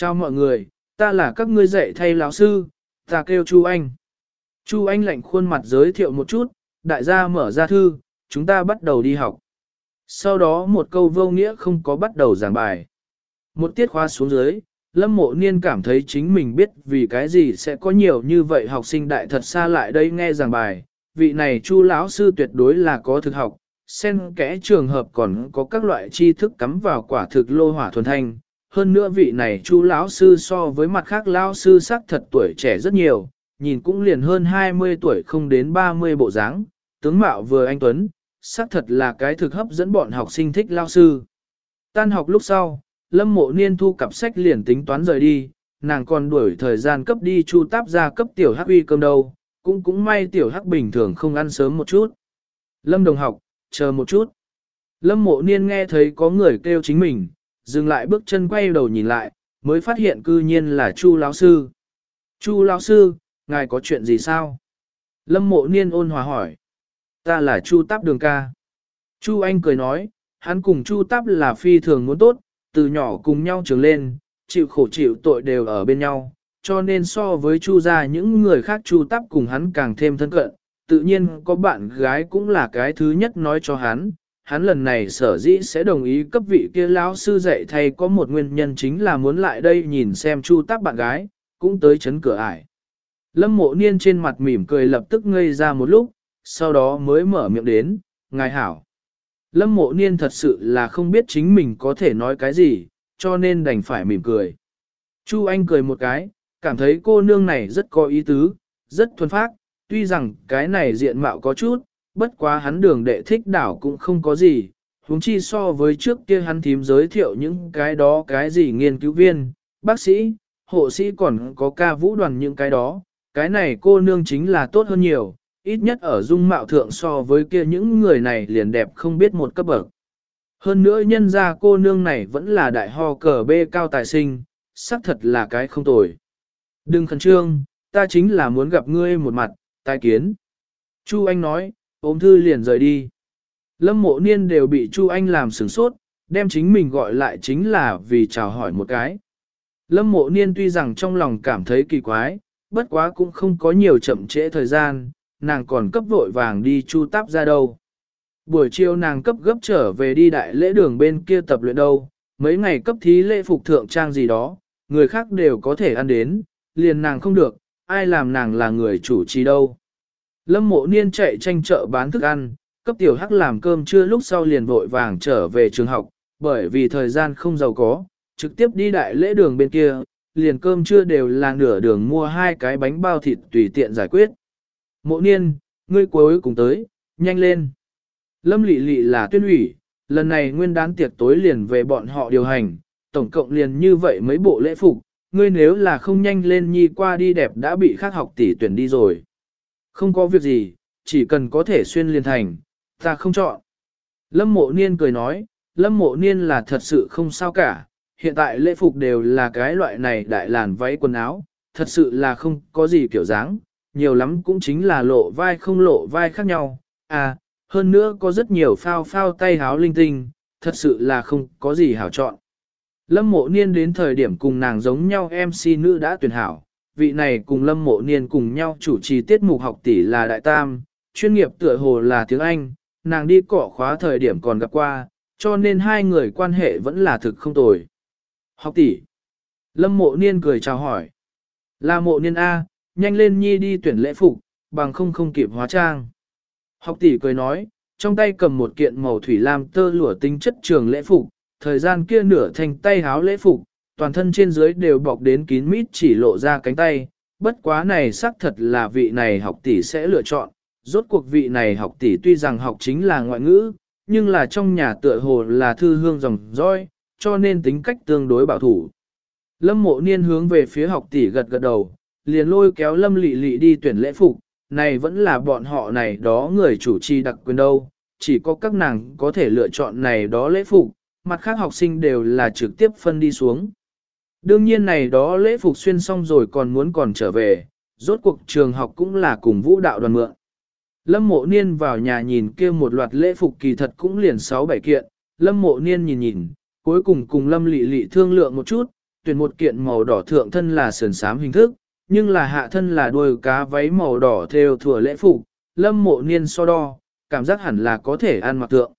Chào mọi người, ta là các ngươi dạy thay lão sư, ta kêu Chu Anh. Chu Anh lạnh khuôn mặt giới thiệu một chút, đại gia mở ra thư, chúng ta bắt đầu đi học. Sau đó một câu vô nghĩa không có bắt đầu giảng bài. Một tiết khóa xuống dưới, Lâm Mộ Niên cảm thấy chính mình biết vì cái gì sẽ có nhiều như vậy học sinh đại thật xa lại đây nghe giảng bài. Vị này Chu lão sư tuyệt đối là có thực học, xen kẽ trường hợp còn có các loại tri thức cắm vào quả thực lô hỏa thuần thanh. Hơn nữa vị này chú lão sư so với mặt khác lão sư sắc thật tuổi trẻ rất nhiều, nhìn cũng liền hơn 20 tuổi không đến 30 bộ dáng, tướng mạo vừa anh tuấn, sắc thật là cái thực hấp dẫn bọn học sinh thích lão sư. Tan học lúc sau, Lâm Mộ Niên thu cặp sách liền tính toán rời đi, nàng còn đuổi thời gian cấp đi chu táp ra cấp tiểu hắc uy cơm đâu, cũng cũng may tiểu hắc bình thường không ăn sớm một chút. Lâm đồng học, chờ một chút. Lâm mộ niên nghe thấy có người kêu chính mình, dừng lại bước chân quay đầu nhìn lại, mới phát hiện cư nhiên là Chu lão sư. Chu lão sư, ngài có chuyện gì sao? Lâm mộ niên ôn hòa hỏi. Ta là Chu táp đường ca. Chu anh cười nói, hắn cùng Chu táp là phi thường muốn tốt, từ nhỏ cùng nhau trưởng lên, chịu khổ chịu tội đều ở bên nhau, cho nên so với Chu gia những người khác Chu táp cùng hắn càng thêm thân cận, tự nhiên có bạn gái cũng là cái thứ nhất nói cho hắn, hắn lần này sở dĩ sẽ đồng ý cấp vị kia lão sư dạy thầy có một nguyên nhân chính là muốn lại đây nhìn xem chu tác bạn gái, cũng tới chấn cửa ải. Lâm mộ niên trên mặt mỉm cười lập tức ngây ra một lúc, sau đó mới mở miệng đến, ngài hảo. Lâm mộ niên thật sự là không biết chính mình có thể nói cái gì, cho nên đành phải mỉm cười. Chu Anh cười một cái, cảm thấy cô nương này rất có ý tứ, rất thuần phác, tuy rằng cái này diện mạo có chút, bất quá hắn đường đệ thích đảo cũng không có gì, huống chi so với trước kia hắn thím giới thiệu những cái đó cái gì nghiên cứu viên, bác sĩ, hộ sĩ còn có ca vũ đoàn những cái đó, cái này cô nương chính là tốt hơn nhiều, ít nhất ở dung mạo thượng so với kia những người này liền đẹp không biết một cấp bậc. Hơn nữa nhân ra cô nương này vẫn là đại ho cờ bê cao tài sinh, xác thật là cái không tồi. Đừng khẩn trương, ta chính là muốn gặp ngươi một mặt, tai kiến. Chu Anh nói, ôm thư liền rời đi. Lâm mộ niên đều bị Chu Anh làm sửng sốt, đem chính mình gọi lại chính là vì chào hỏi một cái. Lâm mộ niên tuy rằng trong lòng cảm thấy kỳ quái, bất quá cũng không có nhiều chậm trễ thời gian, nàng còn cấp vội vàng đi chu táp ra đâu. Buổi chiều nàng cấp gấp trở về đi đại lễ đường bên kia tập luyện đâu, mấy ngày cấp thí lễ phục thượng trang gì đó, người khác đều có thể ăn đến, liền nàng không được, ai làm nàng là người chủ trì đâu. Lâm mộ niên chạy tranh chợ bán thức ăn, cấp tiểu hắc làm cơm trưa lúc sau liền vội vàng trở về trường học, bởi vì thời gian không giàu có, trực tiếp đi đại lễ đường bên kia, liền cơm trưa đều là nửa đường mua hai cái bánh bao thịt tùy tiện giải quyết. Mộ niên, ngươi cuối cùng tới, nhanh lên. Lâm lị lị là tuyên ủy, lần này nguyên đán tiệc tối liền về bọn họ điều hành, tổng cộng liền như vậy mấy bộ lễ phục, ngươi nếu là không nhanh lên nhi qua đi đẹp đã bị khác học tỷ tuyển đi rồi. Không có việc gì, chỉ cần có thể xuyên liền thành, ta không chọn. Lâm mộ niên cười nói, lâm mộ niên là thật sự không sao cả, hiện tại lễ phục đều là cái loại này đại làn váy quần áo, thật sự là không có gì kiểu dáng, nhiều lắm cũng chính là lộ vai không lộ vai khác nhau, à, hơn nữa có rất nhiều phao phao tay háo linh tinh, thật sự là không có gì hảo chọn. Lâm mộ niên đến thời điểm cùng nàng giống nhau MC nữ đã tuyển hảo, vị này cùng lâm mộ niên cùng nhau chủ trì tiết mục học tỷ là đại tam, chuyên nghiệp tựa hồ là tiếng Anh, nàng đi cỏ khóa thời điểm còn gặp qua, cho nên hai người quan hệ vẫn là thực không tồi. Học tỷ. Lâm mộ niên cười chào hỏi. Là mộ niên A, nhanh lên nhi đi tuyển lễ phục, bằng không không kịp hóa trang. Học tỷ cười nói, trong tay cầm một kiện màu thủy lam tơ lụa tinh chất trường lễ phục, thời gian kia nửa thành tay háo lễ phục, toàn thân trên dưới đều bọc đến kín mít chỉ lộ ra cánh tay, bất quá này xác thật là vị này học tỷ sẽ lựa chọn, rốt cuộc vị này học tỷ tuy rằng học chính là ngoại ngữ, nhưng là trong nhà tựa hồ là thư hương dòng dõi, cho nên tính cách tương đối bảo thủ. Lâm mộ niên hướng về phía học tỷ gật gật đầu, liền lôi kéo lâm lị lị đi tuyển lễ phục, này vẫn là bọn họ này đó người chủ trì đặc quyền đâu, chỉ có các nàng có thể lựa chọn này đó lễ phục, mặt khác học sinh đều là trực tiếp phân đi xuống. Đương nhiên này đó lễ phục xuyên xong rồi còn muốn còn trở về, rốt cuộc trường học cũng là cùng vũ đạo đoàn mượn. Lâm mộ niên vào nhà nhìn kia một loạt lễ phục kỳ thật cũng liền 6-7 kiện, lâm mộ niên nhìn nhìn, cuối cùng cùng lâm lị lị thương lượng một chút, tuyển một kiện màu đỏ thượng thân là sườn xám hình thức, nhưng là hạ thân là đuôi cá váy màu đỏ theo thừa lễ phục, lâm mộ niên so đo, cảm giác hẳn là có thể ăn mặc thượng.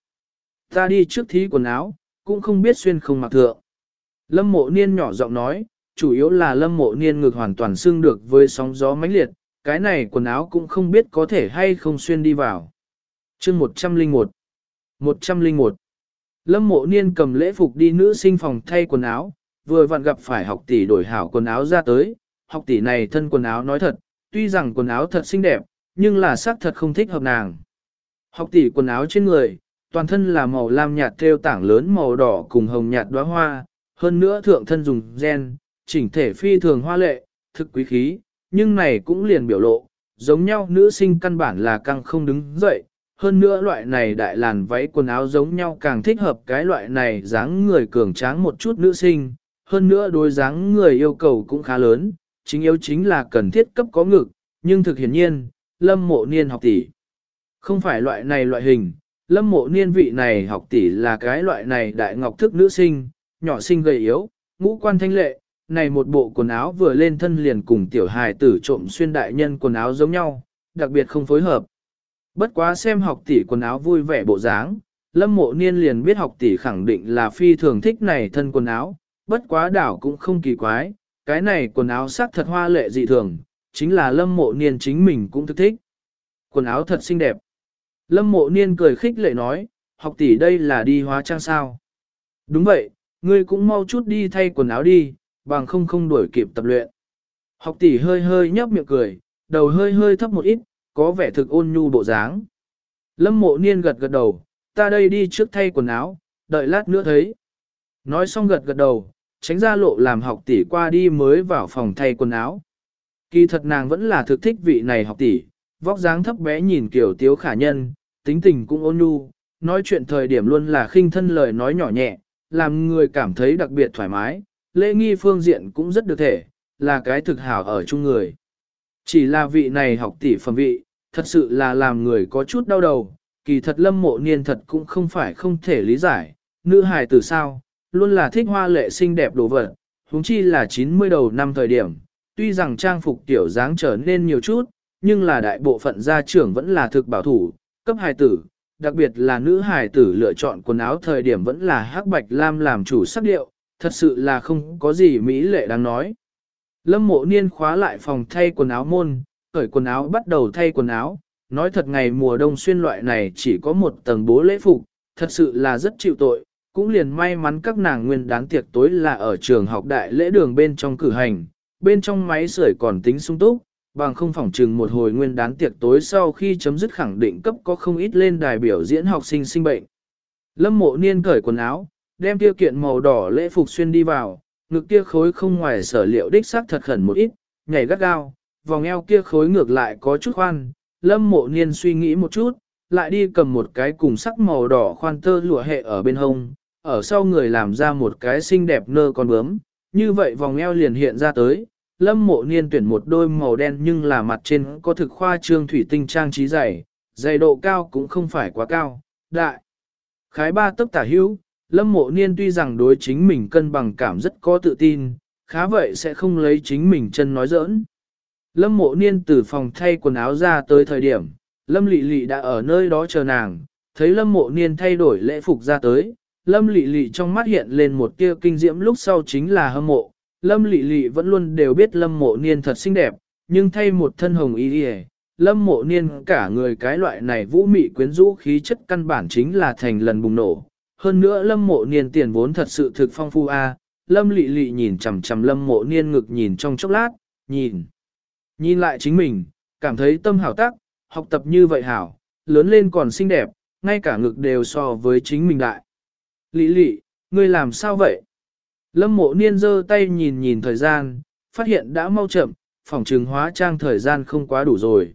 Ta đi trước thí quần áo, cũng không biết xuyên không mặc thượng. Lâm mộ niên nhỏ giọng nói, chủ yếu là lâm mộ niên ngực hoàn toàn xưng được với sóng gió mãnh liệt, cái này quần áo cũng không biết có thể hay không xuyên đi vào. chương 101 101 Lâm mộ niên cầm lễ phục đi nữ sinh phòng thay quần áo, vừa vặn gặp phải học tỷ đổi hảo quần áo ra tới, học tỷ này thân quần áo nói thật, tuy rằng quần áo thật xinh đẹp, nhưng là sắc thật không thích hợp nàng. Học tỷ quần áo trên người, toàn thân là màu lam nhạt treo tảng lớn màu đỏ cùng hồng nhạt đóa hoa, hơn nữa thượng thân dùng gen, chỉnh thể phi thường hoa lệ, thực quý khí, nhưng này cũng liền biểu lộ, giống nhau nữ sinh căn bản là căng không đứng dậy, hơn nữa loại này đại làn váy quần áo giống nhau càng thích hợp cái loại này dáng người cường tráng một chút nữ sinh, hơn nữa đối dáng người yêu cầu cũng khá lớn, chính yếu chính là cần thiết cấp có ngực, nhưng thực hiển nhiên, lâm mộ niên học tỷ. Không phải loại này loại hình, lâm mộ niên vị này học tỷ là cái loại này đại ngọc thức nữ sinh, nhỏ sinh gầy yếu, ngũ quan thanh lệ, này một bộ quần áo vừa lên thân liền cùng tiểu hài tử trộm xuyên đại nhân quần áo giống nhau, đặc biệt không phối hợp. Bất quá xem học tỷ quần áo vui vẻ bộ dáng, lâm mộ niên liền biết học tỷ khẳng định là phi thường thích này thân quần áo, bất quá đảo cũng không kỳ quái, cái này quần áo sắc thật hoa lệ dị thường, chính là lâm mộ niên chính mình cũng thức thích. Quần áo thật xinh đẹp. Lâm mộ niên cười khích lệ nói, học tỷ đây là đi hóa trang sao. Đúng vậy, ngươi cũng mau chút đi thay quần áo đi, bằng không không đuổi kịp tập luyện. Học tỷ hơi hơi nhấp miệng cười, đầu hơi hơi thấp một ít, có vẻ thực ôn nhu bộ dáng. Lâm mộ niên gật gật đầu, ta đây đi trước thay quần áo, đợi lát nữa thấy. Nói xong gật gật đầu, tránh ra lộ làm học tỷ qua đi mới vào phòng thay quần áo. Kỳ thật nàng vẫn là thực thích vị này học tỷ, vóc dáng thấp bé nhìn kiểu tiếu khả nhân, tính tình cũng ôn nhu, nói chuyện thời điểm luôn là khinh thân lời nói nhỏ nhẹ, làm người cảm thấy đặc biệt thoải mái, lễ nghi phương diện cũng rất được thể, là cái thực hảo ở chung người. Chỉ là vị này học tỷ phẩm vị, thật sự là làm người có chút đau đầu, kỳ thật lâm mộ niên thật cũng không phải không thể lý giải, nữ hài từ sao, luôn là thích hoa lệ xinh đẹp đồ vật, huống chi là 90 đầu năm thời điểm, tuy rằng trang phục tiểu dáng trở nên nhiều chút, nhưng là đại bộ phận gia trưởng vẫn là thực bảo thủ, cấp hài tử, đặc biệt là nữ hài tử lựa chọn quần áo thời điểm vẫn là hắc bạch lam làm chủ sắc điệu, thật sự là không có gì mỹ lệ đáng nói. Lâm mộ niên khóa lại phòng thay quần áo môn, cởi quần áo bắt đầu thay quần áo, nói thật ngày mùa đông xuyên loại này chỉ có một tầng bố lễ phục, thật sự là rất chịu tội, cũng liền may mắn các nàng nguyên đáng tiệc tối là ở trường học đại lễ đường bên trong cử hành, bên trong máy sưởi còn tính sung túc, bằng không phỏng trừng một hồi nguyên đáng tiệc tối sau khi chấm dứt khẳng định cấp có không ít lên đài biểu diễn học sinh sinh bệnh. Lâm mộ niên cởi quần áo, đem tiêu kiện màu đỏ lễ phục xuyên đi vào, ngực kia khối không ngoài sở liệu đích xác thật khẩn một ít, nhảy gắt gao, vòng eo kia khối ngược lại có chút khoan, lâm mộ niên suy nghĩ một chút, lại đi cầm một cái cùng sắc màu đỏ khoan tơ lụa hệ ở bên hông, ở sau người làm ra một cái xinh đẹp nơ con bướm, như vậy vòng eo liền hiện ra tới. Lâm mộ niên tuyển một đôi màu đen nhưng là mặt trên có thực khoa trương thủy tinh trang trí dày, dày độ cao cũng không phải quá cao, đại. Khái ba tấp tả hữu, lâm mộ niên tuy rằng đối chính mình cân bằng cảm rất có tự tin, khá vậy sẽ không lấy chính mình chân nói giỡn. Lâm mộ niên từ phòng thay quần áo ra tới thời điểm, lâm lị lị đã ở nơi đó chờ nàng, thấy lâm mộ niên thay đổi lễ phục ra tới, lâm lị lị trong mắt hiện lên một tia kinh diễm lúc sau chính là hâm mộ. Lâm Lệ Lệ vẫn luôn đều biết lâm mộ niên thật xinh đẹp, nhưng thay một thân hồng y lâm mộ niên cả người cái loại này vũ mị quyến rũ khí chất căn bản chính là thành lần bùng nổ. Hơn nữa lâm mộ niên tiền vốn thật sự thực phong phu a. lâm Lệ Lệ nhìn chằm chằm lâm mộ niên ngực nhìn trong chốc lát, nhìn. Nhìn lại chính mình, cảm thấy tâm hảo tác, học tập như vậy hảo, lớn lên còn xinh đẹp, ngay cả ngực đều so với chính mình đại. Lệ Lệ, ngươi làm sao vậy? Lâm mộ niên giơ tay nhìn nhìn thời gian, phát hiện đã mau chậm, phòng trường hóa trang thời gian không quá đủ rồi.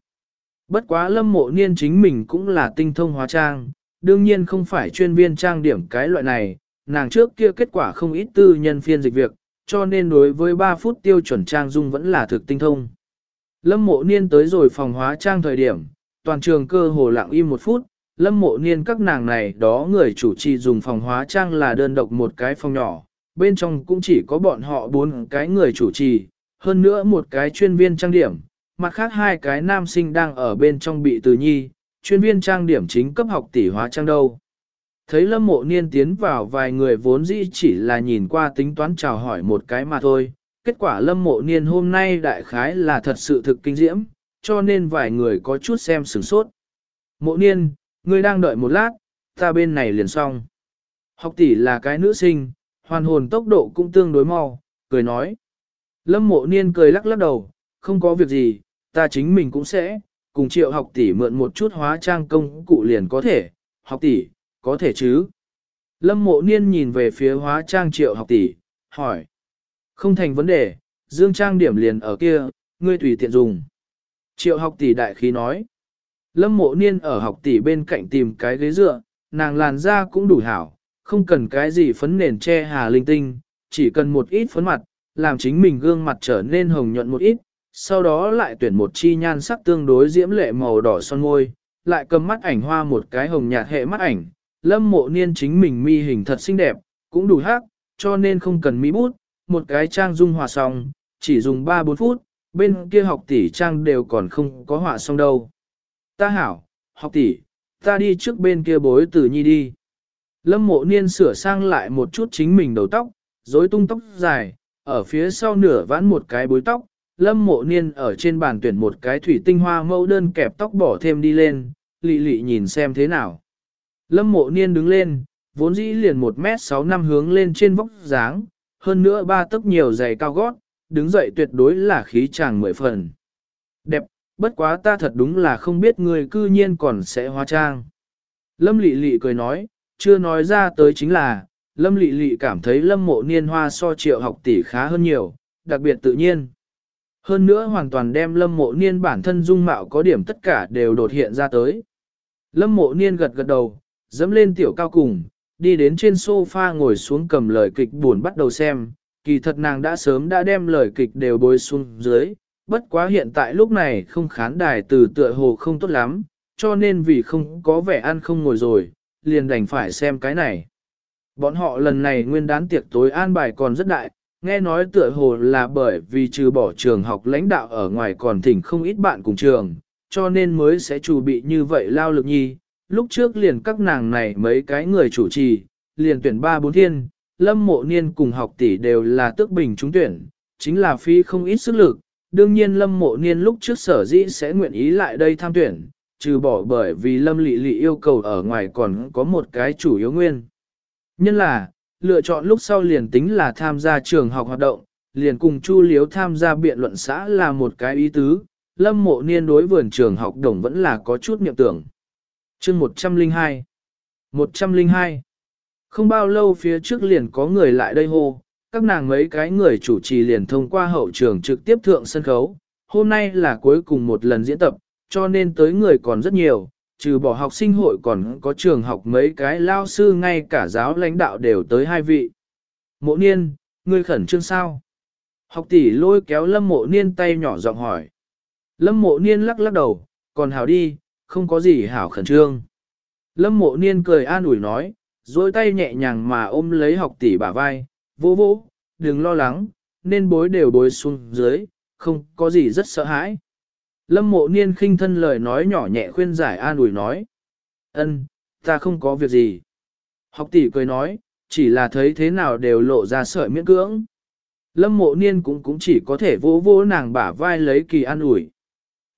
Bất quá lâm mộ niên chính mình cũng là tinh thông hóa trang, đương nhiên không phải chuyên viên trang điểm cái loại này, nàng trước kia kết quả không ít tư nhân phiên dịch việc, cho nên đối với 3 phút tiêu chuẩn trang dung vẫn là thực tinh thông. Lâm mộ niên tới rồi phòng hóa trang thời điểm, toàn trường cơ hồ lặng im một phút, lâm mộ niên các nàng này đó người chủ trì dùng phòng hóa trang là đơn độc một cái phòng nhỏ, bên trong cũng chỉ có bọn họ bốn cái người chủ trì, hơn nữa một cái chuyên viên trang điểm, mặt khác hai cái nam sinh đang ở bên trong bị từ nhi, chuyên viên trang điểm chính cấp học tỷ hóa trang đâu. Thấy lâm mộ niên tiến vào vài người vốn dĩ chỉ là nhìn qua tính toán chào hỏi một cái mà thôi, kết quả lâm mộ niên hôm nay đại khái là thật sự thực kinh diễm, cho nên vài người có chút xem sửng sốt. Mộ niên, ngươi đang đợi một lát, ta bên này liền xong. Học tỷ là cái nữ sinh, hoàn hồn tốc độ cũng tương đối mau, cười nói. Lâm mộ niên cười lắc lắc đầu, không có việc gì, ta chính mình cũng sẽ, cùng triệu học tỷ mượn một chút hóa trang công cụ liền có thể, học tỷ, có thể chứ? Lâm mộ niên nhìn về phía hóa trang triệu học tỷ, hỏi. Không thành vấn đề, dương trang điểm liền ở kia, ngươi tùy tiện dùng. Triệu học tỷ đại khí nói. Lâm mộ niên ở học tỷ bên cạnh tìm cái ghế dựa, nàng làn da cũng đủ hảo, không cần cái gì phấn nền che hà linh tinh, chỉ cần một ít phấn mặt, làm chính mình gương mặt trở nên hồng nhuận một ít, sau đó lại tuyển một chi nhan sắc tương đối diễm lệ màu đỏ son môi, lại cầm mắt ảnh hoa một cái hồng nhạt hệ mắt ảnh. Lâm mộ niên chính mình mi hình thật xinh đẹp, cũng đủ hắc, cho nên không cần mi bút, một cái trang dung hòa xong, chỉ dùng 3-4 phút, bên kia học tỷ trang đều còn không có họa xong đâu. Ta hảo, học tỷ, ta đi trước bên kia bối tử nhi đi. Lâm mộ niên sửa sang lại một chút chính mình đầu tóc, rối tung tóc dài, ở phía sau nửa vãn một cái bối tóc, lâm mộ niên ở trên bàn tuyển một cái thủy tinh hoa mẫu đơn kẹp tóc bỏ thêm đi lên, lị lị nhìn xem thế nào. Lâm mộ niên đứng lên, vốn dĩ liền 1 mét 6 năm hướng lên trên vóc dáng, hơn nữa ba tấc nhiều giày cao gót, đứng dậy tuyệt đối là khí chàng mười phần. Đẹp, bất quá ta thật đúng là không biết người cư nhiên còn sẽ hóa trang. Lâm lị lị cười nói, chưa nói ra tới chính là, Lâm lị lị cảm thấy lâm mộ niên hoa so triệu học tỷ khá hơn nhiều, đặc biệt tự nhiên. Hơn nữa hoàn toàn đem lâm mộ niên bản thân dung mạo có điểm tất cả đều đột hiện ra tới. Lâm mộ niên gật gật đầu, dẫm lên tiểu cao cùng, đi đến trên sofa ngồi xuống cầm lời kịch buồn bắt đầu xem, kỳ thật nàng đã sớm đã đem lời kịch đều bôi xuống dưới, bất quá hiện tại lúc này không khán đài từ tựa hồ không tốt lắm, cho nên vì không có vẻ ăn không ngồi rồi, liền đành phải xem cái này. Bọn họ lần này nguyên đán tiệc tối an bài còn rất đại, nghe nói tựa hồ là bởi vì trừ bỏ trường học lãnh đạo ở ngoài còn thỉnh không ít bạn cùng trường, cho nên mới sẽ chủ bị như vậy lao lực nhi. Lúc trước liền các nàng này mấy cái người chủ trì, liền tuyển ba bốn thiên, lâm mộ niên cùng học tỷ đều là tước bình trúng tuyển, chính là phi không ít sức lực. Đương nhiên lâm mộ niên lúc trước sở dĩ sẽ nguyện ý lại đây tham tuyển, trừ bỏ bởi vì lâm lị lị yêu cầu ở ngoài còn có một cái chủ yếu nguyên. Nhân là, lựa chọn lúc sau liền tính là tham gia trường học hoạt động, liền cùng Chu Liếu tham gia biện luận xã là một cái ý tứ, lâm mộ niên đối vườn trường học đồng vẫn là có chút niệm tưởng. chương 102 102 Không bao lâu phía trước liền có người lại đây hô, các nàng mấy cái người chủ trì liền thông qua hậu trường trực tiếp thượng sân khấu, hôm nay là cuối cùng một lần diễn tập, cho nên tới người còn rất nhiều, trừ bỏ học sinh hội còn có trường học mấy cái lao sư ngay cả giáo lãnh đạo đều tới hai vị. Mộ niên, ngươi khẩn trương sao? Học tỷ lôi kéo lâm mộ niên tay nhỏ giọng hỏi. Lâm mộ niên lắc lắc đầu, còn hảo đi, không có gì hảo khẩn trương. Lâm mộ niên cười an ủi nói, dối tay nhẹ nhàng mà ôm lấy học tỷ bả vai, vô vô, đừng lo lắng, nên bối đều bối xuống dưới, không có gì rất sợ hãi. Lâm mộ niên khinh thân lời nói nhỏ nhẹ khuyên giải an ủi nói. ân, ta không có việc gì. Học tỷ cười nói, chỉ là thấy thế nào đều lộ ra sợi miễn cưỡng. Lâm mộ niên cũng cũng chỉ có thể vô vô nàng bả vai lấy kỳ an ủi.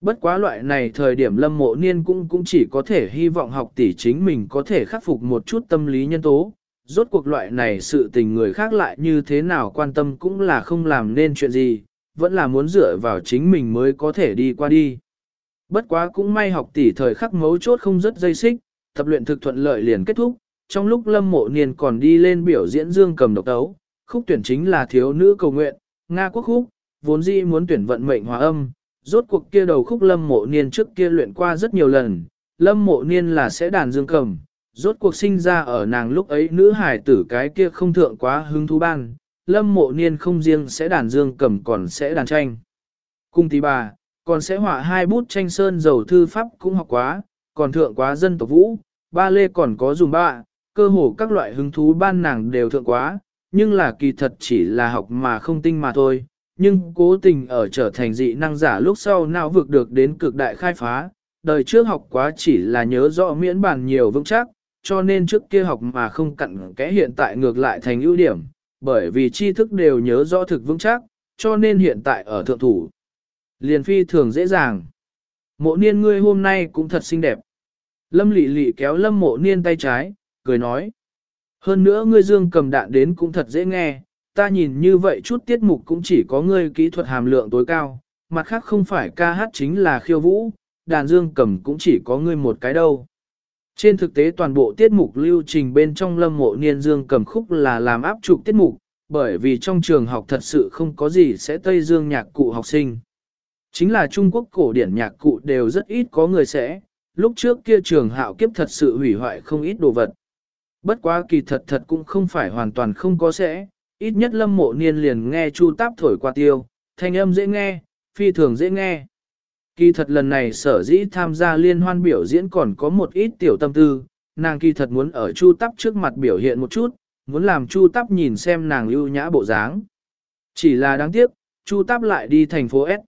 Bất quá loại này thời điểm lâm mộ niên cũng cũng chỉ có thể hy vọng học tỷ chính mình có thể khắc phục một chút tâm lý nhân tố. Rốt cuộc loại này sự tình người khác lại như thế nào quan tâm cũng là không làm nên chuyện gì, vẫn là muốn dựa vào chính mình mới có thể đi qua đi. Bất quá cũng may học tỷ thời khắc mấu chốt không rất dây xích, tập luyện thực thuận lợi liền kết thúc, trong lúc lâm mộ niên còn đi lên biểu diễn dương cầm độc tấu, khúc tuyển chính là thiếu nữ cầu nguyện, Nga quốc khúc, vốn dĩ muốn tuyển vận mệnh hòa âm, rốt cuộc kia đầu khúc lâm mộ niên trước kia luyện qua rất nhiều lần, lâm mộ niên là sẽ đàn dương cầm, rốt cuộc sinh ra ở nàng lúc ấy nữ hải tử cái kia không thượng quá hứng thú ban, lâm mộ niên không riêng sẽ đàn dương cầm còn sẽ đàn tranh. Cung tí bà, còn sẽ họa hai bút tranh sơn dầu thư pháp cũng học quá, còn thượng quá dân tộc vũ, ba lê còn có dùng bạ, cơ hồ các loại hứng thú ban nàng đều thượng quá, nhưng là kỳ thật chỉ là học mà không tinh mà thôi. Nhưng cố tình ở trở thành dị năng giả lúc sau nào vượt được đến cực đại khai phá, đời trước học quá chỉ là nhớ rõ miễn bản nhiều vững chắc, cho nên trước kia học mà không cặn kẽ hiện tại ngược lại thành ưu điểm, bởi vì tri thức đều nhớ rõ thực vững chắc, cho nên hiện tại ở thượng thủ. Liền phi thường dễ dàng. Mộ niên ngươi hôm nay cũng thật xinh đẹp. Lâm lị lị kéo lâm mộ niên tay trái, cười nói. Hơn nữa ngươi dương cầm đạn đến cũng thật dễ nghe, ta nhìn như vậy chút tiết mục cũng chỉ có ngươi kỹ thuật hàm lượng tối cao, mặt khác không phải ca hát chính là khiêu vũ, đàn dương cầm cũng chỉ có ngươi một cái đâu. Trên thực tế toàn bộ tiết mục lưu trình bên trong lâm mộ niên dương cầm khúc là làm áp trục tiết mục, bởi vì trong trường học thật sự không có gì sẽ Tây Dương nhạc cụ học sinh. Chính là Trung Quốc cổ điển nhạc cụ đều rất ít có người sẽ, lúc trước kia trường hạo kiếp thật sự hủy hoại không ít đồ vật. Bất quá kỳ thật thật cũng không phải hoàn toàn không có sẽ, ít nhất lâm mộ niên liền nghe chu táp thổi qua tiêu, thanh âm dễ nghe, phi thường dễ nghe. Kỳ thật lần này sở dĩ tham gia liên hoan biểu diễn còn có một ít tiểu tâm tư, nàng kỳ thật muốn ở chu tắp trước mặt biểu hiện một chút, muốn làm chu tắp nhìn xem nàng ưu nhã bộ dáng. Chỉ là đáng tiếc, chu tắp lại đi thành phố S.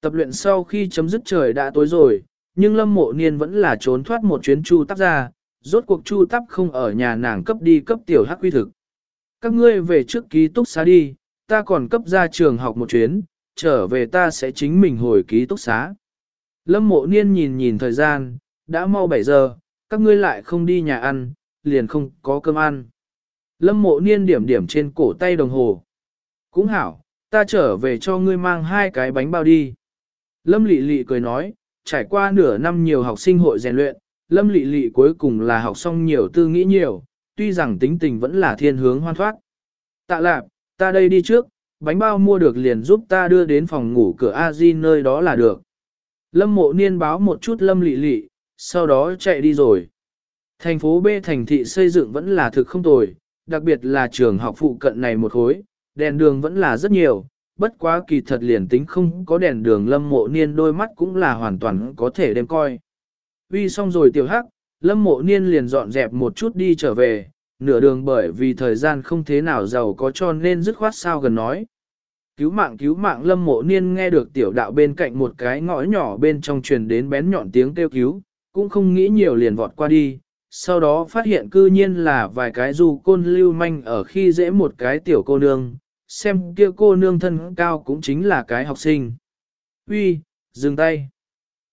Tập luyện sau khi chấm dứt trời đã tối rồi, nhưng lâm mộ niên vẫn là trốn thoát một chuyến chu tắp ra, rốt cuộc chu tắp không ở nhà nàng cấp đi cấp tiểu hắc quy thực. Các ngươi về trước ký túc xá đi, ta còn cấp ra trường học một chuyến, trở về ta sẽ chính mình hồi ký túc xá. Lâm mộ niên nhìn nhìn thời gian, đã mau 7 giờ, các ngươi lại không đi nhà ăn, liền không có cơm ăn. Lâm mộ niên điểm điểm trên cổ tay đồng hồ. Cũng hảo, ta trở về cho ngươi mang hai cái bánh bao đi. Lâm lị lị cười nói, trải qua nửa năm nhiều học sinh hội rèn luyện, lâm lị lị cuối cùng là học xong nhiều tư nghĩ nhiều, tuy rằng tính tình vẫn là thiên hướng hoan thoát. Tạ lạp, ta đây đi trước, bánh bao mua được liền giúp ta đưa đến phòng ngủ cửa a di nơi đó là được. Lâm mộ niên báo một chút lâm lị lị, sau đó chạy đi rồi. Thành phố B thành thị xây dựng vẫn là thực không tồi, đặc biệt là trường học phụ cận này một khối, đèn đường vẫn là rất nhiều, bất quá kỳ thật liền tính không có đèn đường lâm mộ niên đôi mắt cũng là hoàn toàn có thể đem coi. Uy xong rồi tiểu hắc, lâm mộ niên liền dọn dẹp một chút đi trở về, nửa đường bởi vì thời gian không thế nào giàu có cho nên dứt khoát sao gần nói. Cứu mạng cứu mạng lâm mộ niên nghe được tiểu đạo bên cạnh một cái ngõ nhỏ bên trong truyền đến bén nhọn tiếng kêu cứu, cũng không nghĩ nhiều liền vọt qua đi, sau đó phát hiện cư nhiên là vài cái du côn lưu manh ở khi dễ một cái tiểu cô nương, xem kia cô nương thân cao cũng chính là cái học sinh. Uy, dừng tay.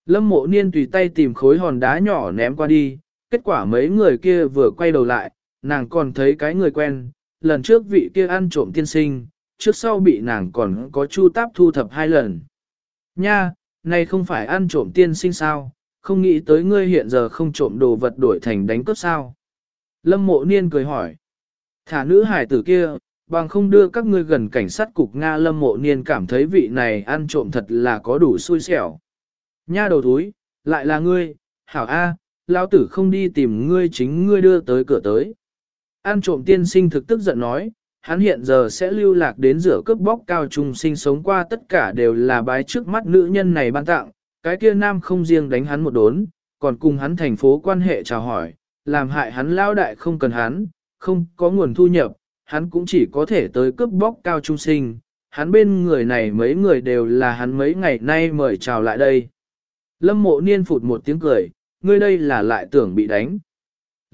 Lâm mộ niên tùy tay tìm khối hòn đá nhỏ ném qua đi, kết quả mấy người kia vừa quay đầu lại, nàng còn thấy cái người quen, lần trước vị kia ăn trộm tiên sinh, trước sau bị nàng còn có chu táp thu thập hai lần. Nha, này không phải ăn trộm tiên sinh sao, không nghĩ tới ngươi hiện giờ không trộm đồ vật đổi thành đánh cướp sao. Lâm mộ niên cười hỏi. Thả nữ hải tử kia, bằng không đưa các ngươi gần cảnh sát cục Nga lâm mộ niên cảm thấy vị này ăn trộm thật là có đủ xui xẻo. Nha đầu túi, lại là ngươi, hảo A, lão tử không đi tìm ngươi chính ngươi đưa tới cửa tới. An trộm tiên sinh thực tức giận nói, hắn hiện giờ sẽ lưu lạc đến rửa cướp bóc cao trung sinh sống qua tất cả đều là bái trước mắt nữ nhân này ban tặng, cái kia nam không riêng đánh hắn một đốn, còn cùng hắn thành phố quan hệ chào hỏi, làm hại hắn lao đại không cần hắn, không có nguồn thu nhập, hắn cũng chỉ có thể tới cướp bóc cao trung sinh, hắn bên người này mấy người đều là hắn mấy ngày nay mời chào lại đây. Lâm mộ niên phụt một tiếng cười, ngươi đây là lại tưởng bị đánh.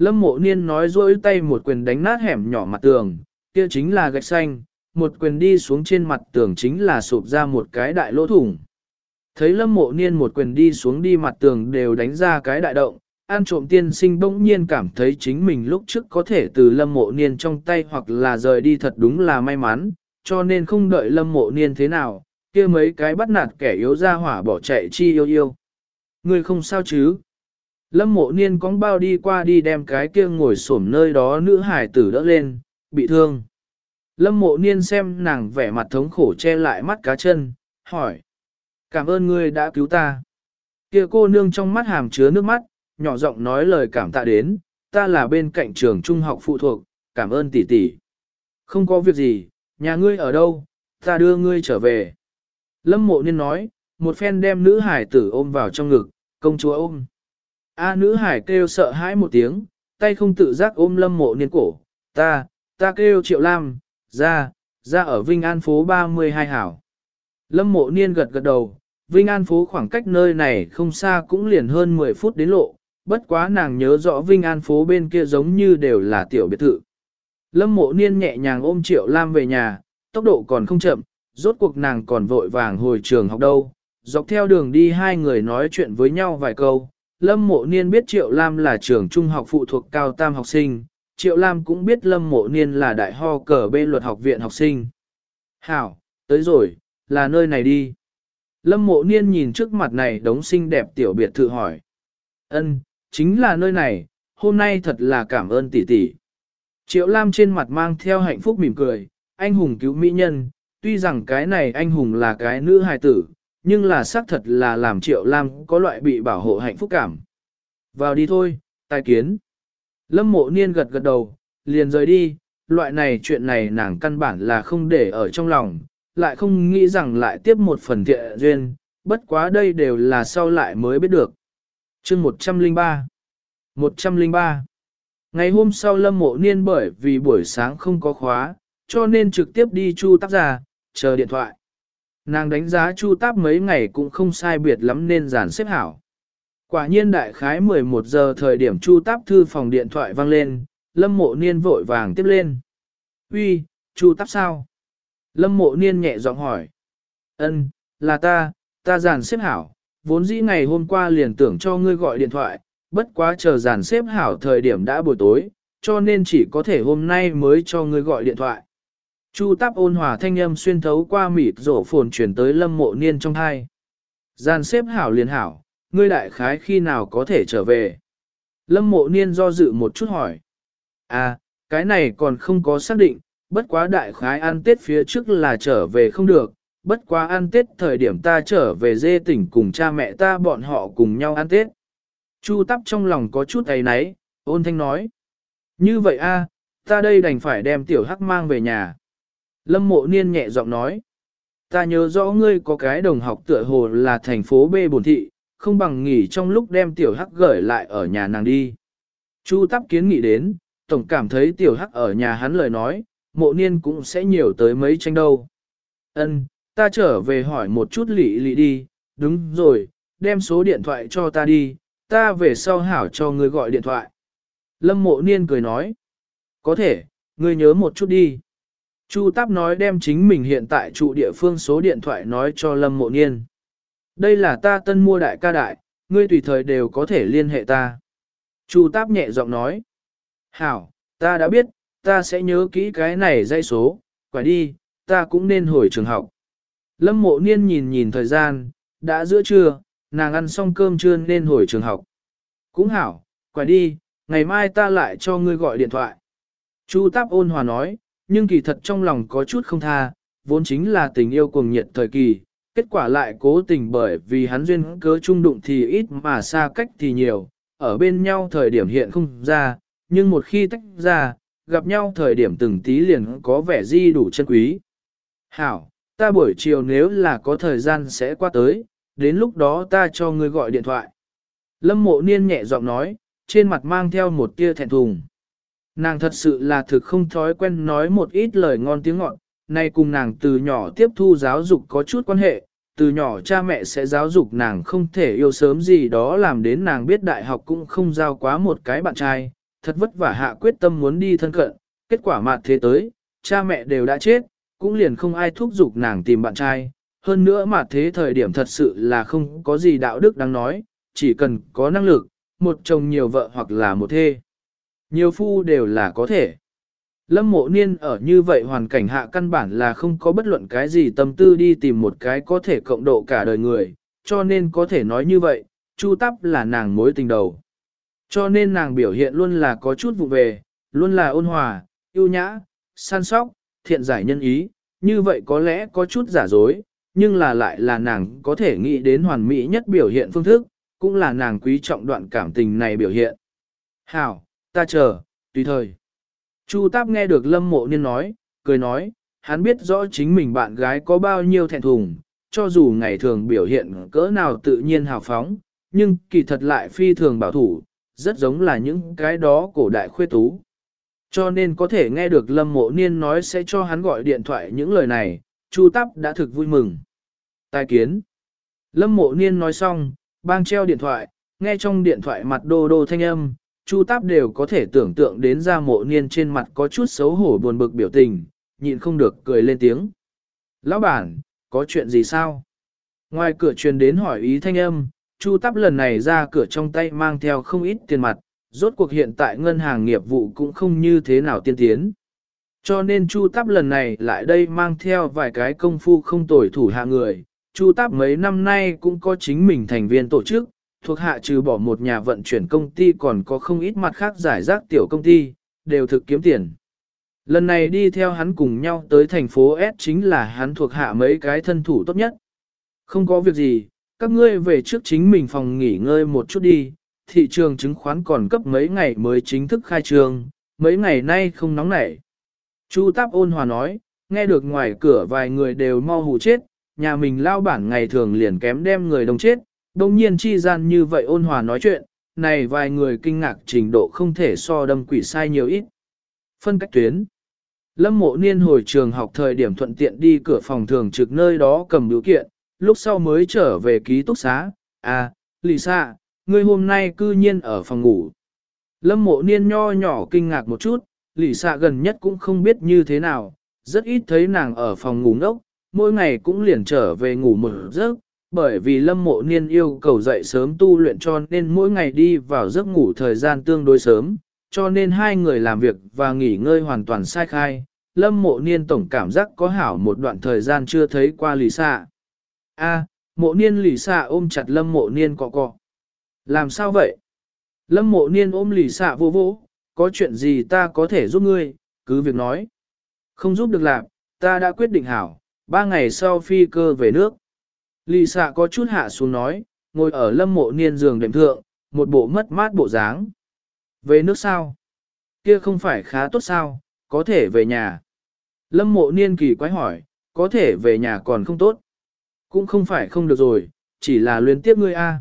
Lâm mộ niên nói dối tay một quyền đánh nát hẻm nhỏ mặt tường, kia chính là gạch xanh, một quyền đi xuống trên mặt tường chính là sụp ra một cái đại lỗ thủng. Thấy lâm mộ niên một quyền đi xuống đi mặt tường đều đánh ra cái đại động, an trộm tiên sinh bỗng nhiên cảm thấy chính mình lúc trước có thể từ lâm mộ niên trong tay hoặc là rời đi thật đúng là may mắn, cho nên không đợi lâm mộ niên thế nào, kia mấy cái bắt nạt kẻ yếu ra hỏa bỏ chạy chi yêu yêu. Người không sao chứ? Lâm mộ niên cóng bao đi qua đi đem cái kia ngồi xổm nơi đó nữ hải tử đỡ lên, bị thương. Lâm mộ niên xem nàng vẻ mặt thống khổ che lại mắt cá chân, hỏi. Cảm ơn ngươi đã cứu ta. Kia cô nương trong mắt hàm chứa nước mắt, nhỏ giọng nói lời cảm tạ đến, ta là bên cạnh trường trung học phụ thuộc, cảm ơn tỷ tỷ. Không có việc gì, nhà ngươi ở đâu, ta đưa ngươi trở về. Lâm mộ niên nói, một phen đem nữ hải tử ôm vào trong ngực, công chúa ôm. A nữ hải kêu sợ hãi một tiếng, tay không tự giác ôm lâm mộ niên cổ, ta, ta kêu Triệu Lam, ra, ra ở Vinh An phố 32 hảo. Lâm mộ niên gật gật đầu, Vinh An phố khoảng cách nơi này không xa cũng liền hơn 10 phút đến lộ, bất quá nàng nhớ rõ Vinh An phố bên kia giống như đều là tiểu biệt thự. Lâm mộ niên nhẹ nhàng ôm Triệu Lam về nhà, tốc độ còn không chậm, rốt cuộc nàng còn vội vàng hồi trường học đâu. Dọc theo đường đi hai người nói chuyện với nhau vài câu, Lâm mộ niên biết Triệu Lam là trường trung học phụ thuộc cao tam học sinh, Triệu Lam cũng biết Lâm mộ niên là đại ho cờ bê luật học viện học sinh. Hảo, tới rồi, là nơi này đi. Lâm mộ niên nhìn trước mặt này đống xinh đẹp tiểu biệt thự hỏi. Ân, chính là nơi này, hôm nay thật là cảm ơn tỷ tỷ. Triệu Lam trên mặt mang theo hạnh phúc mỉm cười, anh hùng cứu mỹ nhân, tuy rằng cái này anh hùng là cái nữ hài tử, nhưng là xác thật là làm Triệu Lam có loại bị bảo hộ hạnh phúc cảm. Vào đi thôi, tài kiến. Lâm mộ niên gật gật đầu, liền rời đi, loại này chuyện này nàng căn bản là không để ở trong lòng, lại không nghĩ rằng lại tiếp một phần thiện duyên, bất quá đây đều là sau lại mới biết được. chương 103 103 Ngày hôm sau Lâm Mộ Niên bởi vì buổi sáng không có khóa, cho nên trực tiếp đi Chu tác giả chờ điện thoại. Nàng đánh giá Chu Táp mấy ngày cũng không sai biệt lắm nên giàn xếp hảo. Quả nhiên đại khái 11 giờ thời điểm Chu Táp thư phòng điện thoại vang lên, Lâm Mộ Niên vội vàng tiếp lên. Uy, Chu Táp sao? Lâm Mộ Niên nhẹ giọng hỏi. Ân, là ta, ta giàn xếp hảo, vốn dĩ ngày hôm qua liền tưởng cho ngươi gọi điện thoại, bất quá chờ giàn xếp hảo thời điểm đã buổi tối, cho nên chỉ có thể hôm nay mới cho ngươi gọi điện thoại. Chu táp ôn hòa thanh âm xuyên thấu qua mịt rổ phồn chuyển tới lâm mộ niên trong hai. Giàn xếp hảo liền hảo, ngươi đại khái khi nào có thể trở về. Lâm mộ niên do dự một chút hỏi. À, cái này còn không có xác định, bất quá đại khái ăn tết phía trước là trở về không được, bất quá ăn tết thời điểm ta trở về dê tỉnh cùng cha mẹ ta bọn họ cùng nhau ăn tết. Chu tắp trong lòng có chút ấy náy, ôn thanh nói. Như vậy a, ta đây đành phải đem tiểu hắc mang về nhà. Lâm mộ niên nhẹ giọng nói. Ta nhớ rõ ngươi có cái đồng học tựa hồ là thành phố B bổn thị, không bằng nghỉ trong lúc đem tiểu hắc gửi lại ở nhà nàng đi. Chu tắp kiến nghị đến, tổng cảm thấy tiểu hắc ở nhà hắn lời nói, mộ niên cũng sẽ nhiều tới mấy tranh đâu. Ân, ta trở về hỏi một chút lị lị đi, đúng rồi, đem số điện thoại cho ta đi, ta về sau hảo cho ngươi gọi điện thoại. Lâm mộ niên cười nói, có thể, ngươi nhớ một chút đi. Chu Táp nói đem chính mình hiện tại trụ địa phương số điện thoại nói cho Lâm mộ niên. Đây là ta tân mua đại ca đại, ngươi tùy thời đều có thể liên hệ ta. Chu Táp nhẹ giọng nói, hảo, ta đã biết, ta sẽ nhớ kỹ cái này dây số, quả đi, ta cũng nên hồi trường học. Lâm mộ niên nhìn nhìn thời gian, đã giữa trưa, nàng ăn xong cơm trưa nên hồi trường học. Cũng hảo, quả đi, ngày mai ta lại cho ngươi gọi điện thoại. Chu Táp ôn hòa nói, nhưng kỳ thật trong lòng có chút không tha, vốn chính là tình yêu cuồng nhiệt thời kỳ, kết quả lại cố tình bởi vì hắn duyên cớ trung đụng thì ít mà xa cách thì nhiều, ở bên nhau thời điểm hiện không ra, nhưng một khi tách ra, gặp nhau thời điểm từng tí liền có vẻ di đủ chân quý. Hảo, ta buổi chiều nếu là có thời gian sẽ qua tới, đến lúc đó ta cho ngươi gọi điện thoại. Lâm mộ niên nhẹ giọng nói, trên mặt mang theo một tia thẹn thùng. Nàng thật sự là thực không thói quen nói một ít lời ngon tiếng ngọt, nay cùng nàng từ nhỏ tiếp thu giáo dục có chút quan hệ, từ nhỏ cha mẹ sẽ giáo dục nàng không thể yêu sớm gì đó làm đến nàng biết đại học cũng không giao quá một cái bạn trai, thật vất vả hạ quyết tâm muốn đi thân cận, kết quả mặt thế tới, cha mẹ đều đã chết, cũng liền không ai thúc giục nàng tìm bạn trai, hơn nữa mà thế thời điểm thật sự là không có gì đạo đức đáng nói, chỉ cần có năng lực, một chồng nhiều vợ hoặc là một thê. Nhiều phu đều là có thể. Lâm mộ niên ở như vậy hoàn cảnh hạ căn bản là không có bất luận cái gì tâm tư đi tìm một cái có thể cộng độ cả đời người, cho nên có thể nói như vậy, Chu Tắp là nàng mối tình đầu. Cho nên nàng biểu hiện luôn là có chút vụ về, luôn là ôn hòa, yêu nhã, săn sóc, thiện giải nhân ý, như vậy có lẽ có chút giả dối, nhưng là lại là nàng có thể nghĩ đến hoàn mỹ nhất biểu hiện phương thức, cũng là nàng quý trọng đoạn cảm tình này biểu hiện. Hảo, ta chờ, tùy thời. Chu Táp nghe được Lâm Mộ Niên nói, cười nói, hắn biết rõ chính mình bạn gái có bao nhiêu thẹn thùng, cho dù ngày thường biểu hiện cỡ nào tự nhiên hào phóng, nhưng kỳ thật lại phi thường bảo thủ, rất giống là những cái đó cổ đại khuê tú. Cho nên có thể nghe được Lâm Mộ Niên nói sẽ cho hắn gọi điện thoại những lời này, Chu Táp đã thực vui mừng. Tài kiến. Lâm Mộ Niên nói xong, bang treo điện thoại, nghe trong điện thoại mặt đô đô thanh âm, Chu Táp đều có thể tưởng tượng đến ra mộ niên trên mặt có chút xấu hổ buồn bực biểu tình, nhịn không được cười lên tiếng. Lão bản, có chuyện gì sao? Ngoài cửa truyền đến hỏi ý thanh âm, Chu Táp lần này ra cửa trong tay mang theo không ít tiền mặt, rốt cuộc hiện tại ngân hàng nghiệp vụ cũng không như thế nào tiên tiến. Cho nên Chu Táp lần này lại đây mang theo vài cái công phu không tồi thủ hạ người. Chu Táp mấy năm nay cũng có chính mình thành viên tổ chức, thuộc hạ trừ bỏ một nhà vận chuyển công ty còn có không ít mặt khác giải rác tiểu công ty, đều thực kiếm tiền. Lần này đi theo hắn cùng nhau tới thành phố S chính là hắn thuộc hạ mấy cái thân thủ tốt nhất. Không có việc gì, các ngươi về trước chính mình phòng nghỉ ngơi một chút đi, thị trường chứng khoán còn cấp mấy ngày mới chính thức khai trương, mấy ngày nay không nóng nảy. Chu Táp ôn hòa nói, nghe được ngoài cửa vài người đều mau hù chết, nhà mình lao bản ngày thường liền kém đem người đồng chết, đông nhiên chi gian như vậy ôn hòa nói chuyện, này vài người kinh ngạc trình độ không thể so đâm quỷ sai nhiều ít. Phân cách tuyến Lâm mộ niên hồi trường học thời điểm thuận tiện đi cửa phòng thường trực nơi đó cầm biểu kiện, lúc sau mới trở về ký túc xá. À, Lisa, xạ, ngươi hôm nay cư nhiên ở phòng ngủ. Lâm mộ niên nho nhỏ kinh ngạc một chút, Lisa gần nhất cũng không biết như thế nào, rất ít thấy nàng ở phòng ngủ ngốc, mỗi ngày cũng liền trở về ngủ một giấc, bởi vì lâm mộ niên yêu cầu dậy sớm tu luyện cho nên mỗi ngày đi vào giấc ngủ thời gian tương đối sớm, cho nên hai người làm việc và nghỉ ngơi hoàn toàn sai khai. Lâm mộ niên tổng cảm giác có hảo một đoạn thời gian chưa thấy qua lì xạ. A, mộ niên lì xạ ôm chặt lâm mộ niên cọ cọ. Làm sao vậy? Lâm mộ niên ôm lì xạ vô vô, có chuyện gì ta có thể giúp ngươi, cứ việc nói. Không giúp được làm, ta đã quyết định hảo, ba ngày sau phi cơ về nước. Lì xạ có chút hạ xuống nói, ngồi ở lâm mộ niên giường đệm thượng, một bộ mất mát bộ dáng. Về nước sao? Kia không phải khá tốt sao, có thể về nhà. Lâm mộ niên kỳ quái hỏi, có thể về nhà còn không tốt. Cũng không phải không được rồi, chỉ là luyến tiếp ngươi a.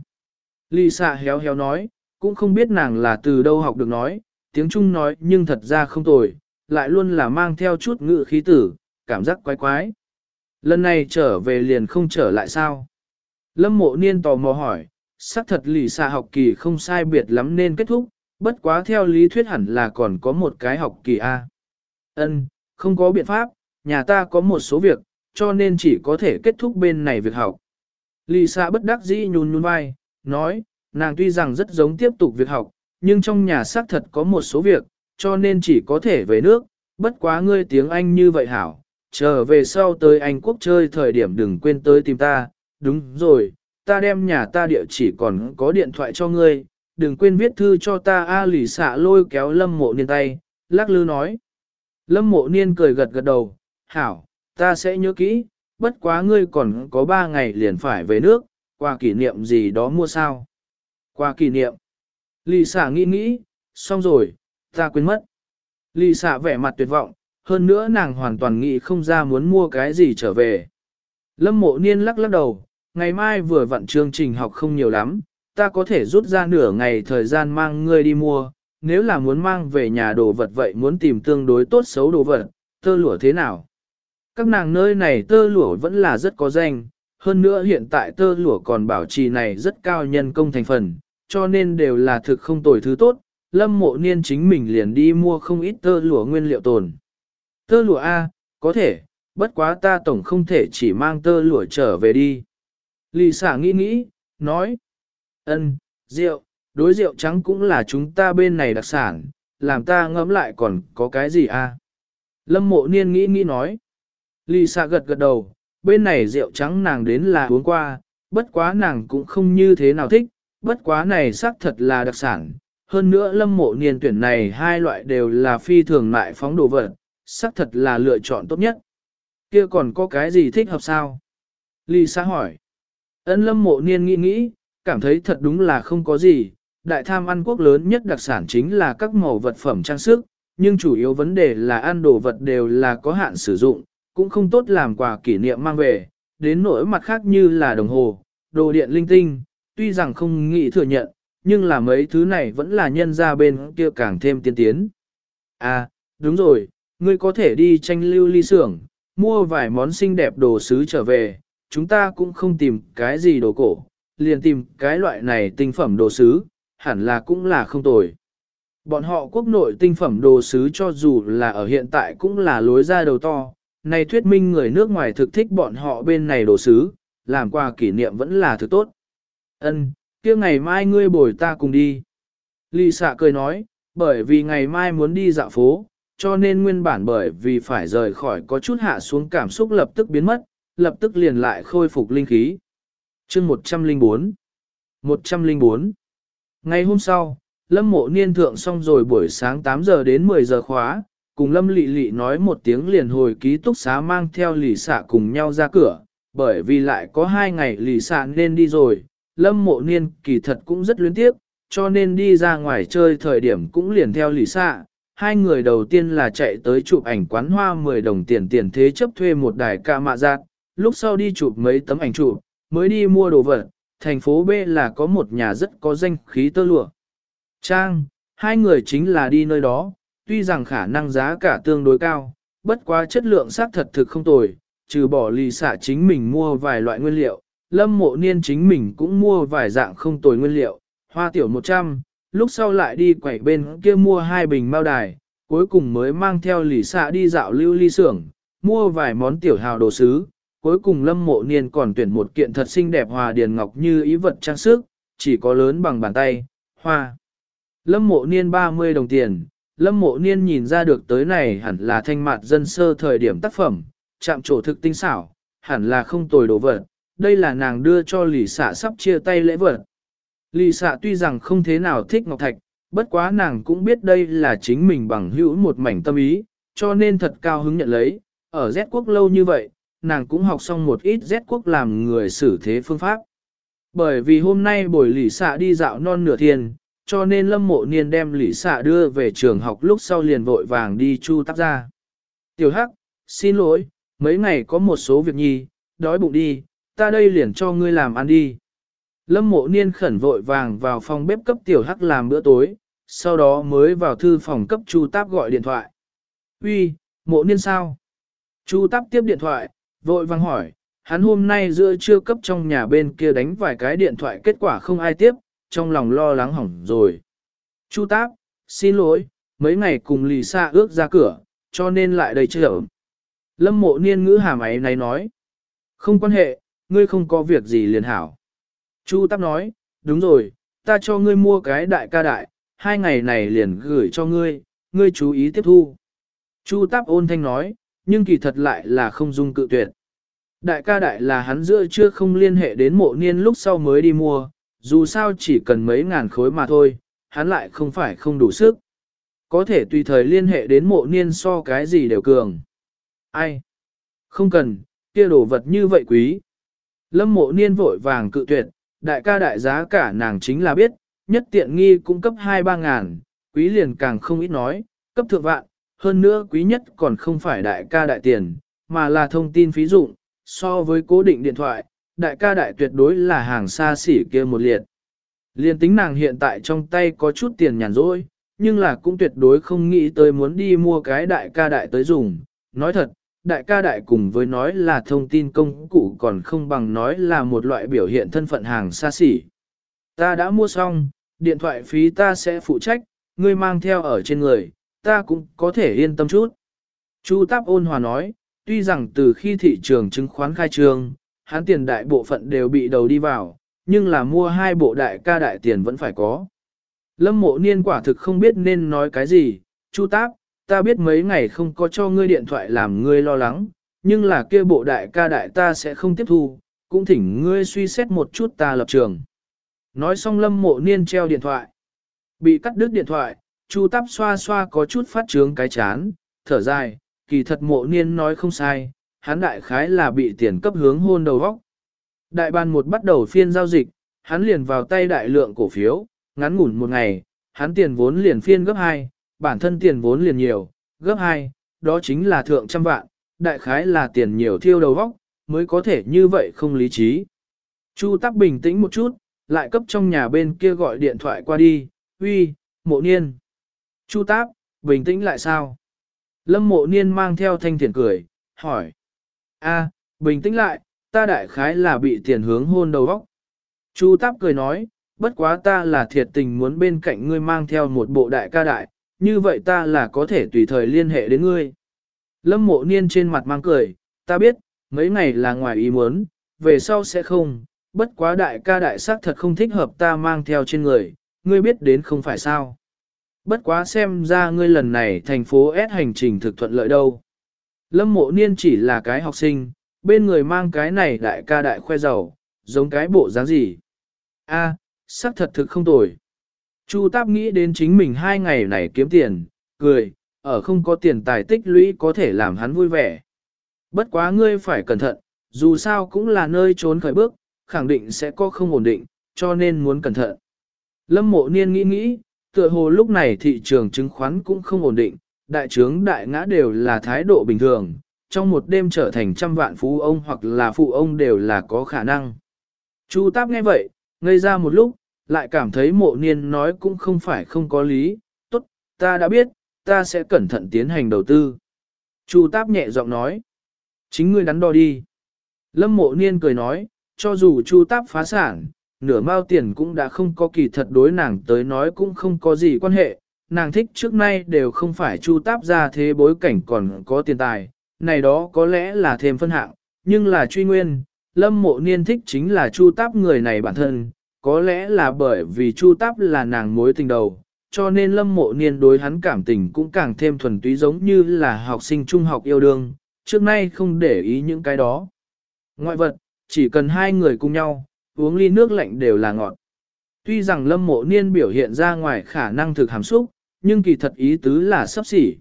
Lì xạ héo héo nói, cũng không biết nàng là từ đâu học được nói, tiếng Trung nói nhưng thật ra không tồi, lại luôn là mang theo chút ngự khí tử, cảm giác quái quái. Lần này trở về liền không trở lại sao? Lâm mộ niên tò mò hỏi, xác thật lì xạ học kỳ không sai biệt lắm nên kết thúc, bất quá theo lý thuyết hẳn là còn có một cái học kỳ A. Ân, không có biện pháp, nhà ta có một số việc, cho nên chỉ có thể kết thúc bên này việc học. Lì xạ bất đắc dĩ nhún nhún vai, nói, nàng tuy rằng rất giống tiếp tục việc học, nhưng trong nhà xác thật có một số việc, cho nên chỉ có thể về nước, bất quá ngươi tiếng Anh như vậy hảo, trở về sau tới Anh quốc chơi thời điểm đừng quên tới tìm ta, đúng rồi, ta đem nhà ta địa chỉ còn có điện thoại cho ngươi, đừng quên viết thư cho ta A lì xạ lôi kéo lâm mộ niên tay, lắc lư nói. Lâm mộ niên cười gật gật đầu, hảo, ta sẽ nhớ kỹ, bất quá ngươi còn có ba ngày liền phải về nước, qua kỷ niệm gì đó mua sao. Qua kỷ niệm. Lì xạ nghĩ nghĩ, xong rồi, ta quên mất. Lì xạ vẻ mặt tuyệt vọng, hơn nữa nàng hoàn toàn nghĩ không ra muốn mua cái gì trở về. Lâm mộ niên lắc lắc đầu, ngày mai vừa vặn chương trình học không nhiều lắm, ta có thể rút ra nửa ngày thời gian mang ngươi đi mua, nếu là muốn mang về nhà đồ vật vậy muốn tìm tương đối tốt xấu đồ vật, tơ lụa thế nào. Các nàng nơi này tơ lụa vẫn là rất có danh, hơn nữa hiện tại tơ lụa còn bảo trì này rất cao nhân công thành phần, cho nên đều là thực không tồi thứ tốt, lâm mộ niên chính mình liền đi mua không ít tơ lụa nguyên liệu tồn. Tơ lụa A, có thể, bất quá ta tổng không thể chỉ mang tơ lụa trở về đi. Lì xả nghĩ nghĩ, nói. ân, rượu, đối rượu trắng cũng là chúng ta bên này đặc sản, làm ta ngẫm lại còn có cái gì a? Lâm mộ niên nghĩ nghĩ nói. Lì xạ gật gật đầu, bên này rượu trắng nàng đến là uống qua, bất quá nàng cũng không như thế nào thích, bất quá này xác thật là đặc sản. Hơn nữa lâm mộ niên tuyển này hai loại đều là phi thường lại phóng đồ vật, xác thật là lựa chọn tốt nhất. Kia còn có cái gì thích hợp sao? Lì xã hỏi. Ân lâm mộ niên nghĩ nghĩ, cảm thấy thật đúng là không có gì. Đại tham ăn quốc lớn nhất đặc sản chính là các màu vật phẩm trang sức, nhưng chủ yếu vấn đề là ăn đồ vật đều là có hạn sử dụng, cũng không tốt làm quà kỷ niệm mang về, đến nỗi mặt khác như là đồng hồ, đồ điện linh tinh, tuy rằng không nghĩ thừa nhận, nhưng là mấy thứ này vẫn là nhân ra bên kia càng thêm tiên tiến. À, đúng rồi, ngươi có thể đi tranh lưu ly xưởng, mua vài món xinh đẹp đồ sứ trở về, chúng ta cũng không tìm cái gì đồ cổ, liền tìm cái loại này tinh phẩm đồ sứ, hẳn là cũng là không tồi. Bọn họ quốc nội tinh phẩm đồ sứ cho dù là ở hiện tại cũng là lối ra đầu to, này thuyết minh người nước ngoài thực thích bọn họ bên này đồ sứ, làm quà kỷ niệm vẫn là thứ tốt. Ân, kia ngày mai ngươi bồi ta cùng đi. Lì xạ cười nói, bởi vì ngày mai muốn đi dạo phố, cho nên nguyên bản bởi vì phải rời khỏi có chút hạ xuống cảm xúc lập tức biến mất, lập tức liền lại khôi phục linh khí. chương 104 104 Ngày hôm sau, Lâm mộ niên thượng xong rồi buổi sáng 8 giờ đến 10 giờ khóa, cùng Lâm lị lị nói một tiếng liền hồi ký túc xá mang theo lì xạ cùng nhau ra cửa, bởi vì lại có hai ngày lì xạ nên đi rồi, Lâm mộ niên kỳ thật cũng rất luyến tiếc, cho nên đi ra ngoài chơi thời điểm cũng liền theo lì xạ. Hai người đầu tiên là chạy tới chụp ảnh quán hoa 10 đồng tiền tiền thế chấp thuê một đài ca mạ giác, lúc sau đi chụp mấy tấm ảnh chụp, mới đi mua đồ vật. Thành phố B là có một nhà rất có danh khí tơ lụa. Trang, hai người chính là đi nơi đó, tuy rằng khả năng giá cả tương đối cao, bất quá chất lượng xác thật thực không tồi, trừ bỏ lì xả chính mình mua vài loại nguyên liệu, lâm mộ niên chính mình cũng mua vài dạng không tồi nguyên liệu, hoa tiểu 100, lúc sau lại đi quẩy bên kia mua hai bình mao đài, cuối cùng mới mang theo lì xạ đi dạo lưu ly xưởng, mua vài món tiểu hào đồ sứ, cuối cùng lâm mộ niên còn tuyển một kiện thật xinh đẹp hòa điền ngọc như ý vật trang sức, chỉ có lớn bằng bàn tay, hoa. Lâm mộ niên 30 đồng tiền, lâm mộ niên nhìn ra được tới này hẳn là thanh mạt dân sơ thời điểm tác phẩm, chạm trổ thực tinh xảo, hẳn là không tồi đồ vật, đây là nàng đưa cho lì xạ sắp chia tay lễ vật. Lì xạ tuy rằng không thế nào thích ngọc thạch, bất quá nàng cũng biết đây là chính mình bằng hữu một mảnh tâm ý, cho nên thật cao hứng nhận lấy, ở Z quốc lâu như vậy, nàng cũng học xong một ít Z quốc làm người xử thế phương pháp. Bởi vì hôm nay buổi lì xạ đi dạo non nửa thiên, cho nên lâm mộ niên đem lì xạ đưa về trường học lúc sau liền vội vàng đi chu tắp ra. Tiểu Hắc, xin lỗi, mấy ngày có một số việc nhi, đói bụng đi, ta đây liền cho ngươi làm ăn đi. Lâm mộ niên khẩn vội vàng vào phòng bếp cấp tiểu hắc làm bữa tối, sau đó mới vào thư phòng cấp Chu Táp gọi điện thoại. Uy, mộ niên sao? Chu Táp tiếp điện thoại, vội vàng hỏi, hắn hôm nay giữa trưa cấp trong nhà bên kia đánh vài cái điện thoại kết quả không ai tiếp, trong lòng lo lắng hỏng rồi. Chu Táp, xin lỗi, mấy ngày cùng lì xa ước ra cửa, cho nên lại đầy trở. Lâm mộ niên ngữ hàm ấy này nói, không quan hệ, ngươi không có việc gì liền hảo. Chu Táp nói, đúng rồi, ta cho ngươi mua cái đại ca đại, hai ngày này liền gửi cho ngươi, ngươi chú ý tiếp thu. Chu Táp ôn thanh nói, nhưng kỳ thật lại là không dung cự tuyệt. Đại ca đại là hắn giữa chưa không liên hệ đến mộ niên lúc sau mới đi mua, dù sao chỉ cần mấy ngàn khối mà thôi, hắn lại không phải không đủ sức. Có thể tùy thời liên hệ đến mộ niên so cái gì đều cường. Ai? Không cần, kia đồ vật như vậy quý. Lâm mộ niên vội vàng cự tuyệt, đại ca đại giá cả nàng chính là biết, nhất tiện nghi cung cấp 2-3 ngàn, quý liền càng không ít nói, cấp thượng vạn, hơn nữa quý nhất còn không phải đại ca đại tiền, mà là thông tin phí dụng, so với cố định điện thoại, đại ca đại tuyệt đối là hàng xa xỉ kia một liệt. Liên tính nàng hiện tại trong tay có chút tiền nhàn rỗi, nhưng là cũng tuyệt đối không nghĩ tới muốn đi mua cái đại ca đại tới dùng. Nói thật, đại ca đại cùng với nói là thông tin công cụ còn không bằng nói là một loại biểu hiện thân phận hàng xa xỉ. Ta đã mua xong, điện thoại phí ta sẽ phụ trách, ngươi mang theo ở trên người, ta cũng có thể yên tâm chút. Chu Táp ôn hòa nói, tuy rằng từ khi thị trường chứng khoán khai trương, hắn tiền đại bộ phận đều bị đầu đi vào, nhưng là mua hai bộ đại ca đại tiền vẫn phải có. Lâm mộ niên quả thực không biết nên nói cái gì, Chu Táp, ta biết mấy ngày không có cho ngươi điện thoại làm ngươi lo lắng, nhưng là kia bộ đại ca đại ta sẽ không tiếp thu, cũng thỉnh ngươi suy xét một chút ta lập trường. Nói xong lâm mộ niên treo điện thoại. Bị cắt đứt điện thoại, Chu tắp xoa xoa có chút phát trướng cái chán, thở dài, kỳ thật mộ niên nói không sai, hắn đại khái là bị tiền cấp hướng hôn đầu vóc. Đại ban một bắt đầu phiên giao dịch, hắn liền vào tay đại lượng cổ phiếu, ngắn ngủn một ngày, hắn tiền vốn liền phiên gấp 2, bản thân tiền vốn liền nhiều, gấp 2, đó chính là thượng trăm vạn, đại khái là tiền nhiều thiêu đầu vóc, mới có thể như vậy không lý trí. Chu tắc bình tĩnh một chút, lại cấp trong nhà bên kia gọi điện thoại qua đi, uy, mộ niên. Chu táp, bình tĩnh lại sao? Lâm mộ niên mang theo thanh thiện cười, hỏi. a bình tĩnh lại, ta đại khái là bị tiền hướng hôn đầu vóc. Chu Táp cười nói, bất quá ta là thiệt tình muốn bên cạnh ngươi mang theo một bộ đại ca đại, như vậy ta là có thể tùy thời liên hệ đến ngươi. Lâm mộ niên trên mặt mang cười, ta biết, mấy ngày là ngoài ý muốn, về sau sẽ không, bất quá đại ca đại sắc thật không thích hợp ta mang theo trên người, ngươi biết đến không phải sao. Bất quá xem ra ngươi lần này thành phố S hành trình thực thuận lợi đâu. Lâm mộ niên chỉ là cái học sinh, bên người mang cái này đại ca đại khoe giàu, giống cái bộ dáng gì. A, sắc thật thực không tồi. Chu Táp nghĩ đến chính mình hai ngày này kiếm tiền, cười, ở không có tiền tài tích lũy có thể làm hắn vui vẻ. Bất quá ngươi phải cẩn thận, dù sao cũng là nơi trốn khởi bước, khẳng định sẽ có không ổn định, cho nên muốn cẩn thận. Lâm mộ niên nghĩ nghĩ, tựa hồ lúc này thị trường chứng khoán cũng không ổn định, đại trướng đại ngã đều là thái độ bình thường, trong một đêm trở thành trăm vạn phú ông hoặc là phụ ông đều là có khả năng. Chu Táp nghe vậy, ngây ra một lúc, lại cảm thấy mộ niên nói cũng không phải không có lý, tốt, ta đã biết, ta sẽ cẩn thận tiến hành đầu tư. Chu Táp nhẹ giọng nói, chính ngươi đắn đo đi. Lâm mộ niên cười nói, cho dù Chu Táp phá sản, nửa mao tiền cũng đã không có kỳ thật đối nàng tới nói cũng không có gì quan hệ, nàng thích trước nay đều không phải Chu Táp ra thế bối cảnh còn có tiền tài, này đó có lẽ là thêm phân hạng, nhưng là truy nguyên, lâm mộ niên thích chính là Chu Táp người này bản thân, có lẽ là bởi vì Chu Táp là nàng mối tình đầu, cho nên lâm mộ niên đối hắn cảm tình cũng càng thêm thuần túy giống như là học sinh trung học yêu đương, trước nay không để ý những cái đó. Ngoại vật, chỉ cần hai người cùng nhau, uống ly nước lạnh đều là ngọt. Tuy rằng lâm mộ niên biểu hiện ra ngoài khả năng thực hàm xúc, nhưng kỳ thật ý tứ là sắp xỉ.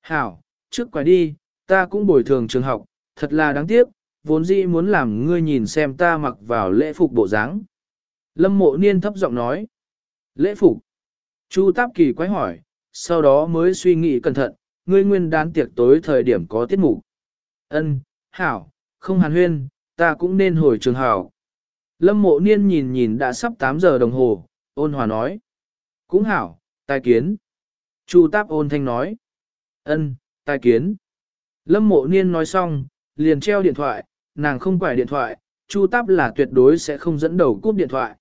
Hảo, trước quay đi, ta cũng bồi thường trường học, thật là đáng tiếc, vốn dĩ muốn làm ngươi nhìn xem ta mặc vào lễ phục bộ dáng. Lâm mộ niên thấp giọng nói. Lễ phục. Chu Táp Kỳ quái hỏi, sau đó mới suy nghĩ cẩn thận, ngươi nguyên đán tiệc tối thời điểm có tiết mục. Ân, hảo, không hàn huyên, ta cũng nên hồi trường hảo. Lâm mộ niên nhìn nhìn đã sắp 8 giờ đồng hồ, ôn hòa nói. Cũng hảo, tai kiến. Chu Táp ôn thanh nói. Ân, tai kiến. Lâm mộ niên nói xong, liền treo điện thoại, nàng không quải điện thoại, Chu Táp là tuyệt đối sẽ không dẫn đầu cúp điện thoại.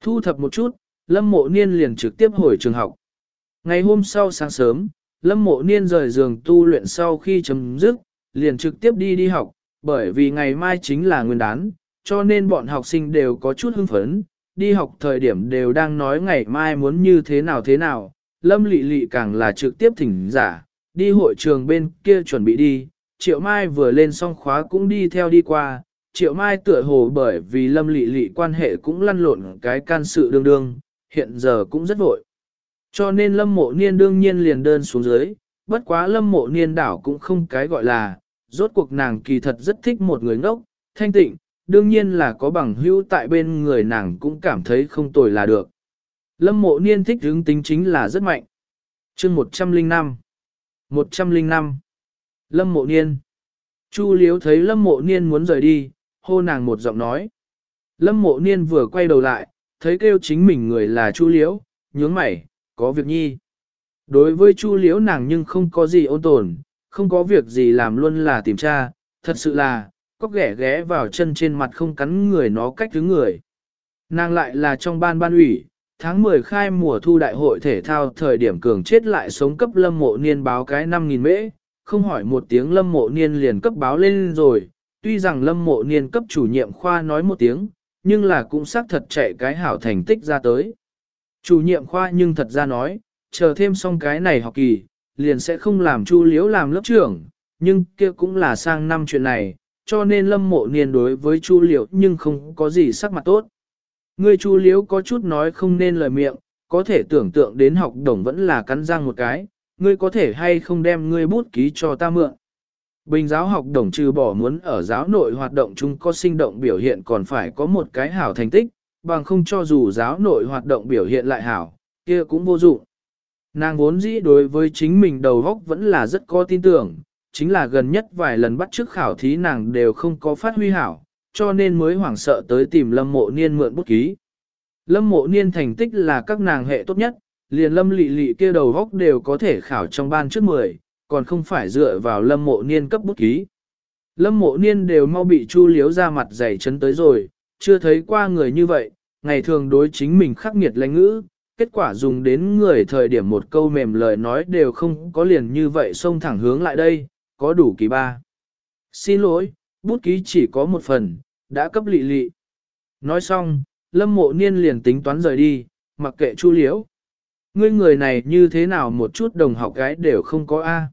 Thu thập một chút, Lâm mộ niên liền trực tiếp hồi trường học. Ngày hôm sau sáng sớm, Lâm mộ niên rời giường tu luyện sau khi chấm dứt, liền trực tiếp đi đi học, bởi vì ngày mai chính là nguyên đán, cho nên bọn học sinh đều có chút hưng phấn, đi học thời điểm đều đang nói ngày mai muốn như thế nào thế nào, Lâm Lị Lị càng là trực tiếp thỉnh giả, đi hội trường bên kia chuẩn bị đi, Triệu Mai vừa lên xong khóa cũng đi theo đi qua, Triệu Mai tựa hồ bởi vì Lâm Lị Lị quan hệ cũng lăn lộn cái can sự đương đương, hiện giờ cũng rất vội. Cho nên Lâm Mộ Niên đương nhiên liền đơn xuống dưới, bất quá Lâm Mộ Niên đảo cũng không cái gọi là, rốt cuộc nàng kỳ thật rất thích một người ngốc, thanh tịnh, đương nhiên là có bằng hữu tại bên người nàng cũng cảm thấy không tồi là được. Lâm mộ niên thích hướng tính chính là rất mạnh. chương 105 105 Lâm mộ niên Chu liếu thấy lâm mộ niên muốn rời đi, hô nàng một giọng nói. Lâm mộ niên vừa quay đầu lại, thấy kêu chính mình người là chu liễu, nhướng mày, có việc nhi. Đối với chu liễu nàng nhưng không có gì ôn tồn, không có việc gì làm luôn là tìm tra, thật sự là, có ghẻ ghé vào chân trên mặt không cắn người nó cách thứ người. Nàng lại là trong ban ban ủy, tháng 10 khai mùa thu đại hội thể thao thời điểm cường chết lại sống cấp lâm mộ niên báo cái 5.000 mễ, không hỏi một tiếng lâm mộ niên liền cấp báo lên rồi, tuy rằng lâm mộ niên cấp chủ nhiệm khoa nói một tiếng, nhưng là cũng xác thật chạy cái hảo thành tích ra tới. Chủ nhiệm khoa nhưng thật ra nói, chờ thêm xong cái này học kỳ, liền sẽ không làm chu liễu làm lớp trưởng, nhưng kia cũng là sang năm chuyện này, cho nên lâm mộ niên đối với chu liễu nhưng không có gì sắc mặt tốt. Ngươi chu liễu có chút nói không nên lời miệng, có thể tưởng tượng đến học đồng vẫn là cắn răng một cái, ngươi có thể hay không đem ngươi bút ký cho ta mượn. Bình giáo học đồng trừ bỏ muốn ở giáo nội hoạt động chung có sinh động biểu hiện còn phải có một cái hảo thành tích, bằng không cho dù giáo nội hoạt động biểu hiện lại hảo, kia cũng vô dụng. Nàng vốn dĩ đối với chính mình đầu góc vẫn là rất có tin tưởng, chính là gần nhất vài lần bắt trước khảo thí nàng đều không có phát huy hảo, cho nên mới hoảng sợ tới tìm lâm mộ niên mượn bút ký. Lâm mộ niên thành tích là các nàng hệ tốt nhất, liền lâm lị lị kia đầu góc đều có thể khảo trong ban trước 10, còn không phải dựa vào lâm mộ niên cấp bút ký. Lâm mộ niên đều mau bị chu liếu ra mặt dày chấn tới rồi, chưa thấy qua người như vậy, ngày thường đối chính mình khắc nghiệt lãnh ngữ, kết quả dùng đến người thời điểm một câu mềm lời nói đều không có liền như vậy xông thẳng hướng lại đây, có đủ kỳ ba. Xin lỗi, bút ký chỉ có một phần, đã cấp lị lị. Nói xong, lâm mộ niên liền tính toán rời đi, mặc kệ chu liếu. Ngươi người này như thế nào một chút đồng học gái đều không có A.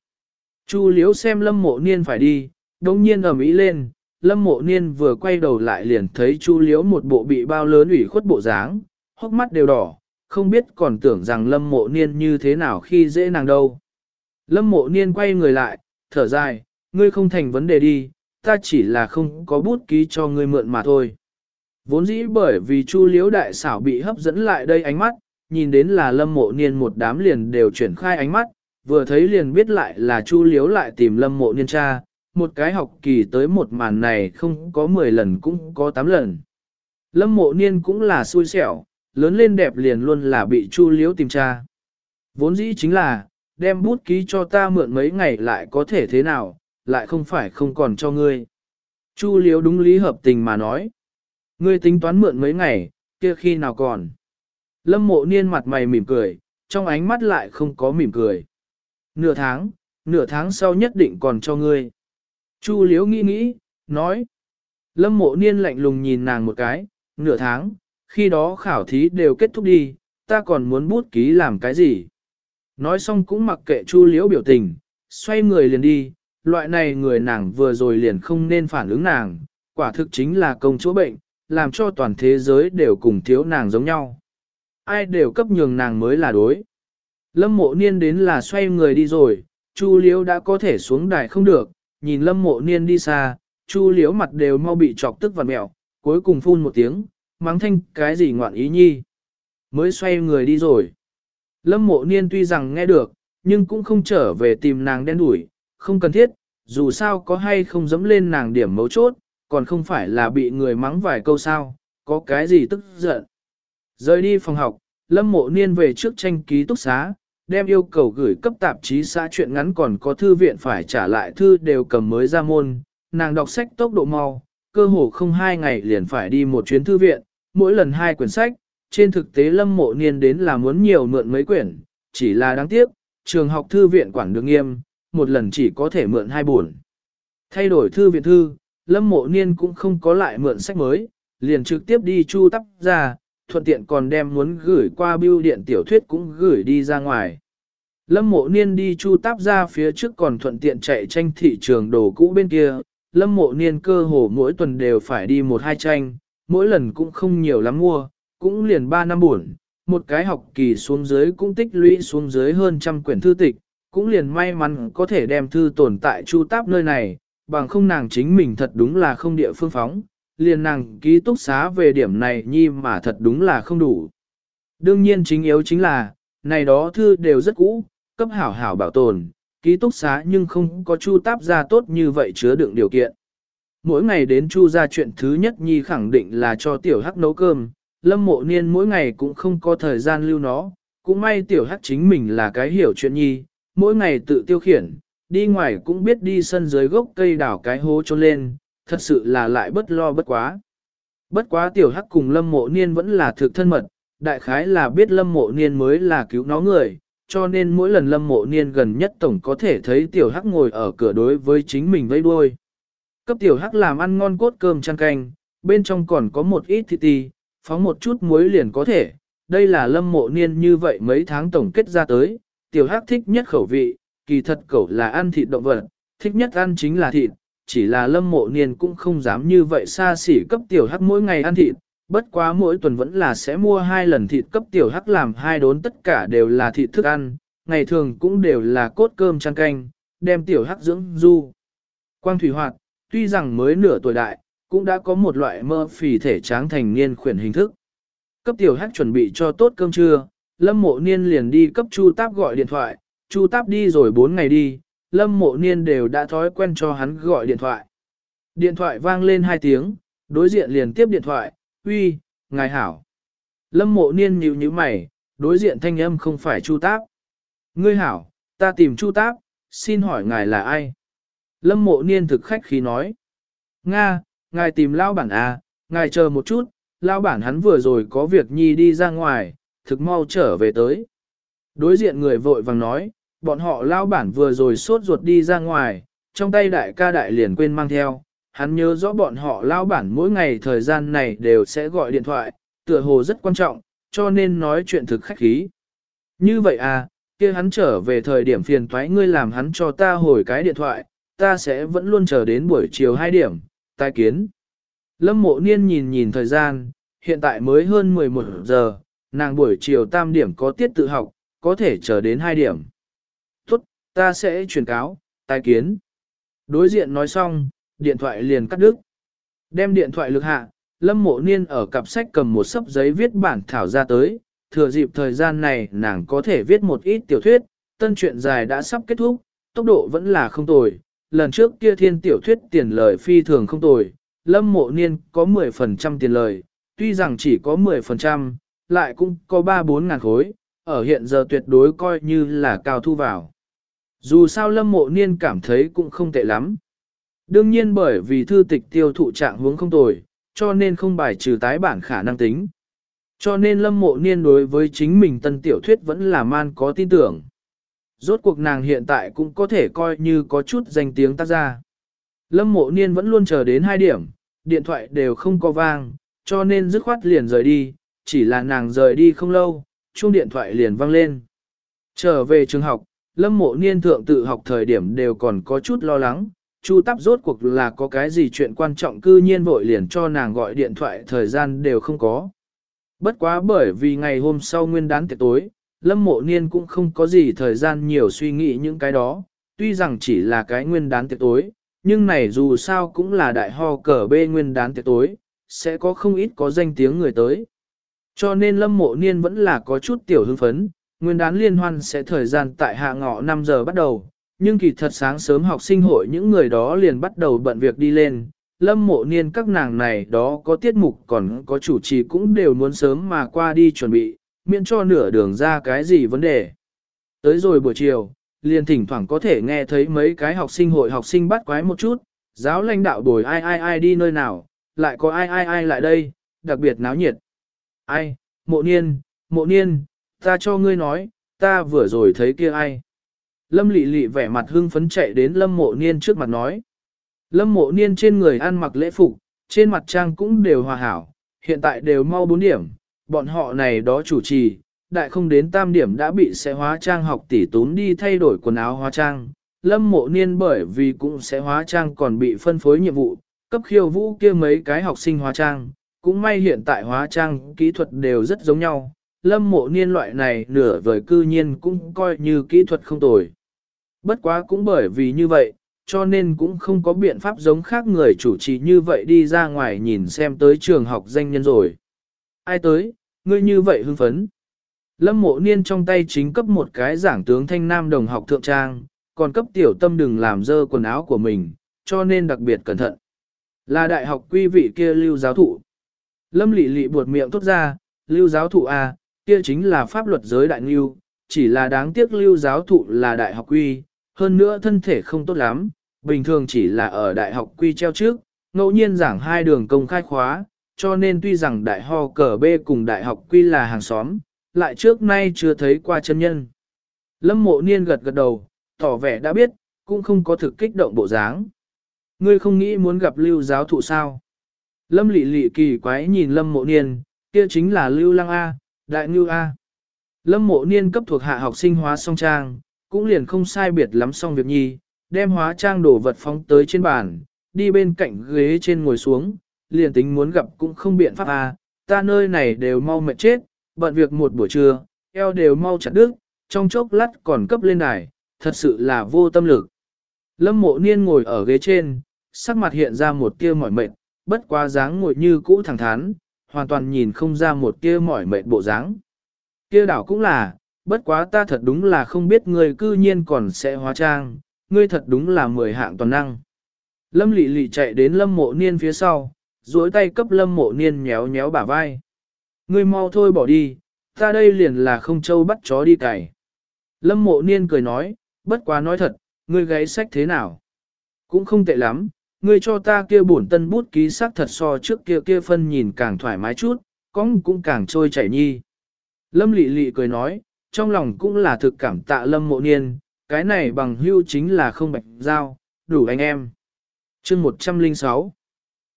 Chu liễu xem lâm mộ niên phải đi, đồng nhiên ầm ĩ lên, lâm mộ niên vừa quay đầu lại liền thấy chu liễu một bộ bị bao lớn ủy khuất bộ dáng, hốc mắt đều đỏ, không biết còn tưởng rằng lâm mộ niên như thế nào khi dễ nàng đâu. Lâm mộ niên quay người lại, thở dài, ngươi không thành vấn đề đi, ta chỉ là không có bút ký cho ngươi mượn mà thôi. Vốn dĩ bởi vì Chu Liễu đại xảo bị hấp dẫn lại đây ánh mắt, nhìn đến là Lâm Mộ Niên một đám liền đều chuyển khai ánh mắt, vừa thấy liền biết lại là Chu liếu lại tìm Lâm Mộ Niên cha, một cái học kỳ tới một màn này không có 10 lần cũng có 8 lần. Lâm Mộ Niên cũng là xui xẻo, lớn lên đẹp liền luôn là bị Chu liếu tìm cha. Vốn dĩ chính là, đem bút ký cho ta mượn mấy ngày lại có thể thế nào, lại không phải không còn cho ngươi. Chu liếu đúng lý hợp tình mà nói. Ngươi tính toán mượn mấy ngày, kia khi nào còn. Lâm mộ niên mặt mày mỉm cười, trong ánh mắt lại không có mỉm cười. Nửa tháng, nửa tháng sau nhất định còn cho ngươi. Chu Liễu nghĩ nghĩ, nói. Lâm mộ niên lạnh lùng nhìn nàng một cái, nửa tháng, khi đó khảo thí đều kết thúc đi, ta còn muốn bút ký làm cái gì. Nói xong cũng mặc kệ Chu Liễu biểu tình, xoay người liền đi, loại này người nàng vừa rồi liền không nên phản ứng nàng, quả thực chính là công chúa bệnh, làm cho toàn thế giới đều cùng thiếu nàng giống nhau. Ai đều cấp nhường nàng mới là đối. Lâm mộ niên đến là xoay người đi rồi, Chu Liễu đã có thể xuống đài không được, nhìn lâm mộ niên đi xa, Chu Liễu mặt đều mau bị chọc tức và mẹo, cuối cùng phun một tiếng, mắng thanh cái gì ngoạn ý nhi. Mới xoay người đi rồi. Lâm mộ niên tuy rằng nghe được, nhưng cũng không trở về tìm nàng đen đuổi, không cần thiết, dù sao có hay không dẫm lên nàng điểm mấu chốt, còn không phải là bị người mắng vài câu sao, có cái gì tức giận. Rời đi phòng học, Lâm Mộ Niên về trước tranh ký túc xá, đem yêu cầu gửi cấp tạp chí xã chuyện ngắn còn có thư viện phải trả lại thư đều cầm mới ra môn, nàng đọc sách tốc độ mau, cơ hồ không hai ngày liền phải đi một chuyến thư viện, mỗi lần hai quyển sách, trên thực tế Lâm Mộ Niên đến là muốn nhiều mượn mấy quyển, chỉ là đáng tiếc, trường học thư viện quản được nghiêm, một lần chỉ có thể mượn hai buồn. Thay đổi thư viện thư, Lâm mộ niên cũng không có lại mượn sách mới, liền trực tiếp đi chu tắp ra, thuận tiện còn đem muốn gửi qua bưu điện tiểu thuyết cũng gửi đi ra ngoài. Lâm mộ niên đi chu táp ra phía trước còn thuận tiện chạy tranh thị trường đồ cũ bên kia, lâm mộ niên cơ hồ mỗi tuần đều phải đi một hai tranh, mỗi lần cũng không nhiều lắm mua, cũng liền ba năm buồn, một cái học kỳ xuống dưới cũng tích lũy xuống dưới hơn trăm quyển thư tịch, cũng liền may mắn có thể đem thư tồn tại chu táp nơi này, bằng không nàng chính mình thật đúng là không địa phương phóng, liền nàng ký túc xá về điểm này nhi mà thật đúng là không đủ. Đương nhiên chính yếu chính là, này đó thư đều rất cũ, cấp hảo hảo bảo tồn, ký túc xá nhưng không có chu táp ra tốt như vậy chứa đựng điều kiện. Mỗi ngày đến chu ra chuyện thứ nhất nhi khẳng định là cho tiểu hắc nấu cơm, lâm mộ niên mỗi ngày cũng không có thời gian lưu nó, cũng may tiểu hắc chính mình là cái hiểu chuyện nhi, mỗi ngày tự tiêu khiển, đi ngoài cũng biết đi sân dưới gốc cây đảo cái hố trôn lên, thật sự là lại bất lo bất quá. Bất quá tiểu hắc cùng lâm mộ niên vẫn là thực thân mật, đại khái là biết lâm mộ niên mới là cứu nó người, cho nên mỗi lần lâm mộ niên gần nhất tổng có thể thấy tiểu hắc ngồi ở cửa đối với chính mình vây đuôi. Cấp tiểu hắc làm ăn ngon cốt cơm chăn canh, bên trong còn có một ít thịt tì, phóng một chút muối liền có thể. Đây là lâm mộ niên như vậy mấy tháng tổng kết ra tới, tiểu hắc thích nhất khẩu vị, kỳ thật cậu là ăn thịt động vật, thích nhất ăn chính là thịt, chỉ là lâm mộ niên cũng không dám như vậy xa xỉ cấp tiểu hắc mỗi ngày ăn thịt, bất quá mỗi tuần vẫn là sẽ mua hai lần thịt cấp tiểu hắc làm hai đốn tất cả đều là thịt thức ăn, ngày thường cũng đều là cốt cơm chăn canh, đem tiểu hắc dưỡng du. Quang thủy hoạt, tuy rằng mới nửa tuổi đại, cũng đã có một loại mơ phì thể tráng thành niên khuyển hình thức. Cấp tiểu hắc chuẩn bị cho tốt cơm trưa, lâm mộ niên liền đi cấp chu táp gọi điện thoại, Chu Táp đi rồi 4 ngày đi, Lâm Mộ Niên đều đã thói quen cho hắn gọi điện thoại. Điện thoại vang lên hai tiếng, đối diện liền tiếp điện thoại, uy, ngài hảo. Lâm Mộ Niên nhíu nhíu mày, đối diện thanh âm không phải Chu Táp. Ngươi hảo, ta tìm Chu Táp, xin hỏi ngài là ai? Lâm mộ niên thực khách khí nói. Nga, ngài tìm lao bản à, ngài chờ một chút, lao bản hắn vừa rồi có việc nhi đi ra ngoài, thực mau trở về tới. Đối diện người vội vàng nói, bọn họ lao bản vừa rồi sốt ruột đi ra ngoài, trong tay đại ca đại liền quên mang theo, hắn nhớ rõ bọn họ lao bản mỗi ngày thời gian này đều sẽ gọi điện thoại, tựa hồ rất quan trọng, cho nên nói chuyện thực khách khí. Như vậy à, kia hắn trở về thời điểm phiền toái ngươi làm hắn cho ta hồi cái điện thoại, ta sẽ vẫn luôn chờ đến buổi chiều 2 điểm, tai kiến. Lâm mộ niên nhìn nhìn thời gian, hiện tại mới hơn 11 giờ, nàng buổi chiều tam điểm có tiết tự học, có thể chờ đến 2 điểm. Ta sẽ truyền cáo, tai kiến. Đối diện nói xong, điện thoại liền cắt đứt. Đem điện thoại lực hạ, Lâm mộ niên ở cặp sách cầm một sấp giấy viết bản thảo ra tới, thừa dịp thời gian này nàng có thể viết một ít tiểu thuyết, tân truyện dài đã sắp kết thúc, tốc độ vẫn là không tồi. Lần trước kia thiên tiểu thuyết tiền lời phi thường không tồi, lâm mộ niên có 10% tiền lời, tuy rằng chỉ có 10%, lại cũng có 3-4 ngàn khối, ở hiện giờ tuyệt đối coi như là cao thu vào. Dù sao lâm mộ niên cảm thấy cũng không tệ lắm. Đương nhiên bởi vì thư tịch tiêu thụ trạng hướng không tồi, cho nên không bài trừ tái bản khả năng tính. Cho nên lâm mộ niên đối với chính mình tân tiểu thuyết vẫn là man có tin tưởng. Rốt cuộc nàng hiện tại cũng có thể coi như có chút danh tiếng tác ra. Lâm mộ niên vẫn luôn chờ đến hai điểm, điện thoại đều không có vang, cho nên dứt khoát liền rời đi, chỉ là nàng rời đi không lâu, chuông điện thoại liền vang lên. Trở về trường học, lâm mộ niên thượng tự học thời điểm đều còn có chút lo lắng, Chu Tắp rốt cuộc là có cái gì chuyện quan trọng cư nhiên vội liền cho nàng gọi điện thoại thời gian đều không có. Bất quá bởi vì ngày hôm sau nguyên đán tiệc tối, Lâm Mộ Niên cũng không có gì thời gian nhiều suy nghĩ những cái đó, tuy rằng chỉ là cái nguyên đán tiệc tối, nhưng này dù sao cũng là đại ho cờ bê nguyên đán tiệc tối, sẽ có không ít có danh tiếng người tới. Cho nên Lâm Mộ Niên vẫn là có chút tiểu hưng phấn, nguyên đán liên hoan sẽ thời gian tại hạ ngọ 5 giờ bắt đầu, nhưng kỳ thật sáng sớm học sinh hội những người đó liền bắt đầu bận việc đi lên, lâm mộ niên các nàng này đó có tiết mục còn có chủ trì cũng đều muốn sớm mà qua đi chuẩn bị, miễn cho nửa đường ra cái gì vấn đề. Tới rồi buổi chiều, liền thỉnh thoảng có thể nghe thấy mấy cái học sinh hội học sinh bắt quái một chút, giáo lãnh đạo đổi ai ai ai đi nơi nào, lại có ai ai ai lại đây, đặc biệt náo nhiệt. Ai, mộ niên, mộ niên, ta cho ngươi nói, ta vừa rồi thấy kia ai. Lâm lị lị vẻ mặt hưng phấn chạy đến lâm mộ niên trước mặt nói. Lâm mộ niên trên người ăn mặc lễ phục, trên mặt trang cũng đều hòa hảo, hiện tại đều mau bốn điểm, bọn họ này đó chủ trì, đại không đến tam điểm đã bị sẽ hóa trang học tỷ tốn đi thay đổi quần áo hóa trang. Lâm mộ niên bởi vì cũng sẽ hóa trang còn bị phân phối nhiệm vụ, cấp khiêu vũ kia mấy cái học sinh hóa trang, cũng may hiện tại hóa trang kỹ thuật đều rất giống nhau. Lâm mộ niên loại này nửa vời cư nhiên cũng coi như kỹ thuật không tồi. Bất quá cũng bởi vì như vậy, cho nên cũng không có biện pháp giống khác người chủ trì như vậy đi ra ngoài nhìn xem tới trường học danh nhân rồi. Ai tới, ngươi như vậy hưng phấn. Lâm mộ niên trong tay chính cấp một cái giảng tướng thanh nam đồng học thượng trang, còn cấp tiểu tâm đừng làm dơ quần áo của mình, cho nên đặc biệt cẩn thận. Là đại học quy vị kia lưu giáo thụ. Lâm lị lị buột miệng tốt ra, lưu giáo thụ à? Kia chính là pháp luật giới đại lưu, chỉ là đáng tiếc lưu giáo thụ là đại học quy, hơn nữa thân thể không tốt lắm, bình thường chỉ là ở đại học quy treo trước, ngẫu nhiên giảng hai đường công khai khóa, cho nên tuy rằng đại ho cờ B cùng đại học quy là hàng xóm, lại trước nay chưa thấy qua chân nhân. Lâm mộ niên gật gật đầu, tỏ vẻ đã biết, cũng không có thực kích động bộ dáng. Ngươi không nghĩ muốn gặp lưu giáo thụ sao? Lâm lị lị kỳ quái nhìn lâm mộ niên, kia chính là lưu lăng A, đại ngư A. Lâm mộ niên cấp thuộc hạ học sinh hóa song trang, cũng liền không sai biệt lắm xong việc nhi, đem hóa trang đồ vật phóng tới trên bàn, đi bên cạnh ghế trên ngồi xuống, liền tính muốn gặp cũng không biện pháp a ta nơi này đều mau mệt chết, bận việc một buổi trưa, eo đều mau chặt đứt, trong chốc lát còn cấp lên đài, thật sự là vô tâm lực. Lâm mộ niên ngồi ở ghế trên, sắc mặt hiện ra một tia mỏi mệt, bất quá dáng ngồi như cũ thẳng thắn, hoàn toàn nhìn không ra một kia mỏi mệt bộ dáng. Kia đảo cũng là, bất quá ta thật đúng là không biết ngươi cư nhiên còn sẽ hóa trang, ngươi thật đúng là mười hạng toàn năng. Lâm lị lị chạy đến lâm mộ niên phía sau, duỗi tay cấp lâm mộ niên nhéo nhéo bả vai. Ngươi mau thôi bỏ đi, ta đây liền là không châu bắt chó đi cày. Lâm mộ niên cười nói, bất quá nói thật, ngươi gáy sách thế nào? Cũng không tệ lắm, ngươi cho ta kia bổn tân bút ký sắc thật so trước kia kia phân nhìn càng thoải mái chút, cong cũng càng trôi chảy nhi. Lâm lị lị cười nói, trong lòng cũng là thực cảm tạ lâm mộ niên, cái này bằng hưu chính là không bạch giao, đủ anh em. chương 106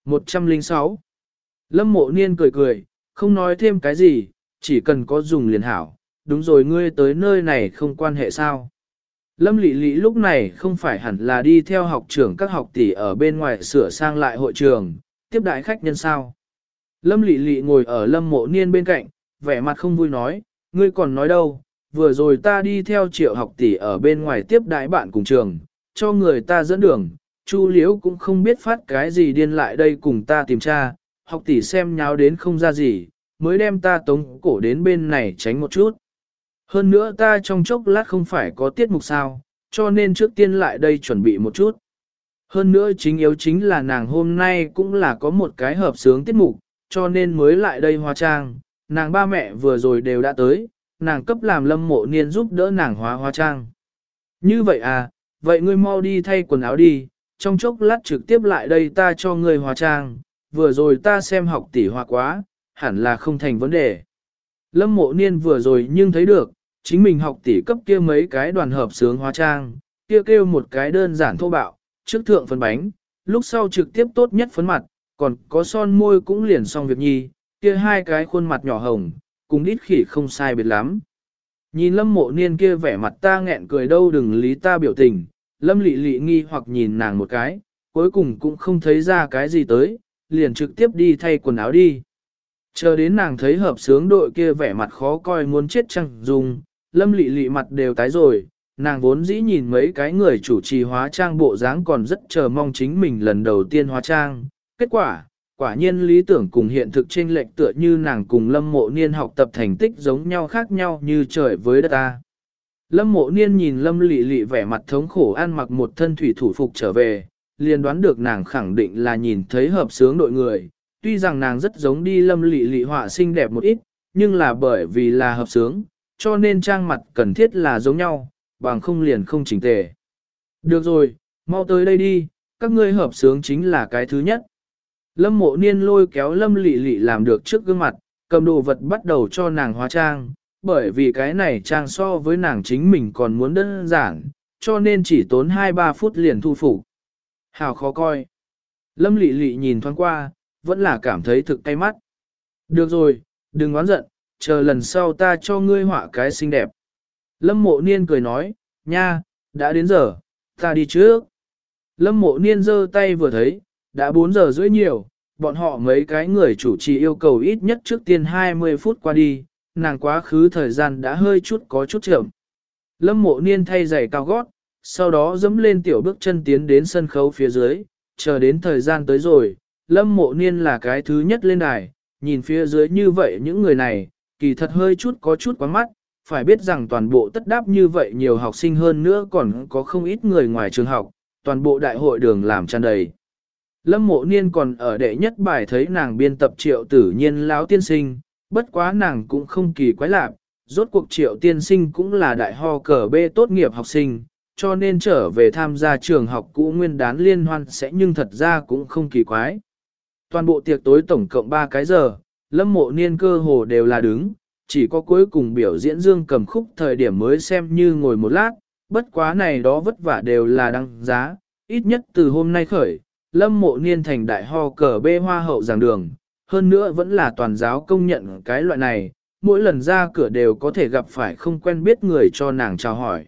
106 Lâm mộ niên cười cười, không nói thêm cái gì, chỉ cần có dùng liền hảo, đúng rồi ngươi tới nơi này không quan hệ sao. Lâm Lệ Lệ lúc này không phải hẳn là đi theo học trưởng các học tỷ ở bên ngoài sửa sang lại hội trường, tiếp đại khách nhân sao. Lâm Lệ Lệ ngồi ở Lâm Mộ Niên bên cạnh, vẻ mặt không vui nói, ngươi còn nói đâu, vừa rồi ta đi theo triệu học tỷ ở bên ngoài tiếp đại bạn cùng trường, cho người ta dẫn đường, Chu Liễu cũng không biết phát cái gì điên lại đây cùng ta tìm tra, học tỷ xem nháo đến không ra gì, mới đem ta tống cổ đến bên này tránh một chút. Hơn nữa ta trong chốc lát không phải có tiết mục sao, cho nên trước tiên lại đây chuẩn bị một chút. Hơn nữa chính yếu chính là nàng hôm nay cũng là có một cái hợp sướng tiết mục, cho nên mới lại đây hóa trang, nàng ba mẹ vừa rồi đều đã tới, nàng cấp làm lâm mộ niên giúp đỡ nàng hóa hóa trang. Như vậy à, vậy ngươi mau đi thay quần áo đi, trong chốc lát trực tiếp lại đây ta cho ngươi hóa trang, vừa rồi ta xem học tỷ hoa quá, hẳn là không thành vấn đề. Lâm mộ niên vừa rồi nhưng thấy được, chính mình học tỷ cấp kia mấy cái đoàn hợp sướng hóa trang, kia kêu một cái đơn giản thô bạo, trước thượng phấn bánh, lúc sau trực tiếp tốt nhất phấn mặt, còn có son môi cũng liền xong việc nhi, kia hai cái khuôn mặt nhỏ hồng, cùng đít khỉ không sai biệt lắm. Nhìn lâm mộ niên kia vẻ mặt ta nghẹn cười đâu đừng lý ta biểu tình, lâm lị lị nghi hoặc nhìn nàng một cái, cuối cùng cũng không thấy ra cái gì tới, liền trực tiếp đi thay quần áo đi. Chờ đến nàng thấy hợp sướng đội kia vẻ mặt khó coi muốn chết chăng dùng, lâm lị lị mặt đều tái rồi, nàng vốn dĩ nhìn mấy cái người chủ trì hóa trang bộ dáng còn rất chờ mong chính mình lần đầu tiên hóa trang. Kết quả, quả nhiên lý tưởng cùng hiện thực trên lệch tựa như nàng cùng lâm mộ niên học tập thành tích giống nhau khác nhau như trời với đất ta. Lâm mộ niên nhìn lâm lị lị vẻ mặt thống khổ ăn mặc một thân thủy thủ phục trở về, liền đoán được nàng khẳng định là nhìn thấy hợp sướng đội người, tuy rằng nàng rất giống đi lâm lị lị họa xinh đẹp một ít, nhưng là bởi vì là hợp sướng, cho nên trang mặt cần thiết là giống nhau, bằng không liền không chỉnh tề. Được rồi, mau tới đây đi, các ngươi hợp sướng chính là cái thứ nhất. Lâm mộ niên lôi kéo lâm lị lị làm được trước gương mặt, cầm đồ vật bắt đầu cho nàng hóa trang, bởi vì cái này trang so với nàng chính mình còn muốn đơn giản, cho nên chỉ tốn 2-3 phút liền thu phục. Hào khó coi. Lâm lị lị nhìn thoáng qua, vẫn là cảm thấy thực cay mắt. Được rồi, đừng oán giận, chờ lần sau ta cho ngươi họa cái xinh đẹp. Lâm mộ niên cười nói, nha, đã đến giờ, ta đi trước. Lâm mộ niên giơ tay vừa thấy, đã 4 giờ rưỡi nhiều, bọn họ mấy cái người chủ trì yêu cầu ít nhất trước tiên 20 phút qua đi, nàng quá khứ thời gian đã hơi chút có chút chậm. Lâm mộ niên thay giày cao gót, sau đó dẫm lên tiểu bước chân tiến đến sân khấu phía dưới, chờ đến thời gian tới rồi, lâm mộ niên là cái thứ nhất lên đài, nhìn phía dưới như vậy những người này, kỳ thật hơi chút có chút quá mắt, phải biết rằng toàn bộ tất đáp như vậy nhiều học sinh hơn nữa còn có không ít người ngoài trường học, toàn bộ đại hội đường làm tràn đầy. Lâm mộ niên còn ở đệ nhất bài thấy nàng biên tập triệu tử nhiên lão tiên sinh, bất quá nàng cũng không kỳ quái lạc, rốt cuộc triệu tiên sinh cũng là đại ho cờ bê tốt nghiệp học sinh, cho nên trở về tham gia trường học cũ nguyên đán liên hoan sẽ nhưng thật ra cũng không kỳ quái. Toàn bộ tiệc tối tổng cộng 3 cái giờ, lâm mộ niên cơ hồ đều là đứng, chỉ có cuối cùng biểu diễn dương cầm khúc thời điểm mới xem như ngồi một lát, bất quá này đó vất vả đều là đăng giá, ít nhất từ hôm nay khởi, lâm mộ niên thành đại ho cờ bê hoa hậu giảng đường, hơn nữa vẫn là toàn giáo công nhận cái loại này, mỗi lần ra cửa đều có thể gặp phải không quen biết người cho nàng chào hỏi.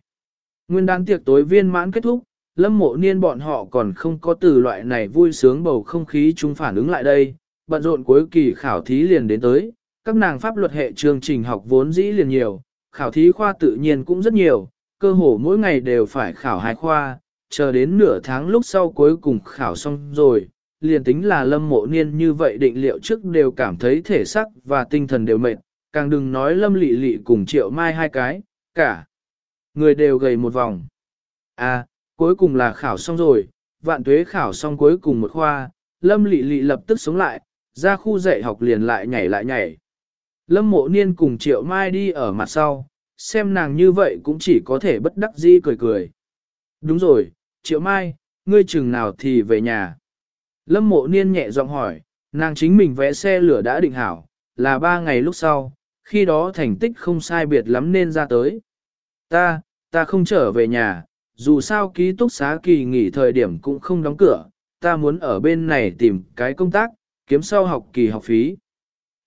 Nguyên đán tiệc tối viên mãn kết thúc, lâm mộ niên bọn họ còn không có từ loại này vui sướng bầu không khí chúng phản ứng lại đây, bận rộn cuối kỳ khảo thí liền đến tới, các nàng pháp luật hệ chương trình học vốn dĩ liền nhiều, khảo thí khoa tự nhiên cũng rất nhiều, cơ hồ mỗi ngày đều phải khảo hai khoa, chờ đến nửa tháng lúc sau cuối cùng khảo xong rồi, liền tính là lâm mộ niên như vậy định liệu trước đều cảm thấy thể sắc và tinh thần đều mệt, càng đừng nói lâm lị lị cùng triệu mai hai cái, cả. Người đều gầy một vòng. À, cuối cùng là khảo xong rồi, vạn tuế khảo xong cuối cùng một khoa, lâm lị lị lập tức sống lại, ra khu dạy học liền lại nhảy lại nhảy. Lâm mộ niên cùng triệu mai đi ở mặt sau, xem nàng như vậy cũng chỉ có thể bất đắc dĩ cười cười. Đúng rồi, Triệu Mai, ngươi chừng nào thì về nhà. Lâm mộ niên nhẹ giọng hỏi, nàng chính mình vẽ xe lửa đã định hảo, là ba ngày lúc sau, khi đó thành tích không sai biệt lắm nên ra tới. Ta, ta không trở về nhà, dù sao ký túc xá kỳ nghỉ thời điểm cũng không đóng cửa, ta muốn ở bên này tìm cái công tác, kiếm sau học kỳ học phí.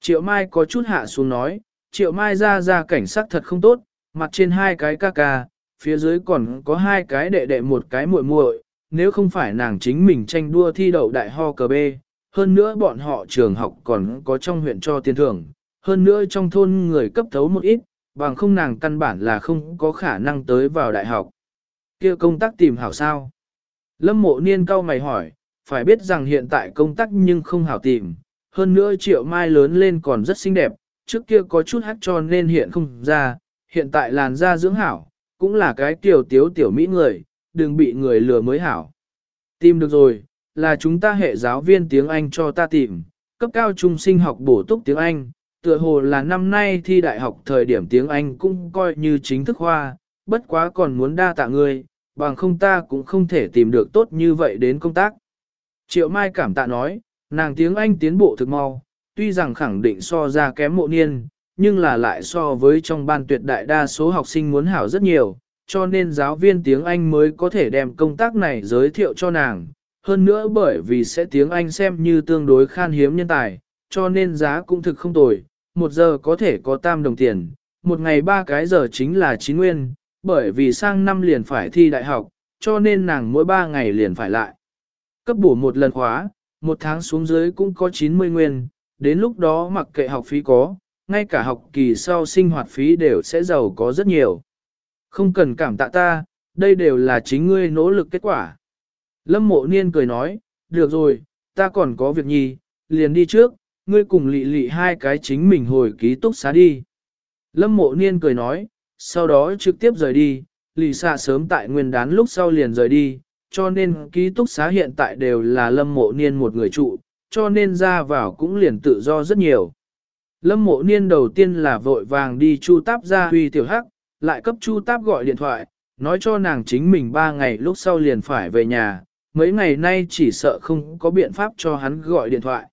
Triệu Mai có chút hạ xuống nói, Triệu Mai ra ra cảnh sát thật không tốt, mặt trên hai cái ca ca, phía dưới còn có hai cái đệ đệ một cái muội muội, nếu không phải nàng chính mình tranh đua thi đậu đại ho cờ bê, hơn nữa bọn họ trường học còn có trong huyện cho tiền thưởng, hơn nữa trong thôn người cấp thấu một ít, bằng không nàng căn bản là không có khả năng tới vào đại học. kia công tác tìm hảo sao? Lâm mộ niên cao mày hỏi, phải biết rằng hiện tại công tác nhưng không hảo tìm, hơn nữa triệu mai lớn lên còn rất xinh đẹp, trước kia có chút hát cho nên hiện không ra, hiện tại làn da dưỡng hảo, cũng là cái tiểu tiếu tiểu mỹ người, đừng bị người lừa mới hảo. Tìm được rồi, là chúng ta hệ giáo viên tiếng Anh cho ta tìm, cấp cao trung sinh học bổ túc tiếng Anh, tựa hồ là năm nay thi đại học thời điểm tiếng Anh cũng coi như chính thức khoa, bất quá còn muốn đa tạ người, bằng không ta cũng không thể tìm được tốt như vậy đến công tác. Triệu Mai cảm tạ nói, nàng tiếng Anh tiến bộ thực mau, tuy rằng khẳng định so ra kém mộ niên, nhưng là lại so với trong ban tuyệt đại đa số học sinh muốn hảo rất nhiều, cho nên giáo viên tiếng Anh mới có thể đem công tác này giới thiệu cho nàng. Hơn nữa bởi vì sẽ tiếng Anh xem như tương đối khan hiếm nhân tài, cho nên giá cũng thực không tồi, một giờ có thể có tam đồng tiền, một ngày ba cái giờ chính là chín nguyên, bởi vì sang năm liền phải thi đại học, cho nên nàng mỗi ba ngày liền phải lại. Cấp bổ một lần khóa, một tháng xuống dưới cũng có 90 nguyên, đến lúc đó mặc kệ học phí có, ngay cả học kỳ sau sinh hoạt phí đều sẽ giàu có rất nhiều. Không cần cảm tạ ta, đây đều là chính ngươi nỗ lực kết quả. Lâm mộ niên cười nói, được rồi, ta còn có việc nhi, liền đi trước, ngươi cùng lị lị hai cái chính mình hồi ký túc xá đi. Lâm mộ niên cười nói, sau đó trực tiếp rời đi, lì xạ sớm tại nguyên đán lúc sau liền rời đi, cho nên ký túc xá hiện tại đều là lâm mộ niên một người trụ, cho nên ra vào cũng liền tự do rất nhiều. Lâm mộ niên đầu tiên là vội vàng đi chu táp ra huy tiểu hắc, lại cấp chu táp gọi điện thoại, nói cho nàng chính mình ba ngày lúc sau liền phải về nhà, mấy ngày nay chỉ sợ không có biện pháp cho hắn gọi điện thoại.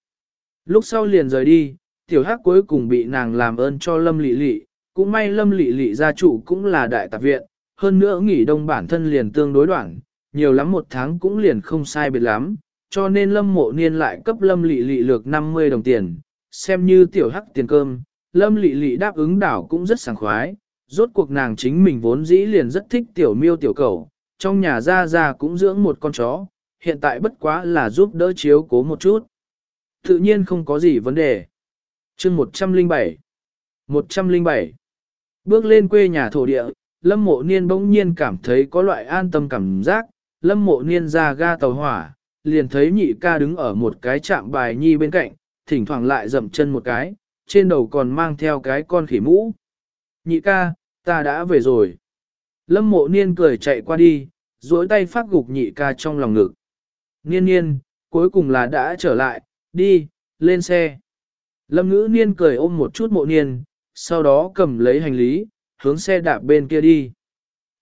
Lúc sau liền rời đi, tiểu hắc cuối cùng bị nàng làm ơn cho lâm lị lị, cũng may lâm lị lị gia chủ cũng là đại tạp viện, hơn nữa nghỉ đông bản thân liền tương đối đoạn, nhiều lắm một tháng cũng liền không sai biệt lắm, cho nên lâm mộ niên lại cấp lâm lị lị lược 50 đồng tiền, xem như tiểu hắc tiền cơm, lâm lị lị đáp ứng đảo cũng rất sảng khoái, rốt cuộc nàng chính mình vốn dĩ liền rất thích tiểu miêu tiểu cầu, trong nhà ra ra cũng dưỡng một con chó, hiện tại bất quá là giúp đỡ chiếu cố một chút. Tự nhiên không có gì vấn đề. chương 107 107 Bước lên quê nhà thổ địa, Lâm Mộ Niên bỗng nhiên cảm thấy có loại an tâm cảm giác, Lâm Mộ Niên ra ga tàu hỏa, liền thấy nhị ca đứng ở một cái trạm bài nhi bên cạnh, thỉnh thoảng lại dậm chân một cái, trên đầu còn mang theo cái con khỉ mũ. Nhị ca, ta đã về rồi. Lâm Mộ Niên cười chạy qua đi, duỗi tay phát gục nhị ca trong lòng ngực. Niên niên, cuối cùng là đã trở lại, đi, lên xe. Lâm ngữ niên cười ôm một chút mộ niên, sau đó cầm lấy hành lý, hướng xe đạp bên kia đi.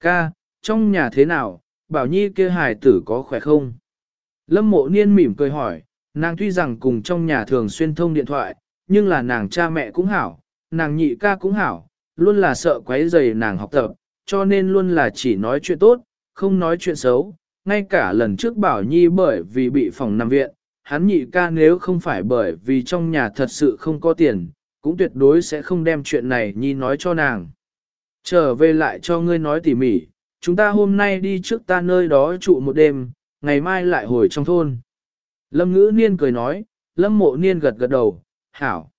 Ca, trong nhà thế nào, bảo nhi kia hài tử có khỏe không? Lâm mộ niên mỉm cười hỏi, nàng tuy rằng cùng trong nhà thường xuyên thông điện thoại, nhưng là nàng cha mẹ cũng hảo, nàng nhị ca cũng hảo, luôn là sợ quấy rầy nàng học tập, cho nên luôn là chỉ nói chuyện tốt, không nói chuyện xấu. Ngay cả lần trước bảo nhi bởi vì bị phòng nằm viện, hắn nhị ca nếu không phải bởi vì trong nhà thật sự không có tiền, cũng tuyệt đối sẽ không đem chuyện này nhi nói cho nàng. Trở về lại cho ngươi nói tỉ mỉ, chúng ta hôm nay đi trước ta nơi đó trụ một đêm, ngày mai lại hồi trong thôn. Lâm ngữ niên cười nói, lâm mộ niên gật gật đầu, hảo.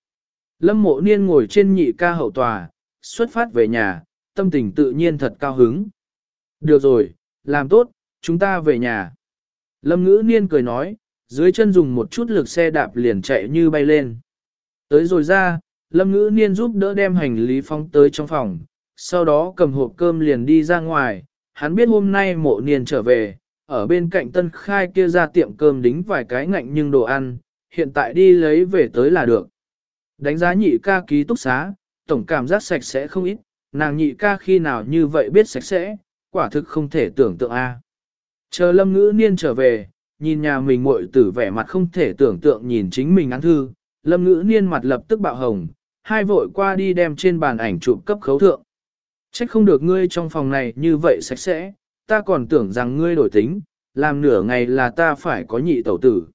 Lâm mộ niên ngồi trên nhị ca hậu tòa, xuất phát về nhà, tâm tình tự nhiên thật cao hứng. Được rồi, làm tốt, chúng ta về nhà. Lâm ngữ niên cười nói, dưới chân dùng một chút lực xe đạp liền chạy như bay lên. Tới rồi ra, lâm ngữ niên giúp đỡ đem hành lý phóng tới trong phòng, sau đó cầm hộp cơm liền đi ra ngoài, hắn biết hôm nay mộ niên trở về, ở bên cạnh tân khai kia ra tiệm cơm đính vài cái ngạnh nhưng đồ ăn, hiện tại đi lấy về tới là được. Đánh giá nhị ca ký túc xá, tổng cảm giác sạch sẽ không ít, nàng nhị ca khi nào như vậy biết sạch sẽ, quả thực không thể tưởng tượng a. Chờ lâm ngữ niên trở về, nhìn nhà mình muội tử vẻ mặt không thể tưởng tượng nhìn chính mình ăn thư, lâm ngữ niên mặt lập tức bạo hồng, hai vội qua đi đem trên bàn ảnh chụp cấp khấu thượng. Trách không được ngươi trong phòng này như vậy sạch sẽ, ta còn tưởng rằng ngươi đổi tính, làm nửa ngày là ta phải có nhị tẩu tử.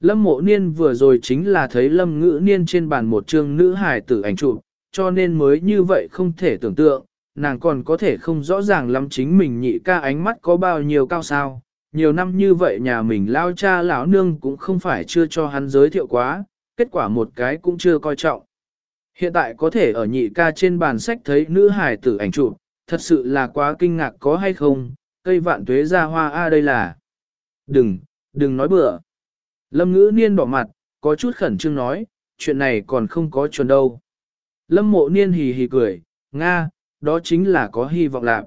Lâm mộ niên vừa rồi chính là thấy lâm ngữ niên trên bàn một chương nữ hài tử ảnh chụp, cho nên mới như vậy không thể tưởng tượng, nàng còn có thể không rõ ràng lắm chính mình nhị ca ánh mắt có bao nhiêu cao sao. Nhiều năm như vậy nhà mình lao cha lão nương cũng không phải chưa cho hắn giới thiệu quá, kết quả một cái cũng chưa coi trọng. Hiện tại có thể ở nhị ca trên bàn sách thấy nữ hài tử ảnh chụp, thật sự là quá kinh ngạc có hay không, cây vạn tuế ra hoa a đây là. Đừng, đừng nói bừa. Lâm ngữ niên bỏ mặt, có chút khẩn trương nói, chuyện này còn không có chuẩn đâu. Lâm mộ niên hì hì cười, Nga, đó chính là có hy vọng lạc.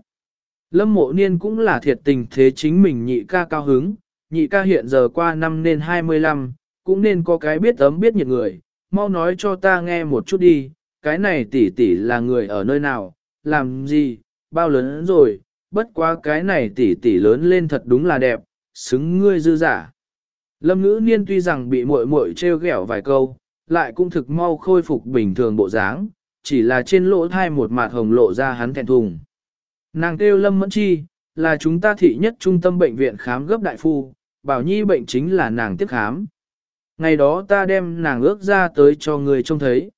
Lâm mộ niên cũng là thiệt tình thế chính mình nhị ca cao hứng, nhị ca hiện giờ qua năm nên 25, cũng nên có cái biết ấm biết nhiệt người, mau nói cho ta nghe một chút đi, cái này tỷ tỷ là người ở nơi nào, làm gì, bao lớn rồi, bất quá cái này tỷ tỷ lớn lên thật đúng là đẹp, xứng ngươi dư giả. Lâm ngữ niên tuy rằng bị muội muội treo ghẹo vài câu, lại cũng thực mau khôi phục bình thường bộ dáng, chỉ là trên lỗ thai một mặt hồng lộ ra hắn thẹn thùng. Nàng kêu Lâm Mẫn Chi, là chúng ta thị nhất trung tâm bệnh viện khám gấp đại phu, bảo nhi bệnh chính là nàng tiếp khám. Ngày đó ta đem nàng ước ra tới cho người trông thấy.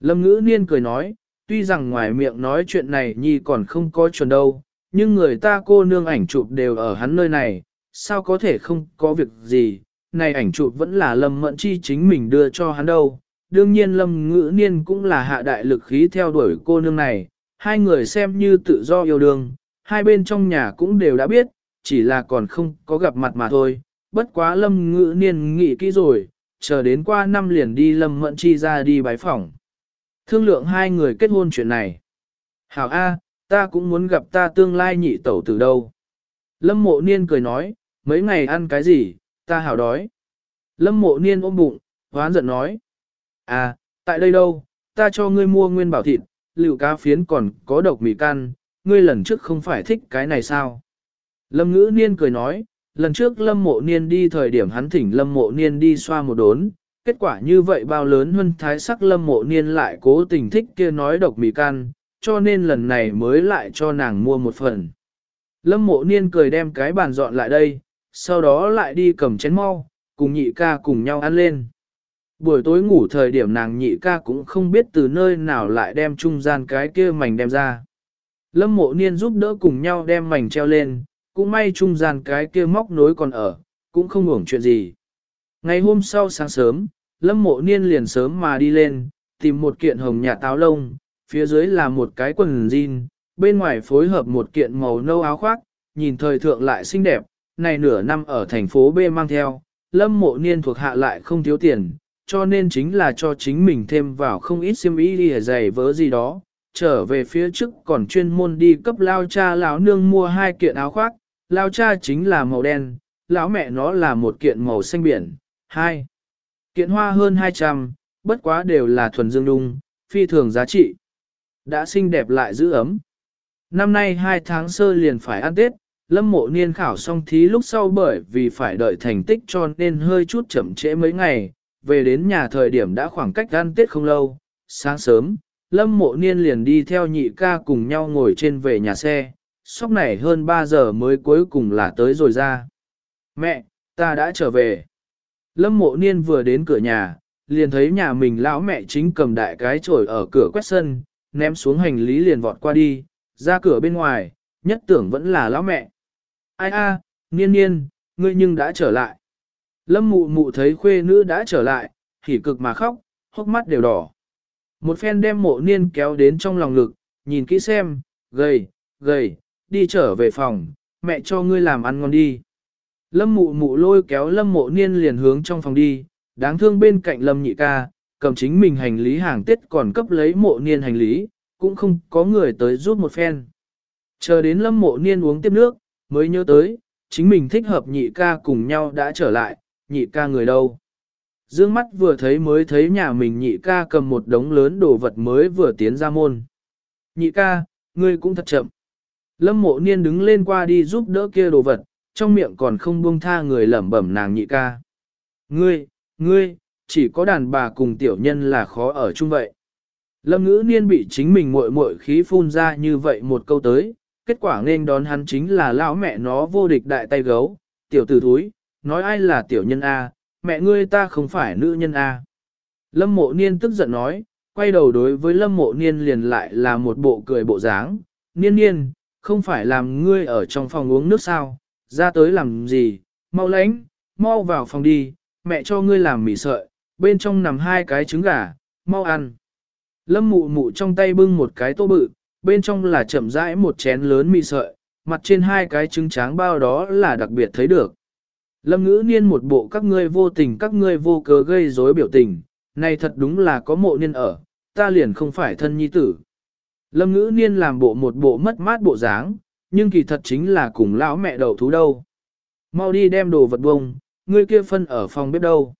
Lâm ngữ niên cười nói, tuy rằng ngoài miệng nói chuyện này nhi còn không có chuẩn đâu, nhưng người ta cô nương ảnh chụp đều ở hắn nơi này, sao có thể không có việc gì, này ảnh chụp vẫn là Lâm Mẫn Chi chính mình đưa cho hắn đâu. Đương nhiên Lâm Ngữ Niên cũng là hạ đại lực khí theo đuổi cô nương này, hai người xem như tự do yêu đương, hai bên trong nhà cũng đều đã biết, chỉ là còn không có gặp mặt mà thôi. Bất quá Lâm Ngữ Niên nghĩ kỹ rồi, chờ đến qua năm liền đi Lâm Mẫn Chi ra đi bái phỏng. Thương lượng hai người kết hôn chuyện này. Hảo A, ta cũng muốn gặp ta tương lai nhị tẩu từ đâu. Lâm mộ niên cười nói, mấy ngày ăn cái gì, ta hảo đói. Lâm mộ niên ôm bụng, hoán giận nói. À, tại đây đâu, ta cho ngươi mua nguyên bảo thịt, liệu cá phiến còn có độc mì can, ngươi lần trước không phải thích cái này sao? Lâm ngữ niên cười nói, lần trước lâm mộ niên đi thời điểm hắn thỉnh lâm mộ niên đi xoa một đốn, kết quả như vậy bao lớn huân thái sắc lâm mộ niên lại cố tình thích kia nói độc mì can, cho nên lần này mới lại cho nàng mua một phần. Lâm mộ niên cười đem cái bàn dọn lại đây, sau đó lại đi cầm chén mau, cùng nhị ca cùng nhau ăn lên. Buổi tối ngủ thời điểm nàng nhị ca cũng không biết từ nơi nào lại đem trung gian cái kia mảnh đem ra. Lâm mộ niên giúp đỡ cùng nhau đem mảnh treo lên, cũng may trung gian cái kia móc nối còn ở, cũng không hưởng chuyện gì. Ngày hôm sau sáng sớm, lâm mộ niên liền sớm mà đi lên, tìm một kiện hồng nhà táo lông, phía dưới là một cái quần jean, bên ngoài phối hợp một kiện màu nâu áo khoác, nhìn thời thượng lại xinh đẹp, này nửa năm ở thành phố B mang theo, lâm mộ niên thuộc hạ lại không thiếu tiền, cho nên chính là cho chính mình thêm vào không ít xiêm y đi giày vớ gì đó, trở về phía trước còn chuyên môn đi cấp lao cha lão nương mua hai kiện áo khoác, lao cha chính là màu đen, lão mẹ nó là một kiện màu xanh biển, hai kiện hoa hơn 200, bất quá đều là thuần dương đung, phi thường giá trị. Đã xinh đẹp lại giữ ấm. Năm nay hai tháng sơ liền phải ăn Tết, lâm mộ niên khảo xong thí lúc sau bởi vì phải đợi thành tích cho nên hơi chút chậm trễ mấy ngày, về đến nhà thời điểm đã khoảng cách ăn Tết không lâu, sáng sớm, lâm mộ niên liền đi theo nhị ca cùng nhau ngồi trên về nhà xe, sóc này hơn 3 giờ mới cuối cùng là tới rồi ra. Mẹ, ta đã trở về. Lâm mộ niên vừa đến cửa nhà, liền thấy nhà mình lão mẹ chính cầm đại cái chổi ở cửa quét sân, ném xuống hành lý liền vọt qua đi, ra cửa bên ngoài, nhất tưởng vẫn là lão mẹ. Ai a, niên niên, ngươi nhưng đã trở lại. Lâm mụ mụ thấy khuê nữ đã trở lại, thì cực mà khóc, hốc mắt đều đỏ. Một phen đem mộ niên kéo đến trong lòng lực, nhìn kỹ xem, gầy, gầy, đi trở về phòng, mẹ cho ngươi làm ăn ngon đi. Lâm mụ mụ lôi kéo lâm mộ niên liền hướng trong phòng đi, đáng thương bên cạnh lâm nhị ca, cầm chính mình hành lý hàng tết còn cấp lấy mộ niên hành lý, cũng không có người tới giúp một phen. Chờ đến lâm mộ niên uống tiếp nước, mới nhớ tới, chính mình thích hợp nhị ca cùng nhau đã trở lại, nhị ca người đâu. Dương mắt vừa thấy mới thấy nhà mình nhị ca cầm một đống lớn đồ vật mới vừa tiến ra môn. Nhị ca, ngươi cũng thật chậm. Lâm mộ niên đứng lên qua đi giúp đỡ kia đồ vật, trong miệng còn không buông tha người lẩm bẩm nàng nhị ca. Ngươi, ngươi, chỉ có đàn bà cùng tiểu nhân là khó ở chung vậy. Lâm ngữ niên bị chính mình muội muội khí phun ra như vậy một câu tới, kết quả nên đón hắn chính là lão mẹ nó vô địch đại tay gấu, tiểu tử thúi, nói ai là tiểu nhân A, mẹ ngươi ta không phải nữ nhân A. Lâm mộ niên tức giận nói, quay đầu đối với lâm mộ niên liền lại là một bộ cười bộ dáng, niên niên, không phải làm ngươi ở trong phòng uống nước sao, ra tới làm gì, mau lánh, mau vào phòng đi, mẹ cho ngươi làm mì sợi, bên trong nằm hai cái trứng gà, mau ăn. Lâm mụ mụ trong tay bưng một cái tô bự, bên trong là chậm rãi một chén lớn mì sợi, mặt trên hai cái trứng tráng bao đó là đặc biệt thấy được. Lâm ngữ niên một bộ các ngươi vô tình các ngươi vô cớ gây rối biểu tình, này thật đúng là có mộ niên ở, ta liền không phải thân nhi tử. Lâm ngữ niên làm bộ một bộ mất mát bộ dáng, nhưng kỳ thật chính là cùng lão mẹ đầu thú đâu. Mau đi đem đồ vật bông, ngươi kia phân ở phòng bếp đâu.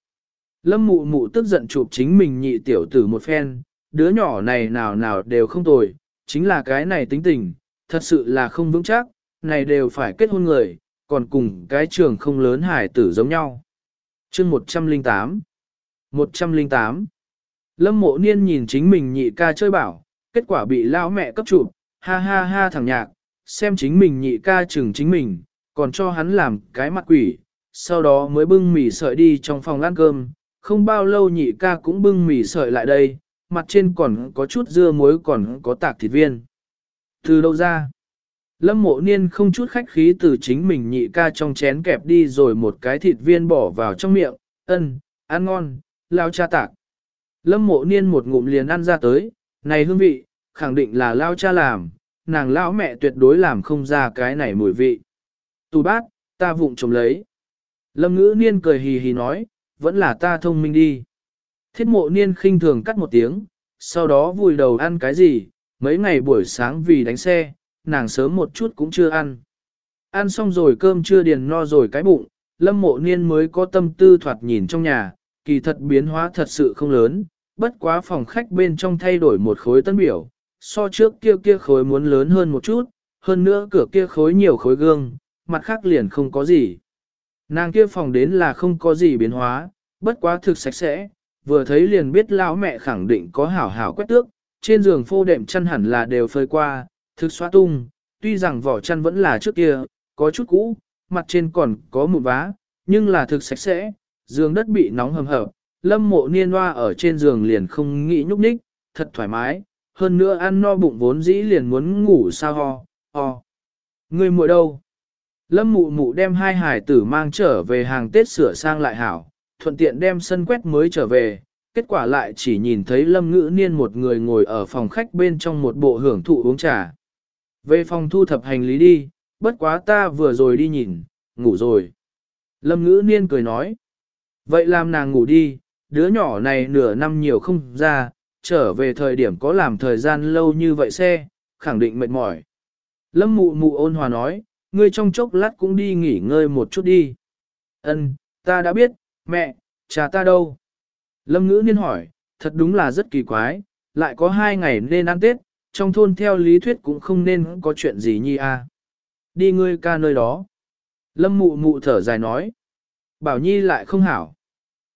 Lâm mụ mụ tức giận chụp chính mình nhị tiểu tử một phen, đứa nhỏ này nào nào đều không tồi, chính là cái này tính tình, thật sự là không vững chắc, này đều phải kết hôn người, còn cùng cái trường không lớn hải tử giống nhau. chương 108 108 Lâm mộ niên nhìn chính mình nhị ca chơi bảo, kết quả bị lão mẹ cấp chụp, ha ha ha thằng nhạc, xem chính mình nhị ca chừng chính mình, còn cho hắn làm cái mặt quỷ, sau đó mới bưng mì sợi đi trong phòng ăn cơm, không bao lâu nhị ca cũng bưng mì sợi lại đây, mặt trên còn có chút dưa muối còn có tạc thịt viên. Từ đâu ra? Lâm mộ niên không chút khách khí từ chính mình nhị ca trong chén kẹp đi rồi một cái thịt viên bỏ vào trong miệng, ân, ăn ngon, lao cha tạc. Lâm mộ niên một ngụm liền ăn ra tới, này hương vị, khẳng định là lao cha làm, nàng lão mẹ tuyệt đối làm không ra cái này mùi vị. Tù bát, ta vụng trồng lấy. Lâm ngữ niên cười hì hì nói, vẫn là ta thông minh đi. Thiết mộ niên khinh thường cắt một tiếng, sau đó vùi đầu ăn cái gì, mấy ngày buổi sáng vì đánh xe, nàng sớm một chút cũng chưa ăn. Ăn xong rồi cơm chưa điền no rồi cái bụng, lâm mộ niên mới có tâm tư thoạt nhìn trong nhà, kỳ thật biến hóa thật sự không lớn, bất quá phòng khách bên trong thay đổi một khối tân biểu, so trước kia kia khối muốn lớn hơn một chút, hơn nữa cửa kia khối nhiều khối gương, mặt khác liền không có gì. Nàng kia phòng đến là không có gì biến hóa, bất quá thực sạch sẽ, vừa thấy liền biết lão mẹ khẳng định có hảo hảo quét tước, trên giường phô đệm chăn hẳn là đều phơi qua, thực xóa tung, tuy rằng vỏ chăn vẫn là trước kia, có chút cũ, mặt trên còn có một vá, nhưng là thực sạch sẽ, giường đất bị nóng hầm hập, lâm mộ niên hoa ở trên giường liền không nghĩ nhúc nhích, thật thoải mái, hơn nữa ăn no bụng vốn dĩ liền muốn ngủ sao ho, ho. Người muội đâu? Lâm mụ mụ đem hai hải tử mang trở về hàng Tết sửa sang lại hảo, thuận tiện đem sân quét mới trở về, kết quả lại chỉ nhìn thấy lâm ngữ niên một người ngồi ở phòng khách bên trong một bộ hưởng thụ uống trà. Về phòng thu thập hành lý đi, bất quá ta vừa rồi đi nhìn, ngủ rồi. Lâm ngữ niên cười nói. Vậy làm nàng ngủ đi, đứa nhỏ này nửa năm nhiều không ra, trở về thời điểm có làm thời gian lâu như vậy xe, khẳng định mệt mỏi. Lâm mụ mụ ôn hòa nói, ngươi trong chốc lát cũng đi nghỉ ngơi một chút đi. Ân, ta đã biết, mẹ, cha ta đâu? Lâm ngữ niên hỏi, thật đúng là rất kỳ quái, lại có hai ngày nên ăn Tết, trong thôn theo lý thuyết cũng không nên có chuyện gì nhi à. Đi ngươi ca nơi đó. Lâm mụ mụ thở dài nói. Bảo Nhi lại không hảo.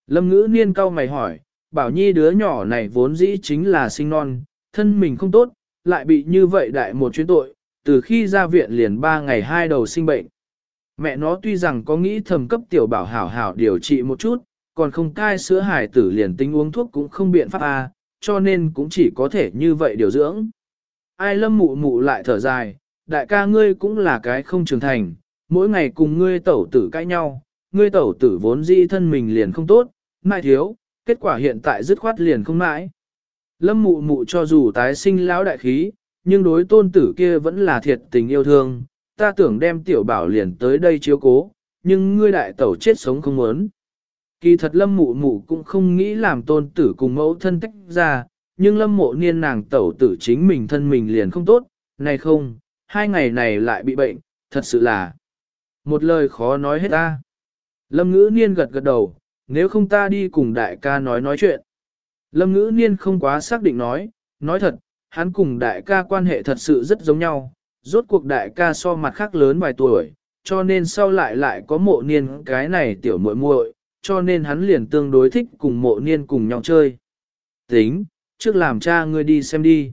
Lâm ngữ niên cau mày hỏi, Bảo Nhi đứa nhỏ này vốn dĩ chính là sinh non, thân mình không tốt, lại bị như vậy đại một chuyến tội, từ khi ra viện liền ba ngày hai đầu sinh bệnh. Mẹ nó tuy rằng có nghĩ thầm cấp tiểu bảo hảo hảo điều trị một chút, còn không cai sữa hải tử liền tính uống thuốc cũng không biện pháp a, à, cho nên cũng chỉ có thể như vậy điều dưỡng. Ai lâm mụ mụ lại thở dài, đại ca ngươi cũng là cái không trưởng thành, mỗi ngày cùng ngươi tẩu tử cãi nhau, ngươi tẩu tử vốn dĩ thân mình liền không tốt, mai thiếu, kết quả hiện tại dứt khoát liền không mãi. Lâm mụ mụ cho dù tái sinh lão đại khí, nhưng đối tôn tử kia vẫn là thiệt tình yêu thương, ta tưởng đem tiểu bảo liền tới đây chiếu cố, nhưng ngươi đại tẩu chết sống không muốn. Kỳ thật lâm mụ mụ cũng không nghĩ làm tôn tử cùng mẫu thân tách ra, nhưng lâm mộ niên nàng tẩu tử chính mình thân mình liền không tốt, này không, hai ngày này lại bị bệnh, thật sự là một lời khó nói hết ta. Lâm ngữ niên gật gật đầu, nếu không ta đi cùng đại ca nói nói chuyện. Lâm ngữ niên không quá xác định nói, nói thật, hắn cùng đại ca quan hệ thật sự rất giống nhau, rốt cuộc đại ca so mặt khác lớn vài tuổi, cho nên sau lại lại có mộ niên cái này tiểu muội muội, cho nên hắn liền tương đối thích cùng mộ niên cùng nhau chơi. Tính, trước làm cha ngươi đi xem đi.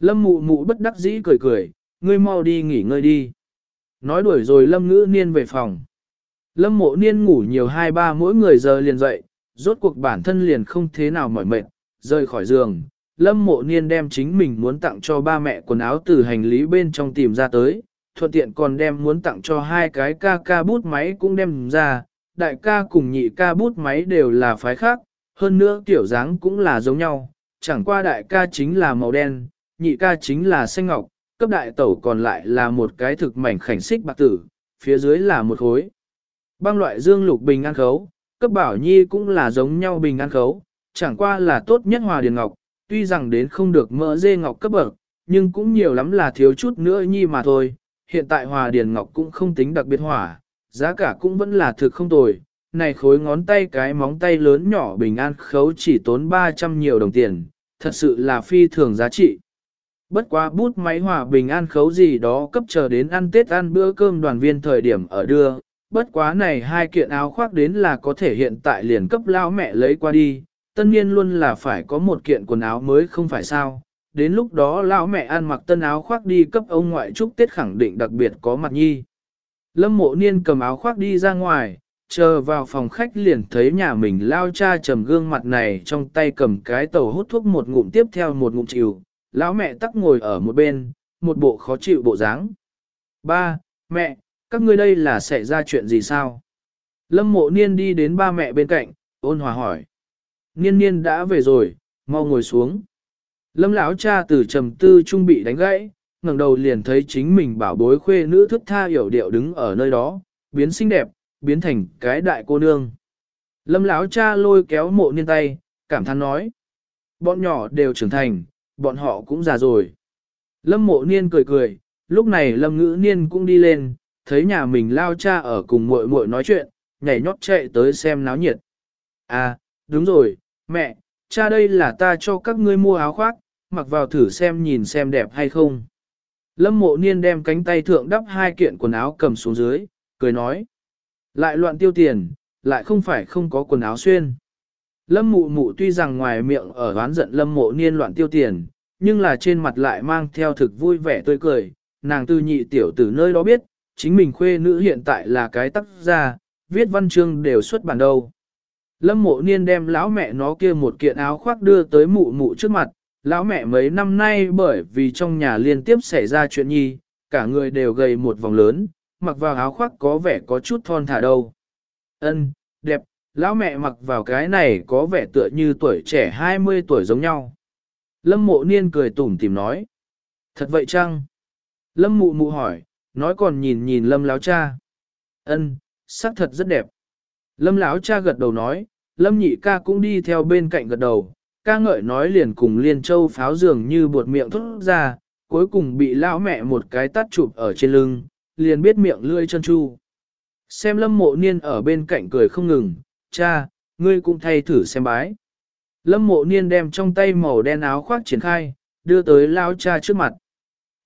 Lâm mụ mụ bất đắc dĩ cười cười, ngươi mau đi nghỉ ngơi đi. Nói đuổi rồi lâm ngữ niên về phòng. Lâm mộ niên ngủ nhiều hai ba mỗi người giờ liền dậy, rốt cuộc bản thân liền không thế nào mỏi mệt, rời khỏi giường. Lâm mộ niên đem chính mình muốn tặng cho ba mẹ quần áo từ hành lý bên trong tìm ra tới, thuận tiện còn đem muốn tặng cho hai cái ca ca bút máy cũng đem ra, đại ca cùng nhị ca bút máy đều là phái khác, hơn nữa tiểu dáng cũng là giống nhau, chẳng qua đại ca chính là màu đen, nhị ca chính là xanh ngọc, cấp đại tẩu còn lại là một cái thực mảnh khảnh xích bạc tử, phía dưới là một khối. Băng loại dương lục bình an khấu, cấp bảo nhi cũng là giống nhau bình an khấu, chẳng qua là tốt nhất hòa điền ngọc, tuy rằng đến không được mỡ dê ngọc cấp bậc, nhưng cũng nhiều lắm là thiếu chút nữa nhi mà thôi. Hiện tại hòa điền ngọc cũng không tính đặc biệt hỏa, giá cả cũng vẫn là thực không tồi. Này khối ngón tay cái móng tay lớn nhỏ bình an khấu chỉ tốn 300 nhiều đồng tiền, thật sự là phi thường giá trị. Bất quá bút máy hòa bình an khấu gì đó cấp chờ đến ăn Tết ăn bữa cơm đoàn viên thời điểm ở đưa, bất quá này hai kiện áo khoác đến là có thể hiện tại liền cấp lao mẹ lấy qua đi, tân niên luôn là phải có một kiện quần áo mới không phải sao, đến lúc đó lão mẹ ăn mặc tân áo khoác đi cấp ông ngoại chúc Tết khẳng định đặc biệt có mặt nhi. Lâm mộ niên cầm áo khoác đi ra ngoài, chờ vào phòng khách liền thấy nhà mình lao cha trầm gương mặt này trong tay cầm cái tàu hút thuốc một ngụm tiếp theo một ngụm chịu, lão mẹ tắc ngồi ở một bên, một bộ khó chịu bộ dáng. Ba, mẹ, các ngươi đây là xảy ra chuyện gì sao? Lâm mộ niên đi đến ba mẹ bên cạnh, ôn hòa hỏi. Niên niên đã về rồi, mau ngồi xuống. Lâm lão cha từ trầm tư trung bị đánh gãy, ngẩng đầu liền thấy chính mình bảo bối khuê nữ thức tha hiểu điệu đứng ở nơi đó, biến xinh đẹp, biến thành cái đại cô nương. Lâm lão cha lôi kéo mộ niên tay, cảm thán nói. Bọn nhỏ đều trưởng thành, bọn họ cũng già rồi. Lâm mộ niên cười cười, lúc này lâm ngữ niên cũng đi lên, thấy nhà mình lao cha ở cùng muội muội nói chuyện, nhảy nhót chạy tới xem náo nhiệt. À, đúng rồi, mẹ, cha đây là ta cho các ngươi mua áo khoác, mặc vào thử xem nhìn xem đẹp hay không. Lâm mộ niên đem cánh tay thượng đắp hai kiện quần áo cầm xuống dưới, cười nói. Lại loạn tiêu tiền, lại không phải không có quần áo xuyên. Lâm mụ mụ tuy rằng ngoài miệng ở oán giận lâm mộ niên loạn tiêu tiền, nhưng là trên mặt lại mang theo thực vui vẻ tươi cười, nàng tư nhị tiểu từ nơi đó biết, chính mình khuê nữ hiện tại là cái tác gia, viết văn chương đều xuất bản đâu. Lâm mộ niên đem lão mẹ nó kia một kiện áo khoác đưa tới mụ mụ trước mặt, lão mẹ mấy năm nay bởi vì trong nhà liên tiếp xảy ra chuyện nhi, cả người đều gầy một vòng lớn, mặc vào áo khoác có vẻ có chút thon thả đâu. Ân, đẹp, lão mẹ mặc vào cái này có vẻ tựa như tuổi trẻ 20 tuổi giống nhau. Lâm mộ niên cười tủm tìm nói. Thật vậy chăng? Lâm mụ mụ hỏi, nói còn nhìn nhìn lâm láo cha. Ân, sắc thật rất đẹp. Lâm láo cha gật đầu nói, lâm nhị ca cũng đi theo bên cạnh gật đầu, ca ngợi nói liền cùng liên châu pháo dường như buột miệng thốt ra, cuối cùng bị lão mẹ một cái tắt chụp ở trên lưng, liền biết miệng lươi chân chu. Xem lâm mộ niên ở bên cạnh cười không ngừng, cha, ngươi cũng thay thử xem bái. Lâm mộ niên đem trong tay màu đen áo khoác triển khai, đưa tới lão cha trước mặt.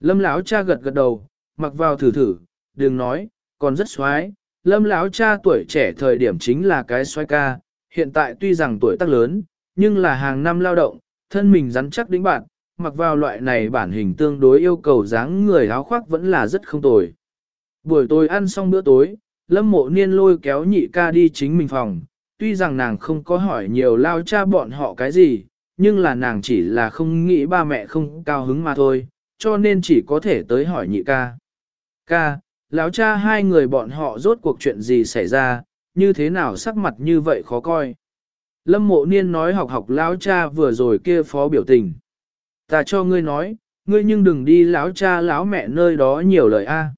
Lâm lão cha gật gật đầu, mặc vào thử thử, đừng nói, còn rất xoái. Lâm lão cha tuổi trẻ thời điểm chính là cái xoái ca, hiện tại tuy rằng tuổi tác lớn, nhưng là hàng năm lao động, thân mình rắn chắc đĩnh bạn, mặc vào loại này bản hình tương đối yêu cầu dáng người áo khoác vẫn là rất không tồi. Buổi tối ăn xong bữa tối, Lâm mộ niên lôi kéo nhị ca đi chính mình phòng, tuy rằng nàng không có hỏi nhiều lao cha bọn họ cái gì, nhưng là nàng chỉ là không nghĩ ba mẹ không cao hứng mà thôi, cho nên chỉ có thể tới hỏi nhị ca. Ca, lão cha hai người bọn họ rốt cuộc chuyện gì xảy ra, như thế nào sắc mặt như vậy khó coi. Lâm mộ niên nói học học lão cha vừa rồi kia phó biểu tình. Ta cho ngươi nói, ngươi nhưng đừng đi lão cha lão mẹ nơi đó nhiều lời a.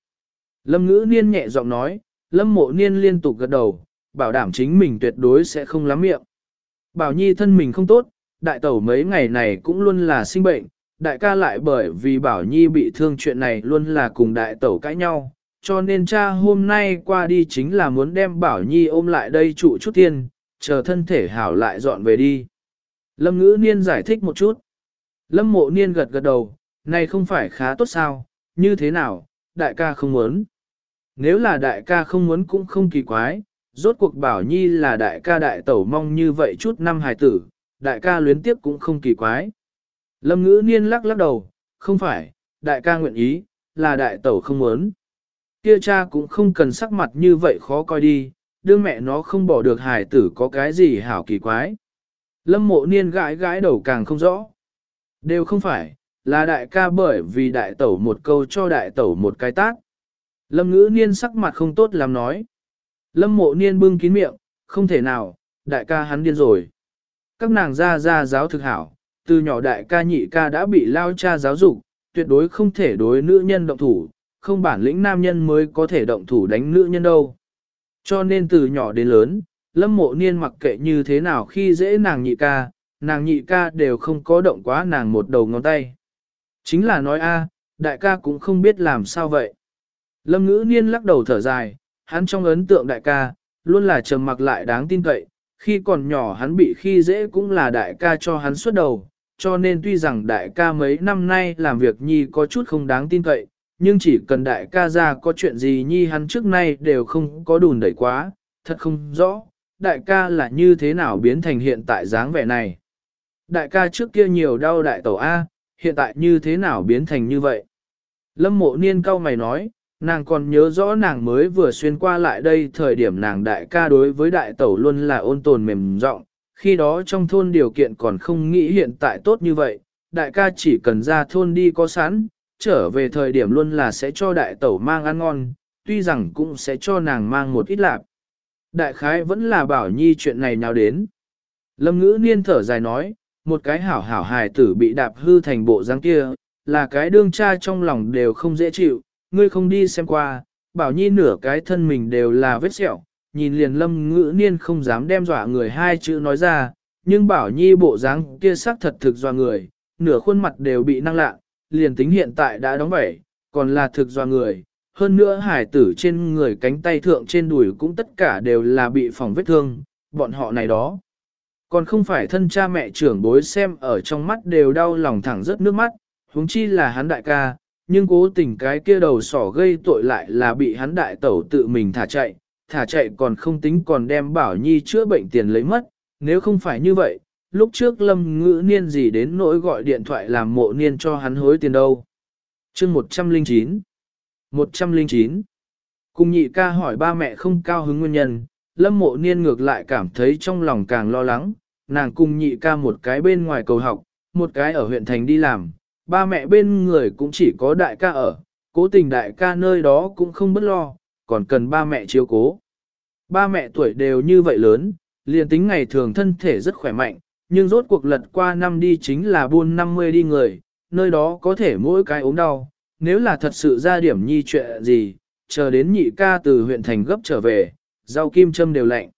Lâm ngữ niên nhẹ giọng nói, lâm mộ niên liên tục gật đầu, bảo đảm chính mình tuyệt đối sẽ không lắm miệng. Bảo nhi thân mình không tốt, đại tẩu mấy ngày này cũng luôn là sinh bệnh, đại ca lại bởi vì bảo nhi bị thương chuyện này luôn là cùng đại tẩu cãi nhau, cho nên cha hôm nay qua đi chính là muốn đem bảo nhi ôm lại đây trụ chút tiền, chờ thân thể hảo lại dọn về đi. Lâm ngữ niên giải thích một chút. Lâm mộ niên gật gật đầu, này không phải khá tốt sao, như thế nào, đại ca không muốn. Nếu là đại ca không muốn cũng không kỳ quái, rốt cuộc bảo nhi là đại ca đại tẩu mong như vậy chút năm hài tử, đại ca luyến tiếp cũng không kỳ quái. Lâm ngữ niên lắc lắc đầu, không phải, đại ca nguyện ý, là đại tẩu không muốn. Kia cha cũng không cần sắc mặt như vậy khó coi đi, đương mẹ nó không bỏ được hài tử có cái gì hảo kỳ quái. Lâm mộ niên gãi gãi đầu càng không rõ. Đều không phải, là đại ca bởi vì đại tẩu một câu cho đại tẩu một cái tác. Lâm ngữ niên sắc mặt không tốt làm nói. Lâm mộ niên bưng kín miệng, không thể nào, đại ca hắn điên rồi. Các nàng ra ra giáo thực hảo, từ nhỏ đại ca nhị ca đã bị lao cha giáo dục, tuyệt đối không thể đối nữ nhân động thủ, không bản lĩnh nam nhân mới có thể động thủ đánh nữ nhân đâu. Cho nên từ nhỏ đến lớn, lâm mộ niên mặc kệ như thế nào khi dễ nàng nhị ca, nàng nhị ca đều không có động quá nàng một đầu ngón tay. Chính là nói a, đại ca cũng không biết làm sao vậy. Lâm ngữ niên lắc đầu thở dài, hắn trong ấn tượng đại ca, luôn là trầm mặc lại đáng tin cậy, khi còn nhỏ hắn bị khi dễ cũng là đại ca cho hắn suốt đầu, cho nên tuy rằng đại ca mấy năm nay làm việc nhi có chút không đáng tin cậy, nhưng chỉ cần đại ca ra có chuyện gì nhi hắn trước nay đều không có đùn đẩy quá, thật không rõ, đại ca là như thế nào biến thành hiện tại dáng vẻ này. Đại ca trước kia nhiều đau đại tẩu A, hiện tại như thế nào biến thành như vậy? Lâm mộ niên cao mày nói, nàng còn nhớ rõ nàng mới vừa xuyên qua lại đây thời điểm nàng đại ca đối với đại tẩu luôn là ôn tồn mềm giọng khi đó trong thôn điều kiện còn không nghĩ hiện tại tốt như vậy, đại ca chỉ cần ra thôn đi có sẵn, trở về thời điểm luôn là sẽ cho đại tẩu mang ăn ngon, tuy rằng cũng sẽ cho nàng mang một ít lạp. Đại khái vẫn là bảo nhi chuyện này nào đến. Lâm ngữ niên thở dài nói, một cái hảo hảo hài tử bị đạp hư thành bộ dáng kia, là cái đương cha trong lòng đều không dễ chịu, ngươi không đi xem qua, bảo nhi nửa cái thân mình đều là vết sẹo, nhìn liền lâm ngữ niên không dám đem dọa người hai chữ nói ra, nhưng bảo nhi bộ dáng kia sắc thật thực dọa người, nửa khuôn mặt đều bị năng lạ, liền tính hiện tại đã đóng vẩy, còn là thực dọa người. Hơn nữa hải tử trên người cánh tay thượng trên đùi cũng tất cả đều là bị phòng vết thương, bọn họ này đó. Còn không phải thân cha mẹ trưởng bối xem ở trong mắt đều đau lòng thẳng rớt nước mắt, huống chi là hắn đại ca, nhưng cố tình cái kia đầu sỏ gây tội lại là bị hắn đại tẩu tự mình thả chạy, thả chạy còn không tính còn đem bảo nhi chữa bệnh tiền lấy mất, nếu không phải như vậy, lúc trước lâm ngữ niên gì đến nỗi gọi điện thoại làm mộ niên cho hắn hối tiền đâu. chương 109 109 Cùng nhị ca hỏi ba mẹ không cao hứng nguyên nhân, lâm mộ niên ngược lại cảm thấy trong lòng càng lo lắng, nàng cùng nhị ca một cái bên ngoài cầu học, một cái ở huyện thành đi làm, ba mẹ bên người cũng chỉ có đại ca ở, cố tình đại ca nơi đó cũng không bất lo, còn cần ba mẹ chiếu cố. Ba mẹ tuổi đều như vậy lớn, liền tính ngày thường thân thể rất khỏe mạnh, nhưng rốt cuộc lật qua năm đi chính là buôn 50 đi người, nơi đó có thể mỗi cái ốm đau, nếu là thật sự ra điểm nhi chuyện gì, chờ đến nhị ca từ huyện thành gấp trở về, rau kim châm đều lạnh.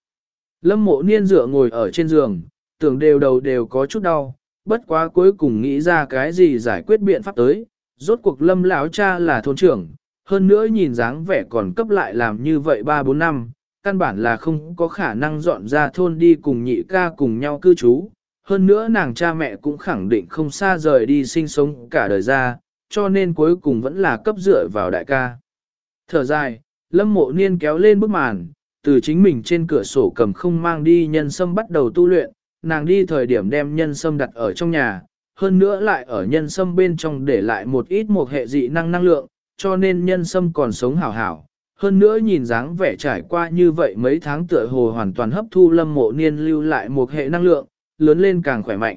Lâm mộ niên dựa ngồi ở trên giường, tưởng đều đầu đều có chút đau, bất quá cuối cùng nghĩ ra cái gì giải quyết biện pháp tới, rốt cuộc lâm lão cha là thôn trưởng, hơn nữa nhìn dáng vẻ còn cấp lại làm như vậy 3-4 năm, căn bản là không có khả năng dọn ra thôn đi cùng nhị ca cùng nhau cư trú, hơn nữa nàng cha mẹ cũng khẳng định không xa rời đi sinh sống cả đời ra, cho nên cuối cùng vẫn là cấp dựa vào đại ca. Thở dài, lâm mộ niên kéo lên bức màn, từ chính mình trên cửa sổ cầm không mang đi nhân sâm bắt đầu tu luyện, nàng đi thời điểm đem nhân sâm đặt ở trong nhà, hơn nữa lại ở nhân sâm bên trong để lại một ít một hệ dị năng năng lượng, cho nên nhân sâm còn sống hảo hảo. Hơn nữa nhìn dáng vẻ trải qua như vậy mấy tháng tựa hồ hoàn toàn hấp thu lâm mộ niên lưu lại một hệ năng lượng, lớn lên càng khỏe mạnh.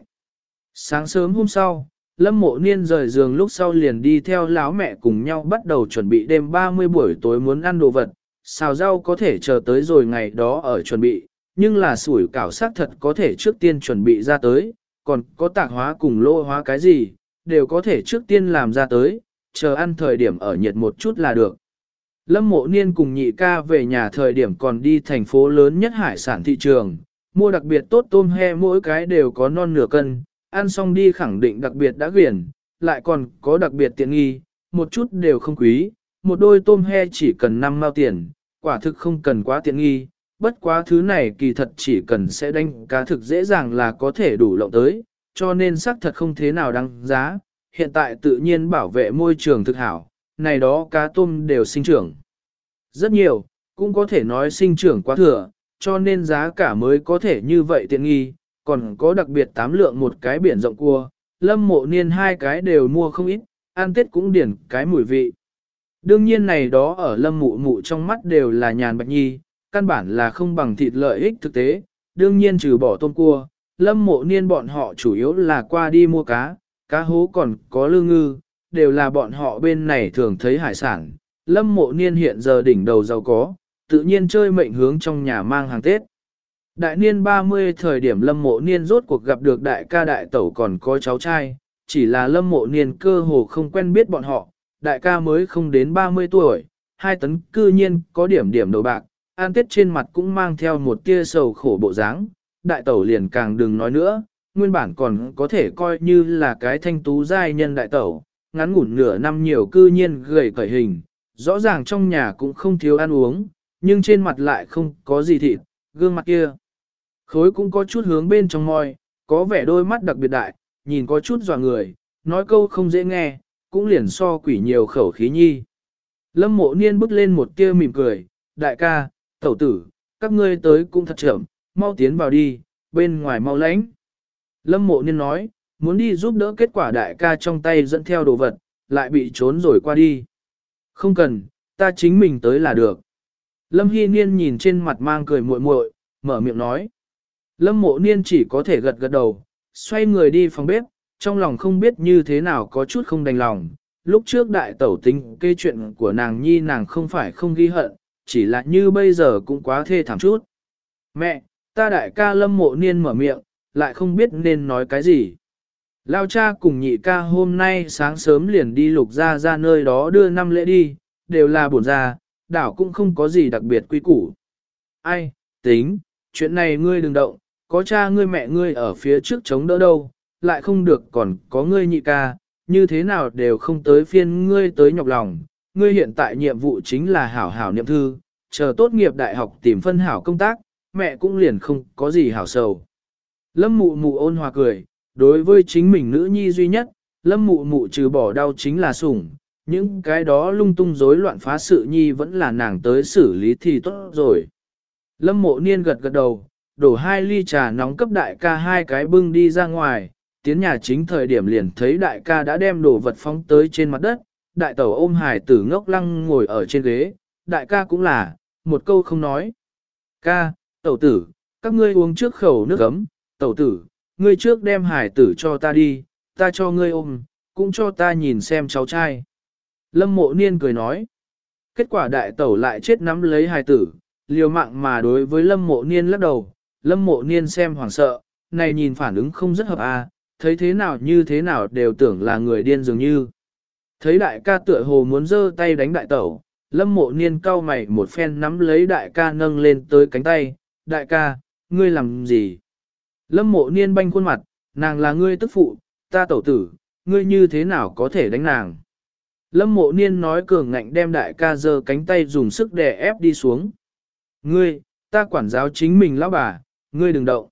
Sáng sớm hôm sau, lâm mộ niên rời giường lúc sau liền đi theo láo mẹ cùng nhau bắt đầu chuẩn bị đêm 30 buổi tối muốn ăn đồ vật, xào rau có thể chờ tới rồi ngày đó ở chuẩn bị, nhưng là sủi cảo sát thật có thể trước tiên chuẩn bị ra tới, còn có tạc hóa cùng lô hóa cái gì, đều có thể trước tiên làm ra tới, chờ ăn thời điểm ở nhiệt một chút là được. Lâm mộ niên cùng nhị ca về nhà thời điểm còn đi thành phố lớn nhất hải sản thị trường, mua đặc biệt tốt tôm he mỗi cái đều có non nửa cân, ăn xong đi khẳng định đặc biệt đã quyển, lại còn có đặc biệt tiện nghi, một chút đều không quý, một đôi tôm he chỉ cần 5 mao tiền, quả thực không cần quá tiện nghi, bất quá thứ này kỳ thật chỉ cần sẽ đánh cá thực dễ dàng là có thể đủ lộng tới, cho nên xác thật không thế nào đáng giá, hiện tại tự nhiên bảo vệ môi trường thực hảo, này đó cá tôm đều sinh trưởng. Rất nhiều, cũng có thể nói sinh trưởng quá thừa, cho nên giá cả mới có thể như vậy tiện nghi, còn có đặc biệt tám lượng một cái biển rộng cua, lâm mộ niên hai cái đều mua không ít, ăn tết cũng điển cái mùi vị. Đương nhiên này đó ở lâm mụ mụ trong mắt đều là nhàn bạch nhi, căn bản là không bằng thịt lợi ích thực tế, đương nhiên trừ bỏ tôm cua, lâm mộ niên bọn họ chủ yếu là qua đi mua cá, cá hố còn có lương ngư, đều là bọn họ bên này thường thấy hải sản. Lâm mộ niên hiện giờ đỉnh đầu giàu có, tự nhiên chơi mệnh hướng trong nhà mang hàng Tết. Đại niên 30 thời điểm lâm mộ niên rốt cuộc gặp được đại ca đại tẩu còn có cháu trai, chỉ là lâm mộ niên cơ hồ không quen biết bọn họ, đại ca mới không đến 30 tuổi, hai tấn cư nhiên có điểm điểm đầu bạc, an tết trên mặt cũng mang theo một tia sầu khổ bộ dáng, đại tẩu liền càng đừng nói nữa, nguyên bản còn có thể coi như là cái thanh tú giai nhân đại tẩu, ngắn ngủn nửa năm nhiều cư nhiên gầy cởi hình, rõ ràng trong nhà cũng không thiếu ăn uống, nhưng trên mặt lại không có gì thịt, gương mặt kia. Khối cũng có chút hướng bên trong môi, có vẻ đôi mắt đặc biệt đại, nhìn có chút dò người, nói câu không dễ nghe, cũng liền so quỷ nhiều khẩu khí nhi. Lâm mộ niên bước lên một tia mỉm cười, đại ca, tẩu tử, các ngươi tới cũng thật chậm, mau tiến vào đi, bên ngoài mau lánh. Lâm mộ niên nói, muốn đi giúp đỡ kết quả đại ca trong tay dẫn theo đồ vật, lại bị trốn rồi qua đi. Không cần, ta chính mình tới là được. Lâm Hy Niên nhìn trên mặt mang cười muội muội, mở miệng nói. Lâm mộ niên chỉ có thể gật gật đầu, xoay người đi phòng bếp, trong lòng không biết như thế nào có chút không đành lòng. Lúc trước đại tẩu tính kê chuyện của nàng nhi nàng không phải không ghi hận, chỉ là như bây giờ cũng quá thê thảm chút. Mẹ, ta đại ca lâm mộ niên mở miệng, lại không biết nên nói cái gì. Lao cha cùng nhị ca hôm nay sáng sớm liền đi lục ra ra nơi đó đưa năm lễ đi, đều là bổn ra, đảo cũng không có gì đặc biệt quy củ. Ai, tính, chuyện này ngươi đừng động, có cha ngươi mẹ ngươi ở phía trước chống đỡ đâu, lại không được còn có ngươi nhị ca, như thế nào đều không tới phiên ngươi tới nhọc lòng. Ngươi hiện tại nhiệm vụ chính là hảo hảo niệm thư, chờ tốt nghiệp đại học tìm phân hảo công tác, mẹ cũng liền không có gì hảo sầu. Lâm mụ mụ ôn hòa cười, đối với chính mình nữ nhi duy nhất, lâm mụ mụ trừ bỏ đau chính là sủng, những cái đó lung tung rối loạn phá sự nhi vẫn là nàng tới xử lý thì tốt rồi. Lâm mộ niên gật gật đầu, đổ hai ly trà nóng cấp đại ca hai cái bưng đi ra ngoài, tiến nhà chính thời điểm liền thấy đại ca đã đem đồ vật phóng tới trên mặt đất, đại tẩu ôm hải tử ngốc lăng ngồi ở trên ghế, đại ca cũng là, một câu không nói. Ca, tẩu tử, các ngươi uống trước khẩu nước ấm, tẩu tử, ngươi trước đem hải tử cho ta đi, ta cho ngươi ôm, cũng cho ta nhìn xem cháu trai. Lâm mộ niên cười nói. Kết quả đại tẩu lại chết nắm lấy hải tử, liều mạng mà đối với lâm mộ niên lắc đầu, lâm mộ niên xem hoảng sợ, này nhìn phản ứng không rất hợp à, thấy thế nào như thế nào đều tưởng là người điên dường như. Thấy đại ca tựa hồ muốn giơ tay đánh đại tẩu, lâm mộ niên cau mày một phen nắm lấy đại ca nâng lên tới cánh tay, đại ca, ngươi làm gì? Lâm mộ niên banh khuôn mặt, nàng là ngươi tức phụ, ta tẩu tử, ngươi như thế nào có thể đánh nàng? Lâm mộ niên nói cường ngạnh đem đại ca giơ cánh tay dùng sức đè ép đi xuống. Ngươi, ta quản giáo chính mình lão bà, ngươi đừng động.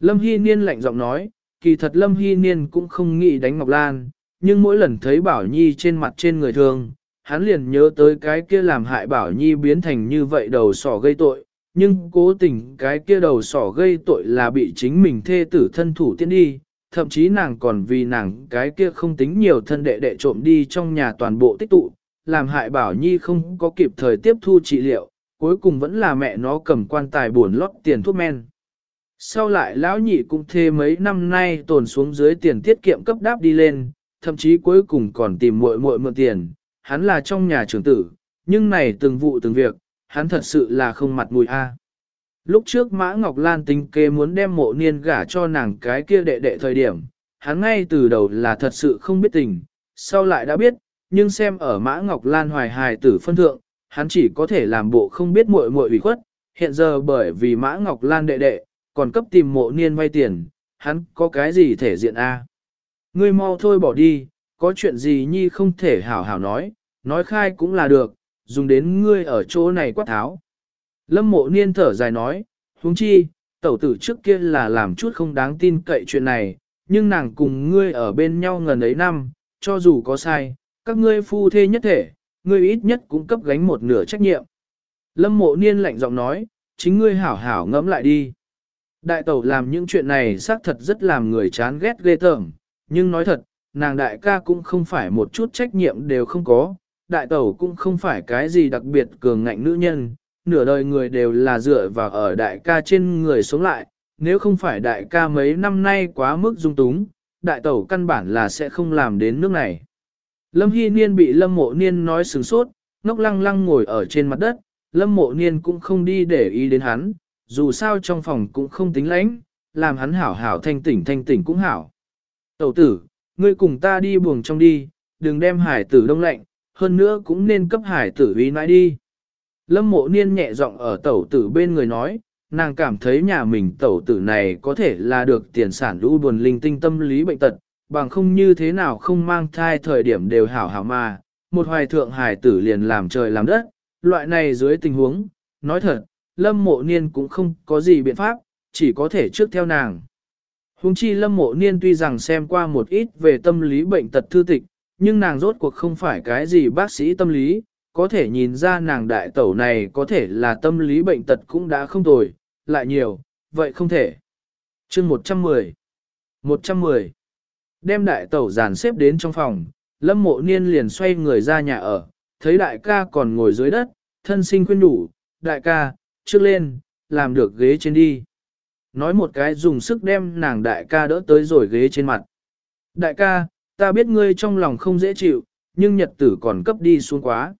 Lâm Hy Niên lạnh giọng nói, kỳ thật Lâm Hy Niên cũng không nghĩ đánh Ngọc Lan, nhưng mỗi lần thấy Bảo Nhi trên mặt trên người thường, hắn liền nhớ tới cái kia làm hại Bảo Nhi biến thành như vậy đầu sỏ gây tội, nhưng cố tình cái kia đầu sỏ gây tội là bị chính mình thê tử thân thủ tiến đi, thậm chí nàng còn vì nàng cái kia không tính nhiều thân đệ đệ trộm đi trong nhà toàn bộ tích tụ, làm hại Bảo Nhi không có kịp thời tiếp thu trị liệu, cuối cùng vẫn là mẹ nó cầm quan tài buồn lót tiền thuốc men. Sau lại lão nhị cũng thê mấy năm nay tồn xuống dưới tiền tiết kiệm cấp đáp đi lên, thậm chí cuối cùng còn tìm muội muội mượn tiền, hắn là trong nhà trưởng tử, nhưng này từng vụ từng việc, hắn thật sự là không mặt mũi a. Lúc trước Mã Ngọc Lan tính kế muốn đem mộ niên gả cho nàng cái kia đệ đệ thời điểm, hắn ngay từ đầu là thật sự không biết tình, sau lại đã biết, nhưng xem ở Mã Ngọc Lan hoài hài tử phân thượng, hắn chỉ có thể làm bộ không biết muội muội ủy khuất, hiện giờ bởi vì Mã Ngọc Lan đệ đệ, còn cấp tìm mộ niên vay tiền, hắn có cái gì thể diện a? Ngươi mau thôi bỏ đi, có chuyện gì nhi không thể hảo hảo nói, nói khai cũng là được, dùng đến ngươi ở chỗ này quát tháo. Lâm mộ niên thở dài nói, huống chi, tẩu tử trước kia là làm chút không đáng tin cậy chuyện này, nhưng nàng cùng ngươi ở bên nhau ngần ấy năm, cho dù có sai, các ngươi phu thê nhất thể, ngươi ít nhất cũng cấp gánh một nửa trách nhiệm. Lâm mộ niên lạnh giọng nói, chính ngươi hảo hảo ngẫm lại đi. Đại tẩu làm những chuyện này xác thật rất làm người chán ghét ghê tởm, nhưng nói thật, nàng đại ca cũng không phải một chút trách nhiệm đều không có, đại tẩu cũng không phải cái gì đặc biệt cường ngạnh nữ nhân, nửa đời người đều là dựa vào ở đại ca trên người sống lại, nếu không phải đại ca mấy năm nay quá mức dung túng, đại tẩu căn bản là sẽ không làm đến nước này. Lâm Hy Niên bị Lâm Mộ Niên nói sừng sốt, ngốc lăng lăng ngồi ở trên mặt đất, Lâm Mộ Niên cũng không đi để ý đến hắn, dù sao trong phòng cũng không tính lãnh, làm hắn hảo hảo thanh tỉnh thanh tỉnh cũng hảo. Tẩu tử, ngươi cùng ta đi buồng trong đi, đừng đem hải tử đông lạnh, hơn nữa cũng nên cấp hải tử uy nãi đi. Lâm mộ niên nhẹ giọng ở tẩu tử bên người nói, nàng cảm thấy nhà mình tẩu tử này có thể là được tiền sản lũ buồn linh tinh tâm lý bệnh tật, bằng không như thế nào không mang thai thời điểm đều hảo hảo mà, một hoài thượng hải tử liền làm trời làm đất, loại này dưới tình huống, nói thật, lâm mộ niên cũng không có gì biện pháp, chỉ có thể trước theo nàng. Hùng chi lâm mộ niên tuy rằng xem qua một ít về tâm lý bệnh tật thư tịch, nhưng nàng rốt cuộc không phải cái gì bác sĩ tâm lý, có thể nhìn ra nàng đại tẩu này có thể là tâm lý bệnh tật cũng đã không tồi, lại nhiều, vậy không thể. chương 110 110 Đem đại tẩu dàn xếp đến trong phòng, lâm mộ niên liền xoay người ra nhà ở, thấy đại ca còn ngồi dưới đất, thân sinh khuyên đủ, đại ca, trước lên, làm được ghế trên đi. Nói một cái dùng sức đem nàng đại ca đỡ tới rồi ghế trên mặt. Đại ca, ta biết ngươi trong lòng không dễ chịu, nhưng nhật tử còn cấp đi xuống quá.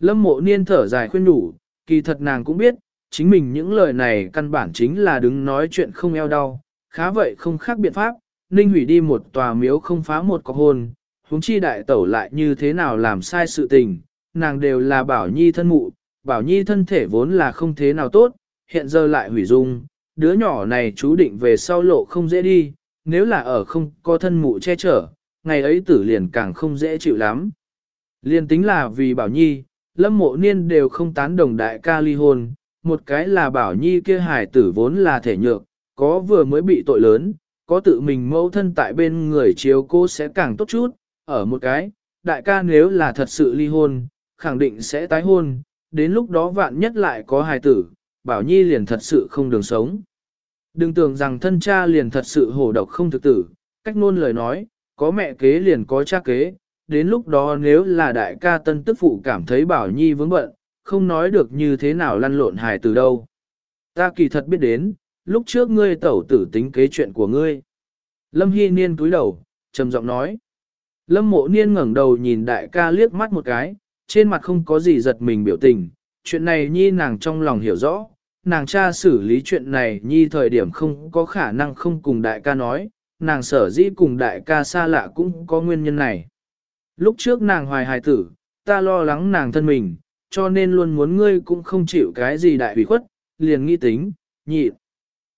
Lâm mộ niên thở dài khuyên đủ, kỳ thật nàng cũng biết, chính mình những lời này căn bản chính là đứng nói chuyện không eo đau, khá vậy không khác biện pháp, ninh hủy đi một tòa miếu không phá một cọc hôn, huống chi đại tẩu lại như thế nào làm sai sự tình, nàng đều là bảo nhi thân mụ, bảo nhi thân thể vốn là không thế nào tốt, hiện giờ lại hủy dung, đứa nhỏ này chú định về sau lộ không dễ đi, nếu là ở không có thân mụ che chở, ngày ấy tử liền càng không dễ chịu lắm. Liên tính là vì bảo nhi, lâm mộ niên đều không tán đồng đại ca ly hôn, một cái là bảo nhi kia hải tử vốn là thể nhược, có vừa mới bị tội lớn, có tự mình mẫu thân tại bên người chiếu cô sẽ càng tốt chút, ở một cái, đại ca nếu là thật sự ly hôn, khẳng định sẽ tái hôn, đến lúc đó vạn nhất lại có hài tử, bảo nhi liền thật sự không đường sống. Đừng tưởng rằng thân cha liền thật sự hổ độc không thực tử, cách nôn lời nói, có mẹ kế liền có cha kế, đến lúc đó nếu là đại ca tân tức phụ cảm thấy bảo nhi vướng bận, không nói được như thế nào lăn lộn hài từ đâu. Ta kỳ thật biết đến, lúc trước ngươi tẩu tử tính kế chuyện của ngươi. Lâm Hy Niên túi đầu, trầm giọng nói. Lâm mộ niên ngẩng đầu nhìn đại ca liếc mắt một cái, trên mặt không có gì giật mình biểu tình, chuyện này nhi nàng trong lòng hiểu rõ, nàng cha xử lý chuyện này nhi thời điểm không có khả năng không cùng đại ca nói, nàng sở dĩ cùng đại ca xa lạ cũng có nguyên nhân này. Lúc trước nàng hoài hài tử, ta lo lắng nàng thân mình, cho nên luôn muốn ngươi cũng không chịu cái gì đại hủy khuất, liền nghĩ tính, nhị.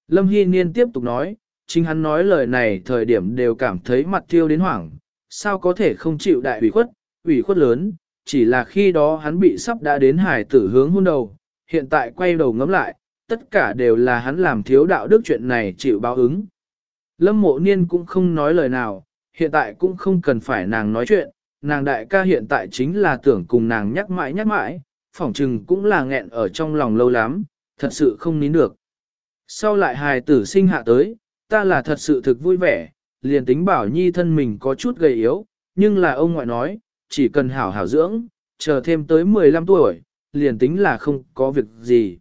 Lâm Hy Niên tiếp tục nói, chính hắn nói lời này thời điểm đều cảm thấy mặt thiêu đến hoảng, sao có thể không chịu đại hủy khuất, hủy khuất lớn, chỉ là khi đó hắn bị sắp đã đến hải tử hướng hôn đầu, hiện tại quay đầu ngắm lại, tất cả đều là hắn làm thiếu đạo đức chuyện này chịu báo ứng. Lâm mộ niên cũng không nói lời nào, hiện tại cũng không cần phải nàng nói chuyện, nàng đại ca hiện tại chính là tưởng cùng nàng nhắc mãi nhắc mãi, phỏng trừng cũng là nghẹn ở trong lòng lâu lắm, thật sự không nín được. Sau lại hài tử sinh hạ tới, ta là thật sự thực vui vẻ, liền tính bảo nhi thân mình có chút gầy yếu, nhưng là ông ngoại nói, chỉ cần hảo hảo dưỡng, chờ thêm tới 15 tuổi, liền tính là không có việc gì.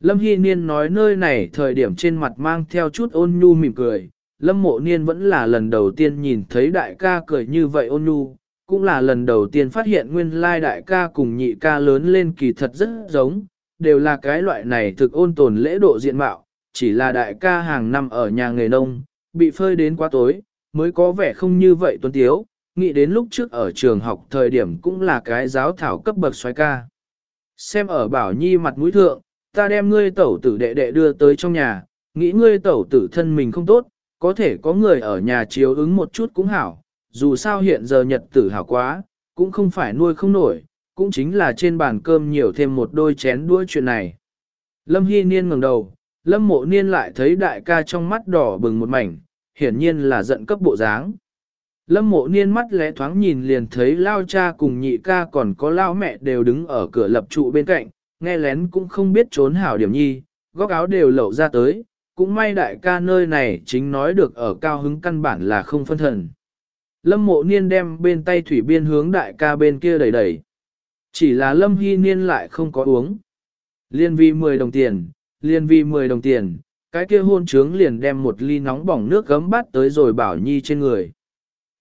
Lâm Hy Niên nói nơi này thời điểm trên mặt mang theo chút ôn nhu mỉm cười, Lâm Mộ Niên vẫn là lần đầu tiên nhìn thấy đại ca cười như vậy ôn nhu, cũng là lần đầu tiên phát hiện nguyên lai đại ca cùng nhị ca lớn lên kỳ thật rất giống, đều là cái loại này thực ôn tồn lễ độ diện mạo, chỉ là đại ca hàng năm ở nhà nghề nông, bị phơi đến quá tối, mới có vẻ không như vậy tuấn tiếu, nghĩ đến lúc trước ở trường học thời điểm cũng là cái giáo thảo cấp bậc xoay ca. Xem ở bảo nhi mặt mũi thượng, ta đem ngươi tẩu tử đệ đệ đưa tới trong nhà, nghĩ ngươi tẩu tử thân mình không tốt, có thể có người ở nhà chiếu ứng một chút cũng hảo, dù sao hiện giờ nhật tử hảo quá, cũng không phải nuôi không nổi, cũng chính là trên bàn cơm nhiều thêm một đôi chén đuôi chuyện này. Lâm Hy Niên ngẩng đầu, Lâm Mộ Niên lại thấy đại ca trong mắt đỏ bừng một mảnh, hiển nhiên là giận cấp bộ dáng. Lâm Mộ Niên mắt lẽ thoáng nhìn liền thấy lao cha cùng nhị ca còn có lao mẹ đều đứng ở cửa lập trụ bên cạnh, nghe lén cũng không biết trốn hảo điểm nhi, góc áo đều lẩu ra tới, cũng may đại ca nơi này chính nói được ở cao hứng căn bản là không phân thần. Lâm mộ niên đem bên tay thủy biên hướng đại ca bên kia đẩy đẩy. Chỉ là lâm hy niên lại không có uống. Liên vi 10 đồng tiền, liên vi 10 đồng tiền, cái kia hôn trướng liền đem một ly nóng bỏng nước gấm bát tới rồi bảo nhi trên người.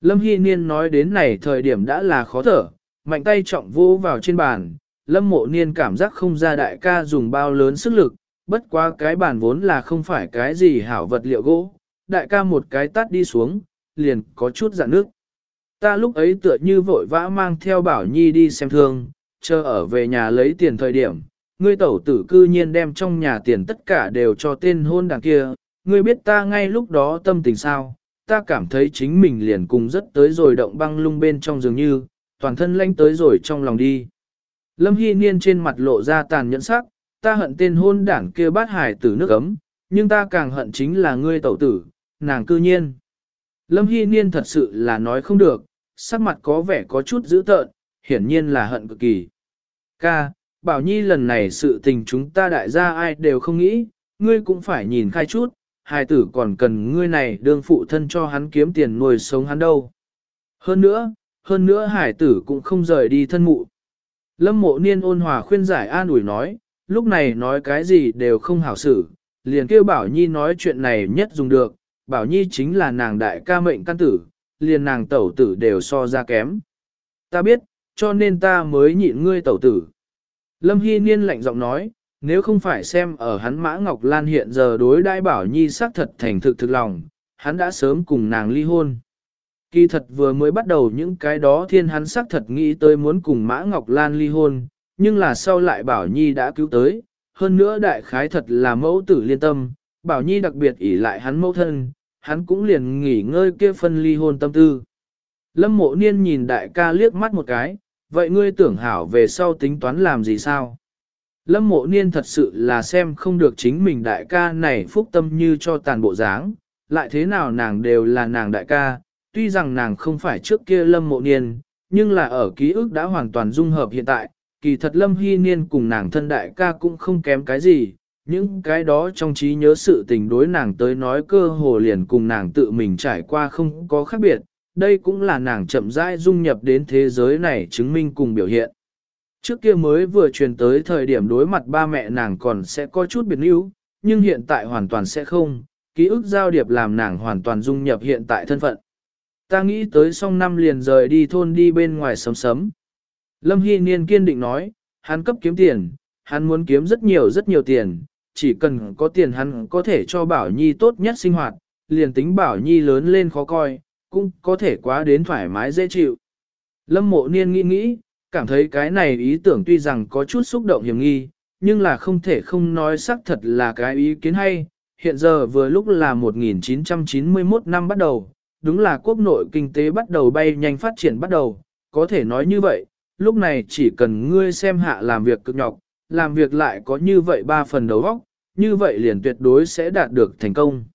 Lâm Hy Niên nói đến này thời điểm đã là khó thở, mạnh tay trọng vô vào trên bàn, Lâm Mộ Niên cảm giác không ra đại ca dùng bao lớn sức lực, bất quá cái bàn vốn là không phải cái gì hảo vật liệu gỗ, đại ca một cái tắt đi xuống, liền có chút dạn nước. Ta lúc ấy tựa như vội vã mang theo Bảo Nhi đi xem thương, chờ ở về nhà lấy tiền thời điểm, ngươi tẩu tử cư nhiên đem trong nhà tiền tất cả đều cho tên hôn đàn kia, ngươi biết ta ngay lúc đó tâm tình sao, ta cảm thấy chính mình liền cùng rất tới rồi động băng lung bên trong dường như, toàn thân lanh tới rồi trong lòng đi. Lâm Hy Niên trên mặt lộ ra tàn nhẫn sắc, ta hận tên hôn đảng kia bát hải tử nước ấm, nhưng ta càng hận chính là ngươi tẩu tử, nàng cư nhiên. Lâm Hy Niên thật sự là nói không được, sắc mặt có vẻ có chút dữ tợn, hiển nhiên là hận cực kỳ. Ca, Bảo Nhi lần này sự tình chúng ta đại gia ai đều không nghĩ, ngươi cũng phải nhìn khai chút, hài tử còn cần ngươi này đương phụ thân cho hắn kiếm tiền nuôi sống hắn đâu. Hơn nữa, hơn nữa hải tử cũng không rời đi thân mụ. Lâm mộ niên ôn hòa khuyên giải an ủi nói, lúc này nói cái gì đều không hảo xử, liền kêu Bảo Nhi nói chuyện này nhất dùng được, Bảo Nhi chính là nàng đại ca mệnh căn tử, liền nàng tẩu tử đều so ra kém. Ta biết, cho nên ta mới nhịn ngươi tẩu tử. Lâm Hy Niên lạnh giọng nói, nếu không phải xem ở hắn Mã Ngọc Lan hiện giờ đối đai Bảo Nhi xác thật thành thực thực lòng, hắn đã sớm cùng nàng ly hôn. Kỳ thật vừa mới bắt đầu những cái đó thiên hắn xác thật nghĩ tới muốn cùng Mã Ngọc Lan ly hôn, nhưng là sau lại Bảo Nhi đã cứu tới, hơn nữa đại khái thật là mẫu tử liên tâm, Bảo Nhi đặc biệt ỷ lại hắn mẫu thân, hắn cũng liền nghỉ ngơi kia phân ly hôn tâm tư. Lâm mộ niên nhìn đại ca liếc mắt một cái, vậy ngươi tưởng hảo về sau tính toán làm gì sao? Lâm mộ niên thật sự là xem không được chính mình đại ca này phúc tâm như cho tàn bộ dáng, lại thế nào nàng đều là nàng đại ca, tuy rằng nàng không phải trước kia lâm mộ niên, nhưng là ở ký ức đã hoàn toàn dung hợp hiện tại, kỳ thật lâm hy niên cùng nàng thân đại ca cũng không kém cái gì, những cái đó trong trí nhớ sự tình đối nàng tới nói cơ hồ liền cùng nàng tự mình trải qua không có khác biệt, đây cũng là nàng chậm rãi dung nhập đến thế giới này chứng minh cùng biểu hiện. Trước kia mới vừa truyền tới thời điểm đối mặt ba mẹ nàng còn sẽ có chút biệt níu, nhưng hiện tại hoàn toàn sẽ không, ký ức giao điệp làm nàng hoàn toàn dung nhập hiện tại thân phận. Ta nghĩ tới xong năm liền rời đi thôn đi bên ngoài sấm sấm. Lâm Hy Niên kiên định nói, hắn cấp kiếm tiền, hắn muốn kiếm rất nhiều rất nhiều tiền, chỉ cần có tiền hắn có thể cho Bảo Nhi tốt nhất sinh hoạt, liền tính Bảo Nhi lớn lên khó coi, cũng có thể quá đến thoải mái dễ chịu. Lâm mộ niên nghĩ nghĩ, cảm thấy cái này ý tưởng tuy rằng có chút xúc động hiểm nghi, nhưng là không thể không nói xác thật là cái ý kiến hay. Hiện giờ vừa lúc là 1991 năm bắt đầu, đúng là quốc nội kinh tế bắt đầu bay nhanh phát triển bắt đầu, có thể nói như vậy, lúc này chỉ cần ngươi xem hạ làm việc cực nhọc, làm việc lại có như vậy ba phần đầu óc, như vậy liền tuyệt đối sẽ đạt được thành công.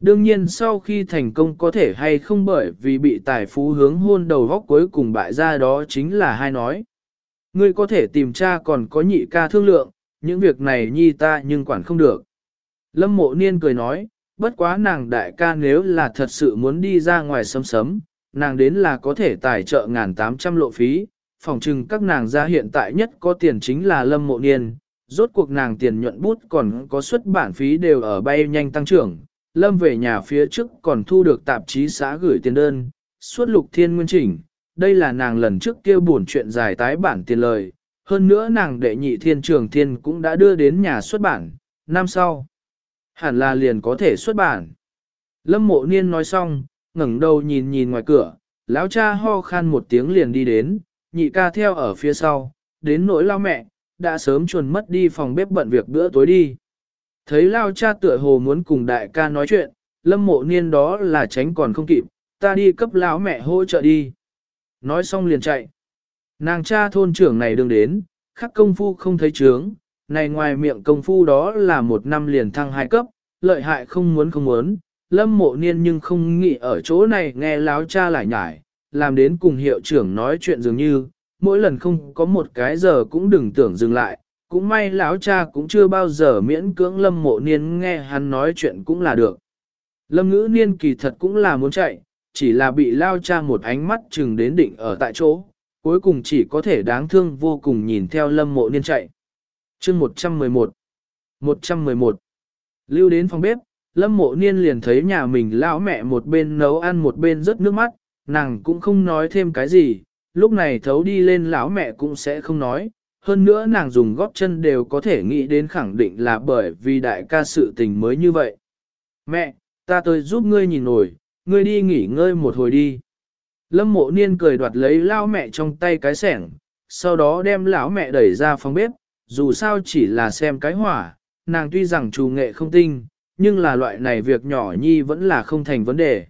Đương nhiên sau khi thành công có thể hay không bởi vì bị tài phú hướng hôn đầu góc cuối cùng bại ra đó chính là hai nói. Ngươi có thể tìm cha còn có nhị ca thương lượng, những việc này nhi ta nhưng quản không được. Lâm mộ niên cười nói, bất quá nàng đại ca nếu là thật sự muốn đi ra ngoài sấm sấm, nàng đến là có thể tài trợ ngàn tám trăm lộ phí, phòng chừng các nàng ra hiện tại nhất có tiền chính là lâm mộ niên, rốt cuộc nàng tiền nhuận bút còn có xuất bản phí đều ở bay nhanh tăng trưởng, Lâm về nhà phía trước còn thu được tạp chí xã gửi tiền đơn, suốt lục thiên nguyên chỉnh, đây là nàng lần trước kêu buồn chuyện giải tái bản tiền lời, hơn nữa nàng đệ nhị thiên trường thiên cũng đã đưa đến nhà xuất bản, năm sau. Hẳn là liền có thể xuất bản. Lâm mộ niên nói xong, ngẩng đầu nhìn nhìn ngoài cửa, lão cha ho khan một tiếng liền đi đến, nhị ca theo ở phía sau, đến nỗi lao mẹ, đã sớm chuồn mất đi phòng bếp bận việc bữa tối đi. Thấy lao cha tựa hồ muốn cùng đại ca nói chuyện, lâm mộ niên đó là tránh còn không kịp, ta đi cấp lão mẹ hỗ trợ đi. Nói xong liền chạy. Nàng cha thôn trưởng này đương đến, khắc công phu không thấy trướng, này ngoài miệng công phu đó là một năm liền thăng hai cấp, lợi hại không muốn không muốn, lâm mộ niên nhưng không nghĩ ở chỗ này nghe láo cha lại nhải, làm đến cùng hiệu trưởng nói chuyện dường như, mỗi lần không có một cái giờ cũng đừng tưởng dừng lại, cũng may lão cha cũng chưa bao giờ miễn cưỡng lâm mộ niên nghe hắn nói chuyện cũng là được. Lâm ngữ niên kỳ thật cũng là muốn chạy, chỉ là bị lao cha một ánh mắt chừng đến định ở tại chỗ, cuối cùng chỉ có thể đáng thương vô cùng nhìn theo lâm mộ niên chạy. chương 111 111 Lưu đến phòng bếp, lâm mộ niên liền thấy nhà mình lão mẹ một bên nấu ăn một bên rớt nước mắt, nàng cũng không nói thêm cái gì, lúc này thấu đi lên lão mẹ cũng sẽ không nói, hơn nữa nàng dùng góp chân đều có thể nghĩ đến khẳng định là bởi vì đại ca sự tình mới như vậy. Mẹ, ta tới giúp ngươi nhìn nổi, ngươi đi nghỉ ngơi một hồi đi. Lâm mộ niên cười đoạt lấy lão mẹ trong tay cái sẻng, sau đó đem lão mẹ đẩy ra phòng bếp, dù sao chỉ là xem cái hỏa, nàng tuy rằng trù nghệ không tinh, nhưng là loại này việc nhỏ nhi vẫn là không thành vấn đề.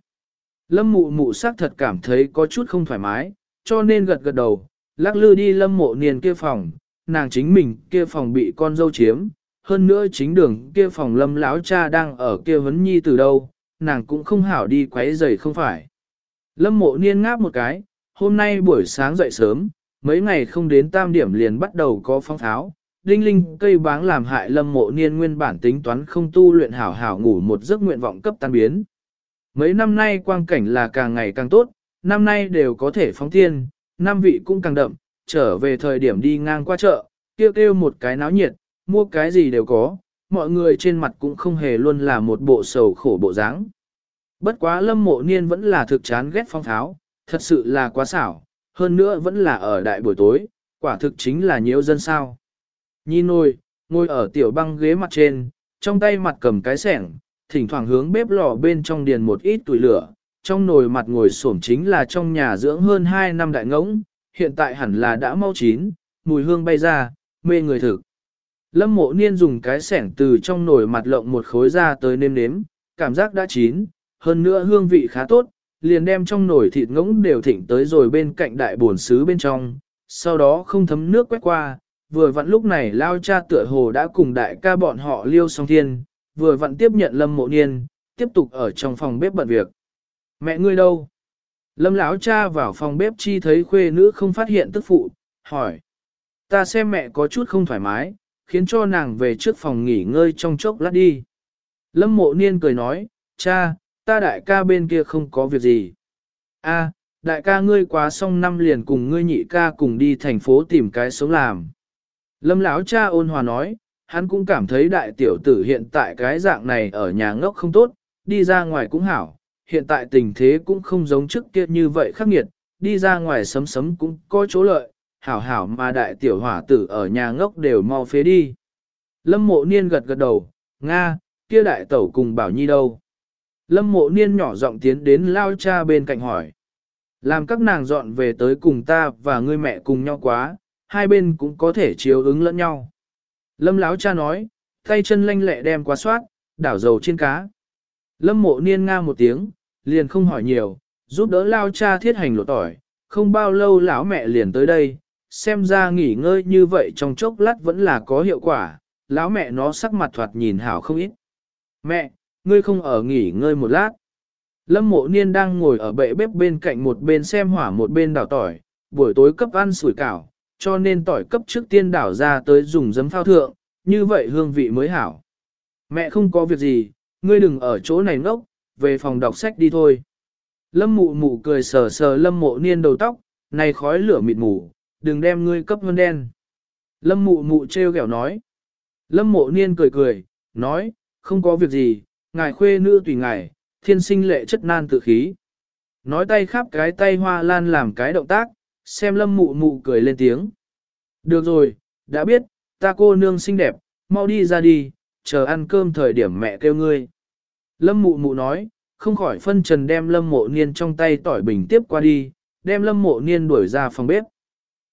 Lâm mụ mụ xác thật cảm thấy có chút không thoải mái, cho nên gật gật đầu, lắc lư đi lâm mộ niên kia phòng, nàng chính mình kia phòng bị con dâu chiếm, hơn nữa chính đường kia phòng lâm lão cha đang ở kia vấn nhi từ đâu, nàng cũng không hảo đi quấy rầy không phải. Lâm mộ niên ngáp một cái, hôm nay buổi sáng dậy sớm, mấy ngày không đến tam điểm liền bắt đầu có phong tháo, đinh linh cây báng làm hại lâm mộ niên nguyên bản tính toán không tu luyện hảo hảo ngủ một giấc nguyện vọng cấp tan biến. Mấy năm nay quang cảnh là càng ngày càng tốt, năm nay đều có thể phóng tiên, năm vị cũng càng đậm, trở về thời điểm đi ngang qua chợ, kêu kêu một cái náo nhiệt, mua cái gì đều có, mọi người trên mặt cũng không hề luôn là một bộ sầu khổ bộ dáng. Bất quá lâm mộ niên vẫn là thực chán ghét phong tháo, thật sự là quá xảo, hơn nữa vẫn là ở đại buổi tối, quả thực chính là nhiễu dân sao. Nhìn nôi, ngồi ở tiểu băng ghế mặt trên, trong tay mặt cầm cái sẻng, thỉnh thoảng hướng bếp lò bên trong điền một ít tuổi lửa, trong nồi mặt ngồi xổm chính là trong nhà dưỡng hơn 2 năm đại ngỗng, hiện tại hẳn là đã mau chín, mùi hương bay ra, mê người thực. Lâm mộ niên dùng cái sẻng từ trong nồi mặt lộng một khối ra tới nêm nếm, cảm giác đã chín, hơn nữa hương vị khá tốt, liền đem trong nồi thịt ngỗng đều thịnh tới rồi bên cạnh đại bồn xứ bên trong, sau đó không thấm nước quét qua, vừa vặn lúc này lao cha tựa hồ đã cùng đại ca bọn họ liêu song thiên, vừa vặn tiếp nhận lâm mộ niên, tiếp tục ở trong phòng bếp bận việc. Mẹ ngươi đâu? Lâm lão cha vào phòng bếp chi thấy khuê nữ không phát hiện tức phụ, hỏi. Ta xem mẹ có chút không thoải mái, khiến cho nàng về trước phòng nghỉ ngơi trong chốc lát đi. Lâm mộ niên cười nói, cha, ta đại ca bên kia không có việc gì. A, đại ca ngươi quá xong năm liền cùng ngươi nhị ca cùng đi thành phố tìm cái sống làm. Lâm lão cha ôn hòa nói, hắn cũng cảm thấy đại tiểu tử hiện tại cái dạng này ở nhà ngốc không tốt, đi ra ngoài cũng hảo, hiện tại tình thế cũng không giống trước kia như vậy khắc nghiệt, đi ra ngoài sấm sấm cũng có chỗ lợi, hảo hảo mà đại tiểu hỏa tử ở nhà ngốc đều mau phế đi. Lâm mộ niên gật gật đầu, Nga, kia đại tẩu cùng bảo nhi đâu. Lâm mộ niên nhỏ giọng tiến đến lao cha bên cạnh hỏi. Làm các nàng dọn về tới cùng ta và ngươi mẹ cùng nhau quá, hai bên cũng có thể chiếu ứng lẫn nhau. Lâm láo cha nói, tay chân lanh lẹ đem quá soát, đảo dầu trên cá. Lâm mộ niên nga một tiếng, liền không hỏi nhiều, giúp đỡ lao cha thiết hành lộ tỏi, không bao lâu lão mẹ liền tới đây, xem ra nghỉ ngơi như vậy trong chốc lát vẫn là có hiệu quả, lão mẹ nó sắc mặt thoạt nhìn hảo không ít. Mẹ, ngươi không ở nghỉ ngơi một lát. Lâm mộ niên đang ngồi ở bệ bếp bên cạnh một bên xem hỏa một bên đảo tỏi, buổi tối cấp ăn sủi cảo, cho nên tỏi cấp trước tiên đảo ra tới dùng giấm phao thượng, như vậy hương vị mới hảo. Mẹ không có việc gì, ngươi đừng ở chỗ này ngốc, về phòng đọc sách đi thôi. Lâm mụ mụ cười sờ sờ lâm mộ niên đầu tóc, này khói lửa mịt mù, đừng đem ngươi cấp vân đen. Lâm mụ mụ treo ghẹo nói. Lâm mộ niên cười cười, nói, không có việc gì, ngài khuê nữ tùy ngài, thiên sinh lệ chất nan tự khí. Nói tay khắp cái tay hoa lan làm cái động tác, xem lâm mụ mụ cười lên tiếng. Được rồi, đã biết, ta cô nương xinh đẹp, mau đi ra đi, chờ ăn cơm thời điểm mẹ kêu ngươi. Lâm mụ mụ nói, không khỏi phân trần đem lâm mộ niên trong tay tỏi bình tiếp qua đi, đem lâm mộ niên đuổi ra phòng bếp.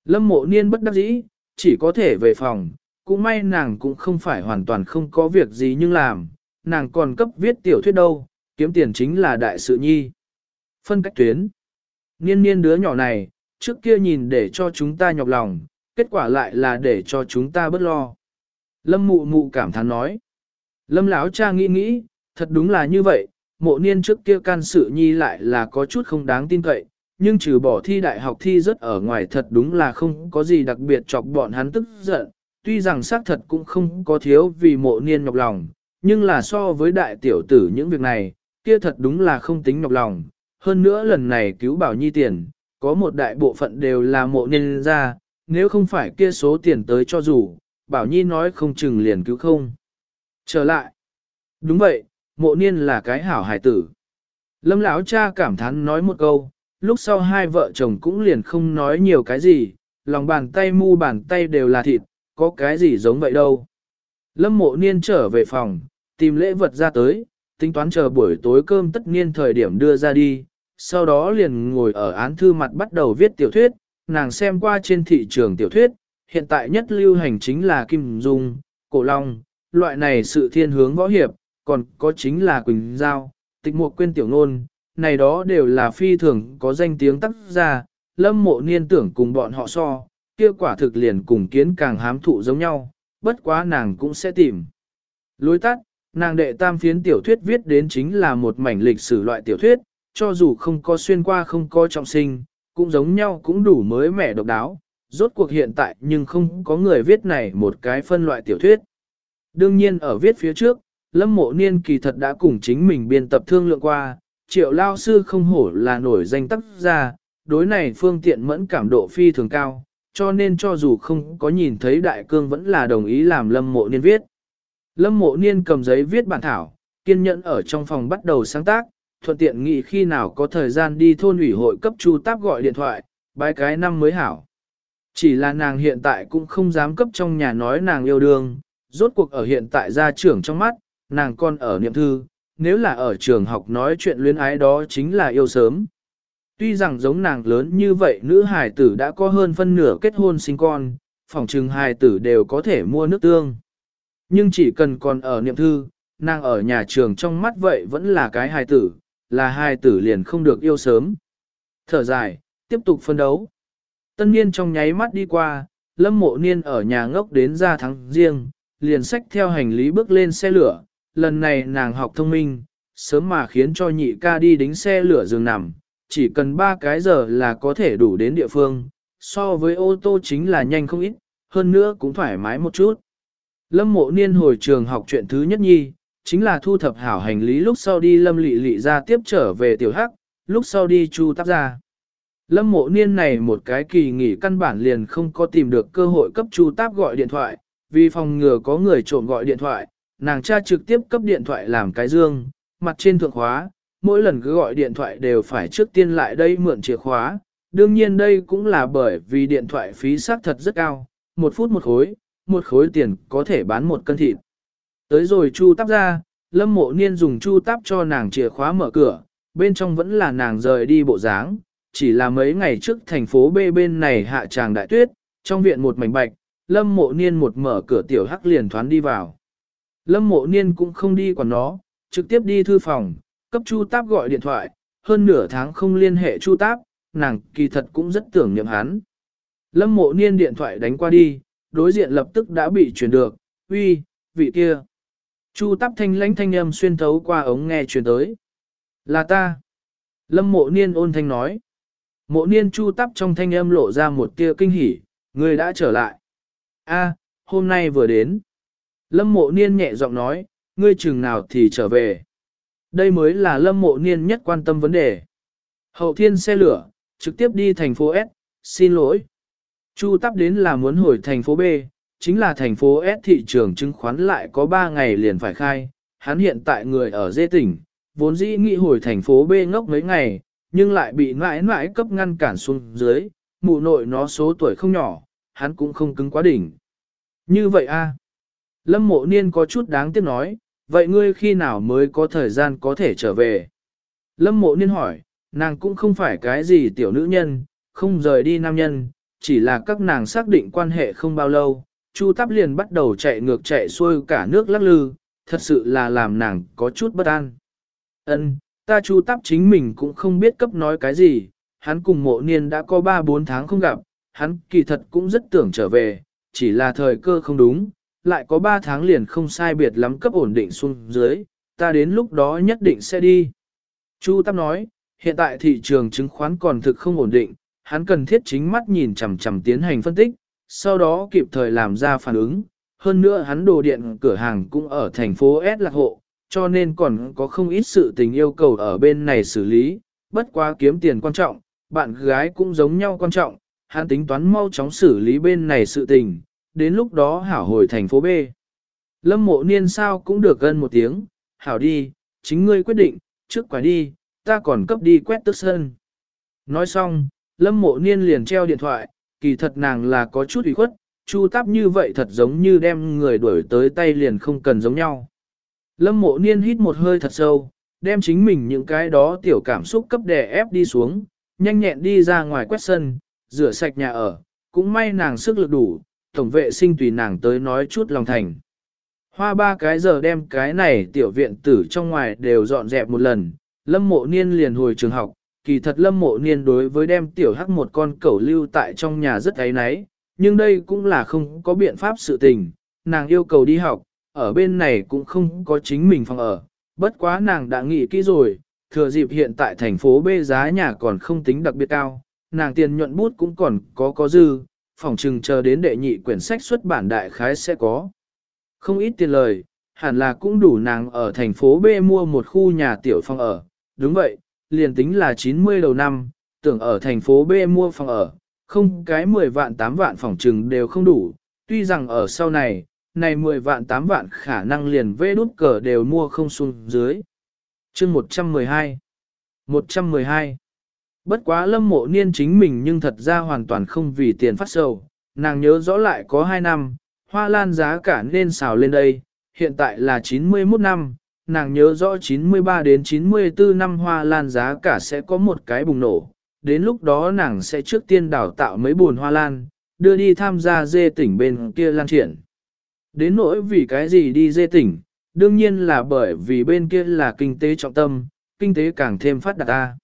Lâm mộ niên bất đắc dĩ, chỉ có thể về phòng, cũng may nàng cũng không phải hoàn toàn không có việc gì nhưng làm, nàng còn cấp viết tiểu thuyết đâu, kiếm tiền chính là đại sự nhi. Phân cách tuyến. Niên niên đứa nhỏ này, trước kia nhìn để cho chúng ta nhọc lòng, kết quả lại là để cho chúng ta bất lo. Lâm mụ mụ cảm thán nói. Lâm lão cha nghĩ nghĩ, thật đúng là như vậy, mộ niên trước kia can sự nhi lại là có chút không đáng tin cậy, nhưng trừ bỏ thi đại học thi rất ở ngoài thật đúng là không có gì đặc biệt chọc bọn hắn tức giận, tuy rằng xác thật cũng không có thiếu vì mộ niên nhọc lòng, nhưng là so với đại tiểu tử những việc này, kia thật đúng là không tính nhọc lòng. Hơn nữa lần này cứu bảo nhi tiền, có một đại bộ phận đều là mộ niên ra, nếu không phải kia số tiền tới cho dù, bảo nhi nói không chừng liền cứu không. Trở lại. Đúng vậy, mộ niên là cái hảo hải tử. Lâm lão cha cảm thán nói một câu, lúc sau hai vợ chồng cũng liền không nói nhiều cái gì, lòng bàn tay mu bàn tay đều là thịt, có cái gì giống vậy đâu. Lâm mộ niên trở về phòng, tìm lễ vật ra tới, tính toán chờ buổi tối cơm tất niên thời điểm đưa ra đi, sau đó liền ngồi ở án thư mặt bắt đầu viết tiểu thuyết, nàng xem qua trên thị trường tiểu thuyết, hiện tại nhất lưu hành chính là Kim Dung, Cổ Long, loại này sự thiên hướng võ hiệp, còn có chính là Quỳnh Giao, tịch mục quên tiểu nôn, này đó đều là phi thường có danh tiếng tác gia, lâm mộ niên tưởng cùng bọn họ so, kia quả thực liền cùng kiến càng hám thụ giống nhau, bất quá nàng cũng sẽ tìm. Lối tắt, nàng đệ tam phiến tiểu thuyết viết đến chính là một mảnh lịch sử loại tiểu thuyết, cho dù không có xuyên qua không có trọng sinh, cũng giống nhau cũng đủ mới mẻ độc đáo, rốt cuộc hiện tại nhưng không có người viết này một cái phân loại tiểu thuyết. Đương nhiên ở viết phía trước, Lâm Mộ Niên kỳ thật đã cùng chính mình biên tập thương lượng qua, triệu lao sư không hổ là nổi danh tác gia, đối này phương tiện mẫn cảm độ phi thường cao, cho nên cho dù không có nhìn thấy đại cương vẫn là đồng ý làm Lâm Mộ Niên viết. Lâm Mộ Niên cầm giấy viết bản thảo, kiên nhẫn ở trong phòng bắt đầu sáng tác, thuận tiện nghĩ khi nào có thời gian đi thôn ủy hội cấp chu táp gọi điện thoại, bái cái năm mới hảo. Chỉ là nàng hiện tại cũng không dám cấp trong nhà nói nàng yêu đương, rốt cuộc ở hiện tại gia trưởng trong mắt, nàng còn ở niệm thư, nếu là ở trường học nói chuyện luyến ái đó chính là yêu sớm. Tuy rằng giống nàng lớn như vậy nữ hài tử đã có hơn phân nửa kết hôn sinh con, phòng trừng hài tử đều có thể mua nước tương. Nhưng chỉ cần còn ở niệm thư, nàng ở nhà trường trong mắt vậy vẫn là cái hài tử, là hai tử liền không được yêu sớm. Thở dài, tiếp tục phân đấu. Tân niên trong nháy mắt đi qua, lâm mộ niên ở nhà ngốc đến ra tháng riêng, liền sách theo hành lý bước lên xe lửa, lần này nàng học thông minh, sớm mà khiến cho nhị ca đi đính xe lửa giường nằm, chỉ cần 3 cái giờ là có thể đủ đến địa phương, so với ô tô chính là nhanh không ít, hơn nữa cũng thoải mái một chút. Lâm mộ niên hồi trường học chuyện thứ nhất nhi, chính là thu thập hảo hành lý lúc sau đi lâm lị lị ra tiếp trở về tiểu hắc, lúc sau đi chu tắp ra. Lâm mộ niên này một cái kỳ nghỉ căn bản liền không có tìm được cơ hội cấp chu táp gọi điện thoại, vì phòng ngừa có người trộm gọi điện thoại, nàng cha trực tiếp cấp điện thoại làm cái dương, mặt trên thượng khóa, mỗi lần cứ gọi điện thoại đều phải trước tiên lại đây mượn chìa khóa. Đương nhiên đây cũng là bởi vì điện thoại phí xác thật rất cao, một phút một khối, một khối tiền có thể bán một cân thịt. Tới rồi chu tắp ra, lâm mộ niên dùng chu tắp cho nàng chìa khóa mở cửa, bên trong vẫn là nàng rời đi bộ dáng, chỉ là mấy ngày trước thành phố B bên này hạ tràng đại tuyết, trong viện một mảnh bạch, lâm mộ niên một mở cửa tiểu hắc liền thoán đi vào. Lâm mộ niên cũng không đi quản nó, trực tiếp đi thư phòng, cấp Chu Táp gọi điện thoại, hơn nửa tháng không liên hệ Chu Táp, nàng kỳ thật cũng rất tưởng niệm hắn. Lâm mộ niên điện thoại đánh qua đi, đối diện lập tức đã bị chuyển được, uy, vị kia. Chu Táp thanh lãnh thanh âm xuyên thấu qua ống nghe truyền tới. Là ta. Lâm mộ niên ôn thanh nói. Mộ niên Chu Táp trong thanh âm lộ ra một tia kinh hỉ, người đã trở lại. A, hôm nay vừa đến. Lâm mộ niên nhẹ giọng nói, ngươi chừng nào thì trở về. Đây mới là lâm mộ niên nhất quan tâm vấn đề. Hậu thiên xe lửa, trực tiếp đi thành phố S, xin lỗi. Chu tắp đến là muốn hồi thành phố B, chính là thành phố S thị trường chứng khoán lại có 3 ngày liền phải khai. Hắn hiện tại người ở dê tỉnh, vốn dĩ nghĩ hồi thành phố B ngốc mấy ngày, nhưng lại bị mãi mãi cấp ngăn cản xuống dưới, mụ nội nó số tuổi không nhỏ, hắn cũng không cứng quá đỉnh. Như vậy a Lâm mộ niên có chút đáng tiếc nói, vậy ngươi khi nào mới có thời gian có thể trở về? Lâm mộ niên hỏi, nàng cũng không phải cái gì tiểu nữ nhân, không rời đi nam nhân, chỉ là các nàng xác định quan hệ không bao lâu, Chu Táp liền bắt đầu chạy ngược chạy xuôi cả nước lắc lư, thật sự là làm nàng có chút bất an. Ân, ta Chu Táp chính mình cũng không biết cấp nói cái gì, hắn cùng mộ niên đã có 3-4 tháng không gặp, hắn kỳ thật cũng rất tưởng trở về, chỉ là thời cơ không đúng, lại có 3 tháng liền không sai biệt lắm cấp ổn định xuống dưới, ta đến lúc đó nhất định sẽ đi. Chu Tam nói, hiện tại thị trường chứng khoán còn thực không ổn định, hắn cần thiết chính mắt nhìn chằm chằm tiến hành phân tích, sau đó kịp thời làm ra phản ứng. Hơn nữa hắn đồ điện cửa hàng cũng ở thành phố S lạc hộ, cho nên còn có không ít sự tình yêu cầu ở bên này xử lý, bất quá kiếm tiền quan trọng, bạn gái cũng giống nhau quan trọng, hắn tính toán mau chóng xử lý bên này sự tình, đến lúc đó hảo hồi thành phố B. Lâm mộ niên sao cũng được gần một tiếng, hảo đi, chính ngươi quyết định, trước quả đi, ta còn cấp đi quét tức sân. Nói xong, lâm mộ niên liền treo điện thoại, kỳ thật nàng là có chút ủy khuất, chu táp như vậy thật giống như đem người đuổi tới tay liền không cần giống nhau. Lâm mộ niên hít một hơi thật sâu, đem chính mình những cái đó tiểu cảm xúc cấp đè ép đi xuống, nhanh nhẹn đi ra ngoài quét sân, rửa sạch nhà ở, cũng may nàng sức lực đủ, tổng vệ sinh tùy nàng tới nói chút lòng thành. Hoa ba cái giờ đem cái này tiểu viện tử trong ngoài đều dọn dẹp một lần, lâm mộ niên liền hồi trường học, kỳ thật lâm mộ niên đối với đem tiểu hắc một con cẩu lưu tại trong nhà rất ấy náy, nhưng đây cũng là không có biện pháp sự tình, nàng yêu cầu đi học, ở bên này cũng không có chính mình phòng ở, bất quá nàng đã nghĩ kỹ rồi, thừa dịp hiện tại thành phố B giá nhà còn không tính đặc biệt cao, nàng tiền nhuận bút cũng còn có có dư, phòng trừng chờ đến đệ nhị quyển sách xuất bản đại khái sẽ có. Không ít tiền lời, hẳn là cũng đủ nàng ở thành phố B mua một khu nhà tiểu phòng ở, đúng vậy, liền tính là 90 đầu năm, tưởng ở thành phố B mua phòng ở, không cái 10 vạn 8 vạn phòng trừng đều không đủ, tuy rằng ở sau này, này 10 vạn 8 vạn khả năng liền vê đút cờ đều mua không xuống dưới. chương 112 112 Bất quá lâm mộ niên chính mình nhưng thật ra hoàn toàn không vì tiền phát sầu, nàng nhớ rõ lại có 2 năm, hoa lan giá cả nên xào lên đây, hiện tại là 91 năm, nàng nhớ rõ 93 đến 94 năm hoa lan giá cả sẽ có một cái bùng nổ, đến lúc đó nàng sẽ trước tiên đào tạo mấy buồn hoa lan, đưa đi tham gia dê tỉnh bên kia lan triển. Đến nỗi vì cái gì đi dê tỉnh, đương nhiên là bởi vì bên kia là kinh tế trọng tâm, kinh tế càng thêm phát đạt ta.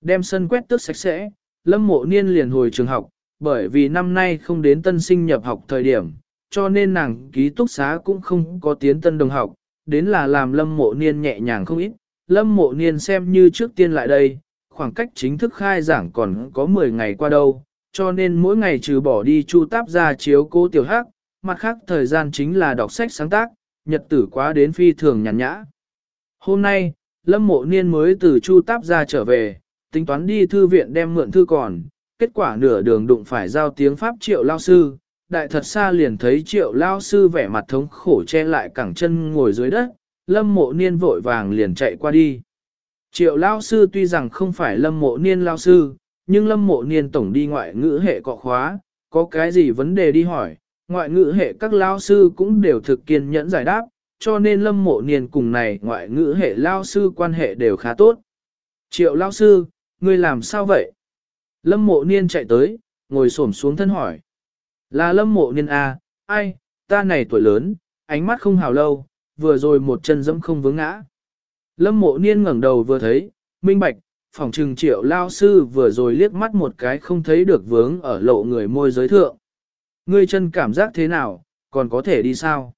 Đem sân quét tước sạch sẽ, lâm mộ niên liền hồi trường học, bởi vì năm nay không đến tân sinh nhập học thời điểm, cho nên nàng ký túc xá cũng không có tiến tân đồng học, đến là làm lâm mộ niên nhẹ nhàng không ít. Lâm mộ niên xem như trước tiên lại đây, khoảng cách chính thức khai giảng còn có 10 ngày qua đâu, cho nên mỗi ngày trừ bỏ đi chu táp ra chiếu cố tiểu hắc, mặt khác thời gian chính là đọc sách sáng tác, nhật tử quá đến phi thường nhàn nhã. Hôm nay, Lâm Mộ Niên mới từ Chu Táp ra trở về, tính toán đi thư viện đem mượn thư còn, kết quả nửa đường đụng phải giao tiếng Pháp triệu lao sư, đại thật xa liền thấy triệu lao sư vẻ mặt thống khổ che lại cẳng chân ngồi dưới đất, Lâm Mộ Niên vội vàng liền chạy qua đi. Triệu lao sư tuy rằng không phải Lâm Mộ Niên lao sư, nhưng Lâm Mộ Niên tổng đi ngoại ngữ hệ cọ khóa, có cái gì vấn đề đi hỏi, ngoại ngữ hệ các lao sư cũng đều thực kiên nhẫn giải đáp, cho nên lâm mộ niên cùng này ngoại ngữ hệ lao sư quan hệ đều khá tốt. Triệu lao sư, ngươi làm sao vậy? Lâm mộ niên chạy tới, ngồi xổm xuống thân hỏi. Là lâm mộ niên à, ai, ta này tuổi lớn, ánh mắt không hào lâu, vừa rồi một chân dẫm không vướng ngã. Lâm mộ niên ngẩng đầu vừa thấy, minh bạch, phòng trừng triệu lao sư vừa rồi liếc mắt một cái không thấy được vướng ở lộ người môi giới thượng. Ngươi chân cảm giác thế nào, còn có thể đi sao?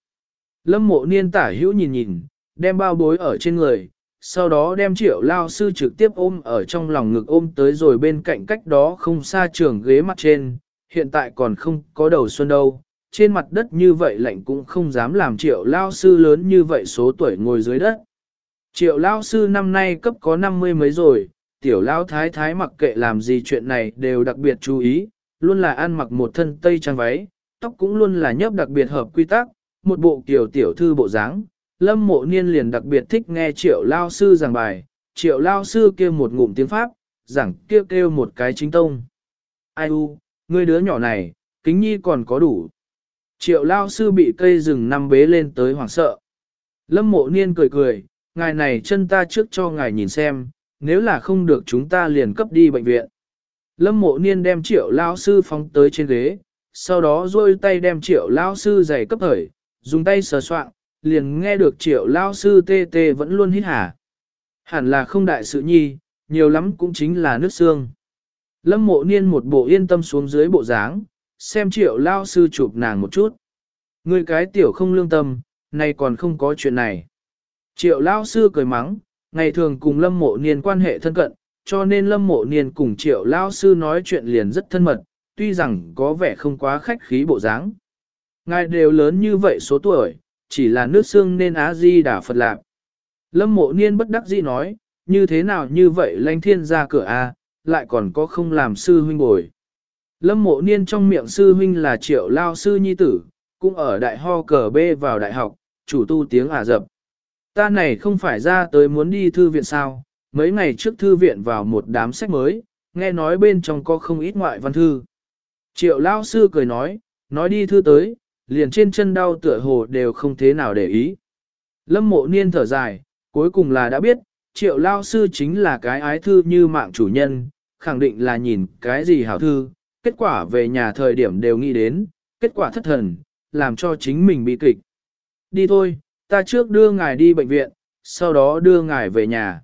Lâm mộ niên tả hữu nhìn nhìn, đem bao bối ở trên người, sau đó đem triệu lao sư trực tiếp ôm ở trong lòng ngực ôm tới rồi bên cạnh cách đó không xa trường ghế mặt trên, hiện tại còn không có đầu xuân đâu, trên mặt đất như vậy lạnh cũng không dám làm triệu lao sư lớn như vậy số tuổi ngồi dưới đất. Triệu lao sư năm nay cấp có năm mươi mấy rồi, tiểu lao thái thái mặc kệ làm gì chuyện này đều đặc biệt chú ý, luôn là ăn mặc một thân tây trang váy, tóc cũng luôn là nhấp đặc biệt hợp quy tắc, một bộ kiểu tiểu thư bộ dáng. Lâm mộ niên liền đặc biệt thích nghe triệu lao sư giảng bài, triệu lao sư kêu một ngụm tiếng Pháp, giảng kêu kêu một cái chính tông. Ai u, người đứa nhỏ này, kính nhi còn có đủ. Triệu lao sư bị cây rừng năm bế lên tới hoảng sợ. Lâm mộ niên cười cười, ngài này chân ta trước cho ngài nhìn xem, nếu là không được chúng ta liền cấp đi bệnh viện. Lâm mộ niên đem triệu lao sư phóng tới trên ghế, sau đó duỗi tay đem triệu lao sư giày cấp thời, dùng tay sờ soạn, liền nghe được triệu lao sư tê tê vẫn luôn hít hả. Hẳn là không đại sự nhi, nhiều lắm cũng chính là nước xương. Lâm mộ niên một bộ yên tâm xuống dưới bộ dáng, xem triệu lao sư chụp nàng một chút. Người cái tiểu không lương tâm, nay còn không có chuyện này. Triệu lao sư cười mắng, ngày thường cùng lâm mộ niên quan hệ thân cận, cho nên lâm mộ niên cùng triệu lao sư nói chuyện liền rất thân mật, tuy rằng có vẻ không quá khách khí bộ dáng. Ngài đều lớn như vậy số tuổi, chỉ là nước xương nên á di đả Phật lạc. Lâm mộ niên bất đắc dĩ nói, như thế nào như vậy lanh thiên ra cửa A, lại còn có không làm sư huynh bồi. Lâm mộ niên trong miệng sư huynh là triệu lao sư nhi tử, cũng ở đại ho cờ bê vào đại học, chủ tu tiếng Ả Rập. Ta này không phải ra tới muốn đi thư viện sao, mấy ngày trước thư viện vào một đám sách mới, nghe nói bên trong có không ít ngoại văn thư. Triệu lao sư cười nói, nói đi thư tới, liền trên chân đau tựa hồ đều không thế nào để ý. Lâm mộ niên thở dài, cuối cùng là đã biết, triệu lao sư chính là cái ái thư như mạng chủ nhân, khẳng định là nhìn cái gì hảo thư, kết quả về nhà thời điểm đều nghĩ đến, kết quả thất thần, làm cho chính mình bị kịch. Đi thôi, ta trước đưa ngài đi bệnh viện, sau đó đưa ngài về nhà.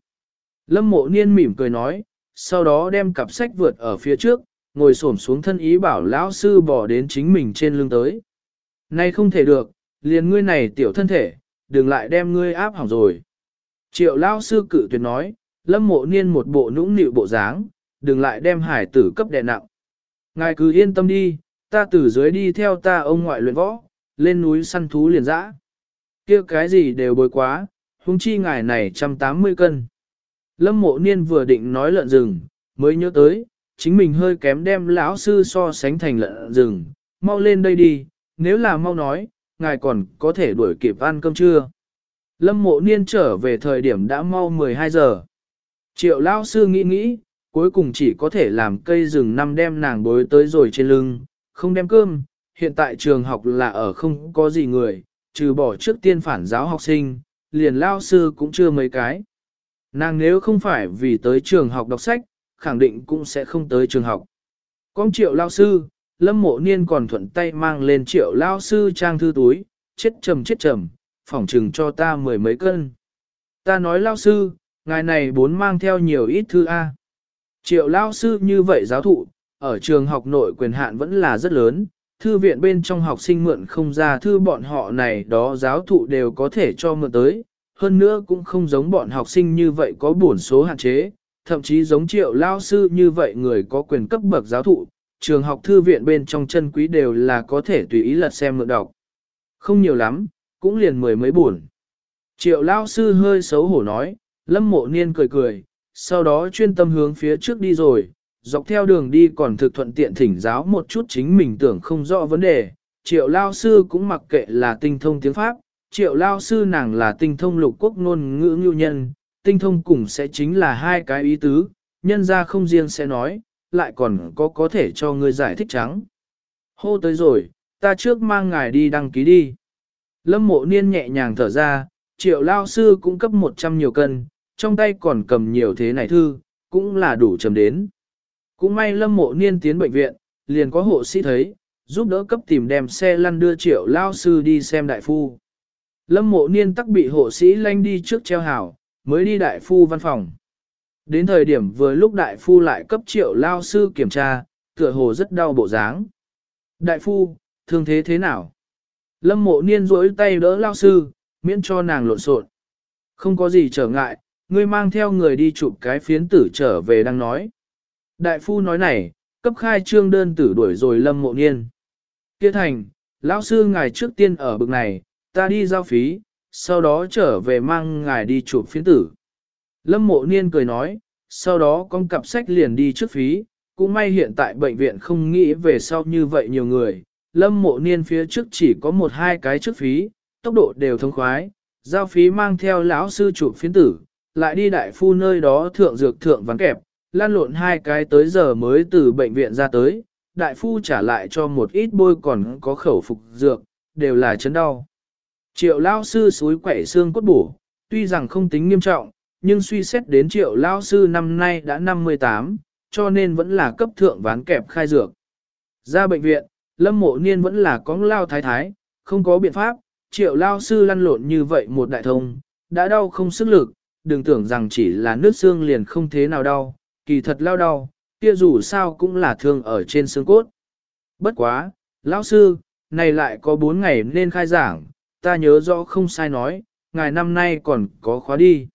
Lâm mộ niên mỉm cười nói, sau đó đem cặp sách vượt ở phía trước, ngồi xổm xuống thân ý bảo lão sư bỏ đến chính mình trên lưng tới. nay không thể được, liền ngươi này tiểu thân thể, đừng lại đem ngươi áp hỏng rồi. Triệu lão sư cự tuyệt nói, lâm mộ niên một bộ nũng nịu bộ dáng, đừng lại đem hải tử cấp đè nặng. Ngài cứ yên tâm đi, ta từ dưới đi theo ta ông ngoại luyện võ, lên núi săn thú liền dã. kia cái gì đều bối quá, huống chi ngài này 180 cân. Lâm mộ niên vừa định nói lợn rừng, mới nhớ tới, chính mình hơi kém đem lão sư so sánh thành lợn rừng, mau lên đây đi, nếu là mau nói, ngài còn có thể đuổi kịp ăn cơm trưa. Lâm mộ niên trở về thời điểm đã mau 12 giờ. Triệu lão sư nghĩ nghĩ, cuối cùng chỉ có thể làm cây rừng năm đem nàng bối tới rồi trên lưng, không đem cơm, hiện tại trường học là ở không có gì người, trừ bỏ trước tiên phản giáo học sinh, liền lao sư cũng chưa mấy cái. Nàng nếu không phải vì tới trường học đọc sách, khẳng định cũng sẽ không tới trường học. Con triệu lao sư, lâm mộ niên còn thuận tay mang lên triệu lao sư trang thư túi, chết trầm chết trầm, phỏng trừng cho ta mười mấy cân. Ta nói lao sư, ngài này bốn mang theo nhiều ít thư A. Triệu lao sư như vậy giáo thụ, ở trường học nội quyền hạn vẫn là rất lớn, thư viện bên trong học sinh mượn không ra thư bọn họ này đó giáo thụ đều có thể cho mượn tới, hơn nữa cũng không giống bọn học sinh như vậy có bổn số hạn chế, thậm chí giống triệu lao sư như vậy người có quyền cấp bậc giáo thụ, trường học thư viện bên trong chân quý đều là có thể tùy ý lật xem mượn đọc. Không nhiều lắm, cũng liền mười mấy buồn. Triệu lao sư hơi xấu hổ nói, lâm mộ niên cười cười, sau đó chuyên tâm hướng phía trước đi rồi, dọc theo đường đi còn thực thuận tiện thỉnh giáo một chút chính mình tưởng không rõ vấn đề. Triệu lao sư cũng mặc kệ là tinh thông tiếng Pháp, triệu lao sư nàng là tinh thông lục quốc ngôn ngữ ngưu nhân, tinh thông cùng sẽ chính là hai cái ý tứ, nhân ra không riêng sẽ nói, lại còn có có thể cho người giải thích trắng. Hô tới rồi, ta trước mang ngài đi đăng ký đi. Lâm mộ niên nhẹ nhàng thở ra, triệu lao sư cũng cấp 100 nhiều cân, trong tay còn cầm nhiều thế này thư, cũng là đủ trầm đến. Cũng may lâm mộ niên tiến bệnh viện, liền có hộ sĩ thấy, giúp đỡ cấp tìm đem xe lăn đưa triệu lao sư đi xem đại phu. Lâm mộ niên tắc bị hộ sĩ lanh đi trước treo hảo, mới đi đại phu văn phòng. Đến thời điểm vừa lúc đại phu lại cấp triệu lao sư kiểm tra, tựa hồ rất đau bộ dáng. Đại phu, thương thế thế nào? Lâm mộ niên rỗi tay đỡ lao sư, miễn cho nàng lộn xộn. Không có gì trở ngại, ngươi mang theo người đi chụp cái phiến tử trở về đang nói. Đại phu nói này, cấp khai trương đơn tử đuổi rồi lâm mộ niên. Kia thành, lão sư ngài trước tiên ở bực này, ta đi giao phí, sau đó trở về mang ngài đi chụp phiến tử. Lâm mộ niên cười nói, sau đó con cặp sách liền đi trước phí, cũng may hiện tại bệnh viện không nghĩ về sau như vậy nhiều người. Lâm mộ niên phía trước chỉ có một hai cái trước phí, tốc độ đều thông khoái, giao phí mang theo lão sư chủ phiến tử, lại đi đại phu nơi đó thượng dược thượng vắng kẹp, lan lộn hai cái tới giờ mới từ bệnh viện ra tới, đại phu trả lại cho một ít bôi còn có khẩu phục dược, đều là chấn đau. Triệu lao sư suối quẻ xương cốt bổ, tuy rằng không tính nghiêm trọng, nhưng suy xét đến triệu lao sư năm nay đã 58, cho nên vẫn là cấp thượng ván kẹp khai dược. Ra bệnh viện, lâm mộ niên vẫn là có lao thái thái, không có biện pháp, triệu lao sư lăn lộn như vậy một đại thông, đã đau không sức lực, đừng tưởng rằng chỉ là nước xương liền không thế nào đau, kỳ thật lao đau, kia dù sao cũng là thương ở trên xương cốt. Bất quá, lão sư, này lại có 4 ngày nên khai giảng, ta nhớ rõ không sai nói, ngày năm nay còn có khóa đi.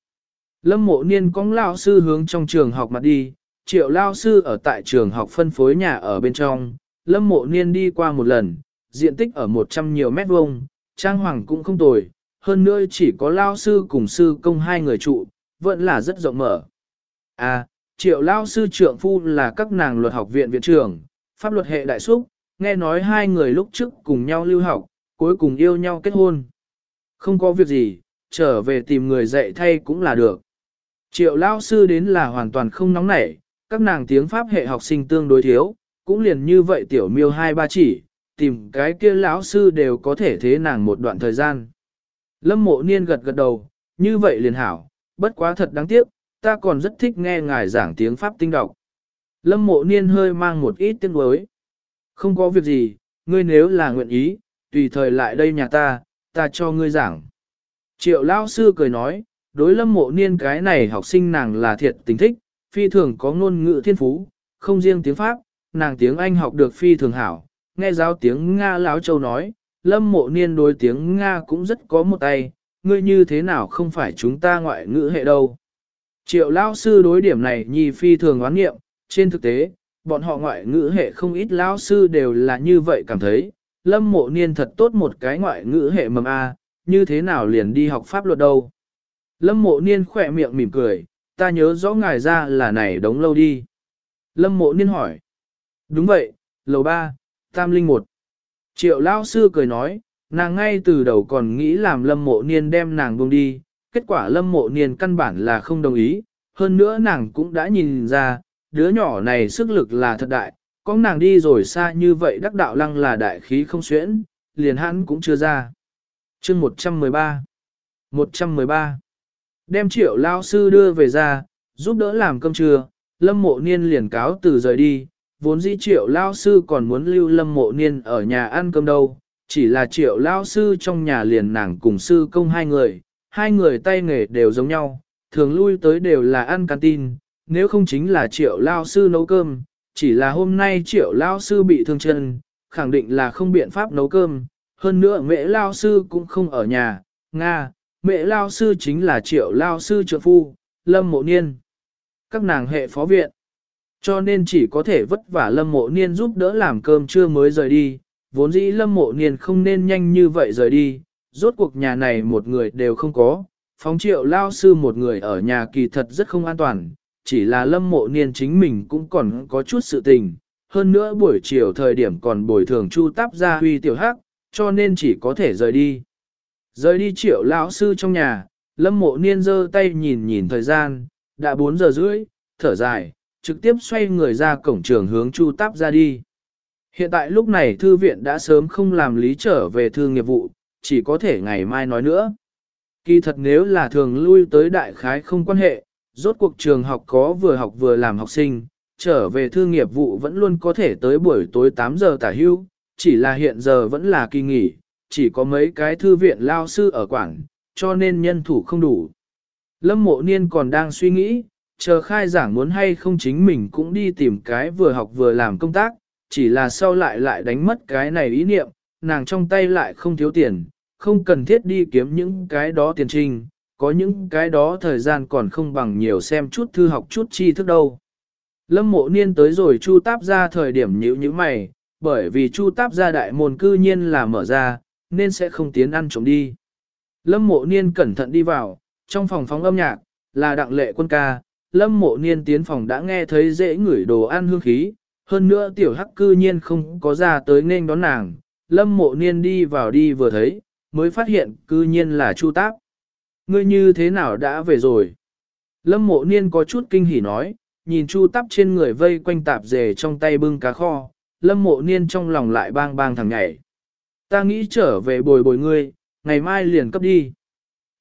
Lâm mộ niên có lão sư hướng trong trường học mặt đi, triệu lao sư ở tại trường học phân phối nhà ở bên trong, lâm mộ niên đi qua một lần, diện tích ở 100 nhiều mét vuông, trang hoàng cũng không tồi, hơn nữa chỉ có lao sư cùng sư công hai người trụ, vẫn là rất rộng mở. À, triệu lao sư trưởng phu là các nàng luật học viện viện trưởng, pháp luật hệ đại súc, nghe nói hai người lúc trước cùng nhau lưu học, cuối cùng yêu nhau kết hôn. Không có việc gì, trở về tìm người dạy thay cũng là được. Triệu lao sư đến là hoàn toàn không nóng nảy, các nàng tiếng Pháp hệ học sinh tương đối thiếu, cũng liền như vậy tiểu miêu hai ba chỉ, tìm cái kia lão sư đều có thể thế nàng một đoạn thời gian. Lâm mộ niên gật gật đầu, như vậy liền hảo, bất quá thật đáng tiếc, ta còn rất thích nghe ngài giảng tiếng Pháp tinh đọc. Lâm mộ niên hơi mang một ít tiếng đối. Không có việc gì, ngươi nếu là nguyện ý, tùy thời lại đây nhà ta, ta cho ngươi giảng. Triệu lão sư cười nói, đối lâm mộ niên cái này học sinh nàng là thiệt tình thích, phi thường có ngôn ngữ thiên phú, không riêng tiếng Pháp, nàng tiếng Anh học được phi thường hảo, nghe giáo tiếng Nga lão châu nói, lâm mộ niên đối tiếng Nga cũng rất có một tay, ngươi như thế nào không phải chúng ta ngoại ngữ hệ đâu. Triệu lao sư đối điểm này nhi phi thường oán nghiệm, trên thực tế, bọn họ ngoại ngữ hệ không ít lao sư đều là như vậy cảm thấy, lâm mộ niên thật tốt một cái ngoại ngữ hệ mầm A, như thế nào liền đi học pháp luật đâu. Lâm mộ niên khỏe miệng mỉm cười, ta nhớ rõ ngài ra là này đống lâu đi. Lâm mộ niên hỏi. Đúng vậy, lầu ba, tam linh một. Triệu lao sư cười nói, nàng ngay từ đầu còn nghĩ làm lâm mộ niên đem nàng buông đi, kết quả lâm mộ niên căn bản là không đồng ý, hơn nữa nàng cũng đã nhìn ra, đứa nhỏ này sức lực là thật đại, có nàng đi rồi xa như vậy đắc đạo lăng là đại khí không xuyễn, liền hắn cũng chưa ra. chương 113 113 Đem triệu lao sư đưa về ra, giúp đỡ làm cơm trưa, lâm mộ niên liền cáo từ rời đi, vốn dĩ triệu lao sư còn muốn lưu lâm mộ niên ở nhà ăn cơm đâu, chỉ là triệu lao sư trong nhà liền nàng cùng sư công hai người, hai người tay nghề đều giống nhau, thường lui tới đều là ăn canteen, nếu không chính là triệu lao sư nấu cơm, chỉ là hôm nay triệu lao sư bị thương chân, khẳng định là không biện pháp nấu cơm, hơn nữa mẹ lao sư cũng không ở nhà, Nga, mẹ lao sư chính là triệu lao sư trợ phu, lâm mộ niên. Các nàng hệ phó viện, cho nên chỉ có thể vất vả lâm mộ niên giúp đỡ làm cơm trưa mới rời đi, vốn dĩ lâm mộ niên không nên nhanh như vậy rời đi, rốt cuộc nhà này một người đều không có, phóng triệu lao sư một người ở nhà kỳ thật rất không an toàn, chỉ là lâm mộ niên chính mình cũng còn có chút sự tình, hơn nữa buổi chiều thời điểm còn bồi thường chu táp ra huy tiểu hắc, cho nên chỉ có thể rời đi. Rời đi triệu lão sư trong nhà, lâm mộ niên giơ tay nhìn nhìn thời gian, đã 4 giờ rưỡi, thở dài, trực tiếp xoay người ra cổng trường hướng chu táp ra đi. Hiện tại lúc này thư viện đã sớm không làm lý trở về thư nghiệp vụ, chỉ có thể ngày mai nói nữa. Kỳ thật nếu là thường lui tới đại khái không quan hệ, rốt cuộc trường học có vừa học vừa làm học sinh, trở về thư nghiệp vụ vẫn luôn có thể tới buổi tối 8 giờ tả hưu, chỉ là hiện giờ vẫn là kỳ nghỉ, chỉ có mấy cái thư viện lao sư ở quảng, cho nên nhân thủ không đủ. Lâm mộ niên còn đang suy nghĩ, chờ khai giảng muốn hay không chính mình cũng đi tìm cái vừa học vừa làm công tác, chỉ là sau lại lại đánh mất cái này ý niệm, nàng trong tay lại không thiếu tiền, không cần thiết đi kiếm những cái đó tiền trình, có những cái đó thời gian còn không bằng nhiều xem chút thư học chút tri thức đâu. Lâm mộ niên tới rồi chu táp ra thời điểm nhữ như mày, bởi vì chu táp ra đại môn cư nhiên là mở ra, nên sẽ không tiến ăn trộm đi. Lâm mộ niên cẩn thận đi vào, trong phòng phóng âm nhạc, là đặng lệ quân ca, lâm mộ niên tiến phòng đã nghe thấy dễ ngửi đồ ăn hương khí, hơn nữa tiểu hắc cư nhiên không có ra tới nên đón nàng, lâm mộ niên đi vào đi vừa thấy, mới phát hiện cư nhiên là chu táp. Ngươi như thế nào đã về rồi? Lâm mộ niên có chút kinh hỉ nói, nhìn chu Táp trên người vây quanh tạp dề trong tay bưng cá kho, lâm mộ niên trong lòng lại bang bang thằng nhảy. Ta nghĩ trở về bồi bồi ngươi, ngày mai liền cấp đi.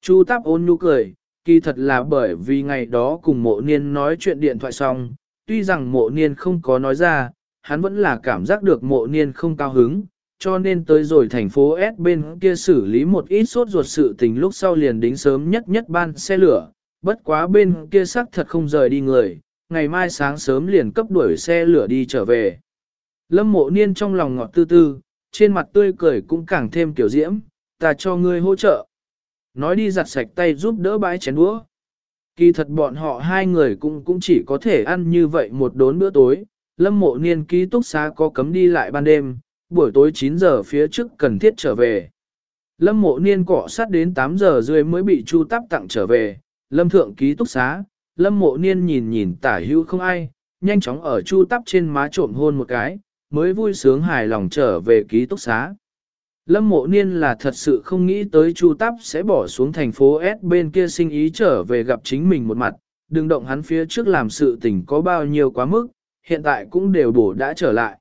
Chu Táp ôn nhu cười, kỳ thật là bởi vì ngày đó cùng mộ niên nói chuyện điện thoại xong, tuy rằng mộ niên không có nói ra, hắn vẫn là cảm giác được mộ niên không cao hứng, cho nên tới rồi thành phố S bên kia xử lý một ít sốt ruột sự tình lúc sau liền đính sớm nhất nhất ban xe lửa, bất quá bên kia xác thật không rời đi người, ngày mai sáng sớm liền cấp đuổi xe lửa đi trở về. Lâm mộ niên trong lòng ngọt tư tư, trên mặt tươi cười cũng càng thêm kiểu diễm, ta cho ngươi hỗ trợ. Nói đi giặt sạch tay giúp đỡ bãi chén đũa. Kỳ thật bọn họ hai người cũng cũng chỉ có thể ăn như vậy một đốn bữa tối, lâm mộ niên ký túc xá có cấm đi lại ban đêm, buổi tối 9 giờ phía trước cần thiết trở về. Lâm mộ niên cọ sát đến 8 giờ rưỡi mới bị Chu Táp tặng trở về, lâm thượng ký túc xá, lâm mộ niên nhìn nhìn tả hữu không ai, nhanh chóng ở Chu Táp trên má trộm hôn một cái, mới vui sướng hài lòng trở về ký túc xá. Lâm mộ niên là thật sự không nghĩ tới Chu Táp sẽ bỏ xuống thành phố S bên kia sinh ý trở về gặp chính mình một mặt, đừng động hắn phía trước làm sự tình có bao nhiêu quá mức, hiện tại cũng đều bổ đã trở lại.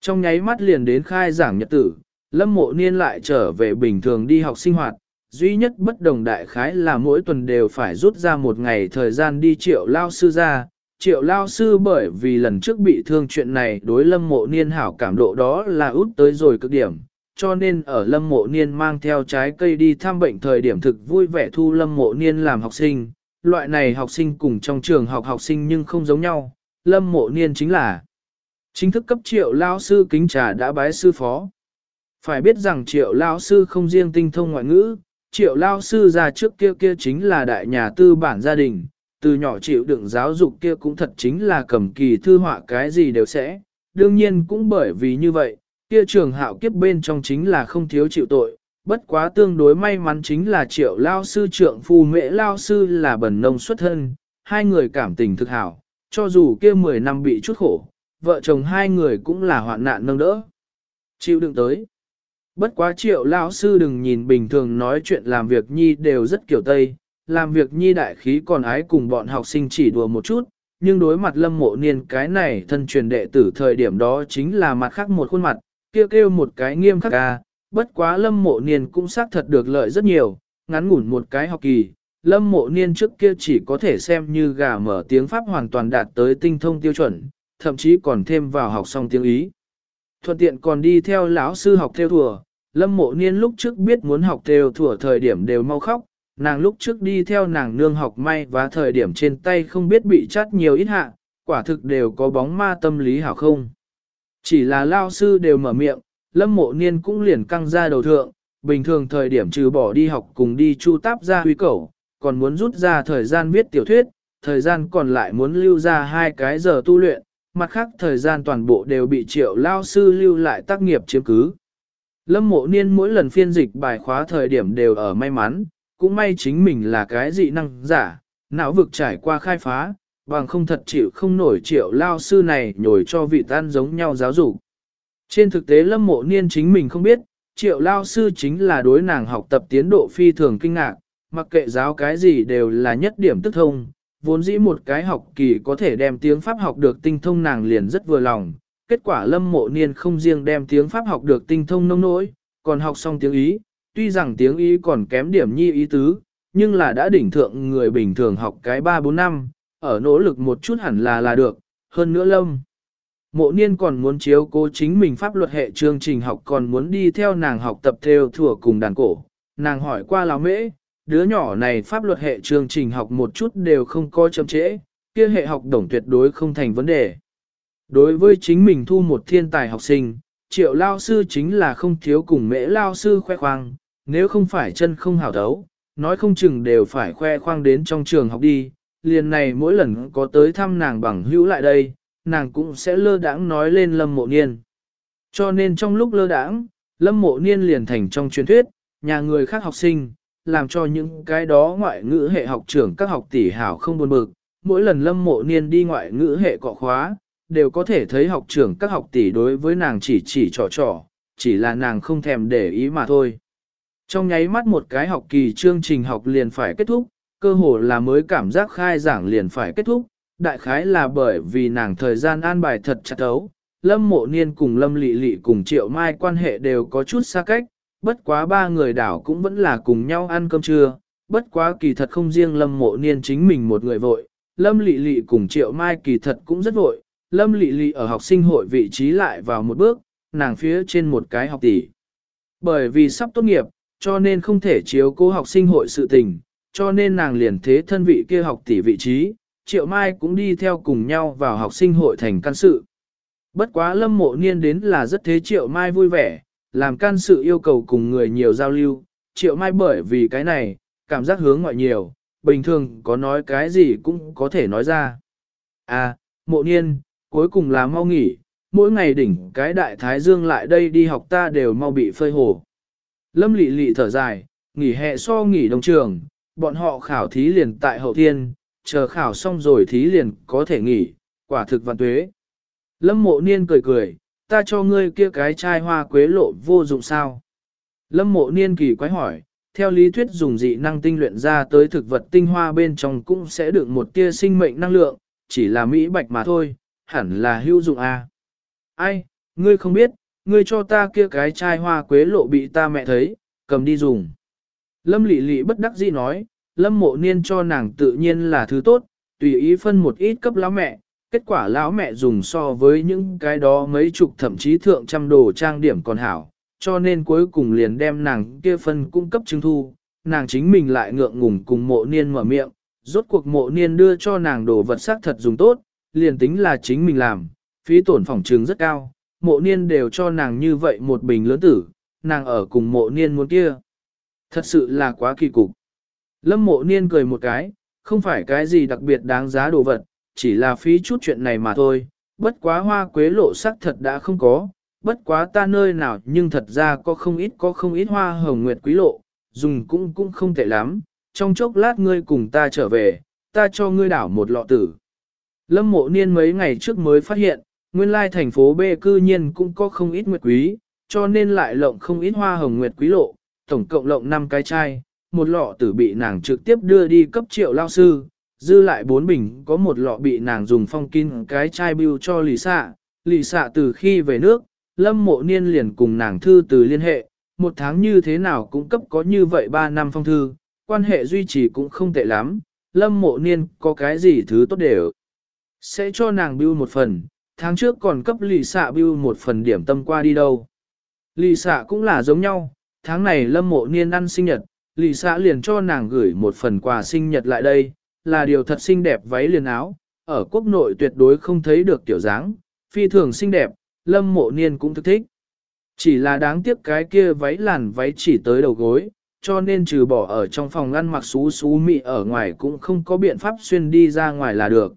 Trong nháy mắt liền đến khai giảng nhật tử, Lâm mộ niên lại trở về bình thường đi học sinh hoạt, duy nhất bất đồng đại khái là mỗi tuần đều phải rút ra một ngày thời gian đi triệu lao sư ra. Triệu lao sư bởi vì lần trước bị thương chuyện này đối lâm mộ niên hảo cảm độ đó là út tới rồi cực điểm, cho nên ở lâm mộ niên mang theo trái cây đi thăm bệnh thời điểm thực vui vẻ thu lâm mộ niên làm học sinh. Loại này học sinh cùng trong trường học học sinh nhưng không giống nhau, lâm mộ niên chính là chính thức cấp triệu lao sư kính trà đã bái sư phó. Phải biết rằng triệu lao sư không riêng tinh thông ngoại ngữ, triệu lao sư ra trước kia kia chính là đại nhà tư bản gia đình, từ nhỏ chịu đựng giáo dục kia cũng thật chính là cầm kỳ thư họa cái gì đều sẽ. Đương nhiên cũng bởi vì như vậy, kia trường hạo kiếp bên trong chính là không thiếu chịu tội, bất quá tương đối may mắn chính là triệu lao sư trượng phu mễ lao sư là bẩn nông xuất thân, hai người cảm tình thực hảo, cho dù kia 10 năm bị chút khổ, vợ chồng hai người cũng là hoạn nạn nâng đỡ. Chịu đựng tới. Bất quá triệu lao sư đừng nhìn bình thường nói chuyện làm việc nhi đều rất kiểu Tây, làm việc nhi đại khí còn ái cùng bọn học sinh chỉ đùa một chút, nhưng đối mặt lâm mộ niên cái này thân truyền đệ tử thời điểm đó chính là mặt khác một khuôn mặt, kêu kêu một cái nghiêm khắc ca, bất quá lâm mộ niên cũng xác thật được lợi rất nhiều, ngắn ngủn một cái học kỳ, lâm mộ niên trước kia chỉ có thể xem như gà mở tiếng Pháp hoàn toàn đạt tới tinh thông tiêu chuẩn, thậm chí còn thêm vào học xong tiếng Ý. Thuận tiện còn đi theo lão sư học theo thùa, Lâm mộ niên lúc trước biết muốn học theo thùa thời điểm đều mau khóc, nàng lúc trước đi theo nàng nương học may và thời điểm trên tay không biết bị chát nhiều ít hạ, quả thực đều có bóng ma tâm lý hảo không. Chỉ là lao sư đều mở miệng, lâm mộ niên cũng liền căng ra đầu thượng, bình thường thời điểm trừ bỏ đi học cùng đi chu táp ra huy cẩu, còn muốn rút ra thời gian viết tiểu thuyết, thời gian còn lại muốn lưu ra hai cái giờ tu luyện, mặt khác thời gian toàn bộ đều bị triệu lao sư lưu lại tác nghiệp chiếm cứ. Lâm mộ niên mỗi lần phiên dịch bài khóa thời điểm đều ở may mắn, cũng may chính mình là cái dị năng giả, não vực trải qua khai phá, bằng không thật chịu không nổi triệu lao sư này nhồi cho vị tan giống nhau giáo dục. Trên thực tế lâm mộ niên chính mình không biết, triệu lao sư chính là đối nàng học tập tiến độ phi thường kinh ngạc, mặc kệ giáo cái gì đều là nhất điểm tức thông, vốn dĩ một cái học kỳ có thể đem tiếng Pháp học được tinh thông nàng liền rất vừa lòng, kết quả lâm mộ niên không riêng đem tiếng Pháp học được tinh thông nông nỗi, còn học xong tiếng Ý, tuy rằng tiếng Ý còn kém điểm nhi ý tứ, nhưng là đã đỉnh thượng người bình thường học cái 3-4 năm, ở nỗ lực một chút hẳn là là được, hơn nữa lâm. Mộ niên còn muốn chiếu cố chính mình pháp luật hệ chương trình học còn muốn đi theo nàng học tập theo thủa cùng đàn cổ. Nàng hỏi qua lão mễ, đứa nhỏ này pháp luật hệ chương trình học một chút đều không coi chậm trễ, kia hệ học đồng tuyệt đối không thành vấn đề. Đối với chính mình thu một thiên tài học sinh, triệu lao sư chính là không thiếu cùng mễ lao sư khoe khoang, nếu không phải chân không hảo đấu, nói không chừng đều phải khoe khoang đến trong trường học đi, liền này mỗi lần có tới thăm nàng bằng hữu lại đây, nàng cũng sẽ lơ đãng nói lên lâm mộ niên. Cho nên trong lúc lơ đãng, lâm mộ niên liền thành trong truyền thuyết, nhà người khác học sinh, làm cho những cái đó ngoại ngữ hệ học trưởng các học tỷ hảo không buồn bực, mỗi lần lâm mộ niên đi ngoại ngữ hệ cọ khóa, đều có thể thấy học trưởng các học tỷ đối với nàng chỉ chỉ trò trò, chỉ là nàng không thèm để ý mà thôi. Trong nháy mắt một cái học kỳ chương trình học liền phải kết thúc, cơ hồ là mới cảm giác khai giảng liền phải kết thúc, đại khái là bởi vì nàng thời gian an bài thật chặt ấu. Lâm mộ niên cùng Lâm lị lị cùng Triệu Mai quan hệ đều có chút xa cách, bất quá ba người đảo cũng vẫn là cùng nhau ăn cơm trưa, bất quá kỳ thật không riêng Lâm mộ niên chính mình một người vội, Lâm lị lị cùng Triệu Mai kỳ thật cũng rất vội, Lâm Lị Lị ở học sinh hội vị trí lại vào một bước, nàng phía trên một cái học tỷ. Bởi vì sắp tốt nghiệp, cho nên không thể chiếu cố học sinh hội sự tình, cho nên nàng liền thế thân vị kia học tỷ vị trí, Triệu Mai cũng đi theo cùng nhau vào học sinh hội thành can sự. Bất quá lâm mộ niên đến là rất thế Triệu Mai vui vẻ, làm can sự yêu cầu cùng người nhiều giao lưu, Triệu Mai bởi vì cái này, cảm giác hướng ngoại nhiều, bình thường có nói cái gì cũng có thể nói ra. À, mộ niên, cuối cùng là mau nghỉ, mỗi ngày đỉnh cái đại thái dương lại đây đi học ta đều mau bị phơi hồ. Lâm lị lị thở dài, nghỉ hè so nghỉ đông trường, bọn họ khảo thí liền tại hậu thiên, chờ khảo xong rồi thí liền có thể nghỉ, quả thực văn tuế. Lâm mộ niên cười cười, ta cho ngươi kia cái chai hoa quế lộ vô dụng sao. Lâm mộ niên kỳ quái hỏi, theo lý thuyết dùng dị năng tinh luyện ra tới thực vật tinh hoa bên trong cũng sẽ được một tia sinh mệnh năng lượng, chỉ là mỹ bạch mà thôi, hẳn là hữu dụng a. À. Ai, ngươi không biết, ngươi cho ta kia cái chai hoa quế lộ bị ta mẹ thấy, cầm đi dùng. Lâm lị lị bất đắc dĩ nói, lâm mộ niên cho nàng tự nhiên là thứ tốt, tùy ý phân một ít cấp lão mẹ, kết quả lão mẹ dùng so với những cái đó mấy chục thậm chí thượng trăm đồ trang điểm còn hảo, cho nên cuối cùng liền đem nàng kia phân cung cấp chứng thu, nàng chính mình lại ngượng ngùng cùng mộ niên mở miệng, rốt cuộc mộ niên đưa cho nàng đồ vật sắc thật dùng tốt, liền tính là chính mình làm, phí tổn phòng trường rất cao, mộ niên đều cho nàng như vậy một bình lớn tử, nàng ở cùng mộ niên muốn kia. Thật sự là quá kỳ cục. Lâm mộ niên cười một cái, không phải cái gì đặc biệt đáng giá đồ vật, chỉ là phí chút chuyện này mà thôi, bất quá hoa quế lộ sắc thật đã không có, bất quá ta nơi nào nhưng thật ra có không ít có không ít hoa hồng nguyệt quý lộ, dùng cũng cũng không tệ lắm, trong chốc lát ngươi cùng ta trở về, ta cho ngươi đảo một lọ tử. Lâm mộ niên mấy ngày trước mới phát hiện, nguyên lai thành phố B cư nhiên cũng có không ít nguyệt quý, cho nên lại lộng không ít hoa hồng nguyệt quý lộ, tổng cộng lộng 5 cái chai, một lọ tử bị nàng trực tiếp đưa đi cấp triệu lao sư, dư lại bốn bình có một lọ bị nàng dùng phong kín cái chai bưu cho lì xạ, lì xạ từ khi về nước, lâm mộ niên liền cùng nàng thư từ liên hệ, một tháng như thế nào cũng cấp có như vậy ba năm phong thư, quan hệ duy trì cũng không tệ lắm, lâm mộ niên có cái gì thứ tốt đều. Sẽ cho nàng bưu một phần, tháng trước còn cấp lì xạ bưu một phần điểm tâm qua đi đâu. Lì xạ cũng là giống nhau, tháng này lâm mộ niên ăn sinh nhật, lì xã liền cho nàng gửi một phần quà sinh nhật lại đây, là điều thật xinh đẹp váy liền áo, ở quốc nội tuyệt đối không thấy được kiểu dáng, phi thường xinh đẹp, lâm mộ niên cũng thức thích. Chỉ là đáng tiếc cái kia váy làn váy chỉ tới đầu gối, cho nên trừ bỏ ở trong phòng ngăn mặc xú xú mị ở ngoài cũng không có biện pháp xuyên đi ra ngoài là được.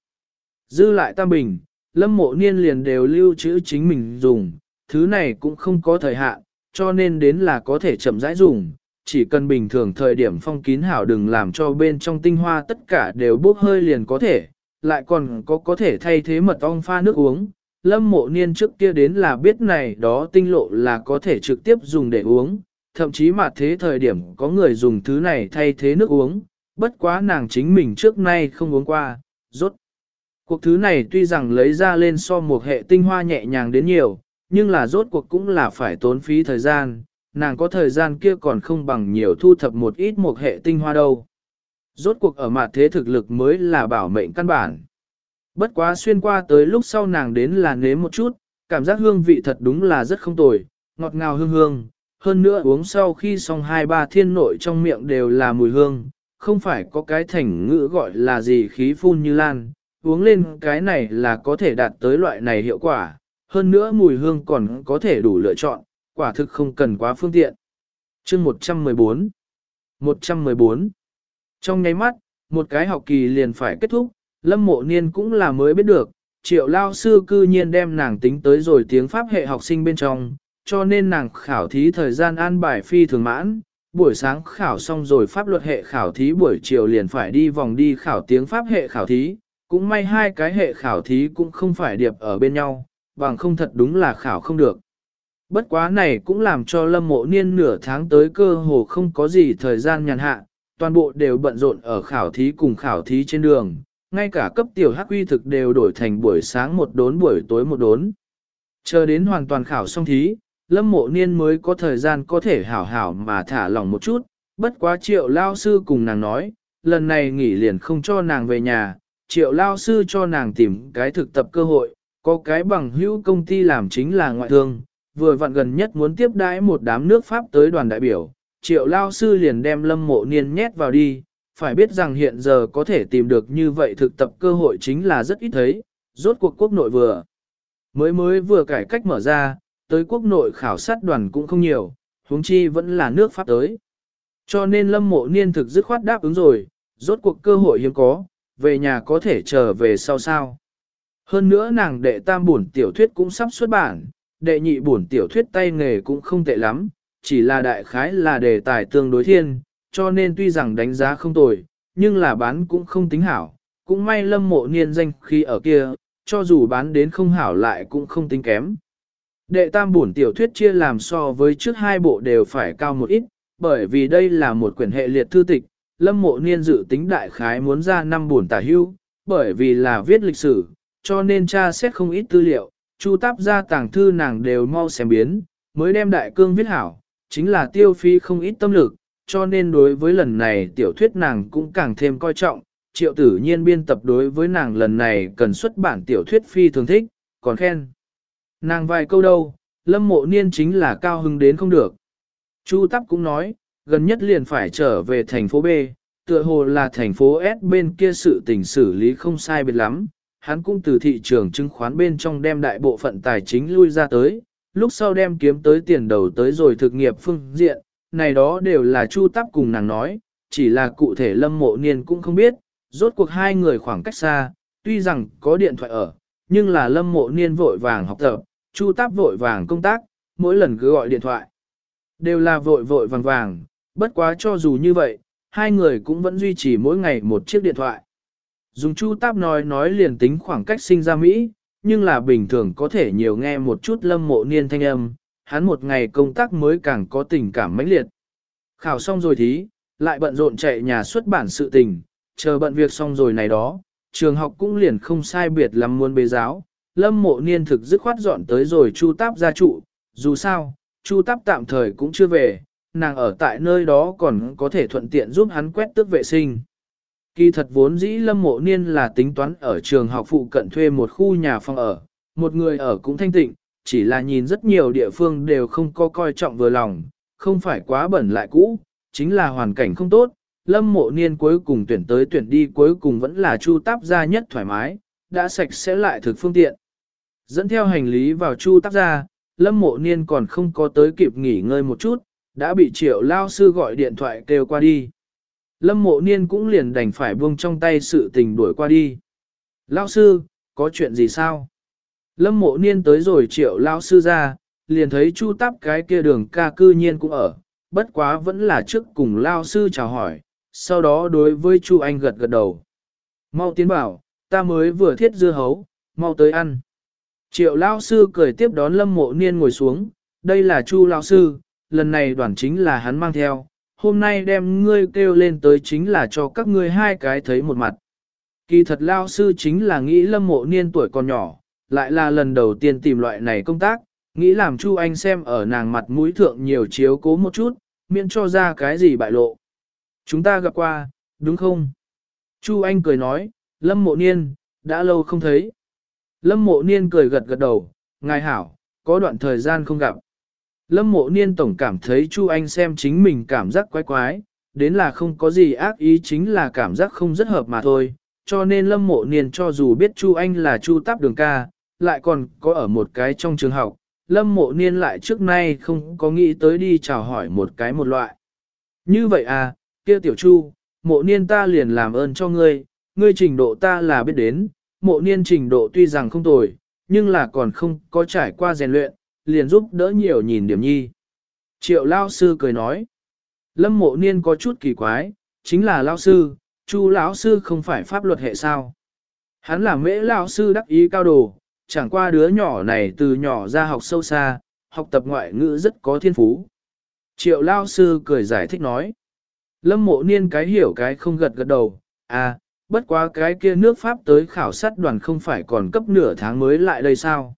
Dư lại tam bình, lâm mộ niên liền đều lưu trữ chính mình dùng, thứ này cũng không có thời hạn, cho nên đến là có thể chậm rãi dùng, chỉ cần bình thường thời điểm phong kín hảo đừng làm cho bên trong tinh hoa tất cả đều bốc hơi liền có thể, lại còn có có thể thay thế mật ong pha nước uống. Lâm mộ niên trước kia đến là biết này đó tinh lộ là có thể trực tiếp dùng để uống, thậm chí mà thế thời điểm có người dùng thứ này thay thế nước uống, bất quá nàng chính mình trước nay không uống qua, rốt. Cuộc thứ này tuy rằng lấy ra lên so một hệ tinh hoa nhẹ nhàng đến nhiều, nhưng là rốt cuộc cũng là phải tốn phí thời gian, nàng có thời gian kia còn không bằng nhiều thu thập một ít một hệ tinh hoa đâu. Rốt cuộc ở mặt thế thực lực mới là bảo mệnh căn bản. Bất quá xuyên qua tới lúc sau nàng đến là nếm một chút, cảm giác hương vị thật đúng là rất không tồi, ngọt ngào hương hương, hơn nữa uống sau khi xong hai ba thiên nội trong miệng đều là mùi hương, không phải có cái thành ngữ gọi là gì khí phun như lan, uống lên cái này là có thể đạt tới loại này hiệu quả, hơn nữa mùi hương còn có thể đủ lựa chọn, quả thực không cần quá phương tiện. Chương 114 114 Trong nháy mắt, một cái học kỳ liền phải kết thúc, Lâm Mộ Niên cũng là mới biết được, triệu lao sư cư nhiên đem nàng tính tới rồi tiếng Pháp hệ học sinh bên trong, cho nên nàng khảo thí thời gian an bài phi thường mãn, buổi sáng khảo xong rồi pháp luật hệ khảo thí buổi chiều liền phải đi vòng đi khảo tiếng Pháp hệ khảo thí, cũng may hai cái hệ khảo thí cũng không phải điệp ở bên nhau, bằng không thật đúng là khảo không được. Bất quá này cũng làm cho lâm mộ niên nửa tháng tới cơ hồ không có gì thời gian nhàn hạ, toàn bộ đều bận rộn ở khảo thí cùng khảo thí trên đường, ngay cả cấp tiểu hắc uy thực đều đổi thành buổi sáng một đốn buổi tối một đốn. Chờ đến hoàn toàn khảo xong thí, lâm mộ niên mới có thời gian có thể hảo hảo mà thả lỏng một chút, bất quá triệu lao sư cùng nàng nói, lần này nghỉ liền không cho nàng về nhà, triệu lao sư cho nàng tìm cái thực tập cơ hội, có cái bằng hữu công ty làm chính là ngoại thương, vừa vặn gần nhất muốn tiếp đãi một đám nước Pháp tới đoàn đại biểu, triệu lao sư liền đem lâm mộ niên nhét vào đi, phải biết rằng hiện giờ có thể tìm được như vậy thực tập cơ hội chính là rất ít thấy, rốt cuộc quốc nội vừa. Mới mới vừa cải cách mở ra, tới quốc nội khảo sát đoàn cũng không nhiều, huống chi vẫn là nước Pháp tới. Cho nên lâm mộ niên thực dứt khoát đáp ứng rồi, rốt cuộc cơ hội hiếm có, về nhà có thể trở về sau sao. Hơn nữa nàng đệ tam bổn tiểu thuyết cũng sắp xuất bản, đệ nhị bổn tiểu thuyết tay nghề cũng không tệ lắm, chỉ là đại khái là đề tài tương đối thiên, cho nên tuy rằng đánh giá không tồi, nhưng là bán cũng không tính hảo, cũng may lâm mộ niên danh khi ở kia, cho dù bán đến không hảo lại cũng không tính kém. Đệ tam bổn tiểu thuyết chia làm so với trước hai bộ đều phải cao một ít, bởi vì đây là một quyển hệ liệt thư tịch, lâm mộ niên dự tính đại khái muốn ra năm bổn tả hưu, bởi vì là viết lịch sử, cho nên cha xét không ít tư liệu, chu táp ra tàng thư nàng đều mau xem biến, mới đem đại cương viết hảo, chính là tiêu phí không ít tâm lực, cho nên đối với lần này tiểu thuyết nàng cũng càng thêm coi trọng, triệu tử nhiên biên tập đối với nàng lần này cần xuất bản tiểu thuyết phi thường thích, còn khen. Nàng vài câu đâu, lâm mộ niên chính là cao hứng đến không được. Chu Tắp cũng nói, gần nhất liền phải trở về thành phố B, tựa hồ là thành phố S bên kia sự tình xử lý không sai biệt lắm. Hắn cũng từ thị trường chứng khoán bên trong đem đại bộ phận tài chính lui ra tới, lúc sau đem kiếm tới tiền đầu tới rồi thực nghiệp phương diện, này đó đều là Chu Tắp cùng nàng nói, chỉ là cụ thể lâm mộ niên cũng không biết, rốt cuộc hai người khoảng cách xa, tuy rằng có điện thoại ở, nhưng là lâm mộ niên vội vàng học tập, Chu Táp vội vàng công tác, mỗi lần cứ gọi điện thoại. Đều là vội vội vàng vàng, bất quá cho dù như vậy, hai người cũng vẫn duy trì mỗi ngày một chiếc điện thoại. Dùng Chu Táp nói nói liền tính khoảng cách sinh ra Mỹ, nhưng là bình thường có thể nhiều nghe một chút lâm mộ niên thanh âm, hắn một ngày công tác mới càng có tình cảm mãnh liệt. Khảo xong rồi thí, lại bận rộn chạy nhà xuất bản sự tình, chờ bận việc xong rồi này đó, trường học cũng liền không sai biệt lắm muốn bế giáo, lâm mộ niên thực dứt khoát dọn tới rồi chu táp gia trụ, dù sao, chu táp tạm thời cũng chưa về, nàng ở tại nơi đó còn có thể thuận tiện giúp hắn quét tước vệ sinh. Kỳ thật vốn dĩ lâm mộ niên là tính toán ở trường học phụ cận thuê một khu nhà phòng ở, một người ở cũng thanh tịnh, chỉ là nhìn rất nhiều địa phương đều không có coi trọng vừa lòng, không phải quá bẩn lại cũ, chính là hoàn cảnh không tốt. Lâm mộ niên cuối cùng tuyển tới tuyển đi cuối cùng vẫn là chu táp gia nhất thoải mái, đã sạch sẽ lại thực phương tiện. Dẫn theo hành lý vào chu táp gia, lâm mộ niên còn không có tới kịp nghỉ ngơi một chút, đã bị triệu lao sư gọi điện thoại kêu qua đi. Lâm mộ niên cũng liền đành phải buông trong tay sự tình đuổi qua đi. Lao sư, có chuyện gì sao? Lâm mộ niên tới rồi triệu lao sư ra, liền thấy chu táp cái kia đường ca cư nhiên cũng ở, bất quá vẫn là trước cùng lao sư chào hỏi, sau đó đối với chu anh gật gật đầu. Mau tiến bảo, ta mới vừa thiết dưa hấu, mau tới ăn. Triệu lao sư cười tiếp đón lâm mộ niên ngồi xuống, đây là chu lao sư, lần này đoàn chính là hắn mang theo, hôm nay đem ngươi kêu lên tới chính là cho các ngươi hai cái thấy một mặt. Kỳ thật lao sư chính là nghĩ lâm mộ niên tuổi còn nhỏ, lại là lần đầu tiên tìm loại này công tác, nghĩ làm Chu Anh xem ở nàng mặt mũi thượng nhiều chiếu cố một chút, miễn cho ra cái gì bại lộ. Chúng ta gặp qua, đúng không? Chu Anh cười nói, Lâm Mộ Niên, đã lâu không thấy. Lâm Mộ Niên cười gật gật đầu, ngài hảo, có đoạn thời gian không gặp. Lâm Mộ Niên tổng cảm thấy Chu Anh xem chính mình cảm giác quái quái, đến là không có gì ác ý chính là cảm giác không rất hợp mà thôi, cho nên Lâm Mộ Niên cho dù biết Chu Anh là Chu Táp Đường ca, lại còn có ở một cái trong trường học, lâm mộ niên lại trước nay không có nghĩ tới đi chào hỏi một cái một loại. Như vậy à, kia tiểu chu, mộ niên ta liền làm ơn cho ngươi, ngươi trình độ ta là biết đến, mộ niên trình độ tuy rằng không tồi, nhưng là còn không có trải qua rèn luyện, liền giúp đỡ nhiều nhìn điểm nhi. Triệu lao sư cười nói, lâm mộ niên có chút kỳ quái, chính là lao sư, chu lão sư không phải pháp luật hệ sao. Hắn là mễ lao sư đắc ý cao đồ, chẳng qua đứa nhỏ này từ nhỏ ra học sâu xa, học tập ngoại ngữ rất có thiên phú. Triệu lao sư cười giải thích nói. Lâm mộ niên cái hiểu cái không gật gật đầu, à, bất quá cái kia nước Pháp tới khảo sát đoàn không phải còn cấp nửa tháng mới lại đây sao?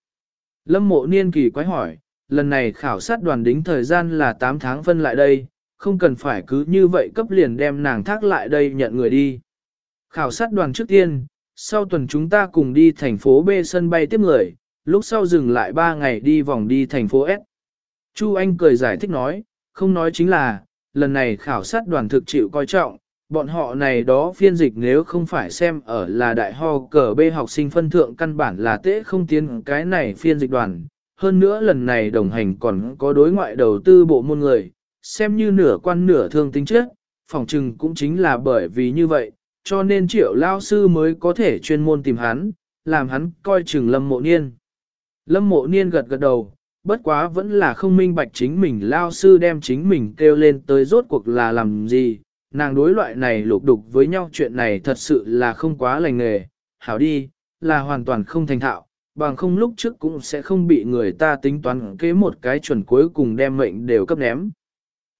Lâm mộ niên kỳ quái hỏi, lần này khảo sát đoàn đính thời gian là 8 tháng phân lại đây, không cần phải cứ như vậy cấp liền đem nàng thác lại đây nhận người đi. Khảo sát đoàn trước tiên, sau tuần chúng ta cùng đi thành phố B sân bay tiếp người, lúc sau dừng lại 3 ngày đi vòng đi thành phố S. Chu Anh cười giải thích nói, không nói chính là, lần này khảo sát đoàn thực chịu coi trọng, bọn họ này đó phiên dịch nếu không phải xem ở là đại ho cờ bê học sinh phân thượng căn bản là tế không tiến cái này phiên dịch đoàn. Hơn nữa lần này đồng hành còn có đối ngoại đầu tư bộ môn người, xem như nửa quan nửa thương tính chất, phòng trừng cũng chính là bởi vì như vậy, cho nên triệu lao sư mới có thể chuyên môn tìm hắn, làm hắn coi chừng lâm mộ niên. Lâm mộ niên gật gật đầu, bất quá vẫn là không minh bạch chính mình lao sư đem chính mình kêu lên tới rốt cuộc là làm gì, nàng đối loại này lục đục với nhau chuyện này thật sự là không quá lành nghề, hảo đi, là hoàn toàn không thành thạo, bằng không lúc trước cũng sẽ không bị người ta tính toán kế một cái chuẩn cuối cùng đem mệnh đều cấp ném.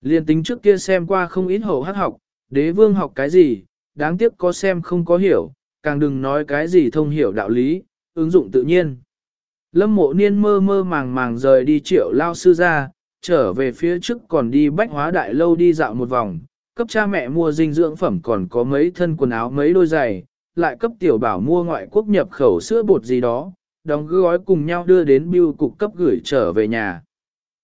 Liên tính trước kia xem qua không ít hậu hát học, đế vương học cái gì, đáng tiếc có xem không có hiểu, càng đừng nói cái gì thông hiểu đạo lý, ứng dụng tự nhiên. Lâm mộ niên mơ mơ màng màng rời đi triệu lao sư ra, trở về phía trước còn đi bách hóa đại lâu đi dạo một vòng, cấp cha mẹ mua dinh dưỡng phẩm còn có mấy thân quần áo mấy đôi giày, lại cấp tiểu bảo mua ngoại quốc nhập khẩu sữa bột gì đó, đóng gói cùng nhau đưa đến biêu cục cấp gửi trở về nhà.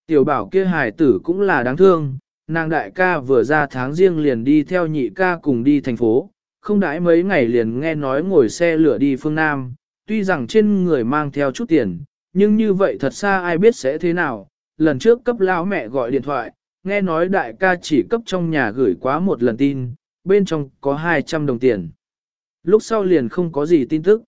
Tiểu bảo kia hài tử cũng là đáng thương, nàng đại ca vừa ra tháng riêng liền đi theo nhị ca cùng đi thành phố, không đãi mấy ngày liền nghe nói ngồi xe lửa đi phương Nam, tuy rằng trên người mang theo chút tiền, nhưng như vậy thật xa ai biết sẽ thế nào, lần trước cấp lão mẹ gọi điện thoại, nghe nói đại ca chỉ cấp trong nhà gửi quá một lần tin, bên trong có 200 đồng tiền. Lúc sau liền không có gì tin tức.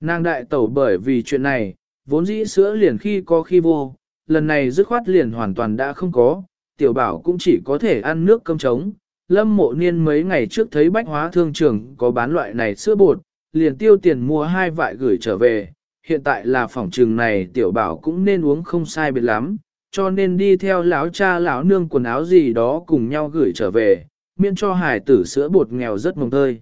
Nàng đại tẩu bởi vì chuyện này, vốn dĩ sữa liền khi có khi vô, lần này dứt khoát liền hoàn toàn đã không có, tiểu bảo cũng chỉ có thể ăn nước cơm trống. Lâm mộ niên mấy ngày trước thấy bách hóa thương trường có bán loại này sữa bột, liền tiêu tiền mua hai vại gửi trở về. Hiện tại là phòng trường này tiểu bảo cũng nên uống không sai biệt lắm, cho nên đi theo lão cha lão nương quần áo gì đó cùng nhau gửi trở về, miễn cho hải tử sữa bột nghèo rất mồng tơi.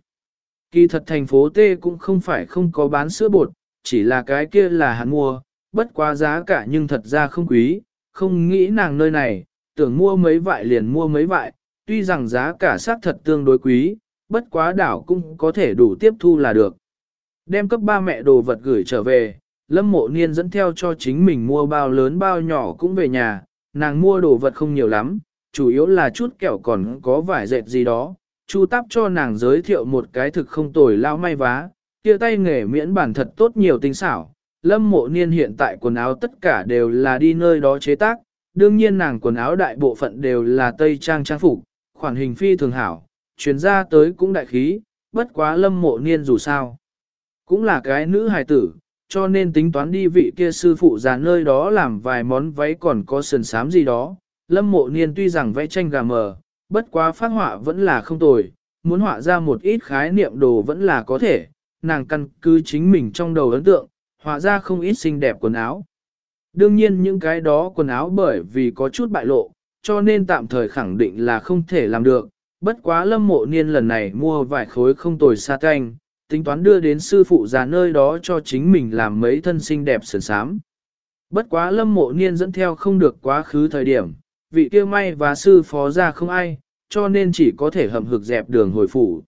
Kỳ thật thành phố T cũng không phải không có bán sữa bột, chỉ là cái kia là hắn mua, bất quá giá cả nhưng thật ra không quý, không nghĩ nàng nơi này, tưởng mua mấy vại liền mua mấy vại, tuy rằng giá cả xác thật tương đối quý, bất quá đảo cũng có thể đủ tiếp thu là được. Đem cấp ba mẹ đồ vật gửi trở về, lâm mộ niên dẫn theo cho chính mình mua bao lớn bao nhỏ cũng về nhà, nàng mua đồ vật không nhiều lắm, chủ yếu là chút kẹo còn có vải dệt gì đó, Chu Táp cho nàng giới thiệu một cái thực không tồi lao may vá, kia tay nghề miễn bản thật tốt nhiều tinh xảo. Lâm mộ niên hiện tại quần áo tất cả đều là đi nơi đó chế tác, đương nhiên nàng quần áo đại bộ phận đều là tây trang trang phục, khoản hình phi thường hảo, chuyển ra tới cũng đại khí, bất quá lâm mộ niên dù sao. Cũng là cái nữ hài tử, cho nên tính toán đi vị kia sư phụ già nơi đó làm vài món váy còn có sườn sám gì đó. Lâm mộ niên tuy rằng vẽ tranh gà mờ, bất quá phát họa vẫn là không tồi, muốn họa ra một ít khái niệm đồ vẫn là có thể, nàng căn cứ chính mình trong đầu ấn tượng, họa ra không ít xinh đẹp quần áo. Đương nhiên những cái đó quần áo bởi vì có chút bại lộ, cho nên tạm thời khẳng định là không thể làm được, bất quá lâm mộ niên lần này mua vài khối không tồi sa canh, tính toán đưa đến sư phụ già nơi đó cho chính mình làm mấy thân xinh đẹp sườn sám. Bất quá lâm mộ niên dẫn theo không được quá khứ thời điểm, vị kia may và sư phó ra không ai, cho nên chỉ có thể hầm hực dẹp đường hồi phủ.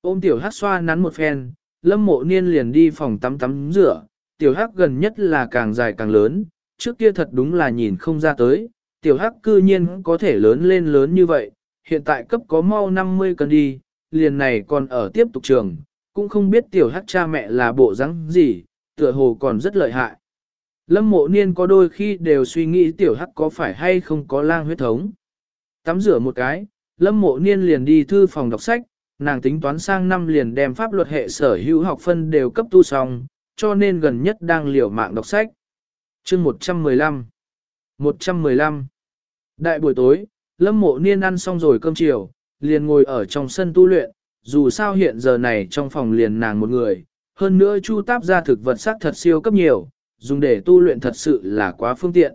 Ôm tiểu hắc xoa nắn một phen, lâm mộ niên liền đi phòng tắm tắm rửa, tiểu hắc gần nhất là càng dài càng lớn, trước kia thật đúng là nhìn không ra tới, tiểu hắc cư nhiên có thể lớn lên lớn như vậy, hiện tại cấp có mau 50 cân đi, liền này còn ở tiếp tục trường, cũng không biết tiểu hắc cha mẹ là bộ rắn gì, tựa hồ còn rất lợi hại. Lâm mộ niên có đôi khi đều suy nghĩ tiểu hắc có phải hay không có lang huyết thống. Tắm rửa một cái, lâm mộ niên liền đi thư phòng đọc sách, nàng tính toán sang năm liền đem pháp luật hệ sở hữu học phân đều cấp tu xong, cho nên gần nhất đang liều mạng đọc sách. chương 115 115 Đại buổi tối, lâm mộ niên ăn xong rồi cơm chiều, liền ngồi ở trong sân tu luyện, dù sao hiện giờ này trong phòng liền nàng một người, hơn nữa chu táp ra thực vật sắc thật siêu cấp nhiều, dùng để tu luyện thật sự là quá phương tiện.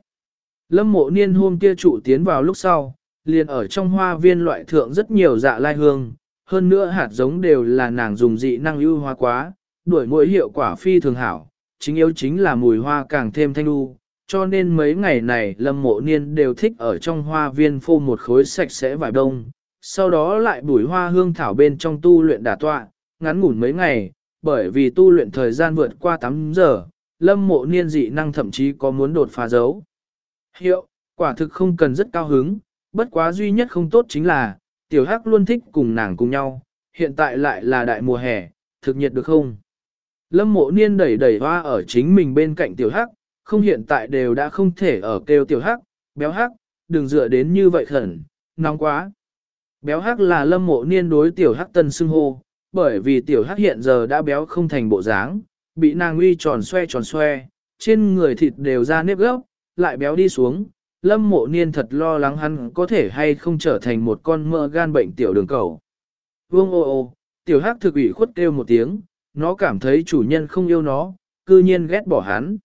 Lâm mộ niên hôm kia trụ tiến vào lúc sau, liền ở trong hoa viên loại thượng rất nhiều dạ lai hương, hơn nữa hạt giống đều là nàng dùng dị năng ưu hoa quá, đuổi mỗi hiệu quả phi thường hảo, chính yếu chính là mùi hoa càng thêm thanh lưu, cho nên mấy ngày này lâm mộ niên đều thích ở trong hoa viên phô một khối sạch sẽ vài đông, sau đó lại bùi hoa hương thảo bên trong tu luyện đả tọa, ngắn ngủn mấy ngày, bởi vì tu luyện thời gian vượt qua 8 giờ, lâm mộ niên dị năng thậm chí có muốn đột phá dấu. Hiệu, quả thực không cần rất cao hứng, bất quá duy nhất không tốt chính là, tiểu hắc luôn thích cùng nàng cùng nhau, hiện tại lại là đại mùa hè, thực nhiệt được không? Lâm mộ niên đẩy đẩy hoa ở chính mình bên cạnh tiểu hắc, không hiện tại đều đã không thể ở kêu tiểu hắc, béo hắc, đừng dựa đến như vậy khẩn, nóng quá. Béo hắc là lâm mộ niên đối tiểu hắc tân xưng hô, bởi vì tiểu hắc hiện giờ đã béo không thành bộ dáng, bị nàng uy tròn xoe tròn xoe, trên người thịt đều ra nếp gốc, lại béo đi xuống. Lâm mộ niên thật lo lắng hắn có thể hay không trở thành một con mỡ gan bệnh tiểu đường cầu. Vương ô ô, tiểu hắc thực ủy khuất kêu một tiếng, nó cảm thấy chủ nhân không yêu nó, cư nhiên ghét bỏ hắn.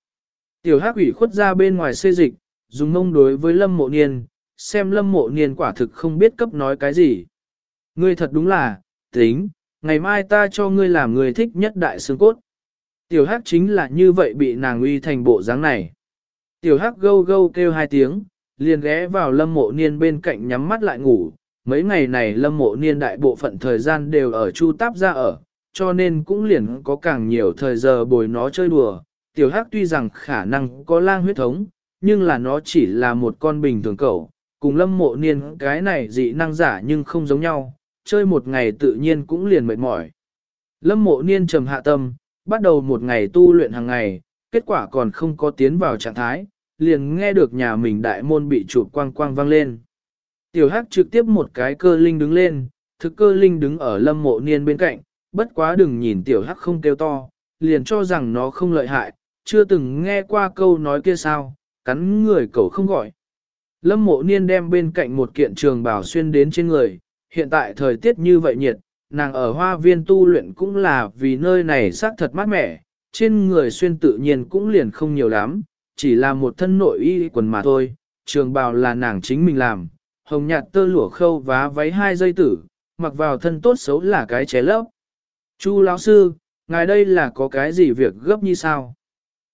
Tiểu hắc ủy khuất ra bên ngoài xê dịch, dùng mông đối với lâm mộ niên, xem lâm mộ niên quả thực không biết cấp nói cái gì. Ngươi thật đúng là, tính, ngày mai ta cho ngươi làm người thích nhất đại xương cốt. Tiểu hắc chính là như vậy bị nàng uy thành bộ dáng này. Tiểu hắc gâu gâu kêu hai tiếng, liền ghé vào lâm mộ niên bên cạnh nhắm mắt lại ngủ. Mấy ngày này lâm mộ niên đại bộ phận thời gian đều ở chu táp ra ở, cho nên cũng liền có càng nhiều thời giờ bồi nó chơi đùa. Tiểu hắc tuy rằng khả năng có lang huyết thống, nhưng là nó chỉ là một con bình thường cẩu, cùng lâm mộ niên cái này dị năng giả nhưng không giống nhau, chơi một ngày tự nhiên cũng liền mệt mỏi. Lâm mộ niên trầm hạ tâm, bắt đầu một ngày tu luyện hàng ngày, kết quả còn không có tiến vào trạng thái, liền nghe được nhà mình đại môn bị chụp quang quang vang lên. Tiểu hắc trực tiếp một cái cơ linh đứng lên, thực cơ linh đứng ở lâm mộ niên bên cạnh, bất quá đừng nhìn tiểu hắc không kêu to, liền cho rằng nó không lợi hại, chưa từng nghe qua câu nói kia sao, cắn người cậu không gọi. Lâm mộ niên đem bên cạnh một kiện trường bảo xuyên đến trên người, hiện tại thời tiết như vậy nhiệt, nàng ở hoa viên tu luyện cũng là vì nơi này xác thật mát mẻ, trên người xuyên tự nhiên cũng liền không nhiều lắm, chỉ là một thân nội y quần mà thôi, trường bào là nàng chính mình làm, hồng nhạt tơ lụa khâu vá váy hai dây tử, mặc vào thân tốt xấu là cái ché lấp. Chu lão sư, ngài đây là có cái gì việc gấp như sao?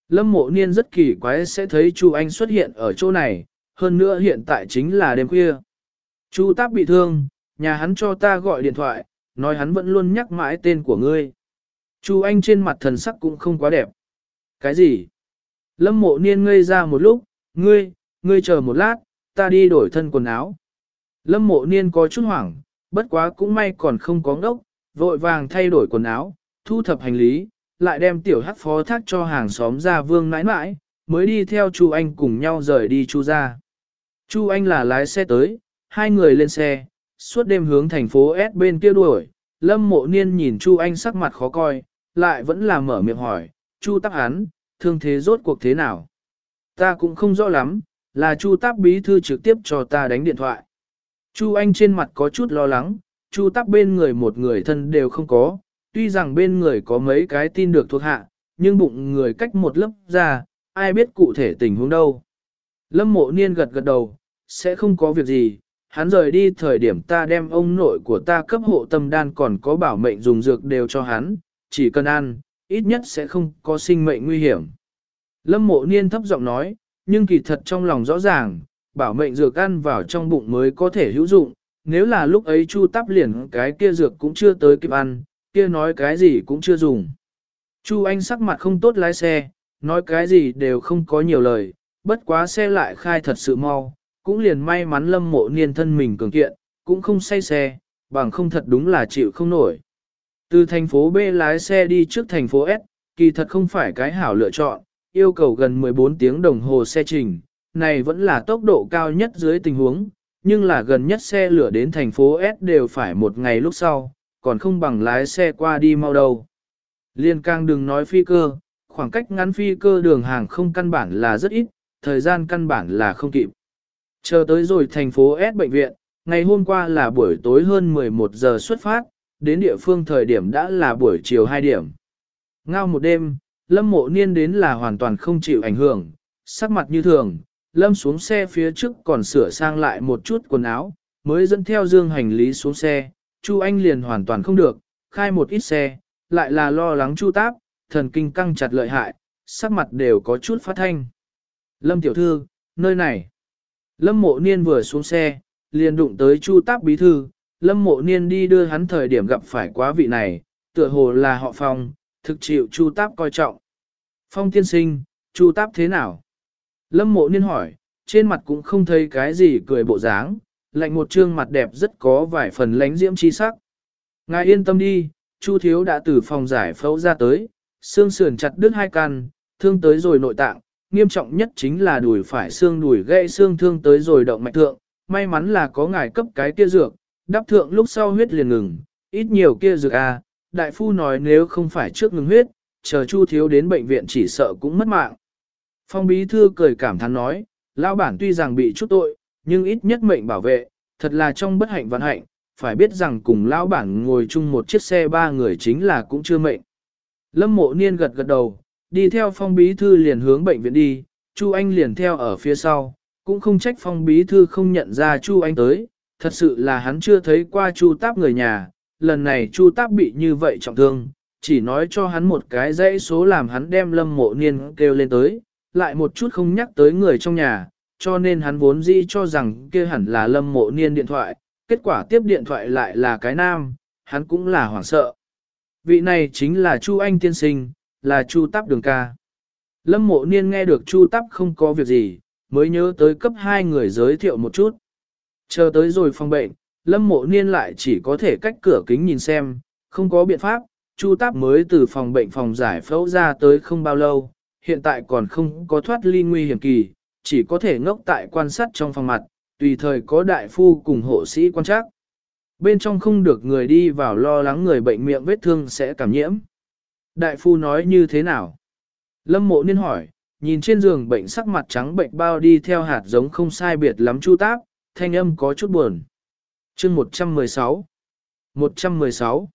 Lâm mộ niên rất kỳ quái sẽ thấy Chu Anh xuất hiện ở chỗ này, hơn nữa hiện tại chính là đêm khuya. Chu Táp bị thương, nhà hắn cho ta gọi điện thoại, nói hắn vẫn luôn nhắc mãi tên của ngươi. Chu Anh trên mặt thần sắc cũng không quá đẹp. Cái gì? Lâm mộ niên ngây ra một lúc, ngươi, ngươi chờ một lát, ta đi đổi thân quần áo. Lâm mộ niên có chút hoảng, bất quá cũng may còn không có ngốc, vội vàng thay đổi quần áo, thu thập hành lý, lại đem tiểu hắc phó thác cho hàng xóm ra vương nãi nãi, mới đi theo Chu Anh cùng nhau rời đi Chu ra. Chu Anh là lái xe tới, hai người lên xe, suốt đêm hướng thành phố S bên kia đuổi. Lâm mộ niên nhìn Chu Anh sắc mặt khó coi, lại vẫn là mở miệng hỏi, Chu tắc án, thương thế rốt cuộc thế nào? Ta cũng không rõ lắm, là Chu tắc bí thư trực tiếp cho ta đánh điện thoại. Chu Anh trên mặt có chút lo lắng, Chu tắc bên người một người thân đều không có, tuy rằng bên người có mấy cái tin được thuộc hạ, nhưng bụng người cách một lớp ra, ai biết cụ thể tình huống đâu. Lâm mộ niên gật gật đầu, sẽ không có việc gì, hắn rời đi thời điểm ta đem ông nội của ta cấp hộ tâm đan còn có bảo mệnh dùng dược đều cho hắn, chỉ cần ăn, ít nhất sẽ không có sinh mệnh nguy hiểm. Lâm mộ niên thấp giọng nói, nhưng kỳ thật trong lòng rõ ràng, bảo mệnh dược ăn vào trong bụng mới có thể hữu dụng, nếu là lúc ấy chu tắp liền cái kia dược cũng chưa tới kịp ăn, kia nói cái gì cũng chưa dùng. Chu Anh sắc mặt không tốt lái xe, nói cái gì đều không có nhiều lời, bất quá xe lại khai thật sự mau, cũng liền may mắn lâm mộ niên thân mình cường kiện, cũng không say xe, bằng không thật đúng là chịu không nổi. Từ thành phố B lái xe đi trước thành phố S, kỳ thật không phải cái hảo lựa chọn, yêu cầu gần 14 tiếng đồng hồ xe trình, này vẫn là tốc độ cao nhất dưới tình huống, nhưng là gần nhất xe lửa đến thành phố S đều phải một ngày lúc sau, còn không bằng lái xe qua đi mau đâu. Liên càng đừng nói phi cơ, khoảng cách ngắn phi cơ đường hàng không căn bản là rất ít, thời gian căn bản là không kịp. Chờ tới rồi thành phố S bệnh viện, ngày hôm qua là buổi tối hơn 11 giờ xuất phát, đến địa phương thời điểm đã là buổi chiều 2 điểm. Ngao một đêm, Lâm mộ niên đến là hoàn toàn không chịu ảnh hưởng, sắc mặt như thường, Lâm xuống xe phía trước còn sửa sang lại một chút quần áo, mới dẫn theo dương hành lý xuống xe, Chu Anh liền hoàn toàn không được, khai một ít xe, lại là lo lắng Chu Táp, thần kinh căng chặt lợi hại, sắc mặt đều có chút phát thanh. Lâm tiểu thư, nơi này. Lâm mộ niên vừa xuống xe, liền đụng tới Chu Táp bí thư, Lâm mộ niên đi đưa hắn thời điểm gặp phải quá vị này, tựa hồ là họ Phong, thực chịu Chu Táp coi trọng. Phong tiên sinh, Chu Táp thế nào? Lâm mộ niên hỏi, trên mặt cũng không thấy cái gì cười bộ dáng, lạnh một trương mặt đẹp rất có vài phần lánh diễm chi sắc. Ngài yên tâm đi, Chu thiếu đã từ phòng giải phẫu ra tới, xương sườn chặt đứt hai căn, thương tới rồi nội tạng, nghiêm trọng nhất chính là đùi phải xương đùi gãy xương thương tới rồi động mạch thượng, may mắn là có ngài cấp cái kia dược, đắp thượng lúc sau huyết liền ngừng, ít nhiều kia dược à, đại phu nói nếu không phải trước ngừng huyết, chờ Chu thiếu đến bệnh viện chỉ sợ cũng mất mạng. Phong bí thư cười cảm thán nói, lão bản tuy rằng bị chút tội, nhưng ít nhất mệnh bảo vệ, thật là trong bất hạnh vận hạnh, phải biết rằng cùng lão bản ngồi chung một chiếc xe ba người chính là cũng chưa mệnh. Lâm mộ niên gật gật đầu, đi theo phong bí thư liền hướng bệnh viện đi, Chu Anh liền theo ở phía sau, cũng không trách phong bí thư không nhận ra Chu Anh tới, thật sự là hắn chưa thấy qua Chu Táp người nhà, lần này Chu Táp bị như vậy trọng thương, chỉ nói cho hắn một cái dãy số làm hắn đem lâm mộ niên kêu lên tới, lại một chút không nhắc tới người trong nhà, cho nên hắn vốn dĩ cho rằng kia hẳn là lâm mộ niên điện thoại, kết quả tiếp điện thoại lại là cái nam, hắn cũng là hoảng sợ. Vị này chính là Chu Anh tiên sinh, là Chu Táp đường ca. Lâm mộ niên nghe được Chu Táp không có việc gì, mới nhớ tới cấp hai người giới thiệu một chút. Chờ tới rồi phòng bệnh, Lâm mộ niên lại chỉ có thể cách cửa kính nhìn xem, không có biện pháp, Chu Táp mới từ phòng bệnh phòng giải phẫu ra tới không bao lâu, hiện tại còn không có thoát ly nguy hiểm kỳ, chỉ có thể ngốc tại quan sát trong phòng mặt, tùy thời có đại phu cùng hộ sĩ quan trắc. Bên trong không được người đi vào lo lắng người bệnh miệng vết thương sẽ cảm nhiễm. Đại phu nói như thế nào? Lâm mộ niên hỏi, nhìn trên giường bệnh sắc mặt trắng bệnh bao đi theo hạt giống không sai biệt lắm chu táp, thanh âm có chút buồn. chương 116 116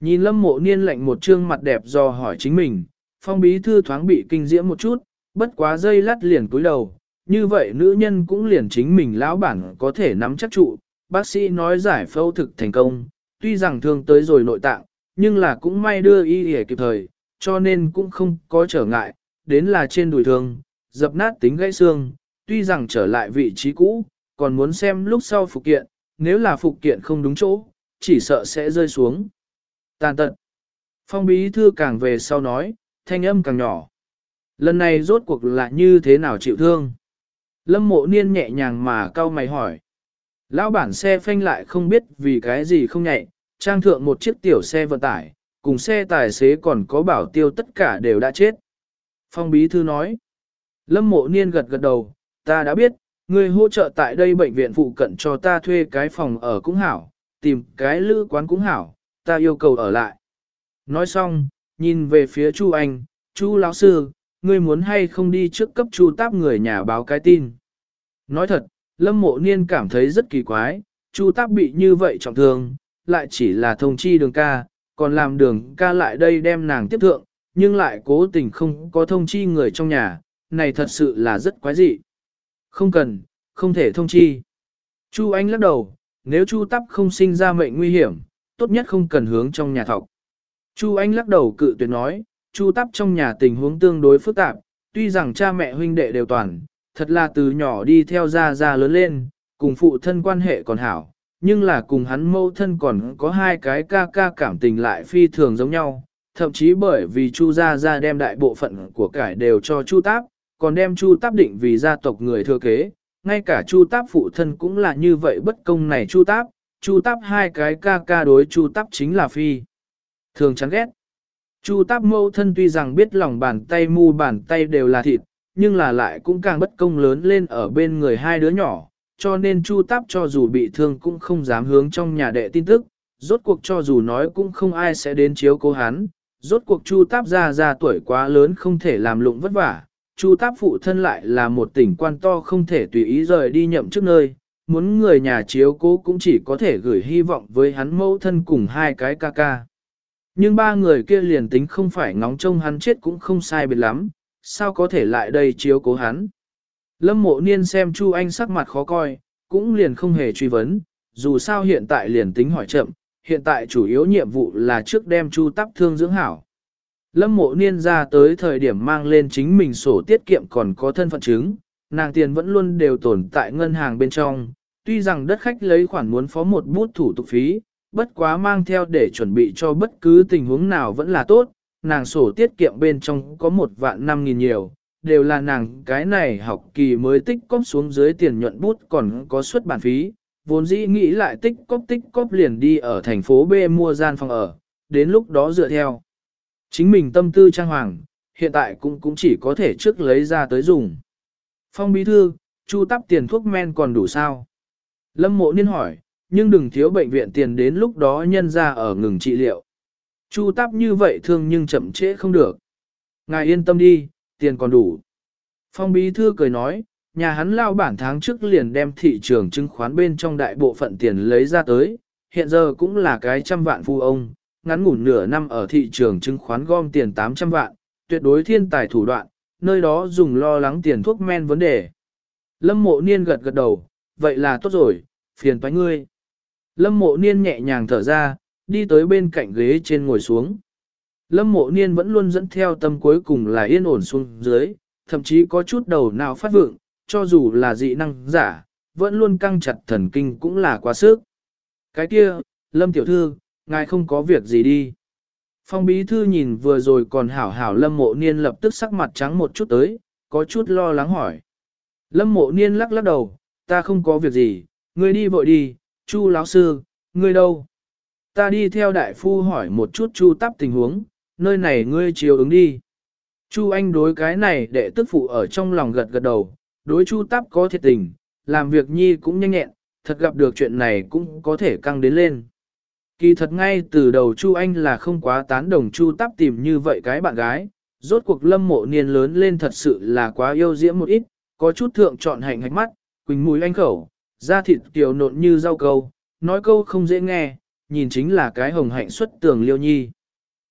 Nhìn lâm mộ niên lạnh một trương mặt đẹp do hỏi chính mình, phong bí thư thoáng bị kinh diễm một chút, bất quá dây lắt liền cúi đầu, như vậy nữ nhân cũng liền chính mình lão bản có thể nắm chắc trụ, bác sĩ nói giải phẫu thực thành công, tuy rằng thương tới rồi nội tạng, nhưng là cũng may đưa y hề kịp thời, cho nên cũng không có trở ngại, đến là trên đùi thương, dập nát tính gãy xương, tuy rằng trở lại vị trí cũ, còn muốn xem lúc sau phục kiện, nếu là phục kiện không đúng chỗ, chỉ sợ sẽ rơi xuống. Tàn tận. Phong bí thư càng về sau nói, thanh âm càng nhỏ. Lần này rốt cuộc là như thế nào chịu thương? Lâm mộ niên nhẹ nhàng mà cau mày hỏi. Lão bản xe phanh lại không biết vì cái gì không nhạy, trang thượng một chiếc tiểu xe vận tải, cùng xe tài xế còn có bảo tiêu tất cả đều đã chết. Phong bí thư nói. Lâm mộ niên gật gật đầu, ta đã biết, người hỗ trợ tại đây bệnh viện phụ cận cho ta thuê cái phòng ở cũng hảo, tìm cái lữ quán cũng hảo, ta yêu cầu ở lại. Nói xong, nhìn về phía Chu Anh, Chu lão sư, ngươi muốn hay không đi trước cấp Chu Táp người nhà báo cái tin. Nói thật, Lâm Mộ Niên cảm thấy rất kỳ quái, Chu Táp bị như vậy trọng thương, lại chỉ là thông chi đường ca, còn làm đường ca lại đây đem nàng tiếp thượng, nhưng lại cố tình không có thông chi người trong nhà, này thật sự là rất quái dị. Không cần, không thể thông chi. Chu Anh lắc đầu, nếu Chu Tắp không sinh ra mệnh nguy hiểm, tốt nhất không cần hướng trong nhà thọc. Chu Anh lắc đầu cự tuyệt nói, Chu Tắp trong nhà tình huống tương đối phức tạp, tuy rằng cha mẹ huynh đệ đều toàn, thật là từ nhỏ đi theo gia gia lớn lên, cùng phụ thân quan hệ còn hảo, nhưng là cùng hắn mâu thân còn có hai cái ca ca cảm tình lại phi thường giống nhau, thậm chí bởi vì Chu gia gia đem đại bộ phận của cải đều cho Chu Táp, còn đem Chu Táp định vì gia tộc người thừa kế, ngay cả Chu Táp phụ thân cũng là như vậy bất công này Chu Táp, Chu Táp hai cái ca ca đối Chu Táp chính là phi. Thường chán ghét. Chu Táp mâu thân tuy rằng biết lòng bàn tay mu bàn tay đều là thịt, nhưng là lại cũng càng bất công lớn lên ở bên người hai đứa nhỏ, cho nên Chu Táp cho dù bị thương cũng không dám hướng trong nhà đệ tin tức, rốt cuộc cho dù nói cũng không ai sẽ đến chiếu cố hắn, rốt cuộc Chu Táp ra ra tuổi quá lớn không thể làm lụng vất vả, Chu Táp phụ thân lại là một tỉnh quan to không thể tùy ý rời đi nhậm trước nơi, muốn người nhà chiếu cố cũng chỉ có thể gửi hy vọng với hắn mẫu thân cùng hai cái ca ca. Nhưng ba người kia liền tính không phải ngóng trông hắn chết cũng không sai biệt lắm, sao có thể lại đây chiếu cố hắn. Lâm mộ niên xem Chu Anh sắc mặt khó coi, cũng liền không hề truy vấn, dù sao hiện tại liền tính hỏi chậm, hiện tại chủ yếu nhiệm vụ là trước đem Chu tắp thương dưỡng hảo. Lâm mộ niên ra tới thời điểm mang lên chính mình sổ tiết kiệm còn có thân phận chứng, nàng tiền vẫn luôn đều tồn tại ngân hàng bên trong, tuy rằng đất khách lấy khoản muốn phó một bút thủ tục phí, bất quá mang theo để chuẩn bị cho bất cứ tình huống nào vẫn là tốt, nàng sổ tiết kiệm bên trong có một vạn năm nghìn nhiều, đều là nàng cái này học kỳ mới tích cóp xuống dưới tiền nhuận bút còn có suất bản phí, vốn dĩ nghĩ lại tích cóp tích cóp liền đi ở thành phố B mua gian phòng ở, đến lúc đó dựa theo. Chính mình tâm tư trang hoàng, hiện tại cũng cũng chỉ có thể trước lấy ra tới dùng. Phong bí thư, chu tắp tiền thuốc men còn đủ sao? Lâm mộ niên hỏi, nhưng đừng thiếu bệnh viện tiền đến lúc đó nhân ra ở ngừng trị liệu. Chu tắp như vậy thương nhưng chậm trễ không được. Ngài yên tâm đi, tiền còn đủ. Phong bí thư cười nói, nhà hắn lao bản tháng trước liền đem thị trường chứng khoán bên trong đại bộ phận tiền lấy ra tới, hiện giờ cũng là cái trăm vạn phu ông, ngắn ngủn nửa năm ở thị trường chứng khoán gom tiền 800 vạn, tuyệt đối thiên tài thủ đoạn, nơi đó dùng lo lắng tiền thuốc men vấn đề. Lâm mộ niên gật gật đầu, vậy là tốt rồi, phiền toái ngươi. Lâm mộ niên nhẹ nhàng thở ra, đi tới bên cạnh ghế trên ngồi xuống. Lâm mộ niên vẫn luôn dẫn theo tâm cuối cùng là yên ổn xuống dưới, thậm chí có chút đầu nào phát vượng, cho dù là dị năng giả, vẫn luôn căng chặt thần kinh cũng là quá sức. Cái kia, Lâm tiểu thư, ngài không có việc gì đi. Phong bí thư nhìn vừa rồi còn hảo hảo lâm mộ niên lập tức sắc mặt trắng một chút tới, có chút lo lắng hỏi. Lâm mộ niên lắc lắc đầu, ta không có việc gì, ngươi đi vội đi, chu lão sư, ngươi đâu? Ta đi theo đại phu hỏi một chút chu tắp tình huống, nơi này ngươi chiều ứng đi. Chu anh đối cái này đệ tức phụ ở trong lòng gật gật đầu, đối chu Táp có thiệt tình, làm việc nhi cũng nhanh nhẹn, thật gặp được chuyện này cũng có thể căng đến lên. Kỳ thật ngay từ đầu Chu Anh là không quá tán đồng Chu Táp tìm như vậy cái bạn gái, rốt cuộc lâm mộ niên lớn lên thật sự là quá yêu diễm một ít, có chút thượng chọn hạnh hạch mắt, quỳnh mùi anh khẩu, da thịt tiểu nộn như rau câu, nói câu không dễ nghe, nhìn chính là cái hồng hạnh xuất tường liêu nhi.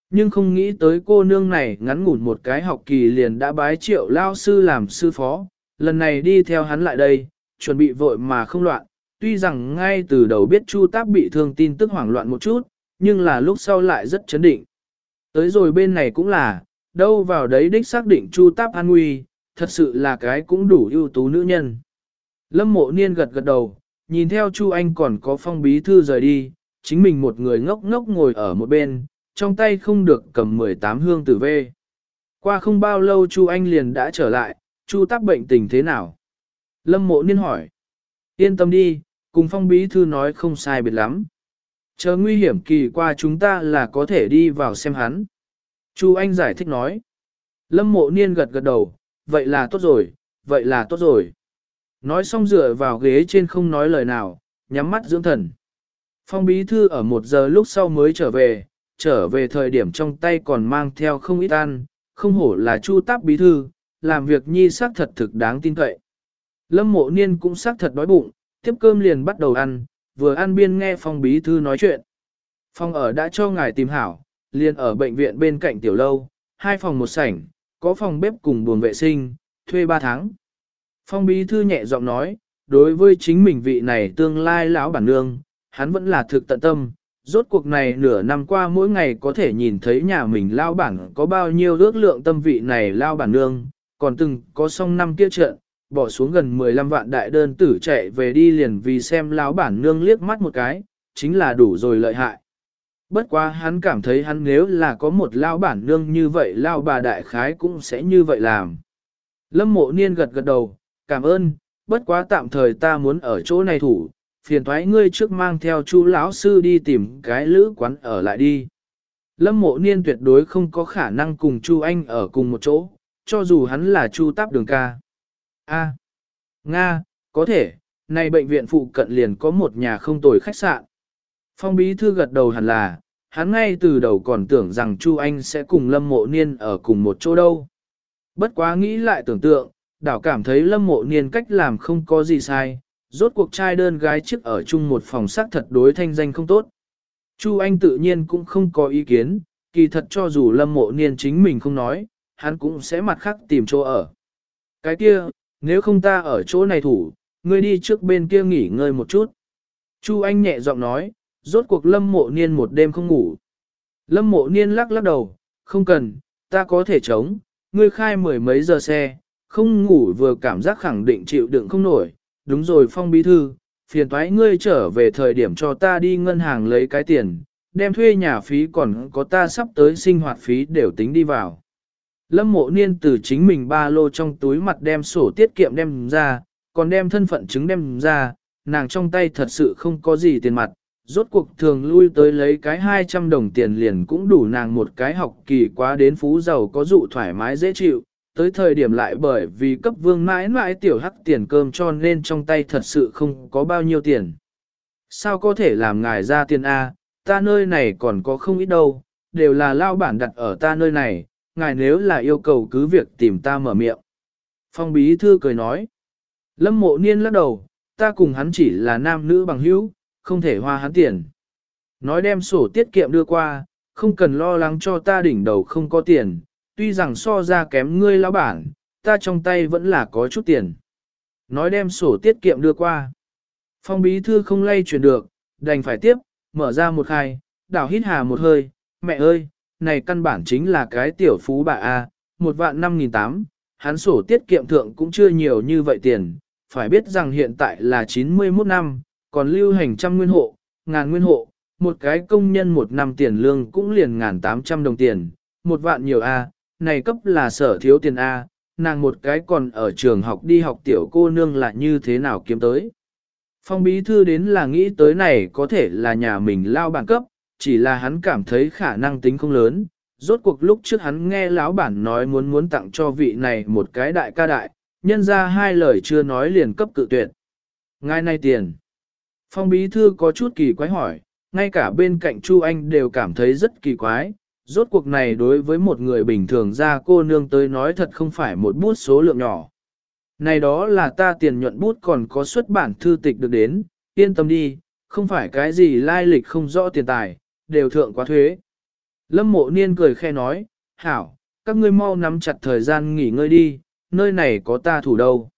Nhưng không nghĩ tới cô nương này ngắn ngủn một cái học kỳ liền đã bái triệu lao sư làm sư phó, lần này đi theo hắn lại đây, chuẩn bị vội mà không loạn, tuy rằng ngay từ đầu biết Chu Táp bị thương tin tức hoảng loạn một chút, nhưng là lúc sau lại rất chấn định. Tới rồi bên này cũng là, đâu vào đấy đích xác định Chu Táp an nguy, thật sự là cái cũng đủ ưu tú nữ nhân. Lâm mộ niên gật gật đầu, nhìn theo Chu Anh còn có phong bí thư rời đi, chính mình một người ngốc ngốc ngồi ở một bên, trong tay không được cầm 18 hương tử vê Qua không bao lâu Chu Anh liền đã trở lại, Chu tác bệnh tình thế nào? Lâm mộ niên hỏi. Yên tâm đi, cùng phong bí thư nói không sai biệt lắm. Chờ nguy hiểm kỳ qua chúng ta là có thể đi vào xem hắn. Chu Anh giải thích nói. Lâm mộ niên gật gật đầu, vậy là tốt rồi, vậy là tốt rồi. Nói xong dựa vào ghế trên không nói lời nào, nhắm mắt dưỡng thần. Phong bí thư ở một giờ lúc sau mới trở về, trở về thời điểm trong tay còn mang theo không ít ăn, không hổ là chu táp bí thư, làm việc nhi xác thật thực đáng tin cậy. Lâm mộ niên cũng xác thật đói bụng, tiếp cơm liền bắt đầu ăn, vừa ăn biên nghe phong bí thư nói chuyện. Phong ở đã cho ngài tìm hảo, liền ở bệnh viện bên cạnh tiểu lâu, hai phòng một sảnh, có phòng bếp cùng buồng vệ sinh, thuê ba tháng. Phong bí thư nhẹ giọng nói, đối với chính mình vị này tương lai lão bản nương, hắn vẫn là thực tận tâm. Rốt cuộc này nửa năm qua mỗi ngày có thể nhìn thấy nhà mình lao bản có bao nhiêu ước lượng tâm vị này lao bản nương, còn từng có xong năm kia trận, bỏ xuống gần 15 vạn đại đơn tử chạy về đi liền vì xem lão bản nương liếc mắt một cái, chính là đủ rồi lợi hại. Bất quá hắn cảm thấy hắn nếu là có một lão bản nương như vậy lão bà đại khái cũng sẽ như vậy làm. Lâm mộ niên gật gật đầu, cảm ơn, bất quá tạm thời ta muốn ở chỗ này thủ, phiền thoái ngươi trước mang theo Chu lão sư đi tìm cái lữ quán ở lại đi. Lâm mộ niên tuyệt đối không có khả năng cùng Chu Anh ở cùng một chỗ, cho dù hắn là Chu Táp Đường ca. A. Nga, có thể, này bệnh viện phụ cận liền có một nhà không tồi khách sạn. Phong bí thư gật đầu hẳn là, hắn ngay từ đầu còn tưởng rằng Chu Anh sẽ cùng Lâm Mộ Niên ở cùng một chỗ đâu. Bất quá nghĩ lại tưởng tượng, đảo cảm thấy Lâm Mộ Niên cách làm không có gì sai, rốt cuộc trai đơn gái trước ở chung một phòng xác thật đối thanh danh không tốt. Chu Anh tự nhiên cũng không có ý kiến, kỳ thật cho dù Lâm Mộ Niên chính mình không nói, hắn cũng sẽ mặt khác tìm chỗ ở. Cái kia, nếu không ta ở chỗ này thủ, ngươi đi trước bên kia nghỉ ngơi một chút. Chu Anh nhẹ giọng nói, rốt cuộc lâm mộ niên một đêm không ngủ. Lâm mộ niên lắc lắc đầu, không cần, ta có thể chống, ngươi khai mười mấy giờ xe, không ngủ vừa cảm giác khẳng định chịu đựng không nổi. Đúng rồi phong bí thư, phiền toái ngươi trở về thời điểm cho ta đi ngân hàng lấy cái tiền, đem thuê nhà phí còn có ta sắp tới sinh hoạt phí đều tính đi vào. Lâm mộ niên từ chính mình ba lô trong túi mặt đem sổ tiết kiệm đem ra, còn đem thân phận chứng đem ra, nàng trong tay thật sự không có gì tiền mặt, rốt cuộc thường lui tới lấy cái 200 đồng tiền liền cũng đủ nàng một cái học kỳ quá đến phú giàu có dụ thoải mái dễ chịu, tới thời điểm lại bởi vì cấp vương mãi mãi tiểu hắc tiền cơm cho nên trong tay thật sự không có bao nhiêu tiền. Sao có thể làm ngài ra tiền A, ta nơi này còn có không ít đâu, đều là lao bản đặt ở ta nơi này, ngài nếu là yêu cầu cứ việc tìm ta mở miệng. Phong bí thư cười nói. Lâm mộ niên lắc đầu, ta cùng hắn chỉ là nam nữ bằng hữu, không thể hoa hắn tiền. Nói đem sổ tiết kiệm đưa qua, không cần lo lắng cho ta đỉnh đầu không có tiền, tuy rằng so ra kém ngươi lão bản, ta trong tay vẫn là có chút tiền. Nói đem sổ tiết kiệm đưa qua. Phong bí thư không lay chuyển được, đành phải tiếp, mở ra một khai, đảo hít hà một hơi, mẹ ơi, này căn bản chính là cái tiểu phú bà A, một vạn năm nghìn tám, hắn sổ tiết kiệm thượng cũng chưa nhiều như vậy tiền, phải biết rằng hiện tại là 91 năm, còn lưu hành trăm nguyên hộ, ngàn nguyên hộ, một cái công nhân một năm tiền lương cũng liền ngàn tám trăm đồng tiền, một vạn nhiều A, này cấp là sở thiếu tiền A, nàng một cái còn ở trường học đi học tiểu cô nương là như thế nào kiếm tới. Phong bí thư đến là nghĩ tới này có thể là nhà mình lao bản cấp, chỉ là hắn cảm thấy khả năng tính không lớn. Rốt cuộc lúc trước hắn nghe lão bản nói muốn muốn tặng cho vị này một cái đại ca đại, nhân ra hai lời chưa nói liền cấp cự tuyệt. Ngay nay tiền. Phong bí thư có chút kỳ quái hỏi, ngay cả bên cạnh Chu Anh đều cảm thấy rất kỳ quái. Rốt cuộc này đối với một người bình thường ra cô nương tới nói thật không phải một bút số lượng nhỏ. Này đó là ta tiền nhuận bút còn có xuất bản thư tịch được đến, yên tâm đi, không phải cái gì lai lịch không rõ tiền tài, đều thượng quá thuế. Lâm mộ niên cười khe nói, hảo, các ngươi mau nắm chặt thời gian nghỉ ngơi đi, nơi này có ta thủ đâu.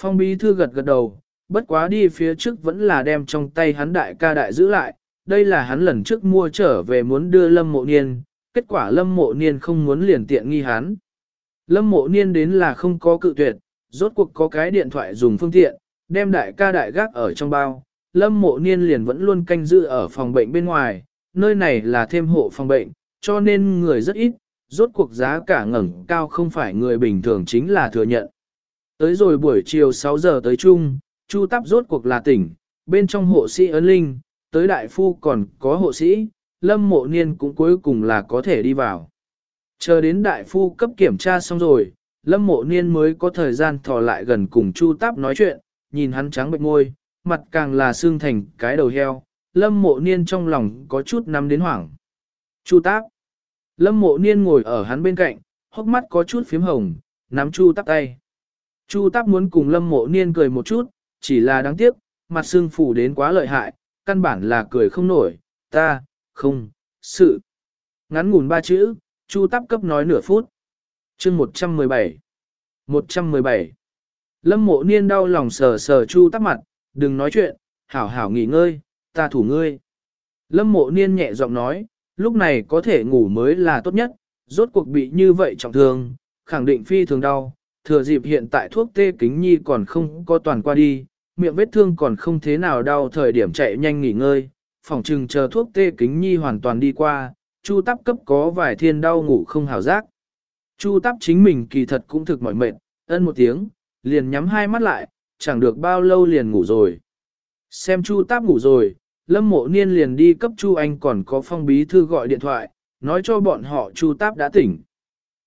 Phong bí thư gật gật đầu, bất quá đi phía trước vẫn là đem trong tay hắn đại ca đại giữ lại, đây là hắn lần trước mua trở về muốn đưa lâm mộ niên, kết quả lâm mộ niên không muốn liền tiện nghi hắn. Lâm mộ niên đến là không có cự tuyệt, rốt cuộc có cái điện thoại dùng phương tiện, đem đại ca đại gác ở trong bao, lâm mộ niên liền vẫn luôn canh giữ ở phòng bệnh bên ngoài, nơi này là thêm hộ phòng bệnh, cho nên người rất ít, rốt cuộc giá cả ngẩng cao không phải người bình thường chính là thừa nhận. Tới rồi buổi chiều 6 giờ tới chung, Chu Tắp rốt cuộc là tỉnh, bên trong hộ sĩ ấn linh, tới đại phu còn có hộ sĩ, lâm mộ niên cũng cuối cùng là có thể đi vào. Chờ đến đại phu cấp kiểm tra xong rồi, lâm mộ niên mới có thời gian thò lại gần cùng Chu Táp nói chuyện, nhìn hắn trắng bệnh môi, mặt càng là xương thành cái đầu heo, lâm mộ niên trong lòng có chút nắm đến hoảng. Chu Táp. Lâm mộ niên ngồi ở hắn bên cạnh, hốc mắt có chút phím hồng, nắm Chu Táp tay. Chu Táp muốn cùng lâm mộ niên cười một chút, chỉ là đáng tiếc, mặt xương phủ đến quá lợi hại, căn bản là cười không nổi, ta, không, sự. Ngắn ngủn ba chữ, Chu Tắp cấp nói nửa phút. chương 117 117 Lâm mộ niên đau lòng sờ sờ Chu Tắp mặt, đừng nói chuyện, hảo hảo nghỉ ngơi, ta thủ ngươi. Lâm mộ niên nhẹ giọng nói, lúc này có thể ngủ mới là tốt nhất, rốt cuộc bị như vậy trọng thương, khẳng định phi thường đau, thừa dịp hiện tại thuốc tê kính nhi còn không có toàn qua đi, miệng vết thương còn không thế nào đau thời điểm chạy nhanh nghỉ ngơi, phòng trừng chờ thuốc tê kính nhi hoàn toàn đi qua, chu tắp cấp có vài thiên đau ngủ không hào giác. Chu tắp chính mình kỳ thật cũng thực mỏi mệt, ân một tiếng, liền nhắm hai mắt lại, chẳng được bao lâu liền ngủ rồi. Xem chu tắp ngủ rồi, Lâm Mộ Niên liền đi cấp Chu Anh còn có phong bí thư gọi điện thoại, nói cho bọn họ Chu tắp đã tỉnh.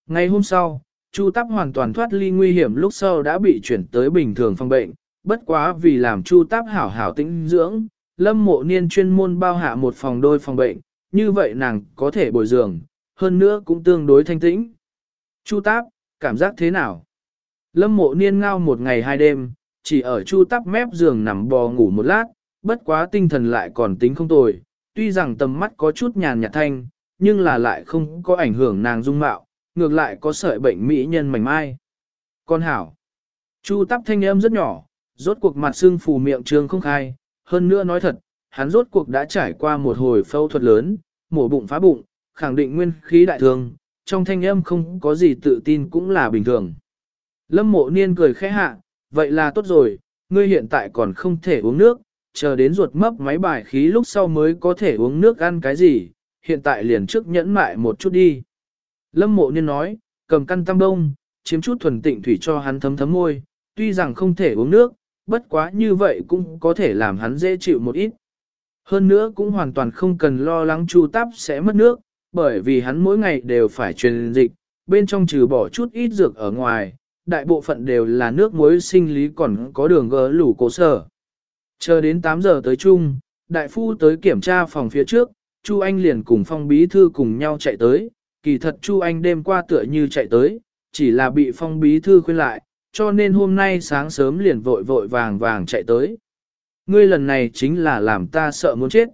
Ngày hôm sau, Chu tắp hoàn toàn thoát ly nguy hiểm lúc sau đã bị chuyển tới bình thường phòng bệnh, bất quá vì làm Chu tắp hảo hảo tĩnh dưỡng, Lâm Mộ Niên chuyên môn bao hạ một phòng đôi phòng bệnh, như vậy nàng có thể bồi giường, hơn nữa cũng tương đối thanh tĩnh. Chu Táp, cảm giác thế nào? Lâm Mộ Niên ngao một ngày hai đêm, chỉ ở Chu Táp mép giường nằm bò ngủ một lát, bất quá tinh thần lại còn tính không tồi, tuy rằng tầm mắt có chút nhàn nhạt thanh, nhưng là lại không có ảnh hưởng nàng dung mạo, ngược lại có sợi bệnh mỹ nhân mảnh mai. Con hảo, chu táp thanh âm rất nhỏ, rốt cuộc mặt xương phù miệng trương không khai, hơn nữa nói thật, hắn rốt cuộc đã trải qua một hồi phẫu thuật lớn, mổ bụng phá bụng, khẳng định nguyên khí đại thường, trong thanh âm không có gì tự tin cũng là bình thường. Lâm mộ niên cười khẽ hạ, vậy là tốt rồi, ngươi hiện tại còn không thể uống nước, chờ đến ruột mấp máy bài khí lúc sau mới có thể uống nước ăn cái gì, hiện tại liền trước nhẫn mại một chút đi. Lâm mộ niên nói, cầm căn tam đông, chiếm chút thuần tịnh thủy cho hắn thấm thấm môi, tuy rằng không thể uống nước, bất quá như vậy cũng có thể làm hắn dễ chịu một ít. Hơn nữa cũng hoàn toàn không cần lo lắng chu táp sẽ mất nước, bởi vì hắn mỗi ngày đều phải truyền dịch, bên trong trừ bỏ chút ít dược ở ngoài, đại bộ phận đều là nước muối sinh lý còn có đường gỡ lủ cố sở. Chờ đến 8 giờ tới chung, đại phu tới kiểm tra phòng phía trước, Chu Anh liền cùng phong bí thư cùng nhau chạy tới, kỳ thật Chu Anh đêm qua tựa như chạy tới, chỉ là bị phong bí thư khuyên lại, cho nên hôm nay sáng sớm liền vội vội vàng vàng chạy tới. Ngươi lần này chính là làm ta sợ muốn chết.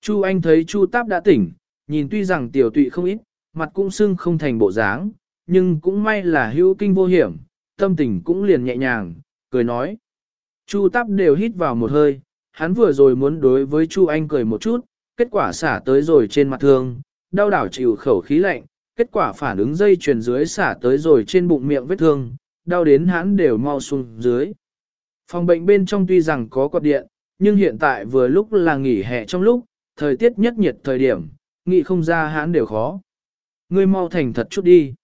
Chu Anh thấy Chu Táp đã tỉnh, nhìn tuy rằng tiểu tụy không ít, mặt cũng sưng không thành bộ dáng, nhưng cũng may là hữu kinh vô hiểm, tâm tình cũng liền nhẹ nhàng, cười nói. Chu Táp đều hít vào một hơi, hắn vừa rồi muốn đối với Chu Anh cười một chút, kết quả xả tới rồi trên mặt thương, đau đảo chịu khẩu khí lạnh, kết quả phản ứng dây chuyền dưới xả tới rồi trên bụng miệng vết thương, đau đến hắn đều mau xuống dưới. Phòng bệnh bên trong tuy rằng có quạt điện, nhưng hiện tại vừa lúc là nghỉ hè trong lúc, thời tiết nhất nhiệt thời điểm, nghị không ra hắn đều khó. Ngươi mau thành thật chút đi.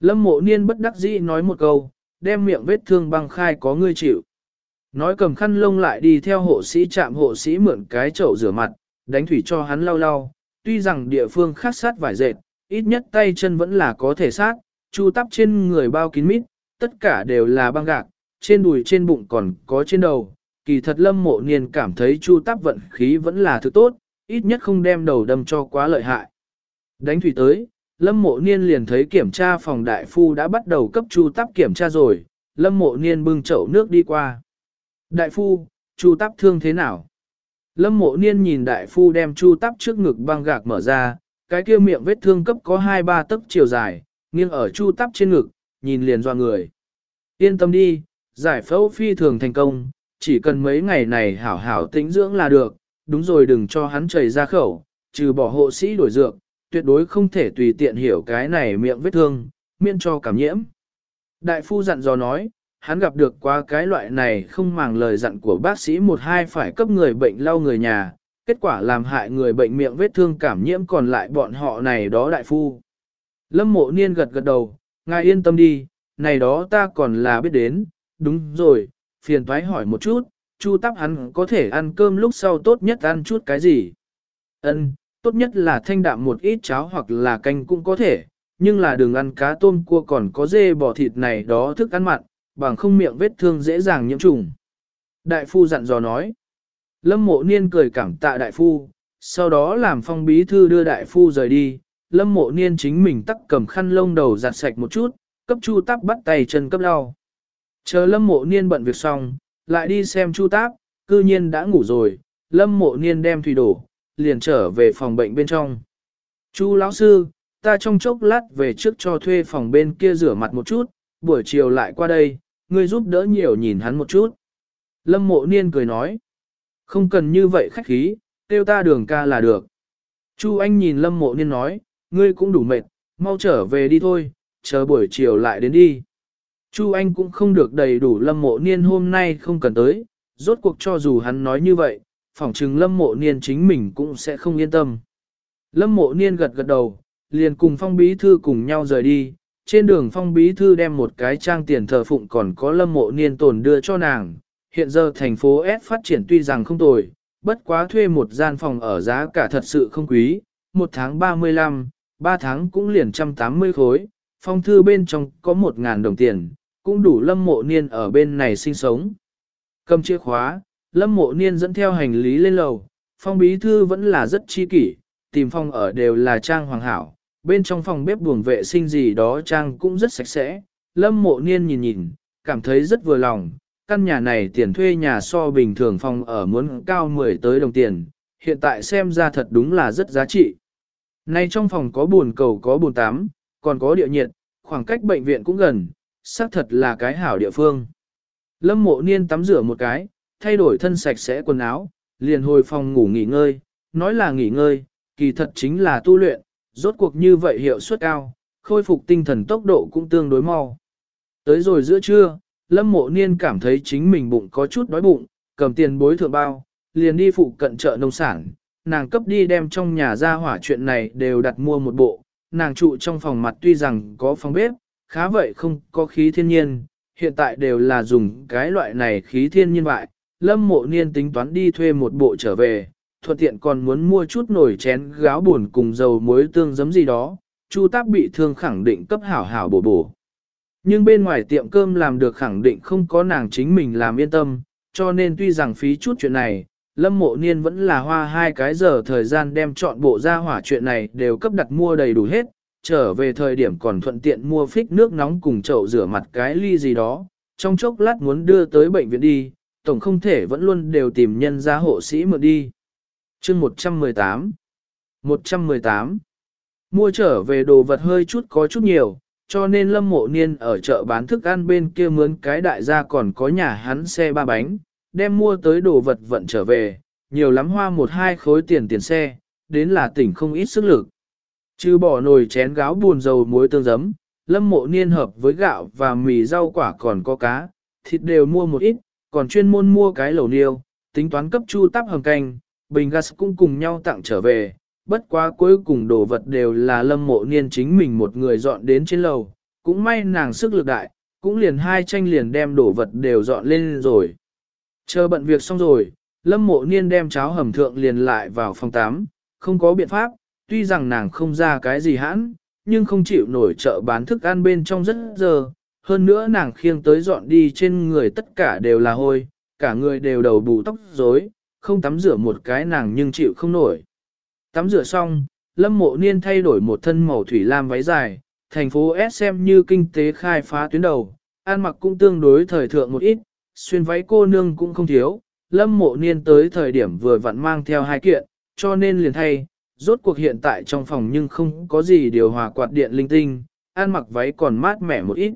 Lâm mộ niên bất đắc dĩ nói một câu, đem miệng vết thương băng khai có ngươi chịu. Nói cầm khăn lông lại đi theo hộ sĩ chạm hộ sĩ mượn cái chậu rửa mặt, đánh thủy cho hắn lau lau, tuy rằng địa phương khác sát vải dệt, ít nhất tay chân vẫn là có thể sát, chu tắp trên người bao kín mít, tất cả đều là băng gạc, trên đùi trên bụng còn có trên đầu. Kỳ thật lâm mộ niên cảm thấy chu tắp vận khí vẫn là thứ tốt, ít nhất không đem đầu đâm cho quá lợi hại. Đánh thủy tới, lâm mộ niên liền thấy kiểm tra phòng đại phu đã bắt đầu cấp chu tắp kiểm tra rồi, lâm mộ niên bưng chậu nước đi qua. Đại phu, chu tắp thương thế nào? Lâm mộ niên nhìn đại phu đem chu tắp trước ngực băng gạc mở ra, cái kia miệng vết thương cấp có 2-3 tấc chiều dài, nghiêng ở chu tắp trên ngực, nhìn liền doa người. Yên tâm đi, giải phẫu phi thường thành công, chỉ cần mấy ngày này hảo hảo tĩnh dưỡng là được, đúng rồi đừng cho hắn chảy ra khẩu, trừ bỏ hộ sĩ đổi dược, tuyệt đối không thể tùy tiện hiểu cái này miệng vết thương, miễn cho cảm nhiễm. Đại phu dặn dò nói, hắn gặp được qua cái loại này không màng lời dặn của bác sĩ một hai phải cấp người bệnh lau người nhà, kết quả làm hại người bệnh miệng vết thương cảm nhiễm còn lại bọn họ này đó đại phu. Lâm mộ niên gật gật đầu, ngài yên tâm đi, này đó ta còn là biết đến, đúng rồi, phiền thoái hỏi một chút, chu tắp hắn có thể ăn cơm lúc sau tốt nhất ăn chút cái gì? Ân, tốt nhất là thanh đạm một ít cháo hoặc là canh cũng có thể, nhưng là đừng ăn cá tôm cua còn có dê bò thịt này đó thức ăn mặn, bằng không miệng vết thương dễ dàng nhiễm trùng. Đại phu dặn dò nói. Lâm mộ niên cười cảm tạ đại phu, sau đó làm phong bí thư đưa đại phu rời đi. Lâm mộ niên chính mình tắc cầm khăn lông đầu giặt sạch một chút, cấp chu táp bắt tay chân cấp đau. Chờ lâm mộ niên bận việc xong, lại đi xem chu táp, cư nhiên đã ngủ rồi, lâm mộ niên đem thủy đổ, liền trở về phòng bệnh bên trong. Chu lão sư, ta trong chốc lát về trước cho thuê phòng bên kia rửa mặt một chút, buổi chiều lại qua đây, ngươi giúp đỡ nhiều nhìn hắn một chút. Lâm mộ niên cười nói, không cần như vậy khách khí, tiêu ta đường ca là được. Chu Anh nhìn Lâm mộ niên nói, ngươi cũng đủ mệt, mau trở về đi thôi, chờ buổi chiều lại đến đi. Chu Anh cũng không được đầy đủ Lâm mộ niên hôm nay không cần tới, rốt cuộc cho dù hắn nói như vậy, phỏng chừng Lâm mộ niên chính mình cũng sẽ không yên tâm. Lâm mộ niên gật gật đầu, liền cùng phong bí thư cùng nhau rời đi, trên đường phong bí thư đem một cái trang tiền thờ phụng còn có lâm mộ niên tồn đưa cho nàng. Hiện giờ thành phố S phát triển tuy rằng không tồi, bất quá thuê một gian phòng ở giá cả thật sự không quý, một tháng 35, ba tháng cũng liền 180 khối, phong thư bên trong có 1.000 đồng tiền, cũng đủ lâm mộ niên ở bên này sinh sống. Cầm chìa khóa, lâm mộ niên dẫn theo hành lý lên lầu, phong bí thư vẫn là rất chi kỷ, tìm phòng ở đều là trang hoàng hảo, bên trong phòng bếp buồng vệ sinh gì đó trang cũng rất sạch sẽ. Lâm mộ niên nhìn nhìn, cảm thấy rất vừa lòng, căn nhà này tiền thuê nhà so bình thường phòng ở muốn cao 10 tới đồng tiền, hiện tại xem ra thật đúng là rất giá trị. Nay trong phòng có buồn cầu có buồn tắm, còn có địa nhiệt, khoảng cách bệnh viện cũng gần, xác thật là cái hảo địa phương. Lâm mộ niên tắm rửa một cái, thay đổi thân sạch sẽ quần áo, liền hồi phòng ngủ nghỉ ngơi, nói là nghỉ ngơi, kỳ thật chính là tu luyện, rốt cuộc như vậy hiệu suất cao, khôi phục tinh thần tốc độ cũng tương đối mau. Tới rồi giữa trưa, Lâm Mộ Niên cảm thấy chính mình bụng có chút đói bụng, cầm tiền bối thượng bao, liền đi phụ cận chợ nông sản, nàng cấp đi đem trong nhà ra hỏa chuyện này đều đặt mua một bộ, nàng trụ trong phòng mặt tuy rằng có phòng bếp, khá vậy không có khí thiên nhiên, hiện tại đều là dùng cái loại này khí thiên nhiên vậy. Lâm Mộ Niên tính toán đi thuê một bộ trở về, thuận tiện còn muốn mua chút nồi chén gáo buồn cùng dầu muối tương giấm gì đó, Chu Táp bị thương khẳng định cấp hảo hảo bổ bổ. Nhưng bên ngoài tiệm cơm làm được khẳng định không có nàng chính mình làm yên tâm, cho nên tuy rằng phí chút chuyện này, Lâm Mộ Niên vẫn là hoa hai cái giờ thời gian đem chọn bộ ra hỏa chuyện này đều cấp đặt mua đầy đủ hết, trở về thời điểm còn thuận tiện mua phích nước nóng cùng chậu rửa mặt cái ly gì đó, trong chốc lát muốn đưa tới bệnh viện đi, tổng không thể vẫn luôn đều tìm nhân gia hộ sĩ mượn đi. chương 118 118 Mua trở về đồ vật hơi chút có chút nhiều, cho nên lâm mộ niên ở chợ bán thức ăn bên kia mướn cái đại gia còn có nhà hắn xe ba bánh, đem mua tới đồ vật vận trở về, nhiều lắm hoa một hai khối tiền tiền xe, đến là tỉnh không ít sức lực. Chứ bỏ nồi chén gáo buồn dầu muối tương giấm, lâm mộ niên hợp với gạo và mì rau quả còn có cá, thịt đều mua một ít, còn chuyên môn mua cái lẩu niêu, tính toán cấp chu tắp hầm canh, bình gas cũng cùng nhau tặng trở về, bất quá cuối cùng đồ vật đều là lâm mộ niên chính mình một người dọn đến trên lầu, cũng may nàng sức lực đại, cũng liền hai tranh liền đem đồ vật đều dọn lên rồi. Chờ bận việc xong rồi, lâm mộ niên đem cháo hầm thượng liền lại vào phòng 8, không có biện pháp, tuy rằng nàng không ra cái gì hãn, nhưng không chịu nổi chợ bán thức ăn bên trong rất giờ, hơn nữa nàng khiêng tới dọn đi trên người tất cả đều là hôi, cả người đều đầu bù tóc rối, không tắm rửa một cái nàng nhưng chịu không nổi. Tắm rửa xong, Lâm Mộ Niên thay đổi một thân màu thủy lam váy dài, thành phố S xem như kinh tế khai phá tuyến đầu, ăn mặc cũng tương đối thời thượng một ít, xuyên váy cô nương cũng không thiếu. Lâm Mộ Niên tới thời điểm vừa vặn mang theo hai kiện, cho nên liền thay, rốt cuộc hiện tại trong phòng nhưng không có gì điều hòa quạt điện linh tinh, ăn mặc váy còn mát mẻ một ít.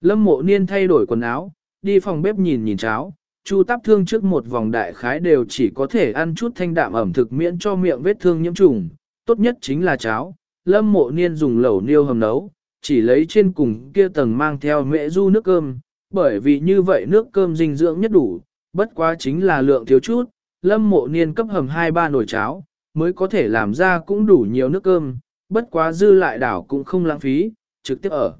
Lâm Mộ Niên thay đổi quần áo, đi phòng bếp nhìn nhìn cháo, Chu táp thương trước một vòng đại khái đều chỉ có thể ăn chút thanh đạm ẩm thực miễn cho miệng vết thương nhiễm trùng, tốt nhất chính là cháo. Lâm mộ niên dùng lẩu niêu hầm nấu, chỉ lấy trên cùng kia tầng mang theo mẹ du nước cơm, bởi vì như vậy nước cơm dinh dưỡng nhất đủ, bất quá chính là lượng thiếu chút, lâm mộ niên cấp hầm 2-3 nồi cháo, mới có thể làm ra cũng đủ nhiều nước cơm, bất quá dư lại đảo cũng không lãng phí, trực tiếp ở.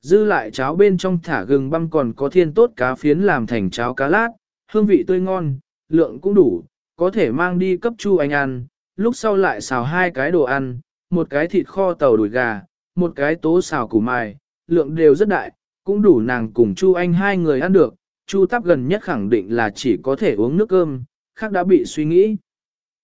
Dư lại cháo bên trong thả gừng băm còn có thiên tốt cá phiến làm thành cháo cá lát, hương vị tươi ngon, lượng cũng đủ, có thể mang đi cấp chu anh ăn, lúc sau lại xào hai cái đồ ăn, một cái thịt kho tàu đùi gà, một cái tố xào củ mài, lượng đều rất đại, cũng đủ nàng cùng chu anh hai người ăn được, chu tắp gần nhất khẳng định là chỉ có thể uống nước cơm, khác đã bị suy nghĩ.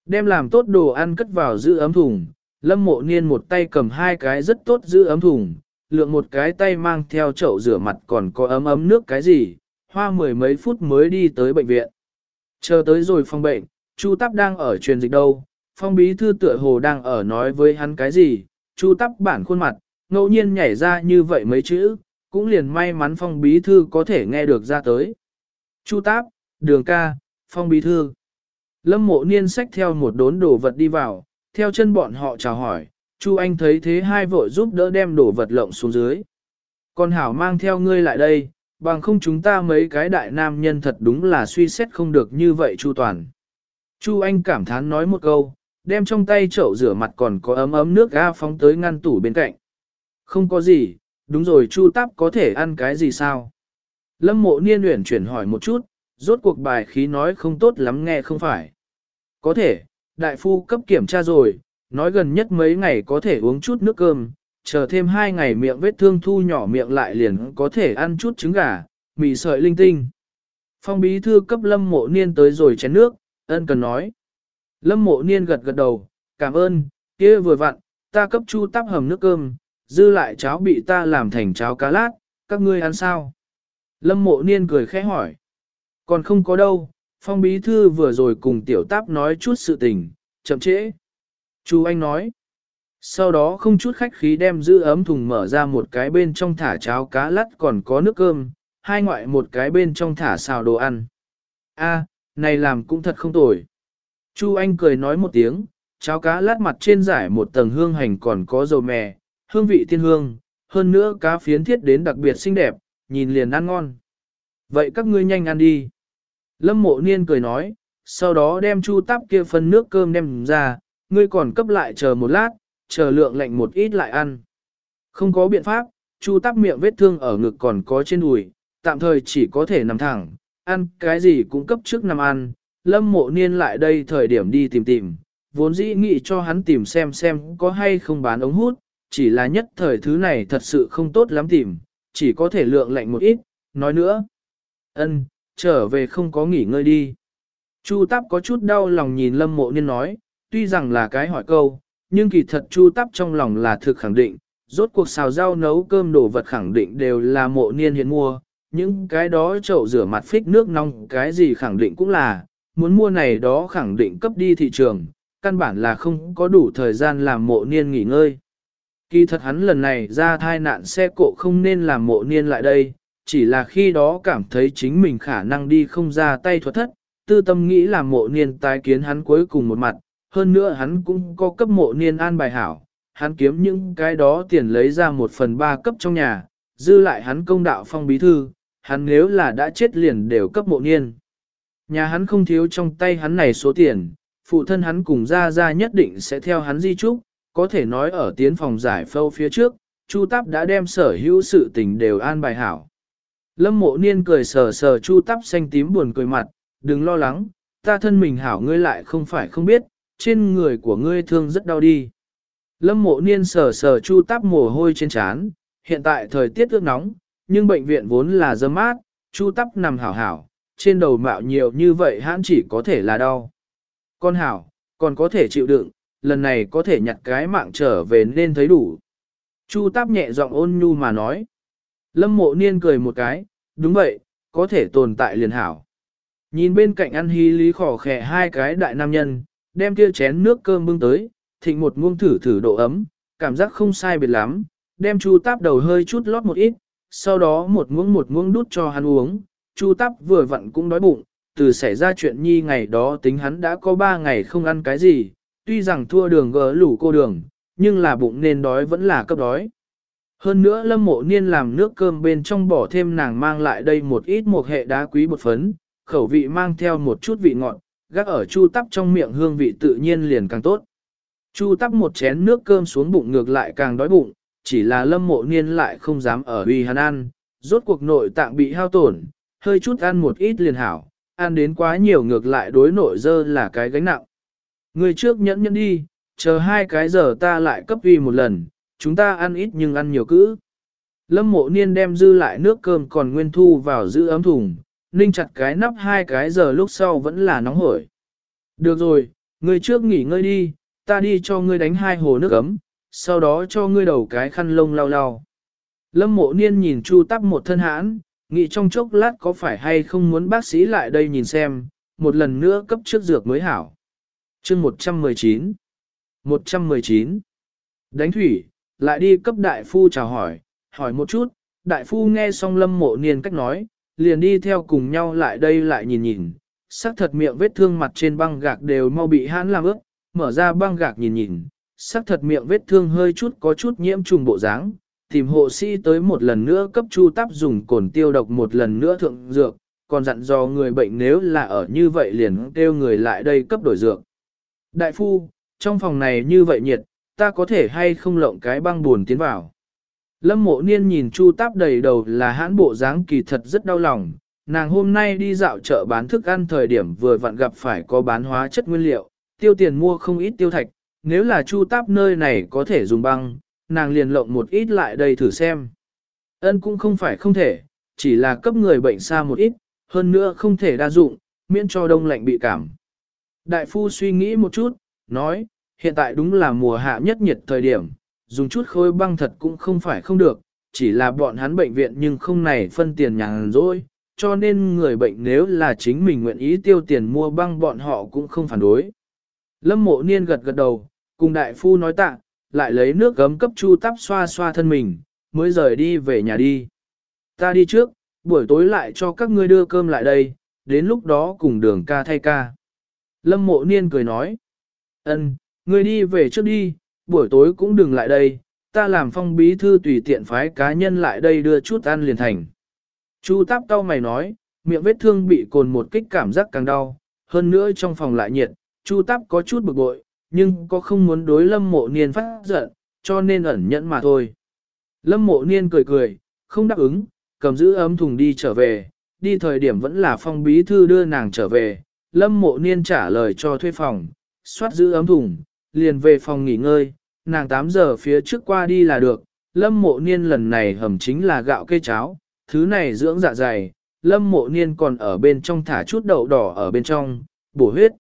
Đem làm tốt đồ ăn cất vào giữ ấm thùng, lâm mộ niên một tay cầm hai cái rất tốt giữ ấm thùng, lượng một cái tay mang theo chậu rửa mặt còn có ấm ấm nước cái gì, hoa mười mấy phút mới đi tới bệnh viện. Chờ tới rồi phòng bệnh, Chu Tắp đang ở truyền dịch đâu, phong bí thư tựa hồ đang ở nói với hắn cái gì, Chu Tắp bản khuôn mặt, ngẫu nhiên nhảy ra như vậy mấy chữ, cũng liền may mắn phong bí thư có thể nghe được ra tới. Chu Táp, đường ca, phong bí thư. Lâm mộ niên xách theo một đốn đồ vật đi vào, theo chân bọn họ chào hỏi, Chu Anh thấy thế hai vội giúp đỡ đem đổ vật lộng xuống dưới. Con Hảo mang theo ngươi lại đây, bằng không chúng ta mấy cái đại nam nhân thật đúng là suy xét không được như vậy Chu Toàn. Chu Anh cảm thán nói một câu, đem trong tay chậu rửa mặt còn có ấm ấm nước ga phóng tới ngăn tủ bên cạnh. Không có gì, đúng rồi Chu Táp có thể ăn cái gì sao? Lâm mộ niên uyển chuyển hỏi một chút, rốt cuộc bài khí nói không tốt lắm nghe không phải. Có thể, đại phu cấp kiểm tra rồi, nói gần nhất mấy ngày có thể uống chút nước cơm, chờ thêm hai ngày miệng vết thương thu nhỏ miệng lại liền có thể ăn chút trứng gà, mì sợi linh tinh. Phong bí thư cấp lâm mộ niên tới rồi chén nước, ân cần nói. Lâm mộ niên gật gật đầu, cảm ơn, kia vừa vặn, ta cấp chu tắp hầm nước cơm, dư lại cháo bị ta làm thành cháo cá lát, các ngươi ăn sao? Lâm mộ niên cười khẽ hỏi. Còn không có đâu, phong bí thư vừa rồi cùng tiểu táp nói chút sự tình, chậm trễ. Chú anh nói. Sau đó không chút khách khí đem giữ ấm thùng mở ra một cái bên trong thả cháo cá lắt còn có nước cơm, hai ngoại một cái bên trong thả xào đồ ăn. A, này làm cũng thật không tồi. Chu Anh cười nói một tiếng, cháo cá lát mặt trên giải một tầng hương hành còn có dầu mè, hương vị thiên hương, hơn nữa cá phiến thiết đến đặc biệt xinh đẹp, nhìn liền ăn ngon. Vậy các ngươi nhanh ăn đi. Lâm mộ niên cười nói, sau đó đem chu tắp kia phân nước cơm đem ra, ngươi còn cấp lại chờ một lát, chờ lượng lạnh một ít lại ăn. Không có biện pháp, chu tắp miệng vết thương ở ngực còn có trên đùi, tạm thời chỉ có thể nằm thẳng, ăn cái gì cũng cấp trước nằm ăn. Lâm mộ niên lại đây thời điểm đi tìm tìm, vốn dĩ nghĩ cho hắn tìm xem xem có hay không bán ống hút, chỉ là nhất thời thứ này thật sự không tốt lắm tìm, chỉ có thể lượng lạnh một ít, nói nữa. ân trở về không có nghỉ ngơi đi. Chu Táp có chút đau lòng nhìn Lâm Mộ Niên nói, tuy rằng là cái hỏi câu, nhưng kỳ thật Chu táp trong lòng là thực khẳng định, rốt cuộc xào rau nấu cơm đồ vật khẳng định đều là mộ niên hiện mua, những cái đó chậu rửa mặt phích nước nóng cái gì khẳng định cũng là, muốn mua này đó khẳng định cấp đi thị trường, căn bản là không có đủ thời gian làm mộ niên nghỉ ngơi. Kỳ thật hắn lần này ra thai nạn xe cộ không nên làm mộ niên lại đây, chỉ là khi đó cảm thấy chính mình khả năng đi không ra tay thuật thất, tư tâm nghĩ là mộ niên tái kiến hắn cuối cùng một mặt, hơn nữa hắn cũng có cấp mộ niên an bài hảo, hắn kiếm những cái đó tiền lấy ra một phần ba cấp trong nhà, dư lại hắn công đạo phong bí thư, hắn nếu là đã chết liền đều cấp mộ niên. Nhà hắn không thiếu trong tay hắn này số tiền, phụ thân hắn cùng ra ra nhất định sẽ theo hắn di trúc, có thể nói ở tiến phòng giải phâu phía trước, Chu Táp đã đem sở hữu sự tình đều an bài hảo. Lâm mộ niên cười sờ sờ Chu Táp xanh tím buồn cười mặt, đừng lo lắng, ta thân mình hảo ngươi lại không phải không biết, trên người của ngươi thương rất đau đi. Lâm mộ niên sờ sờ Chu Táp mồ hôi trên trán, hiện tại thời tiết ước nóng, nhưng bệnh viện vốn là dơ mát, Chu Táp nằm hảo hảo, trên đầu mạo nhiều như vậy hãn chỉ có thể là đau. Con hảo, còn có thể chịu đựng, lần này có thể nhặt cái mạng trở về nên thấy đủ. Chu Táp nhẹ giọng ôn nhu mà nói. Lâm mộ niên cười một cái, đúng vậy, có thể tồn tại liền hảo. Nhìn bên cạnh ăn hí lý khỏ khẻ hai cái đại nam nhân, đem kia chén nước cơm bưng tới, thịnh một muông thử thử độ ấm, cảm giác không sai biệt lắm, đem chu táp đầu hơi chút lót một ít, sau đó một muỗng một muỗng đút cho hắn uống, chu táp vừa vặn cũng đói bụng, từ xảy ra chuyện nhi ngày đó tính hắn đã có ba ngày không ăn cái gì, tuy rằng thua đường gỡ lủ cô đường, nhưng là bụng nên đói vẫn là cấp đói. Hơn nữa lâm mộ niên làm nước cơm bên trong bỏ thêm nàng mang lại đây một ít một hệ đá quý bột phấn, khẩu vị mang theo một chút vị ngọt, gác ở chu tắp trong miệng hương vị tự nhiên liền càng tốt. Chu tắp một chén nước cơm xuống bụng ngược lại càng đói bụng, chỉ là lâm mộ niên lại không dám ở uy hắn ăn, rốt cuộc nội tạng bị hao tổn, hơi chút ăn một ít liền hảo, ăn đến quá nhiều ngược lại đối nội dơ là cái gánh nặng. Người trước nhẫn nhẫn đi, chờ hai cái giờ ta lại cấp uy một lần, chúng ta ăn ít nhưng ăn nhiều cữ. Lâm mộ niên đem dư lại nước cơm còn nguyên thu vào giữ ấm thùng, ninh chặt cái nắp hai cái giờ lúc sau vẫn là nóng hổi. Được rồi, ngươi trước nghỉ ngơi đi, ta đi cho ngươi đánh hai hồ nước ấm, sau đó cho ngươi đầu cái khăn lông lau lau. Lâm mộ niên nhìn chu tắp một thân hãn, nghĩ trong chốc lát có phải hay không muốn bác sĩ lại đây nhìn xem, một lần nữa cấp trước dược mới hảo chương 119 119 Đánh thủy, lại đi cấp đại phu chào hỏi, hỏi một chút, đại phu nghe xong lâm mộ niên cách nói, liền đi theo cùng nhau lại đây lại nhìn nhìn, sắc thật miệng vết thương mặt trên băng gạc đều mau bị hãn làm ướt, mở ra băng gạc nhìn nhìn, sắc thật miệng vết thương hơi chút có chút nhiễm trùng bộ dáng, tìm hộ sĩ tới một lần nữa cấp chu tắp dùng cồn tiêu độc một lần nữa thượng dược, còn dặn dò người bệnh nếu là ở như vậy liền kêu người lại đây cấp đổi dược. Đại phu, trong phòng này như vậy nhiệt, ta có thể hay không lộng cái băng buồn tiến vào. Lâm mộ niên nhìn chu táp đầy đầu là hãn bộ dáng kỳ thật rất đau lòng, nàng hôm nay đi dạo chợ bán thức ăn thời điểm vừa vặn gặp phải có bán hóa chất nguyên liệu, tiêu tiền mua không ít tiêu thạch, nếu là chu táp nơi này có thể dùng băng, nàng liền lộng một ít lại đây thử xem. Ân cũng không phải không thể, chỉ là cấp người bệnh xa một ít, hơn nữa không thể đa dụng, miễn cho đông lạnh bị cảm. Đại phu suy nghĩ một chút, nói, hiện tại đúng là mùa hạ nhất nhiệt thời điểm, dùng chút khối băng thật cũng không phải không được, chỉ là bọn hắn bệnh viện nhưng không này phân tiền nhàn rỗi, cho nên người bệnh nếu là chính mình nguyện ý tiêu tiền mua băng bọn họ cũng không phản đối. Lâm mộ niên gật gật đầu, cùng đại phu nói tạ, lại lấy nước gấm cấp chu tắp xoa xoa thân mình, mới rời đi về nhà đi. Ta đi trước, buổi tối lại cho các ngươi đưa cơm lại đây, đến lúc đó cùng đường ca thay ca. Lâm mộ niên cười nói, ân, ngươi đi về trước đi, buổi tối cũng đừng lại đây, ta làm phong bí thư tùy tiện phái cá nhân lại đây đưa chút ăn liền thành. Chu táp tao mày nói, miệng vết thương bị cồn một kích cảm giác càng đau, hơn nữa trong phòng lại nhiệt, Chu táp có chút bực bội, nhưng có không muốn đối lâm mộ niên phát giận, cho nên ẩn nhẫn mà thôi. Lâm mộ niên cười cười, không đáp ứng, cầm giữ ấm thùng đi trở về, đi thời điểm vẫn là phong bí thư đưa nàng trở về, lâm mộ niên trả lời cho thuê phòng, soát giữ ấm thùng, liền về phòng nghỉ ngơi, nàng 8 giờ phía trước qua đi là được, lâm mộ niên lần này hầm chính là gạo cây cháo, thứ này dưỡng dạ dày, lâm mộ niên còn ở bên trong thả chút đậu đỏ ở bên trong, bổ huyết.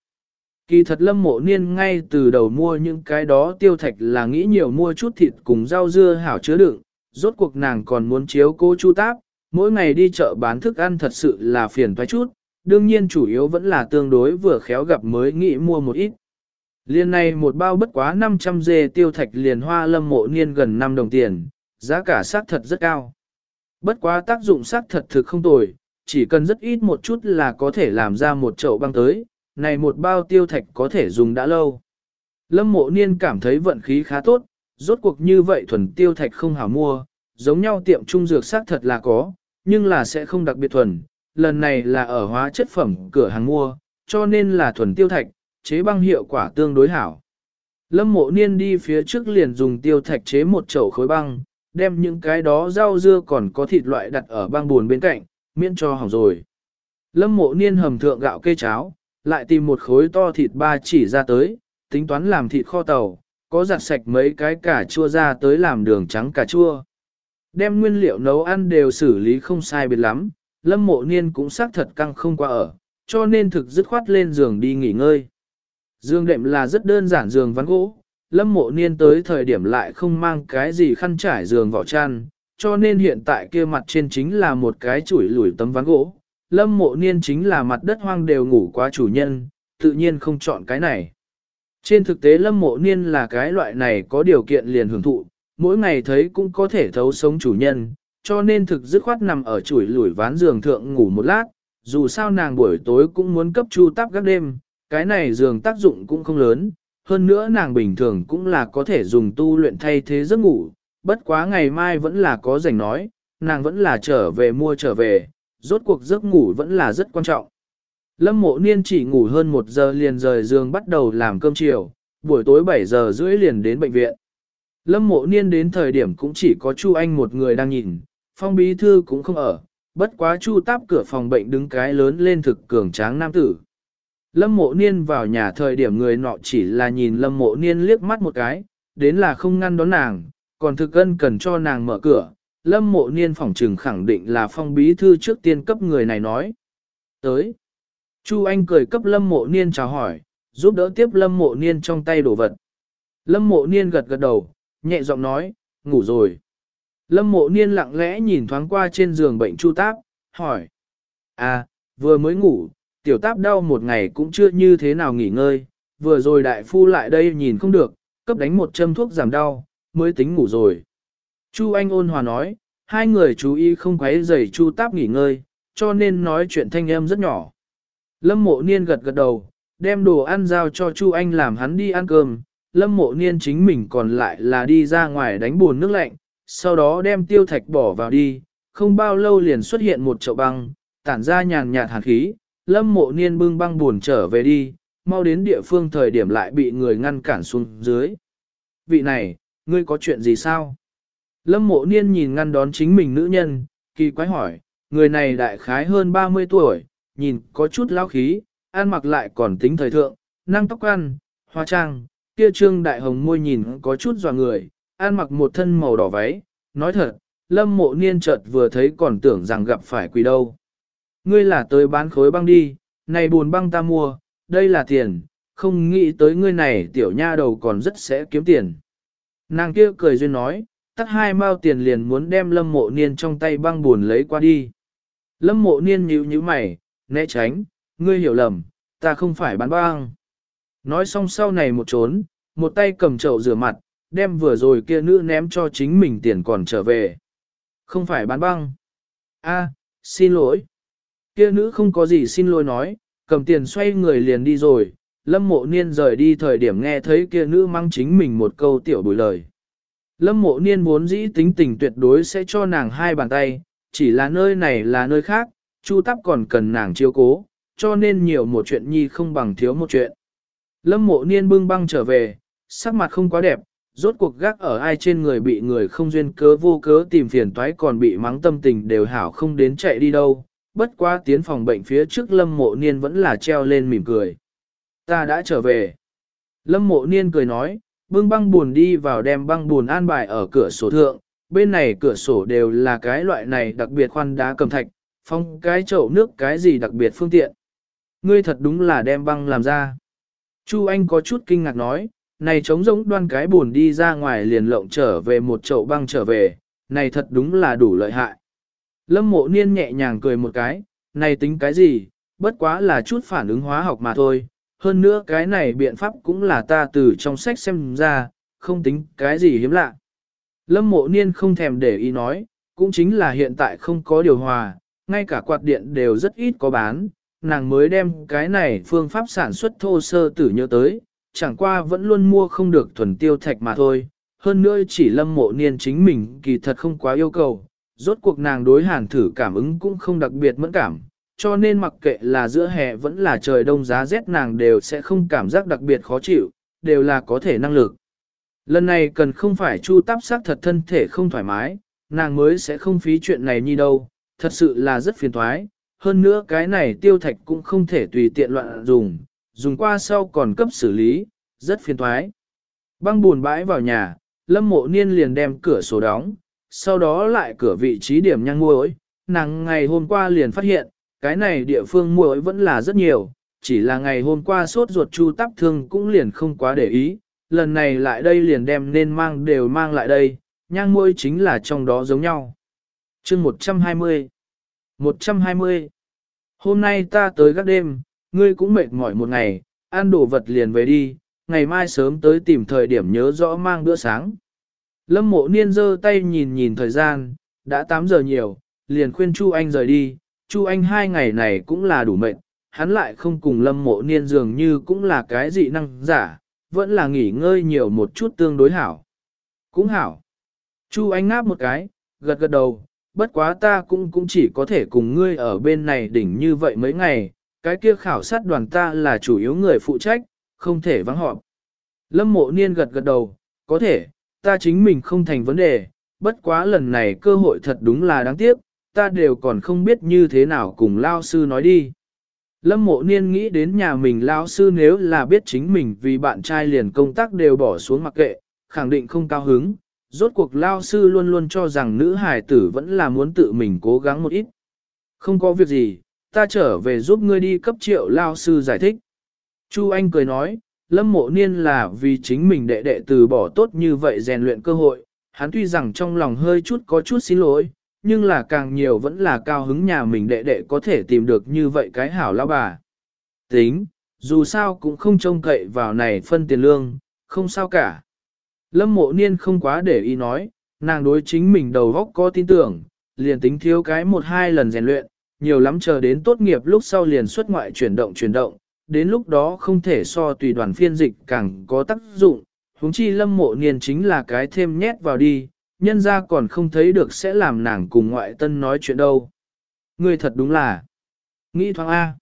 Kỳ thật lâm mộ niên ngay từ đầu mua những cái đó tiêu thạch là nghĩ nhiều mua chút thịt cùng rau dưa hảo chứa đựng, rốt cuộc nàng còn muốn chiếu cô chu táp, mỗi ngày đi chợ bán thức ăn thật sự là phiền thoái chút, đương nhiên chủ yếu vẫn là tương đối vừa khéo gặp mới nghĩ mua một ít. Liên này một bao bất quá 500 dê tiêu thạch liền hoa lâm mộ niên gần 5 đồng tiền, giá cả xác thật rất cao. Bất quá tác dụng xác thật thực không tồi, chỉ cần rất ít một chút là có thể làm ra một chậu băng tới, này một bao tiêu thạch có thể dùng đã lâu. Lâm mộ niên cảm thấy vận khí khá tốt, rốt cuộc như vậy thuần tiêu thạch không hảo mua, giống nhau tiệm trung dược xác thật là có, nhưng là sẽ không đặc biệt thuần, lần này là ở hóa chất phẩm cửa hàng mua, cho nên là thuần tiêu thạch, chế băng hiệu quả tương đối hảo. Lâm mộ niên đi phía trước liền dùng tiêu thạch chế một chậu khối băng, đem những cái đó rau dưa còn có thịt loại đặt ở băng buồn bên cạnh, miễn cho hỏng rồi. Lâm mộ niên hầm thượng gạo kê cháo, lại tìm một khối to thịt ba chỉ ra tới, tính toán làm thịt kho tàu, có giặt sạch mấy cái cà chua ra tới làm đường trắng cà chua. Đem nguyên liệu nấu ăn đều xử lý không sai biệt lắm, lâm mộ niên cũng xác thật căng không qua ở, cho nên thực dứt khoát lên giường đi nghỉ ngơi. Dương đệm là rất đơn giản giường ván gỗ, lâm mộ niên tới thời điểm lại không mang cái gì khăn trải giường vỏ chăn, cho nên hiện tại kia mặt trên chính là một cái chuỗi lủi tấm ván gỗ. Lâm mộ niên chính là mặt đất hoang đều ngủ quá chủ nhân, tự nhiên không chọn cái này. Trên thực tế lâm mộ niên là cái loại này có điều kiện liền hưởng thụ, mỗi ngày thấy cũng có thể thấu sống chủ nhân, cho nên thực dứt khoát nằm ở chuỗi lủi ván giường thượng ngủ một lát, dù sao nàng buổi tối cũng muốn cấp chu táp các đêm, cái này giường tác dụng cũng không lớn, hơn nữa nàng bình thường cũng là có thể dùng tu luyện thay thế giấc ngủ, bất quá ngày mai vẫn là có rảnh nói, nàng vẫn là trở về mua trở về, rốt cuộc giấc ngủ vẫn là rất quan trọng. Lâm mộ niên chỉ ngủ hơn một giờ liền rời giường bắt đầu làm cơm chiều, buổi tối 7 giờ rưỡi liền đến bệnh viện. Lâm mộ niên đến thời điểm cũng chỉ có Chu Anh một người đang nhìn, phong bí thư cũng không ở, bất quá Chu táp cửa phòng bệnh đứng cái lớn lên thực cường tráng nam tử. Lâm mộ niên vào nhà thời điểm người nọ chỉ là nhìn lâm mộ niên liếc mắt một cái, đến là không ngăn đón nàng, còn thực ân cần cho nàng mở cửa. Lâm mộ niên phỏng trừng khẳng định là phong bí thư trước tiên cấp người này nói. Tới. Chu Anh cười cấp lâm mộ niên chào hỏi, giúp đỡ tiếp lâm mộ niên trong tay đồ vật. Lâm mộ niên gật gật đầu, nhẹ giọng nói, ngủ rồi. Lâm mộ niên lặng lẽ nhìn thoáng qua trên giường bệnh chu táp, hỏi. À, vừa mới ngủ, tiểu táp đau một ngày cũng chưa như thế nào nghỉ ngơi, vừa rồi đại phu lại đây nhìn không được, cấp đánh một châm thuốc giảm đau, mới tính ngủ rồi. Chu Anh ôn hòa nói, hai người chú ý không quấy rầy Chu Táp nghỉ ngơi, cho nên nói chuyện thanh âm rất nhỏ. Lâm Mộ Niên gật gật đầu, đem đồ ăn giao cho Chu Anh làm hắn đi ăn cơm. Lâm Mộ Niên chính mình còn lại là đi ra ngoài đánh buồn nước lạnh, sau đó đem tiêu thạch bỏ vào đi, không bao lâu liền xuất hiện một chậu băng, tản ra nhàn nhạt hàn khí, lâm mộ niên bưng băng buồn trở về đi, mau đến địa phương thời điểm lại bị người ngăn cản xuống dưới. Vị này, ngươi có chuyện gì sao? Lâm mộ niên nhìn ngăn đón chính mình nữ nhân, kỳ quái hỏi, người này đại khái hơn 30 tuổi, nhìn có chút lão khí, ăn mặc lại còn tính thời thượng, năng tóc ăn, hoa trang, kia trương đại hồng môi nhìn có chút dò người, ăn mặc một thân màu đỏ váy, nói thật, lâm mộ niên chợt vừa thấy còn tưởng rằng gặp phải quỷ đâu. Ngươi là tới bán khối băng đi, này buồn băng ta mua, đây là tiền, không nghĩ tới ngươi này tiểu nha đầu còn rất sẽ kiếm tiền. Nàng kia cười duyên nói, tắt hai mao tiền liền muốn đem lâm mộ niên trong tay băng buồn lấy qua đi. Lâm mộ niên nhíu nhíu mày, né tránh, ngươi hiểu lầm, ta không phải bán băng. Nói xong sau này một trốn, một tay cầm chậu rửa mặt, đem vừa rồi kia nữ ném cho chính mình tiền còn trở về. Không phải bán băng. A, à, xin lỗi. Kia nữ không có gì xin lỗi nói, cầm tiền xoay người liền đi rồi, lâm mộ niên rời đi thời điểm nghe thấy kia nữ mang chính mình một câu tiểu bùi lời. Lâm mộ niên muốn dĩ tính tình tuyệt đối sẽ cho nàng hai bàn tay, chỉ là nơi này là nơi khác, chu tắp còn cần nàng chiếu cố, cho nên nhiều một chuyện nhi không bằng thiếu một chuyện. Lâm mộ niên bưng băng trở về, sắc mặt không quá đẹp, rốt cuộc gác ở ai trên người bị người không duyên cớ vô cớ tìm phiền toái còn bị mắng tâm tình đều hảo không đến chạy đi đâu, bất quá tiến phòng bệnh phía trước lâm mộ niên vẫn là treo lên mỉm cười. Ta đã trở về. Lâm mộ niên cười nói, bưng băng buồn đi vào đem băng buồn an bài ở cửa sổ thượng, bên này cửa sổ đều là cái loại này đặc biệt khoan đá cầm thạch, phong cái chậu nước cái gì đặc biệt phương tiện. Ngươi thật đúng là đem băng làm ra. Chu Anh có chút kinh ngạc nói, này trống rỗng đoan cái buồn đi ra ngoài liền lộng trở về một chậu băng trở về, này thật đúng là đủ lợi hại. Lâm mộ niên nhẹ nhàng cười một cái, này tính cái gì, bất quá là chút phản ứng hóa học mà thôi, hơn nữa cái này biện pháp cũng là ta từ trong sách xem ra, không tính cái gì hiếm lạ. Lâm mộ niên không thèm để ý nói, cũng chính là hiện tại không có điều hòa, ngay cả quạt điện đều rất ít có bán, nàng mới đem cái này phương pháp sản xuất thô sơ tử nhớ tới, chẳng qua vẫn luôn mua không được thuần tiêu thạch mà thôi. Hơn nữa chỉ lâm mộ niên chính mình kỳ thật không quá yêu cầu, rốt cuộc nàng đối hàn thử cảm ứng cũng không đặc biệt mẫn cảm, cho nên mặc kệ là giữa hè vẫn là trời đông giá rét nàng đều sẽ không cảm giác đặc biệt khó chịu, đều là có thể năng lực. Lần này cần không phải chu táp sắc thật thân thể không thoải mái, nàng mới sẽ không phí chuyện này như đâu, thật sự là rất phiền thoái, hơn nữa cái này tiêu thạch cũng không thể tùy tiện loạn dùng, dùng qua sau còn cấp xử lý, rất phiền thoái. Băng buồn bãi vào nhà, lâm mộ niên liền đem cửa sổ đóng, sau đó lại cửa vị trí điểm nhang muối, nàng ngày hôm qua liền phát hiện, cái này địa phương muối vẫn là rất nhiều, chỉ là ngày hôm qua sốt ruột chu tắp thương cũng liền không quá để ý, lần này lại đây liền đem nên mang đều mang lại đây, nhang muối chính là trong đó giống nhau. chương 120 120 Hôm nay ta tới gác đêm, ngươi cũng mệt mỏi một ngày, ăn đồ vật liền về đi, ngày mai sớm tới tìm thời điểm nhớ rõ mang bữa sáng. Lâm mộ niên giơ tay nhìn nhìn thời gian, đã 8 giờ nhiều, liền khuyên Chu Anh rời đi, Chu Anh hai ngày này cũng là đủ mệt, hắn lại không cùng lâm mộ niên dường như cũng là cái dị năng giả, vẫn là nghỉ ngơi nhiều một chút tương đối hảo. Cũng hảo. Chu Anh ngáp một cái, gật gật đầu, bất quá ta cũng cũng chỉ có thể cùng ngươi ở bên này đỉnh như vậy mấy ngày, cái kia khảo sát đoàn ta là chủ yếu người phụ trách, không thể vắng họp. Lâm mộ niên gật gật đầu, có thể, ta chính mình không thành vấn đề, bất quá lần này cơ hội thật đúng là đáng tiếc, ta đều còn không biết như thế nào cùng lao sư nói đi. Lâm mộ niên nghĩ đến nhà mình lao sư nếu là biết chính mình vì bạn trai liền công tác đều bỏ xuống mặc kệ, khẳng định không cao hứng, rốt cuộc lao sư luôn luôn cho rằng nữ hài tử vẫn là muốn tự mình cố gắng một ít. Không có việc gì, ta trở về giúp ngươi đi cấp triệu lao sư giải thích. Chu Anh cười nói, lâm mộ niên là vì chính mình đệ đệ từ bỏ tốt như vậy rèn luyện cơ hội, hắn tuy rằng trong lòng hơi chút có chút xin lỗi, nhưng là càng nhiều vẫn là cao hứng nhà mình đệ đệ có thể tìm được như vậy cái hảo lão bà. Tính, dù sao cũng không trông cậy vào này phân tiền lương, không sao cả. Lâm mộ niên không quá để ý nói, nàng đối chính mình đầu góc có tin tưởng, liền tính thiếu cái một hai lần rèn luyện, nhiều lắm chờ đến tốt nghiệp lúc sau liền xuất ngoại chuyển động chuyển động, đến lúc đó không thể so tùy đoàn phiên dịch càng có tác dụng, huống chi lâm mộ niên chính là cái thêm nhét vào đi, nhân ra còn không thấy được sẽ làm nàng cùng ngoại tân nói chuyện đâu. Ngươi thật đúng là nghĩ thoáng A.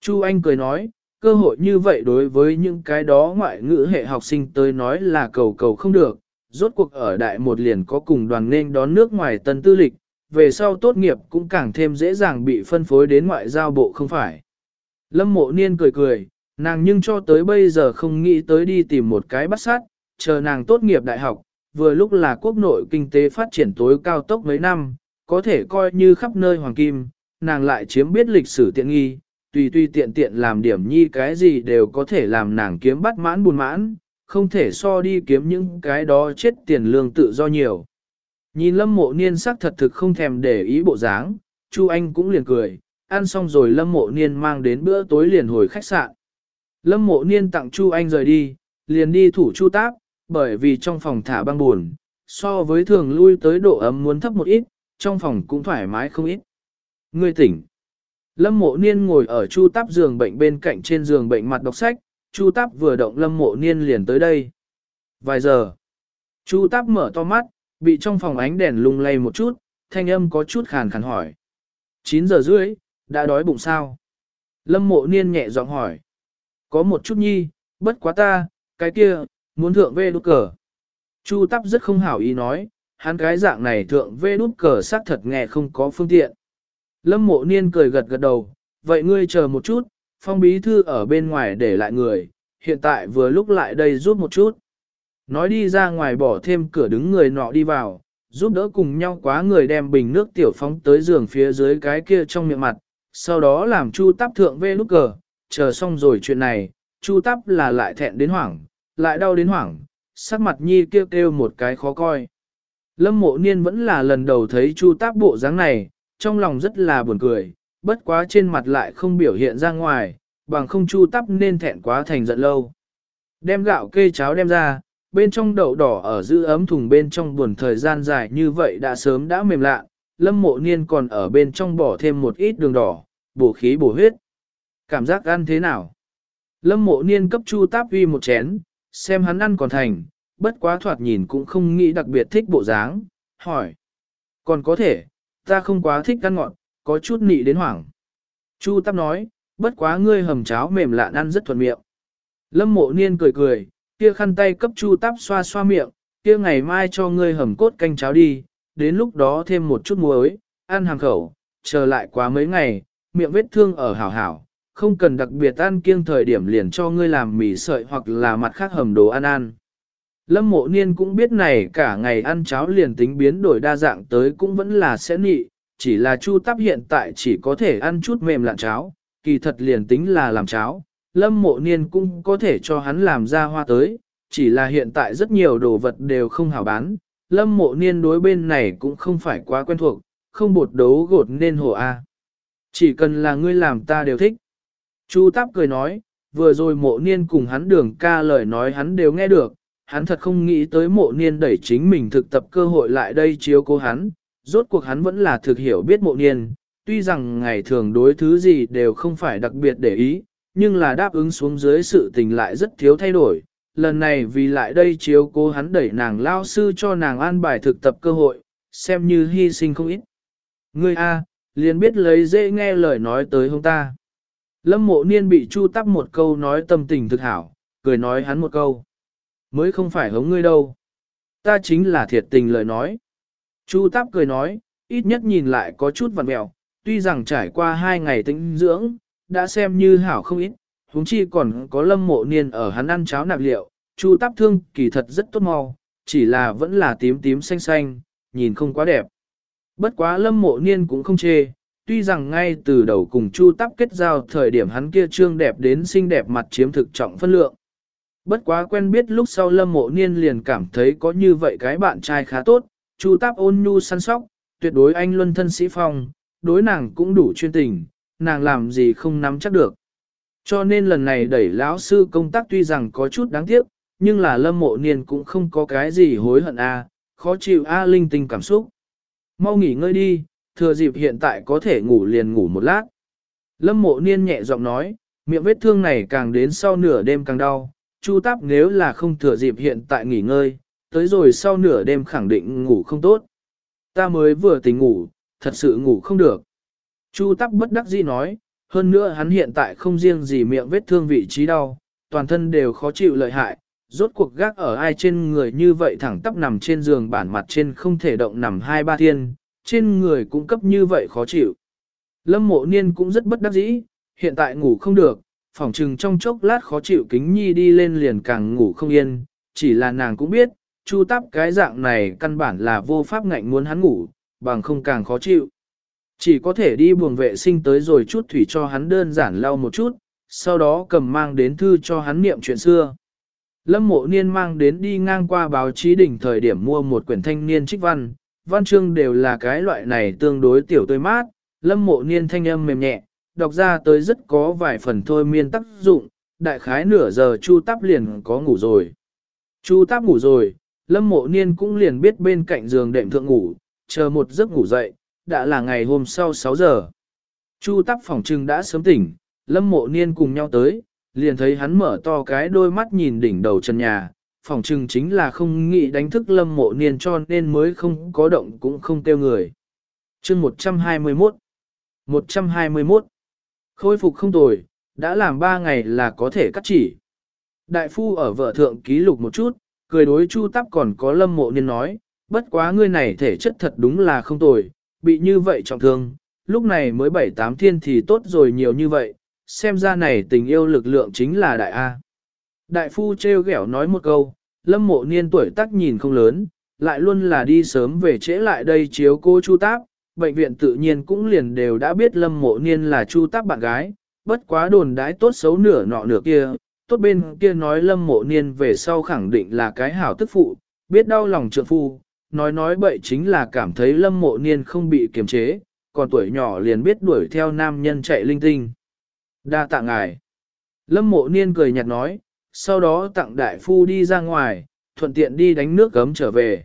Chu Anh cười nói, cơ hội như vậy đối với những cái đó ngoại ngữ hệ học sinh tới nói là cầu cầu không được, rốt cuộc ở đại một liền có cùng đoàn nên đón nước ngoài tân tư lịch, về sau tốt nghiệp cũng càng thêm dễ dàng bị phân phối đến ngoại giao bộ không phải. Lâm mộ niên cười cười, nàng nhưng cho tới bây giờ không nghĩ tới đi tìm một cái bắt sát, chờ nàng tốt nghiệp đại học, vừa lúc là quốc nội kinh tế phát triển tối cao tốc mấy năm, có thể coi như khắp nơi hoàng kim, nàng lại chiếm biết lịch sử tiện nghi, tùy tùy tiện tiện làm điểm nhi cái gì đều có thể làm nàng kiếm bắt mãn buồn mãn, không thể so đi kiếm những cái đó chết tiền lương tự do nhiều. Nhìn lâm mộ niên sắc thật thực không thèm để ý bộ dáng, Chu Anh cũng liền cười, ăn xong rồi lâm mộ niên mang đến bữa tối liền hồi khách sạn. Lâm mộ niên tặng Chu Anh rời đi, liền đi thủ Chu Táp, bởi vì trong phòng thả băng buồn, so với thường lui tới độ ấm muốn thấp một ít, trong phòng cũng thoải mái không ít. Ngươi tỉnh. Lâm mộ niên ngồi ở chu táp giường bệnh bên cạnh trên giường bệnh mặt đọc sách, chu táp vừa động lâm mộ niên liền tới đây. Vài giờ. Chu táp mở to mắt, bị trong phòng ánh đèn lung lay một chút, thanh âm có chút khàn khàn hỏi. 9 giờ rưỡi, đã đói bụng sao? Lâm mộ niên nhẹ giọng hỏi. Có một chút nhi, bất quá ta, cái kia, muốn thượng vê đút cờ. Chu tắp rất không hảo ý nói, hắn cái dạng này thượng vê đút cờ xác thật nghe không có phương tiện. Lâm mộ niên cười gật gật đầu, vậy ngươi chờ một chút, phong bí thư ở bên ngoài để lại người, hiện tại vừa lúc lại đây giúp một chút. Nói đi ra ngoài bỏ thêm cửa đứng người nọ đi vào, giúp đỡ cùng nhau quá người đem bình nước tiểu phóng tới giường phía dưới cái kia trong miệng mặt, sau đó làm chu tắp thượng vê lúc cờ, chờ xong rồi chuyện này, Chu Táp là lại thẹn đến hoảng, lại đau đến hoảng, sắc mặt nhi kêu kêu một cái khó coi. Lâm mộ niên vẫn là lần đầu thấy Chu Táp bộ dáng này, trong lòng rất là buồn cười, bất quá trên mặt lại không biểu hiện ra ngoài, bằng không Chu Táp nên thẹn quá thành giận lâu. Đem gạo kê cháo đem ra, bên trong đậu đỏ ở giữ ấm thùng bên trong buồn thời gian dài như vậy đã sớm đã mềm lạ, lâm mộ niên còn ở bên trong bỏ thêm một ít đường đỏ, bổ khí bổ huyết. Cảm giác ăn thế nào? Lâm mộ niên cấp chu táp uy một chén, xem hắn ăn còn thành, bất quá thoạt nhìn cũng không nghĩ đặc biệt thích bộ dáng, hỏi. Còn có thể, ta không quá thích ăn ngọn có chút nị đến hoảng. Chu táp nói, bất quá ngươi hầm cháo mềm lạ ăn rất thuận miệng. Lâm mộ niên cười cười, kia khăn tay cấp chu táp xoa xoa miệng, kia ngày mai cho ngươi hầm cốt canh cháo đi, đến lúc đó thêm một chút muối, ăn hàng khẩu, chờ lại quá mấy ngày, miệng vết thương ở hảo hảo, không cần đặc biệt ăn kiêng thời điểm liền cho ngươi làm mì sợi hoặc là mặt khác hầm đồ ăn ăn. Lâm mộ niên cũng biết này cả ngày ăn cháo liền tính biến đổi đa dạng tới cũng vẫn là sẽ nị, chỉ là chu táp hiện tại chỉ có thể ăn chút mềm lạn cháo, kỳ thật liền tính là làm cháo, lâm mộ niên cũng có thể cho hắn làm ra hoa tới, chỉ là hiện tại rất nhiều đồ vật đều không hảo bán, lâm mộ niên đối bên này cũng không phải quá quen thuộc, không bột đấu gột nên hồ A. Chỉ cần là ngươi làm ta đều thích. Chu Táp cười nói, vừa rồi mộ niên cùng hắn đường ca lời nói hắn đều nghe được, hắn thật không nghĩ tới mộ niên đẩy chính mình thực tập cơ hội lại đây chiếu cố hắn, rốt cuộc hắn vẫn là thực hiểu biết mộ niên, tuy rằng ngày thường đối thứ gì đều không phải đặc biệt để ý, nhưng là đáp ứng xuống dưới sự tình lại rất thiếu thay đổi. Lần này vì lại đây chiếu cố hắn đẩy nàng lao sư cho nàng an bài thực tập cơ hội, xem như hy sinh không ít. Ngươi A, liền biết lấy dễ nghe lời nói tới hông ta. Lâm mộ niên bị chu tắp một câu nói tâm tình thực hảo, cười nói hắn một câu. Mới không phải hống ngươi đâu. Ta chính là thiệt tình lời nói. Chu tắp cười nói, ít nhất nhìn lại có chút vằn mẹo, tuy rằng trải qua hai ngày tĩnh dưỡng, đã xem như hảo không ít, huống chi còn có lâm mộ niên ở hắn ăn cháo nạp liệu, chu tắp thương kỳ thật rất tốt mau, chỉ là vẫn là tím tím xanh xanh, nhìn không quá đẹp. Bất quá lâm mộ niên cũng không chê, tuy rằng ngay từ đầu cùng chu tắp kết giao thời điểm hắn kia trương đẹp đến xinh đẹp mặt chiếm thực trọng phân lượng. Bất quá quen biết lúc sau lâm mộ niên liền cảm thấy có như vậy cái bạn trai khá tốt, chu tắp ôn nhu săn sóc, tuyệt đối anh luân thân sĩ phong, đối nàng cũng đủ chuyên tình, nàng làm gì không nắm chắc được. Cho nên lần này đẩy lão sư công tác tuy rằng có chút đáng tiếc, nhưng là lâm mộ niên cũng không có cái gì hối hận a, khó chịu a linh tinh cảm xúc. Mau nghỉ ngơi đi, thừa dịp hiện tại có thể ngủ liền ngủ một lát. Lâm mộ niên nhẹ giọng nói, miệng vết thương này càng đến sau nửa đêm càng đau, chu táp nếu là không thừa dịp hiện tại nghỉ ngơi, tới rồi sau nửa đêm khẳng định ngủ không tốt. Ta mới vừa tỉnh ngủ, thật sự ngủ không được. Chu tắc bất đắc dĩ nói, hơn nữa hắn hiện tại không riêng gì miệng vết thương vị trí đau, toàn thân đều khó chịu lợi hại, rốt cuộc gác ở ai trên người như vậy thẳng tắp nằm trên giường bản mặt trên không thể động nằm hai ba thiên, trên người cũng cấp như vậy khó chịu. Lâm mộ niên cũng rất bất đắc dĩ, hiện tại ngủ không được, phỏng trừng trong chốc lát khó chịu kính nhi đi lên liền càng ngủ không yên, chỉ là nàng cũng biết, chu tắp cái dạng này căn bản là vô pháp ngạnh muốn hắn ngủ, bằng không càng khó chịu. Chỉ có thể đi buồng vệ sinh tới rồi chút thủy cho hắn đơn giản lau một chút, sau đó cầm mang đến thư cho hắn niệm chuyện xưa. Lâm mộ niên mang đến đi ngang qua báo chí đỉnh thời điểm mua một quyển thanh niên trích văn, văn chương đều là cái loại này tương đối tiểu tươi mát, lâm mộ niên thanh âm mềm nhẹ, đọc ra tới rất có vài phần thôi miên tác dụng, đại khái nửa giờ chu táp liền có ngủ rồi. Chu táp ngủ rồi, lâm mộ niên cũng liền biết bên cạnh giường đệm thượng ngủ, chờ một giấc ngủ dậy, đã là ngày hôm sau 6 giờ. Chu tắp phòng trưng đã sớm tỉnh, lâm mộ niên cùng nhau tới, liền thấy hắn mở to cái đôi mắt nhìn đỉnh đầu chân nhà, phòng trưng chính là không nghĩ đánh thức lâm mộ niên cho nên mới không có động cũng không tiêu người. chương 121 121 Khôi phục không tồi, đã làm 3 ngày là có thể cắt chỉ. Đại phu ở vợ thượng ký lục một chút, cười đối chu tắp còn có lâm mộ niên nói, bất quá ngươi này thể chất thật đúng là không tồi, bị như vậy trọng thương, lúc này mới bảy tám thiên thì tốt rồi nhiều như vậy, xem ra này tình yêu lực lượng chính là đại A. Đại phu treo ghẻo nói một câu, lâm mộ niên tuổi tác nhìn không lớn, lại luôn là đi sớm về trễ lại đây chiếu cô Chu Táp, bệnh viện tự nhiên cũng liền đều đã biết lâm mộ niên là Chu Táp bạn gái, bất quá đồn đái tốt xấu nửa nọ nửa kia, tốt bên kia nói lâm mộ niên về sau khẳng định là cái hảo tức phụ, biết đau lòng trượng phu, nói nói bậy chính là cảm thấy lâm mộ niên không bị kiềm chế, còn tuổi nhỏ liền biết đuổi theo nam nhân chạy linh tinh. Đa tạ ngài. Lâm mộ niên cười nhạt nói, sau đó tặng đại phu đi ra ngoài, thuận tiện đi đánh nước gấm trở về.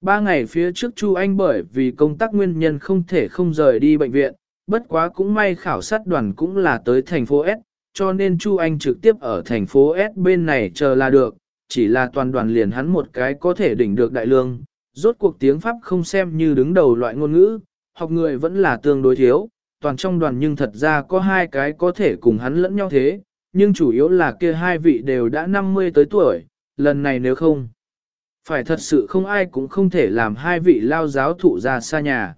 Ba ngày phía trước Chu Anh bởi vì công tác nguyên nhân không thể không rời đi bệnh viện, bất quá cũng may khảo sát đoàn cũng là tới thành phố S, cho nên Chu Anh trực tiếp ở thành phố S bên này chờ là được, chỉ là toàn đoàn liền hắn một cái có thể đỉnh được đại lương, rốt cuộc tiếng Pháp không xem như đứng đầu loại ngôn ngữ, học người vẫn là tương đối thiếu, toàn trong đoàn nhưng thật ra có hai cái có thể cùng hắn lẫn nhau thế, nhưng chủ yếu là kia hai vị đều đã 50 tới tuổi, lần này nếu không, phải thật sự không ai cũng không thể làm hai vị lao giáo thụ ra xa nhà.